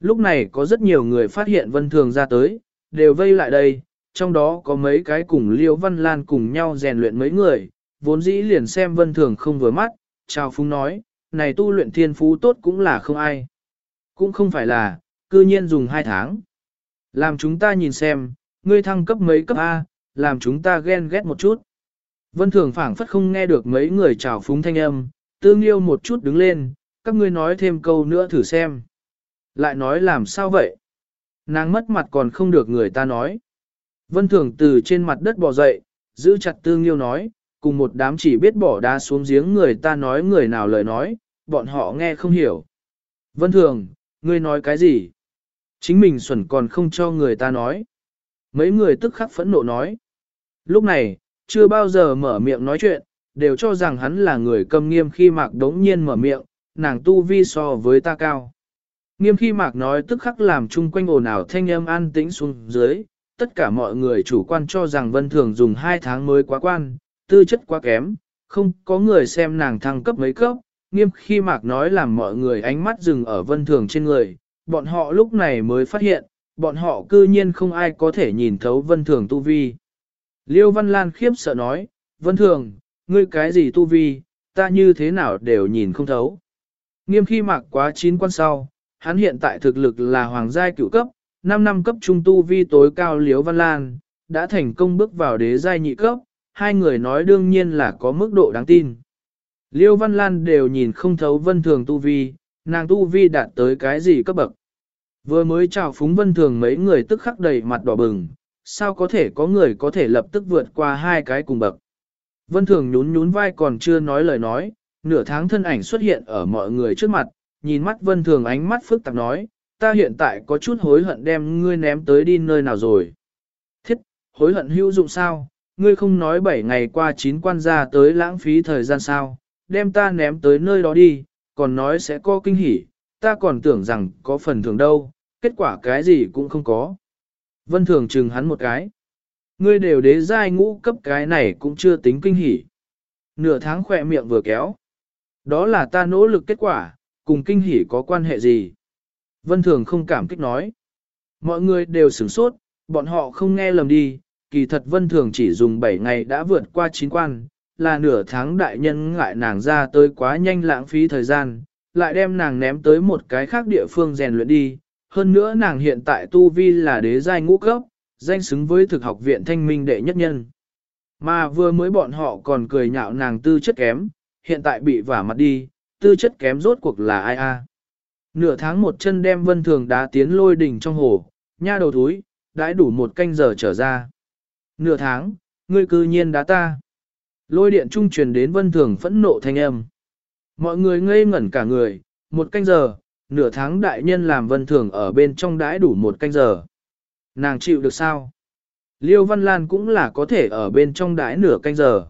Speaker 1: Lúc này có rất nhiều người phát hiện vân thường ra tới, đều vây lại đây, trong đó có mấy cái cùng Liêu Văn Lan cùng nhau rèn luyện mấy người, vốn dĩ liền xem vân thường không vừa mắt, chào phúng nói, này tu luyện thiên phú tốt cũng là không ai. Cũng không phải là, cư nhiên dùng hai tháng. Làm chúng ta nhìn xem, ngươi thăng cấp mấy cấp A, làm chúng ta ghen ghét một chút. Vân Thường phảng phất không nghe được mấy người chào phúng thanh âm, tương yêu một chút đứng lên, các ngươi nói thêm câu nữa thử xem. Lại nói làm sao vậy? Nàng mất mặt còn không được người ta nói. Vân Thường từ trên mặt đất bò dậy, giữ chặt tương yêu nói, cùng một đám chỉ biết bỏ đá xuống giếng người ta nói người nào lời nói, bọn họ nghe không hiểu. Vân Thường, ngươi nói cái gì? Chính mình xuẩn còn không cho người ta nói. Mấy người tức khắc phẫn nộ nói. Lúc này, chưa bao giờ mở miệng nói chuyện, đều cho rằng hắn là người cầm nghiêm khi mạc đống nhiên mở miệng, nàng tu vi so với ta cao. Nghiêm khi mạc nói tức khắc làm chung quanh ồn ào thanh âm an tĩnh xuống dưới, tất cả mọi người chủ quan cho rằng vân thường dùng hai tháng mới quá quan, tư chất quá kém, không có người xem nàng thăng cấp mấy cấp, nghiêm khi mạc nói làm mọi người ánh mắt dừng ở vân thường trên người, bọn họ lúc này mới phát hiện, bọn họ cư nhiên không ai có thể nhìn thấu vân thường tu vi. Liêu Văn Lan khiếp sợ nói, Vân Thường, ngươi cái gì tu vi, ta như thế nào đều nhìn không thấu. Nghiêm khi mặc quá chín quan sau, hắn hiện tại thực lực là hoàng giai cựu cấp, 5 năm cấp trung tu vi tối cao Liêu Văn Lan, đã thành công bước vào đế giai nhị cấp, hai người nói đương nhiên là có mức độ đáng tin. Liêu Văn Lan đều nhìn không thấu Vân Thường tu vi, nàng tu vi đạt tới cái gì cấp bậc. Vừa mới chào phúng Vân Thường mấy người tức khắc đầy mặt đỏ bừng, sao có thể có người có thể lập tức vượt qua hai cái cùng bậc. Vân Thường nhún nhún vai còn chưa nói lời nói, nửa tháng thân ảnh xuất hiện ở mọi người trước mặt, nhìn mắt Vân Thường ánh mắt phức tạp nói, ta hiện tại có chút hối hận đem ngươi ném tới đi nơi nào rồi. Thiết, hối hận hữu dụng sao, ngươi không nói bảy ngày qua chín quan gia tới lãng phí thời gian sao, đem ta ném tới nơi đó đi, còn nói sẽ có kinh hỉ, ta còn tưởng rằng có phần thưởng đâu, kết quả cái gì cũng không có. Vân Thường chừng hắn một cái. Ngươi đều đế giai ngũ cấp cái này cũng chưa tính kinh hỉ. Nửa tháng khỏe miệng vừa kéo. Đó là ta nỗ lực kết quả, cùng kinh hỉ có quan hệ gì? Vân Thường không cảm kích nói. Mọi người đều sửng sốt, bọn họ không nghe lầm đi, kỳ thật Vân Thường chỉ dùng 7 ngày đã vượt qua 9 quan, là nửa tháng đại nhân ngại nàng ra tới quá nhanh lãng phí thời gian, lại đem nàng ném tới một cái khác địa phương rèn luyện đi, hơn nữa nàng hiện tại tu vi là đế giai ngũ cấp, danh xứng với thực học viện thanh minh đệ nhất nhân. Mà vừa mới bọn họ còn cười nhạo nàng tư chất kém, hiện tại bị vả mặt đi, tư chất kém rốt cuộc là ai a? Nửa tháng một chân đem vân thường đá tiến lôi đỉnh trong hồ, nha đầu túi, đãi đủ một canh giờ trở ra. Nửa tháng, ngươi cư nhiên đá ta. Lôi điện trung truyền đến vân thường phẫn nộ thanh âm. Mọi người ngây ngẩn cả người, một canh giờ, nửa tháng đại nhân làm vân thường ở bên trong đãi đủ một canh giờ. Nàng chịu được sao? Liêu Văn Lan cũng là có thể ở bên trong đãi nửa canh giờ.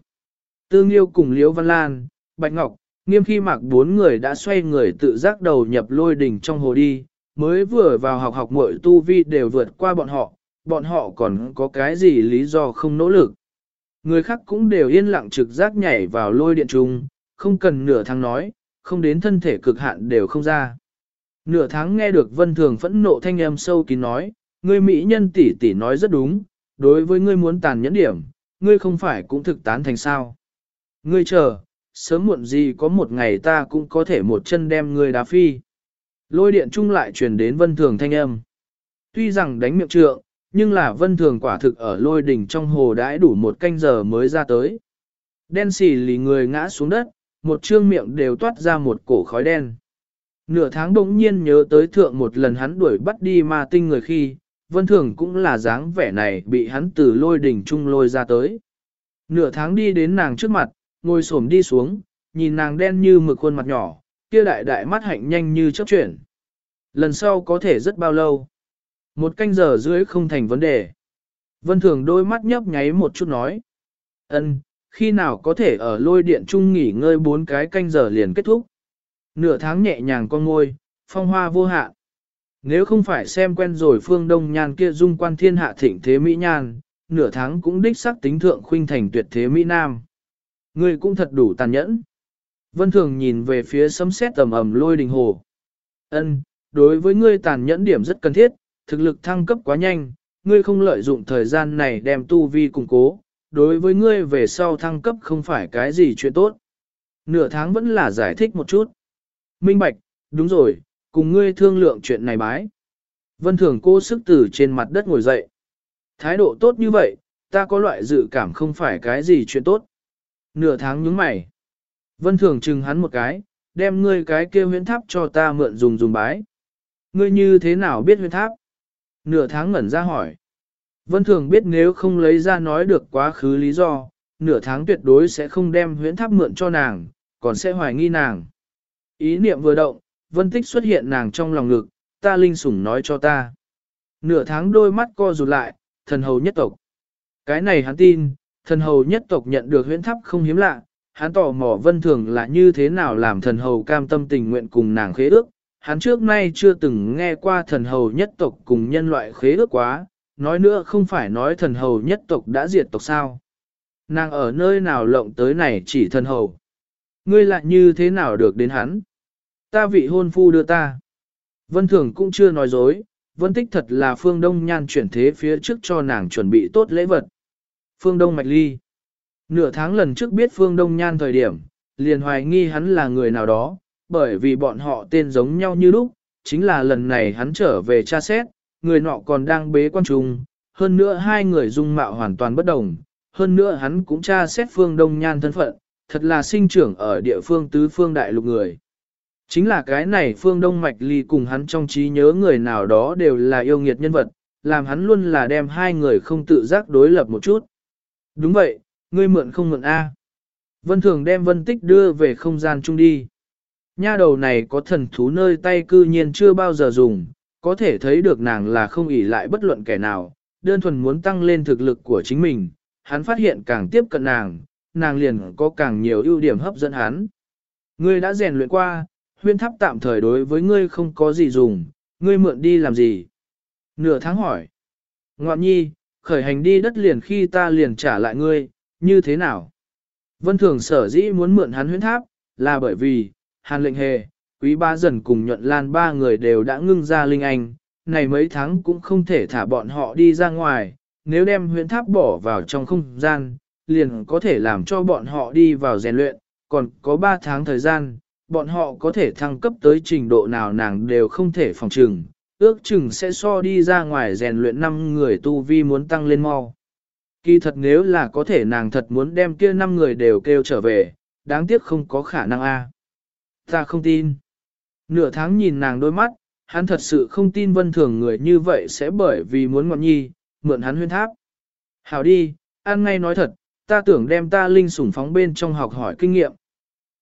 Speaker 1: Tương Liêu cùng Liêu Văn Lan, Bạch Ngọc, nghiêm khi mặc bốn người đã xoay người tự giác đầu nhập lôi đỉnh trong hồ đi, mới vừa vào học học mọi tu vi đều vượt qua bọn họ, bọn họ còn có cái gì lý do không nỗ lực. Người khác cũng đều yên lặng trực giác nhảy vào lôi điện trung, không cần nửa tháng nói, không đến thân thể cực hạn đều không ra. Nửa tháng nghe được vân thường phẫn nộ thanh âm sâu kín nói, ngươi mỹ nhân tỷ tỷ nói rất đúng, đối với ngươi muốn tàn nhẫn điểm, ngươi không phải cũng thực tán thành sao. Ngươi chờ, sớm muộn gì có một ngày ta cũng có thể một chân đem ngươi đá phi. Lôi điện trung lại truyền đến vân thường thanh âm. Tuy rằng đánh miệng trượng, nhưng là vân thường quả thực ở lôi đỉnh trong hồ đãi đủ một canh giờ mới ra tới. Đen xì lì người ngã xuống đất, một trương miệng đều toát ra một cổ khói đen. Nửa tháng đống nhiên nhớ tới thượng một lần hắn đuổi bắt đi ma tinh người khi, vân thường cũng là dáng vẻ này bị hắn từ lôi đỉnh trung lôi ra tới. Nửa tháng đi đến nàng trước mặt, ngồi xổm đi xuống, nhìn nàng đen như mực khuôn mặt nhỏ, kia đại đại mắt hạnh nhanh như chớp chuyển. Lần sau có thể rất bao lâu. Một canh giờ dưới không thành vấn đề. Vân thường đôi mắt nhấp nháy một chút nói. ân khi nào có thể ở lôi điện trung nghỉ ngơi bốn cái canh giờ liền kết thúc. Nửa tháng nhẹ nhàng con ngôi, phong hoa vô hạn. Nếu không phải xem quen rồi phương đông nhan kia dung quan thiên hạ thịnh thế Mỹ nhan, nửa tháng cũng đích sắc tính thượng khuynh thành tuyệt thế Mỹ Nam. Ngươi cũng thật đủ tàn nhẫn. Vân Thường nhìn về phía sấm sét tầm ầm lôi đình hồ. Ân, đối với ngươi tàn nhẫn điểm rất cần thiết, thực lực thăng cấp quá nhanh, ngươi không lợi dụng thời gian này đem tu vi củng cố, đối với ngươi về sau thăng cấp không phải cái gì chuyện tốt. Nửa tháng vẫn là giải thích một chút. Minh Bạch, đúng rồi, cùng ngươi thương lượng chuyện này bái. Vân Thường cô sức từ trên mặt đất ngồi dậy. Thái độ tốt như vậy, ta có loại dự cảm không phải cái gì chuyện tốt. Nửa tháng nhướng mày. Vân Thường chừng hắn một cái, đem ngươi cái kia huyễn tháp cho ta mượn dùng dùng bái. Ngươi như thế nào biết huyễn tháp? Nửa tháng ngẩn ra hỏi. Vân Thường biết nếu không lấy ra nói được quá khứ lý do, nửa tháng tuyệt đối sẽ không đem huyễn tháp mượn cho nàng, còn sẽ hoài nghi nàng. Ý niệm vừa động, Vân Tích xuất hiện nàng trong lòng ngực, ta linh sủng nói cho ta. Nửa tháng đôi mắt co rụt lại, thần hầu nhất tộc. Cái này hắn tin, thần hầu nhất tộc nhận được huyễn tháp không hiếm lạ, hắn tỏ mò vân thường là như thế nào làm thần hầu cam tâm tình nguyện cùng nàng khế ước. Hắn trước nay chưa từng nghe qua thần hầu nhất tộc cùng nhân loại khế ước quá, nói nữa không phải nói thần hầu nhất tộc đã diệt tộc sao. Nàng ở nơi nào lộng tới này chỉ thần hầu. Ngươi lại như thế nào được đến hắn? Ta vị hôn phu đưa ta. Vân Thường cũng chưa nói dối, Vân Tích thật là Phương Đông Nhan chuyển thế phía trước cho nàng chuẩn bị tốt lễ vật. Phương Đông Mạch Ly. Nửa tháng lần trước biết Phương Đông Nhan thời điểm, liền hoài nghi hắn là người nào đó, bởi vì bọn họ tên giống nhau như lúc, chính là lần này hắn trở về tra xét, người nọ còn đang bế quan trùng, hơn nữa hai người dung mạo hoàn toàn bất đồng, hơn nữa hắn cũng tra xét Phương Đông Nhan thân phận, thật là sinh trưởng ở địa phương tứ phương đại lục người. Chính là cái này Phương Đông Mạch Ly cùng hắn trong trí nhớ người nào đó đều là yêu nghiệt nhân vật, làm hắn luôn là đem hai người không tự giác đối lập một chút. Đúng vậy, ngươi mượn không mượn A. Vân Thường đem Vân Tích đưa về không gian chung đi. Nha đầu này có thần thú nơi tay cư nhiên chưa bao giờ dùng, có thể thấy được nàng là không ỷ lại bất luận kẻ nào, đơn thuần muốn tăng lên thực lực của chính mình, hắn phát hiện càng tiếp cận nàng, nàng liền có càng nhiều ưu điểm hấp dẫn hắn. Ngươi đã rèn luyện qua, huyên tháp tạm thời đối với ngươi không có gì dùng, ngươi mượn đi làm gì? Nửa tháng hỏi. Ngoạn nhi, khởi hành đi đất liền khi ta liền trả lại ngươi, như thế nào? Vân Thường sở dĩ muốn mượn hắn huyễn tháp, là bởi vì, hàn lệnh hề, quý ba dần cùng nhuận lan ba người đều đã ngưng ra linh anh, này mấy tháng cũng không thể thả bọn họ đi ra ngoài, nếu đem huyễn tháp bỏ vào trong không gian, liền có thể làm cho bọn họ đi vào rèn luyện, còn có 3 tháng thời gian, bọn họ có thể thăng cấp tới trình độ nào nàng đều không thể phòng trừng, ước chừng sẽ so đi ra ngoài rèn luyện 5 người tu vi muốn tăng lên mau. Kỳ thật nếu là có thể nàng thật muốn đem kia 5 người đều kêu trở về, đáng tiếc không có khả năng a. Ta không tin. Nửa tháng nhìn nàng đôi mắt, hắn thật sự không tin vân thường người như vậy sẽ bởi vì muốn ngọn nhi, mượn hắn huyên tháp. Hảo đi, ăn ngay nói thật, ta tưởng đem ta linh sủng phóng bên trong học hỏi kinh nghiệm.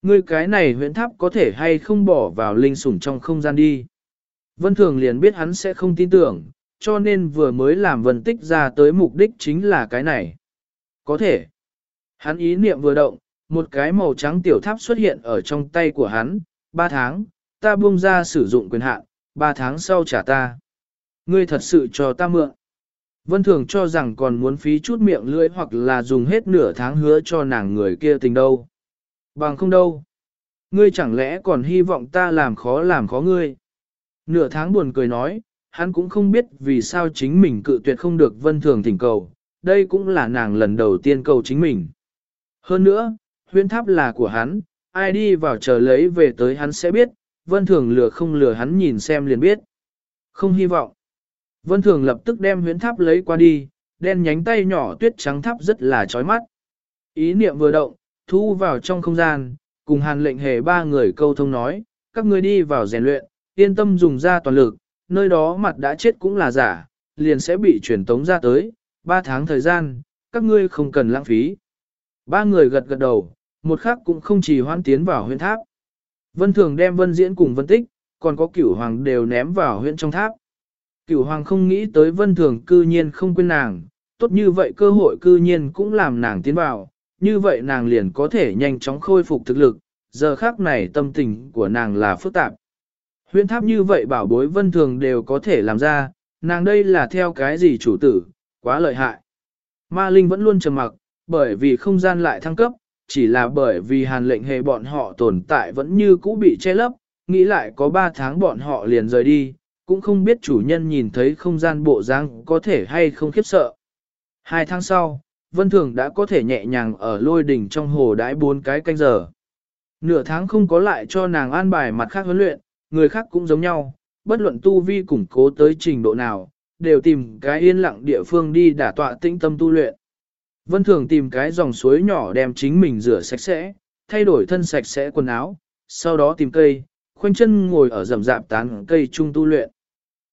Speaker 1: Ngươi cái này huyễn tháp có thể hay không bỏ vào linh sủng trong không gian đi. Vân Thường liền biết hắn sẽ không tin tưởng, cho nên vừa mới làm vân tích ra tới mục đích chính là cái này. Có thể. Hắn ý niệm vừa động, một cái màu trắng tiểu tháp xuất hiện ở trong tay của hắn, ba tháng, ta buông ra sử dụng quyền hạn, ba tháng sau trả ta. Ngươi thật sự cho ta mượn. Vân Thường cho rằng còn muốn phí chút miệng lưỡi hoặc là dùng hết nửa tháng hứa cho nàng người kia tình đâu. Bằng không đâu. Ngươi chẳng lẽ còn hy vọng ta làm khó làm khó ngươi. Nửa tháng buồn cười nói, hắn cũng không biết vì sao chính mình cự tuyệt không được Vân Thường thỉnh cầu, đây cũng là nàng lần đầu tiên cầu chính mình. Hơn nữa, huyễn tháp là của hắn, ai đi vào chờ lấy về tới hắn sẽ biết, Vân Thường lừa không lừa hắn nhìn xem liền biết. Không hy vọng. Vân Thường lập tức đem huyễn tháp lấy qua đi, đen nhánh tay nhỏ tuyết trắng tháp rất là chói mắt. Ý niệm vừa động, thu vào trong không gian, cùng hàn lệnh hề ba người câu thông nói, các ngươi đi vào rèn luyện, yên tâm dùng ra toàn lực, nơi đó mặt đã chết cũng là giả, liền sẽ bị truyền tống ra tới, ba tháng thời gian, các ngươi không cần lãng phí. Ba người gật gật đầu, một khắc cũng không chỉ hoan tiến vào huyễn tháp. Vân Thường đem Vân Diễn cùng Vân Tích, còn có cửu hoàng đều ném vào huyễn trong tháp. Cửu hoàng không nghĩ tới Vân Thường cư nhiên không quên nàng, tốt như vậy cơ hội cư nhiên cũng làm nàng tiến vào, như vậy nàng liền có thể nhanh chóng khôi phục thực lực, giờ khác này tâm tình của nàng là phức tạp. Huyễn tháp như vậy bảo bối Vân Thường đều có thể làm ra, nàng đây là theo cái gì chủ tử, quá lợi hại. Ma Linh vẫn luôn trầm mặc, bởi vì không gian lại thăng cấp, chỉ là bởi vì hàn lệnh hề bọn họ tồn tại vẫn như cũ bị che lấp, nghĩ lại có 3 tháng bọn họ liền rời đi, cũng không biết chủ nhân nhìn thấy không gian bộ dáng có thể hay không khiếp sợ. Hai tháng sau, Vân Thường đã có thể nhẹ nhàng ở lôi đỉnh trong hồ đãi bốn cái canh giờ. Nửa tháng không có lại cho nàng an bài mặt khác huấn luyện, người khác cũng giống nhau, bất luận tu vi củng cố tới trình độ nào, đều tìm cái yên lặng địa phương đi đả tọa tĩnh tâm tu luyện. Vân Thường tìm cái dòng suối nhỏ đem chính mình rửa sạch sẽ, thay đổi thân sạch sẽ quần áo, sau đó tìm cây, khoanh chân ngồi ở rậm rạp tán cây trung tu luyện.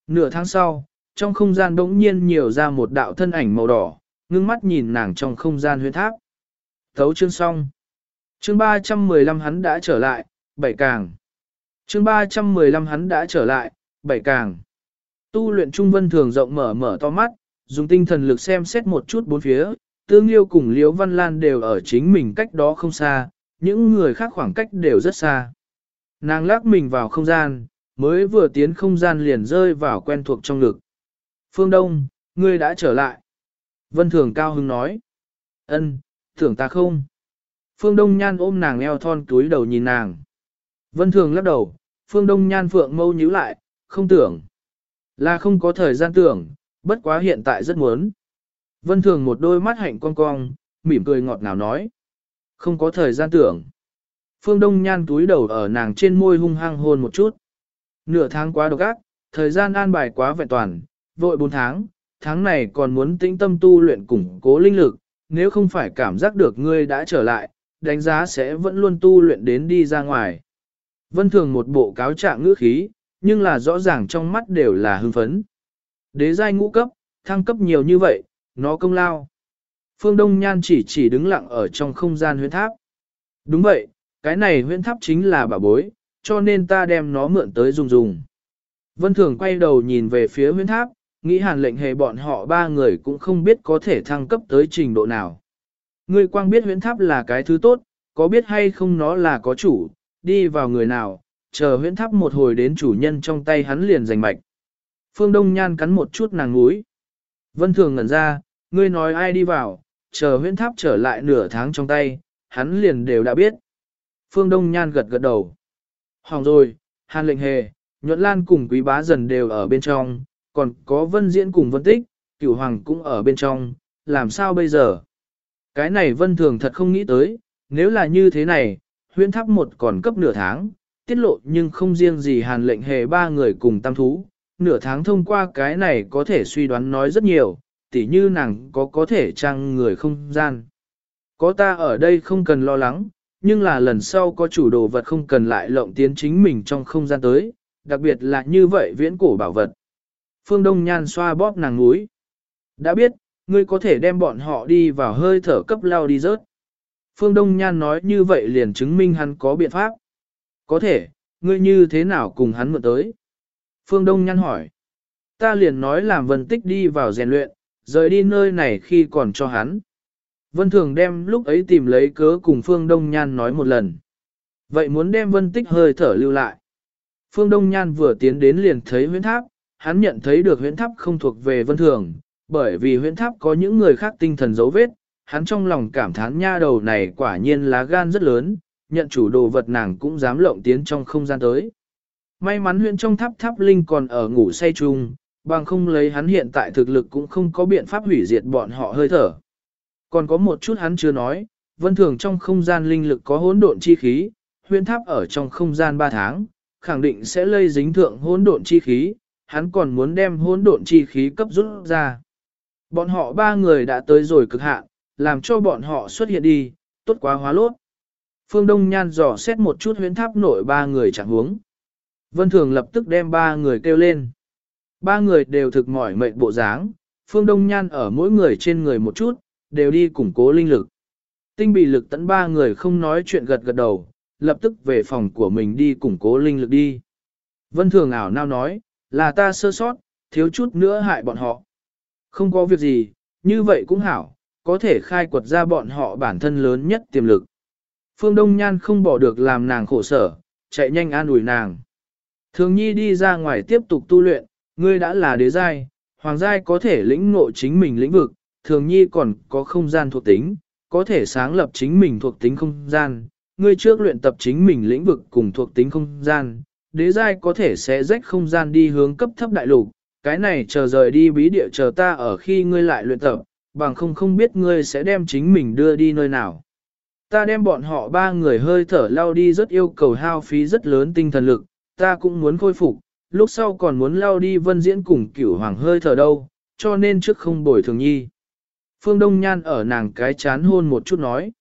Speaker 1: Nửa tháng sau, trong không gian đống nhiên nhiều ra một đạo thân ảnh màu đỏ, ngưng mắt nhìn nàng trong không gian huyên tháp. Thấu chương xong. Chương 315 hắn đã trở lại, bảy càng. Chương 315 hắn đã trở lại, bảy càng. Tu luyện trung vân thường rộng mở mở to mắt, dùng tinh thần lực xem xét một chút bốn phía, tương liêu cùng liễu văn lan đều ở chính mình cách đó không xa, những người khác khoảng cách đều rất xa. Nàng lắc mình vào không gian, mới vừa tiến không gian liền rơi vào quen thuộc trong ngực. Phương Đông, ngươi đã trở lại. Vân Thường cao hứng nói. Ân, tưởng ta không. Phương Đông Nhan ôm nàng eo thon túi đầu nhìn nàng. Vân Thường lắc đầu, Phương Đông Nhan phượng mâu nhíu lại, không tưởng. Là không có thời gian tưởng, bất quá hiện tại rất muốn. Vân Thường một đôi mắt hạnh cong cong, mỉm cười ngọt ngào nói. Không có thời gian tưởng. Phương Đông Nhan túi đầu ở nàng trên môi hung hăng hôn một chút. Nửa tháng quá độc ác, thời gian an bài quá vẹn toàn, vội bốn tháng, tháng này còn muốn tĩnh tâm tu luyện củng cố linh lực, nếu không phải cảm giác được ngươi đã trở lại, đánh giá sẽ vẫn luôn tu luyện đến đi ra ngoài. Vân thường một bộ cáo trạng ngữ khí, nhưng là rõ ràng trong mắt đều là hưng phấn. Đế giai ngũ cấp, thăng cấp nhiều như vậy, nó công lao. Phương Đông Nhan chỉ chỉ đứng lặng ở trong không gian huyễn tháp. Đúng vậy, cái này huyễn tháp chính là bà bối, cho nên ta đem nó mượn tới dùng dùng. Vân Thường quay đầu nhìn về phía huyễn tháp, nghĩ hàn lệnh hề bọn họ ba người cũng không biết có thể thăng cấp tới trình độ nào. Ngươi quang biết huyễn tháp là cái thứ tốt, có biết hay không nó là có chủ, đi vào người nào, chờ huyễn tháp một hồi đến chủ nhân trong tay hắn liền giành mạch. Phương Đông Nhan cắn một chút nàng núi. Vân Thường ngẩn ra, ngươi nói ai đi vào, chờ huyễn tháp trở lại nửa tháng trong tay, hắn liền đều đã biết. Phương Đông Nhan gật gật đầu. Hỏng rồi, Hàn lệnh hề, nhuận lan cùng quý bá dần đều ở bên trong, còn có vân diễn cùng vân tích, cửu hoàng cũng ở bên trong, làm sao bây giờ? Cái này vân thường thật không nghĩ tới, nếu là như thế này, huyễn tháp một còn cấp nửa tháng, tiết lộ nhưng không riêng gì hàn lệnh hề ba người cùng tam thú, nửa tháng thông qua cái này có thể suy đoán nói rất nhiều, tỉ như nàng có có thể trang người không gian. Có ta ở đây không cần lo lắng, nhưng là lần sau có chủ đồ vật không cần lại lộng tiến chính mình trong không gian tới, đặc biệt là như vậy viễn cổ bảo vật. Phương Đông Nhan xoa bóp nàng núi. Đã biết, ngươi có thể đem bọn họ đi vào hơi thở cấp lao đi rớt. Phương Đông Nhan nói như vậy liền chứng minh hắn có biện pháp. Có thể, ngươi như thế nào cùng hắn mượn tới? Phương Đông Nhan hỏi. Ta liền nói làm vân tích đi vào rèn luyện, rời đi nơi này khi còn cho hắn. Vân Thường đem lúc ấy tìm lấy cớ cùng Phương Đông Nhan nói một lần. Vậy muốn đem vân tích hơi thở lưu lại. Phương Đông Nhan vừa tiến đến liền thấy huyễn tháp, hắn nhận thấy được huyễn tháp không thuộc về Vân Thường, bởi vì huyễn tháp có những người khác tinh thần dấu vết, hắn trong lòng cảm thán nha đầu này quả nhiên lá gan rất lớn, nhận chủ đồ vật nàng cũng dám lộng tiến trong không gian tới. May mắn huyện trong tháp tháp linh còn ở ngủ say chung, bằng không lấy hắn hiện tại thực lực cũng không có biện pháp hủy diệt bọn họ hơi thở. Còn có một chút hắn chưa nói, vân thường trong không gian linh lực có hỗn độn chi khí, huyện tháp ở trong không gian 3 tháng, khẳng định sẽ lây dính thượng hỗn độn chi khí, hắn còn muốn đem hỗn độn chi khí cấp rút ra. Bọn họ ba người đã tới rồi cực hạn, làm cho bọn họ xuất hiện đi, tốt quá hóa lốt. Phương Đông Nhan dò xét một chút huyến tháp nội ba người chẳng huống. Vân Thường lập tức đem ba người kêu lên. Ba người đều thực mỏi mệt bộ dáng, Phương Đông Nhan ở mỗi người trên người một chút, đều đi củng cố linh lực. Tinh bị lực tận ba người không nói chuyện gật gật đầu, lập tức về phòng của mình đi củng cố linh lực đi. Vân Thường ảo nao nói, là ta sơ sót, thiếu chút nữa hại bọn họ. Không có việc gì, như vậy cũng hảo, có thể khai quật ra bọn họ bản thân lớn nhất tiềm lực. Phương Đông Nhan không bỏ được làm nàng khổ sở, chạy nhanh an ủi nàng. Thường nhi đi ra ngoài tiếp tục tu luyện, ngươi đã là đế giai, hoàng giai có thể lĩnh ngộ chính mình lĩnh vực, thường nhi còn có không gian thuộc tính, có thể sáng lập chính mình thuộc tính không gian. Ngươi trước luyện tập chính mình lĩnh vực cùng thuộc tính không gian, đế giai có thể sẽ rách không gian đi hướng cấp thấp đại lục, cái này chờ rời đi bí địa chờ ta ở khi ngươi lại luyện tập, bằng không không biết ngươi sẽ đem chính mình đưa đi nơi nào. Ta đem bọn họ ba người hơi thở lao đi rất yêu cầu hao phí rất lớn tinh thần lực, ta cũng muốn khôi phục, lúc sau còn muốn lao đi vân diễn cùng cửu hoàng hơi thở đâu, cho nên trước không bồi thường nhi. Phương Đông Nhan ở nàng cái chán hôn một chút nói.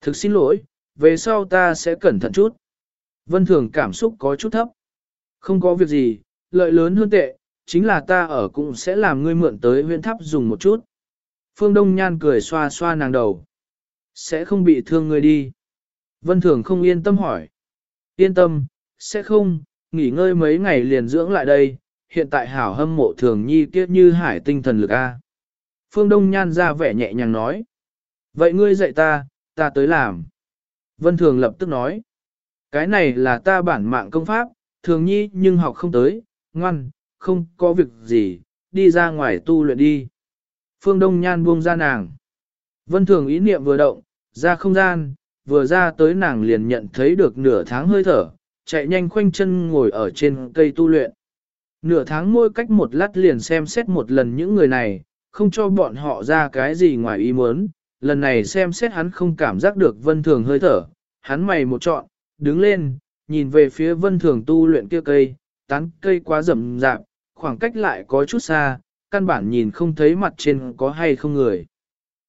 Speaker 1: Thực xin lỗi, về sau ta sẽ cẩn thận chút. Vân Thường cảm xúc có chút thấp. Không có việc gì, lợi lớn hơn tệ, chính là ta ở cũng sẽ làm ngươi mượn tới huyện tháp dùng một chút. Phương Đông Nhan cười xoa xoa nàng đầu. Sẽ không bị thương ngươi đi. Vân Thường không yên tâm hỏi. Yên tâm, sẽ không, nghỉ ngơi mấy ngày liền dưỡng lại đây, hiện tại hảo hâm mộ thường nhi kiết như hải tinh thần lực A. Phương Đông Nhan ra vẻ nhẹ nhàng nói. Vậy ngươi dạy ta, ta tới làm. Vân Thường lập tức nói. Cái này là ta bản mạng công pháp, thường nhi nhưng học không tới, ngoan, không có việc gì, đi ra ngoài tu luyện đi. Phương Đông Nhan buông ra nàng. Vân Thường ý niệm vừa động, ra không gian, vừa ra tới nàng liền nhận thấy được nửa tháng hơi thở, chạy nhanh khoanh chân ngồi ở trên cây tu luyện. Nửa tháng mỗi cách một lát liền xem xét một lần những người này, không cho bọn họ ra cái gì ngoài ý muốn. Lần này xem xét hắn không cảm giác được vân thường hơi thở, hắn mày một trọn, đứng lên, nhìn về phía vân thường tu luyện kia cây, tán cây quá rậm rạp, khoảng cách lại có chút xa, căn bản nhìn không thấy mặt trên có hay không người.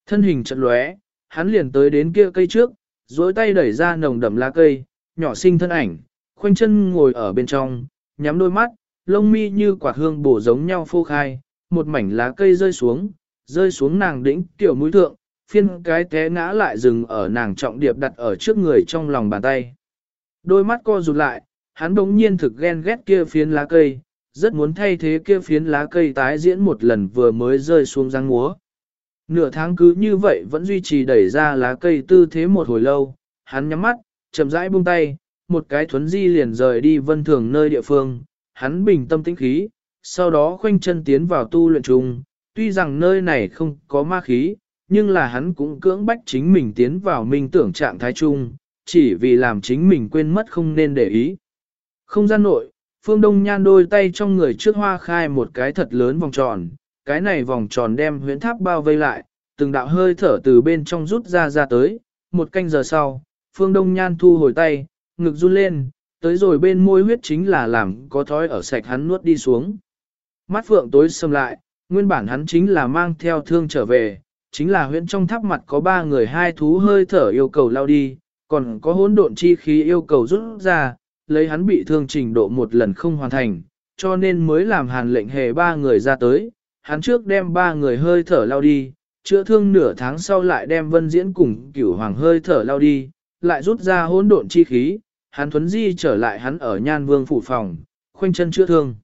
Speaker 1: Thân hình chật lóe, hắn liền tới đến kia cây trước, dối tay đẩy ra nồng đậm lá cây, nhỏ sinh thân ảnh, khoanh chân ngồi ở bên trong, nhắm đôi mắt, lông mi như quả hương bổ giống nhau phô khai, một mảnh lá cây rơi xuống, rơi xuống nàng đỉnh tiểu mũi thượng, phiên cái té ngã lại dừng ở nàng trọng điệp đặt ở trước người trong lòng bàn tay. Đôi mắt co rụt lại, hắn bỗng nhiên thực ghen ghét kia phiến lá cây, rất muốn thay thế kia phiến lá cây tái diễn một lần vừa mới rơi xuống răng múa. Nửa tháng cứ như vậy vẫn duy trì đẩy ra lá cây tư thế một hồi lâu, hắn nhắm mắt, chậm rãi buông tay, một cái thuấn di liền rời đi vân thường nơi địa phương, hắn bình tâm tĩnh khí, sau đó khoanh chân tiến vào tu luyện chung, tuy rằng nơi này không có ma khí, nhưng là hắn cũng cưỡng bách chính mình tiến vào minh tưởng trạng thái chung, chỉ vì làm chính mình quên mất không nên để ý. Không gian nội, phương đông nhan đôi tay trong người trước hoa khai một cái thật lớn vòng tròn, cái này vòng tròn đem huyễn tháp bao vây lại, từng đạo hơi thở từ bên trong rút ra ra tới, một canh giờ sau, phương đông nhan thu hồi tay, ngực run lên, tới rồi bên môi huyết chính là làm có thói ở sạch hắn nuốt đi xuống. Mắt phượng tối xâm lại, nguyên bản hắn chính là mang theo thương trở về, chính là huyện trong tháp mặt có ba người hai thú hơi thở yêu cầu lao đi, còn có hỗn độn chi khí yêu cầu rút ra, lấy hắn bị thương trình độ một lần không hoàn thành, cho nên mới làm hàn lệnh hề ba người ra tới, hắn trước đem ba người hơi thở lao đi, chữa thương nửa tháng sau lại đem vân diễn cùng cửu hoàng hơi thở lao đi, lại rút ra hỗn độn chi khí, hắn thuấn di trở lại hắn ở nhan vương phủ phòng, khoanh chân chữa thương.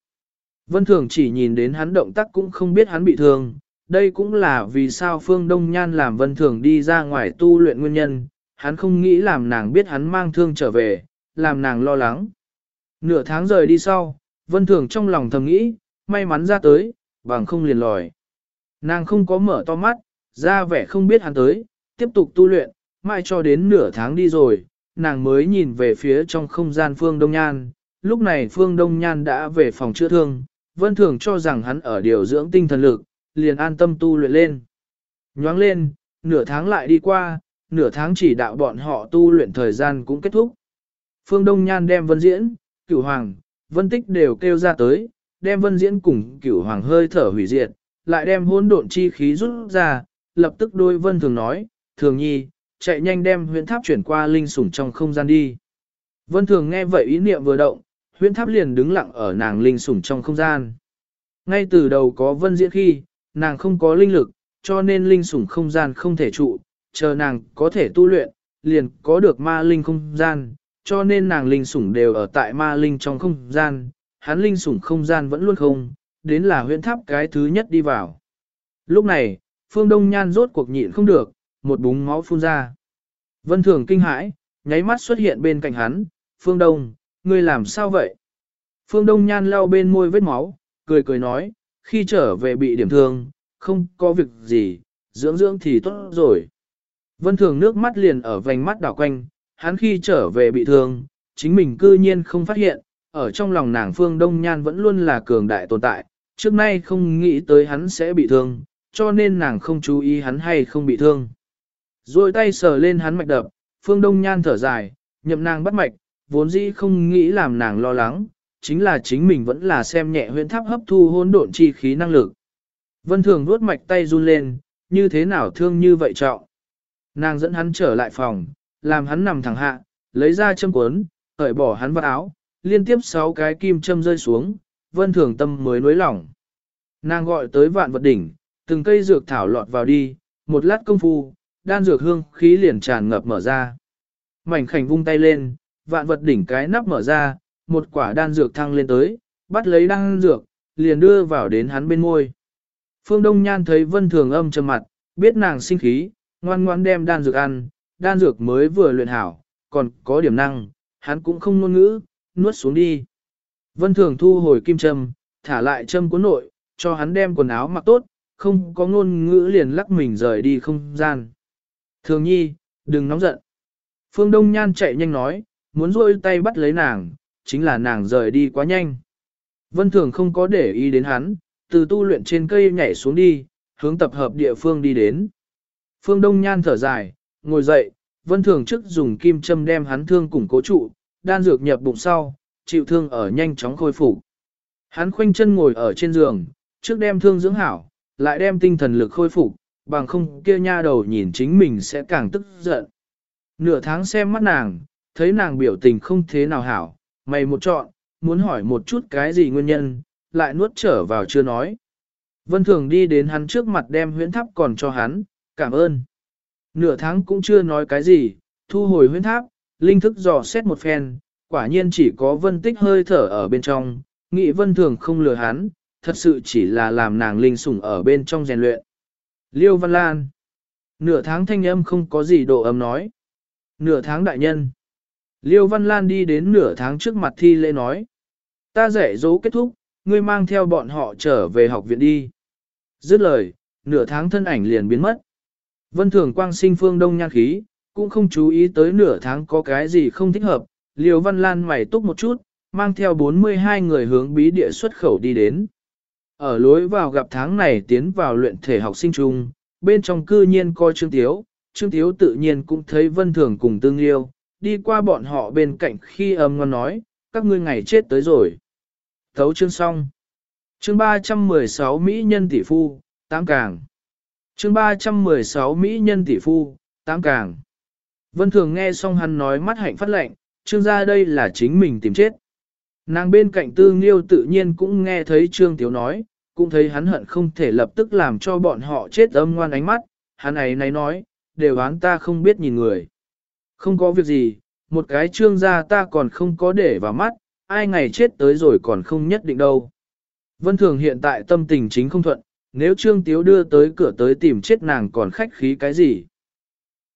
Speaker 1: Vân thường chỉ nhìn đến hắn động tác cũng không biết hắn bị thương, đây cũng là vì sao phương đông nhan làm vân thường đi ra ngoài tu luyện nguyên nhân, hắn không nghĩ làm nàng biết hắn mang thương trở về, làm nàng lo lắng. Nửa tháng rời đi sau, vân thường trong lòng thầm nghĩ, may mắn ra tới, bằng không liền lòi. Nàng không có mở to mắt, ra vẻ không biết hắn tới, tiếp tục tu luyện, mai cho đến nửa tháng đi rồi, nàng mới nhìn về phía trong không gian Phương Đông Nhan. Lúc này Phương Đông Nhan đã về phòng chữa thương, vân thường cho rằng hắn ở điều dưỡng tinh thần lực, liền an tâm tu luyện lên. Nhoáng lên, nửa tháng lại đi qua, nửa tháng chỉ đạo bọn họ tu luyện thời gian cũng kết thúc. Phương Đông Nhan đem vân diễn, cửu hoàng, vân tích đều kêu ra tới, đem vân diễn cùng cửu hoàng hơi thở hủy diệt, lại đem hỗn độn chi khí rút ra, lập tức đôi vân thường nói, thường nhi, chạy nhanh đem huyễn tháp chuyển qua linh sủng trong không gian đi. Vân thường nghe vậy ý niệm vừa động, huyễn tháp liền đứng lặng ở nàng linh sủng trong không gian. Ngay từ đầu có vân diễn khi, nàng không có linh lực, cho nên linh sủng không gian không thể trụ, chờ nàng có thể tu luyện, liền có được ma linh không gian, cho nên nàng linh sủng đều ở tại ma linh trong không gian, hắn linh sủng không gian vẫn luôn không, đến là huyễn tháp cái thứ nhất đi vào. Lúc này, phương đông nhan rốt cuộc nhịn không được, một búng máu phun ra. Vân thường kinh hãi, nháy mắt xuất hiện bên cạnh hắn, phương đông, ngươi làm sao vậy? Phương đông nhan lau bên môi vết máu, cười cười nói, khi trở về bị điểm thương, không có việc gì, dưỡng dưỡng thì tốt rồi. Vân thường nước mắt liền ở vành mắt đảo quanh, hắn khi trở về bị thương, chính mình cư nhiên không phát hiện, ở trong lòng nàng phương đông nhan vẫn luôn là cường đại tồn tại, trước nay không nghĩ tới hắn sẽ bị thương, cho nên nàng không chú ý hắn hay không bị thương. Rồi tay sờ lên hắn mạch đập, phương đông nhan thở dài, nhậm nàng bắt mạch, vốn dĩ không nghĩ làm nàng lo lắng, chính là chính mình vẫn là xem nhẹ huyễn tháp hấp thu hôn độn chi khí năng lực. Vân thường vuốt mạch tay run lên, như thế nào thương như vậy trọng. Nàng dẫn hắn trở lại phòng, làm hắn nằm thẳng hạ, lấy ra châm cuốn, hởi bỏ hắn vào áo, liên tiếp sáu cái kim châm rơi xuống, vân thường tâm mới nối lỏng. Nàng gọi tới vạn vật đỉnh, từng cây dược thảo lọt vào đi, một lát công phu, đan dược hương khí liền tràn ngập mở ra. Mảnh khảnh vung tay lên, vạn vật đỉnh cái nắp mở ra, một quả đan dược thăng lên tới, bắt lấy đan dược, liền đưa vào đến hắn bên môi. Phương Đông Nhan thấy vân thường âm trầm mặt, biết nàng sinh khí, ngoan ngoan đem đan dược ăn, đan dược mới vừa luyện hảo, còn có điểm năng, hắn cũng không ngôn ngữ, nuốt xuống đi. Vân thường thu hồi kim châm, thả lại châm cuốn nội, cho hắn đem quần áo mặc tốt, không có ngôn ngữ liền lắc mình rời đi không gian. Thường nhi, đừng nóng giận. Phương Đông Nhan chạy nhanh nói, muốn rôi tay bắt lấy nàng, chính là nàng rời đi quá nhanh. Vân Thường không có để ý đến hắn, từ tu luyện trên cây nhảy xuống đi, hướng tập hợp địa phương đi đến. Phương Đông Nhan thở dài, ngồi dậy, Vân Thường trước dùng kim châm đem hắn thương củng cố trụ, đan dược nhập bụng sau, chịu thương ở nhanh chóng khôi phục. Hắn khoanh chân ngồi ở trên giường, trước đem thương dưỡng hảo, lại đem tinh thần lực khôi phục, bằng không kia nha đầu nhìn chính mình sẽ càng tức giận. Nửa tháng xem mắt nàng, thấy nàng biểu tình không thế nào hảo, mày một chọn, muốn hỏi một chút cái gì nguyên nhân, lại nuốt trở vào chưa nói. Vân Thường đi đến hắn trước mặt đem huyễn tháp còn cho hắn, cảm ơn. Nửa tháng cũng chưa nói cái gì, thu hồi huyễn tháp, linh thức dò xét một phen, quả nhiên chỉ có vân tích hơi thở ở bên trong, nghĩ vân thường không lừa hắn, thật sự chỉ là làm nàng linh sủng ở bên trong rèn luyện. Liêu Văn Lan Nửa tháng thanh âm không có gì độ ấm nói. Nửa tháng đại nhân. Liêu Văn Lan đi đến nửa tháng trước mặt thi lễ nói. Ta dạy dỗ kết thúc, ngươi mang theo bọn họ trở về học viện đi. Dứt lời, nửa tháng thân ảnh liền biến mất. Vân Thường Quang sinh phương đông nhan khí, cũng không chú ý tới nửa tháng có cái gì không thích hợp. Liêu Văn Lan mày túc một chút, mang theo 42 người hướng bí địa xuất khẩu đi đến. Ở lối vào gặp tháng này tiến vào luyện thể học sinh chung, bên trong cư nhiên coi Trương Tiếu, Trương Tiếu tự nhiên cũng thấy Vân Thường cùng Tương Liêu, đi qua bọn họ bên cạnh khi âm ngon nói, các ngươi ngày chết tới rồi. Thấu chương xong. Chương 316 Mỹ nhân tỷ phu, tám càng. Chương 316 Mỹ nhân tỷ phu, tám càng. Vân Thường nghe xong hắn nói mắt hạnh phát lệnh, trương gia đây là chính mình tìm chết. Nàng bên cạnh tư nghiêu tự nhiên cũng nghe thấy trương tiếu nói, cũng thấy hắn hận không thể lập tức làm cho bọn họ chết âm ngoan ánh mắt, hắn ấy nấy nói, đều án ta không biết nhìn người. Không có việc gì, một cái trương gia ta còn không có để vào mắt, ai ngày chết tới rồi còn không nhất định đâu. Vân Thường hiện tại tâm tình chính không thuận, nếu trương tiếu đưa tới cửa tới tìm chết nàng còn khách khí cái gì.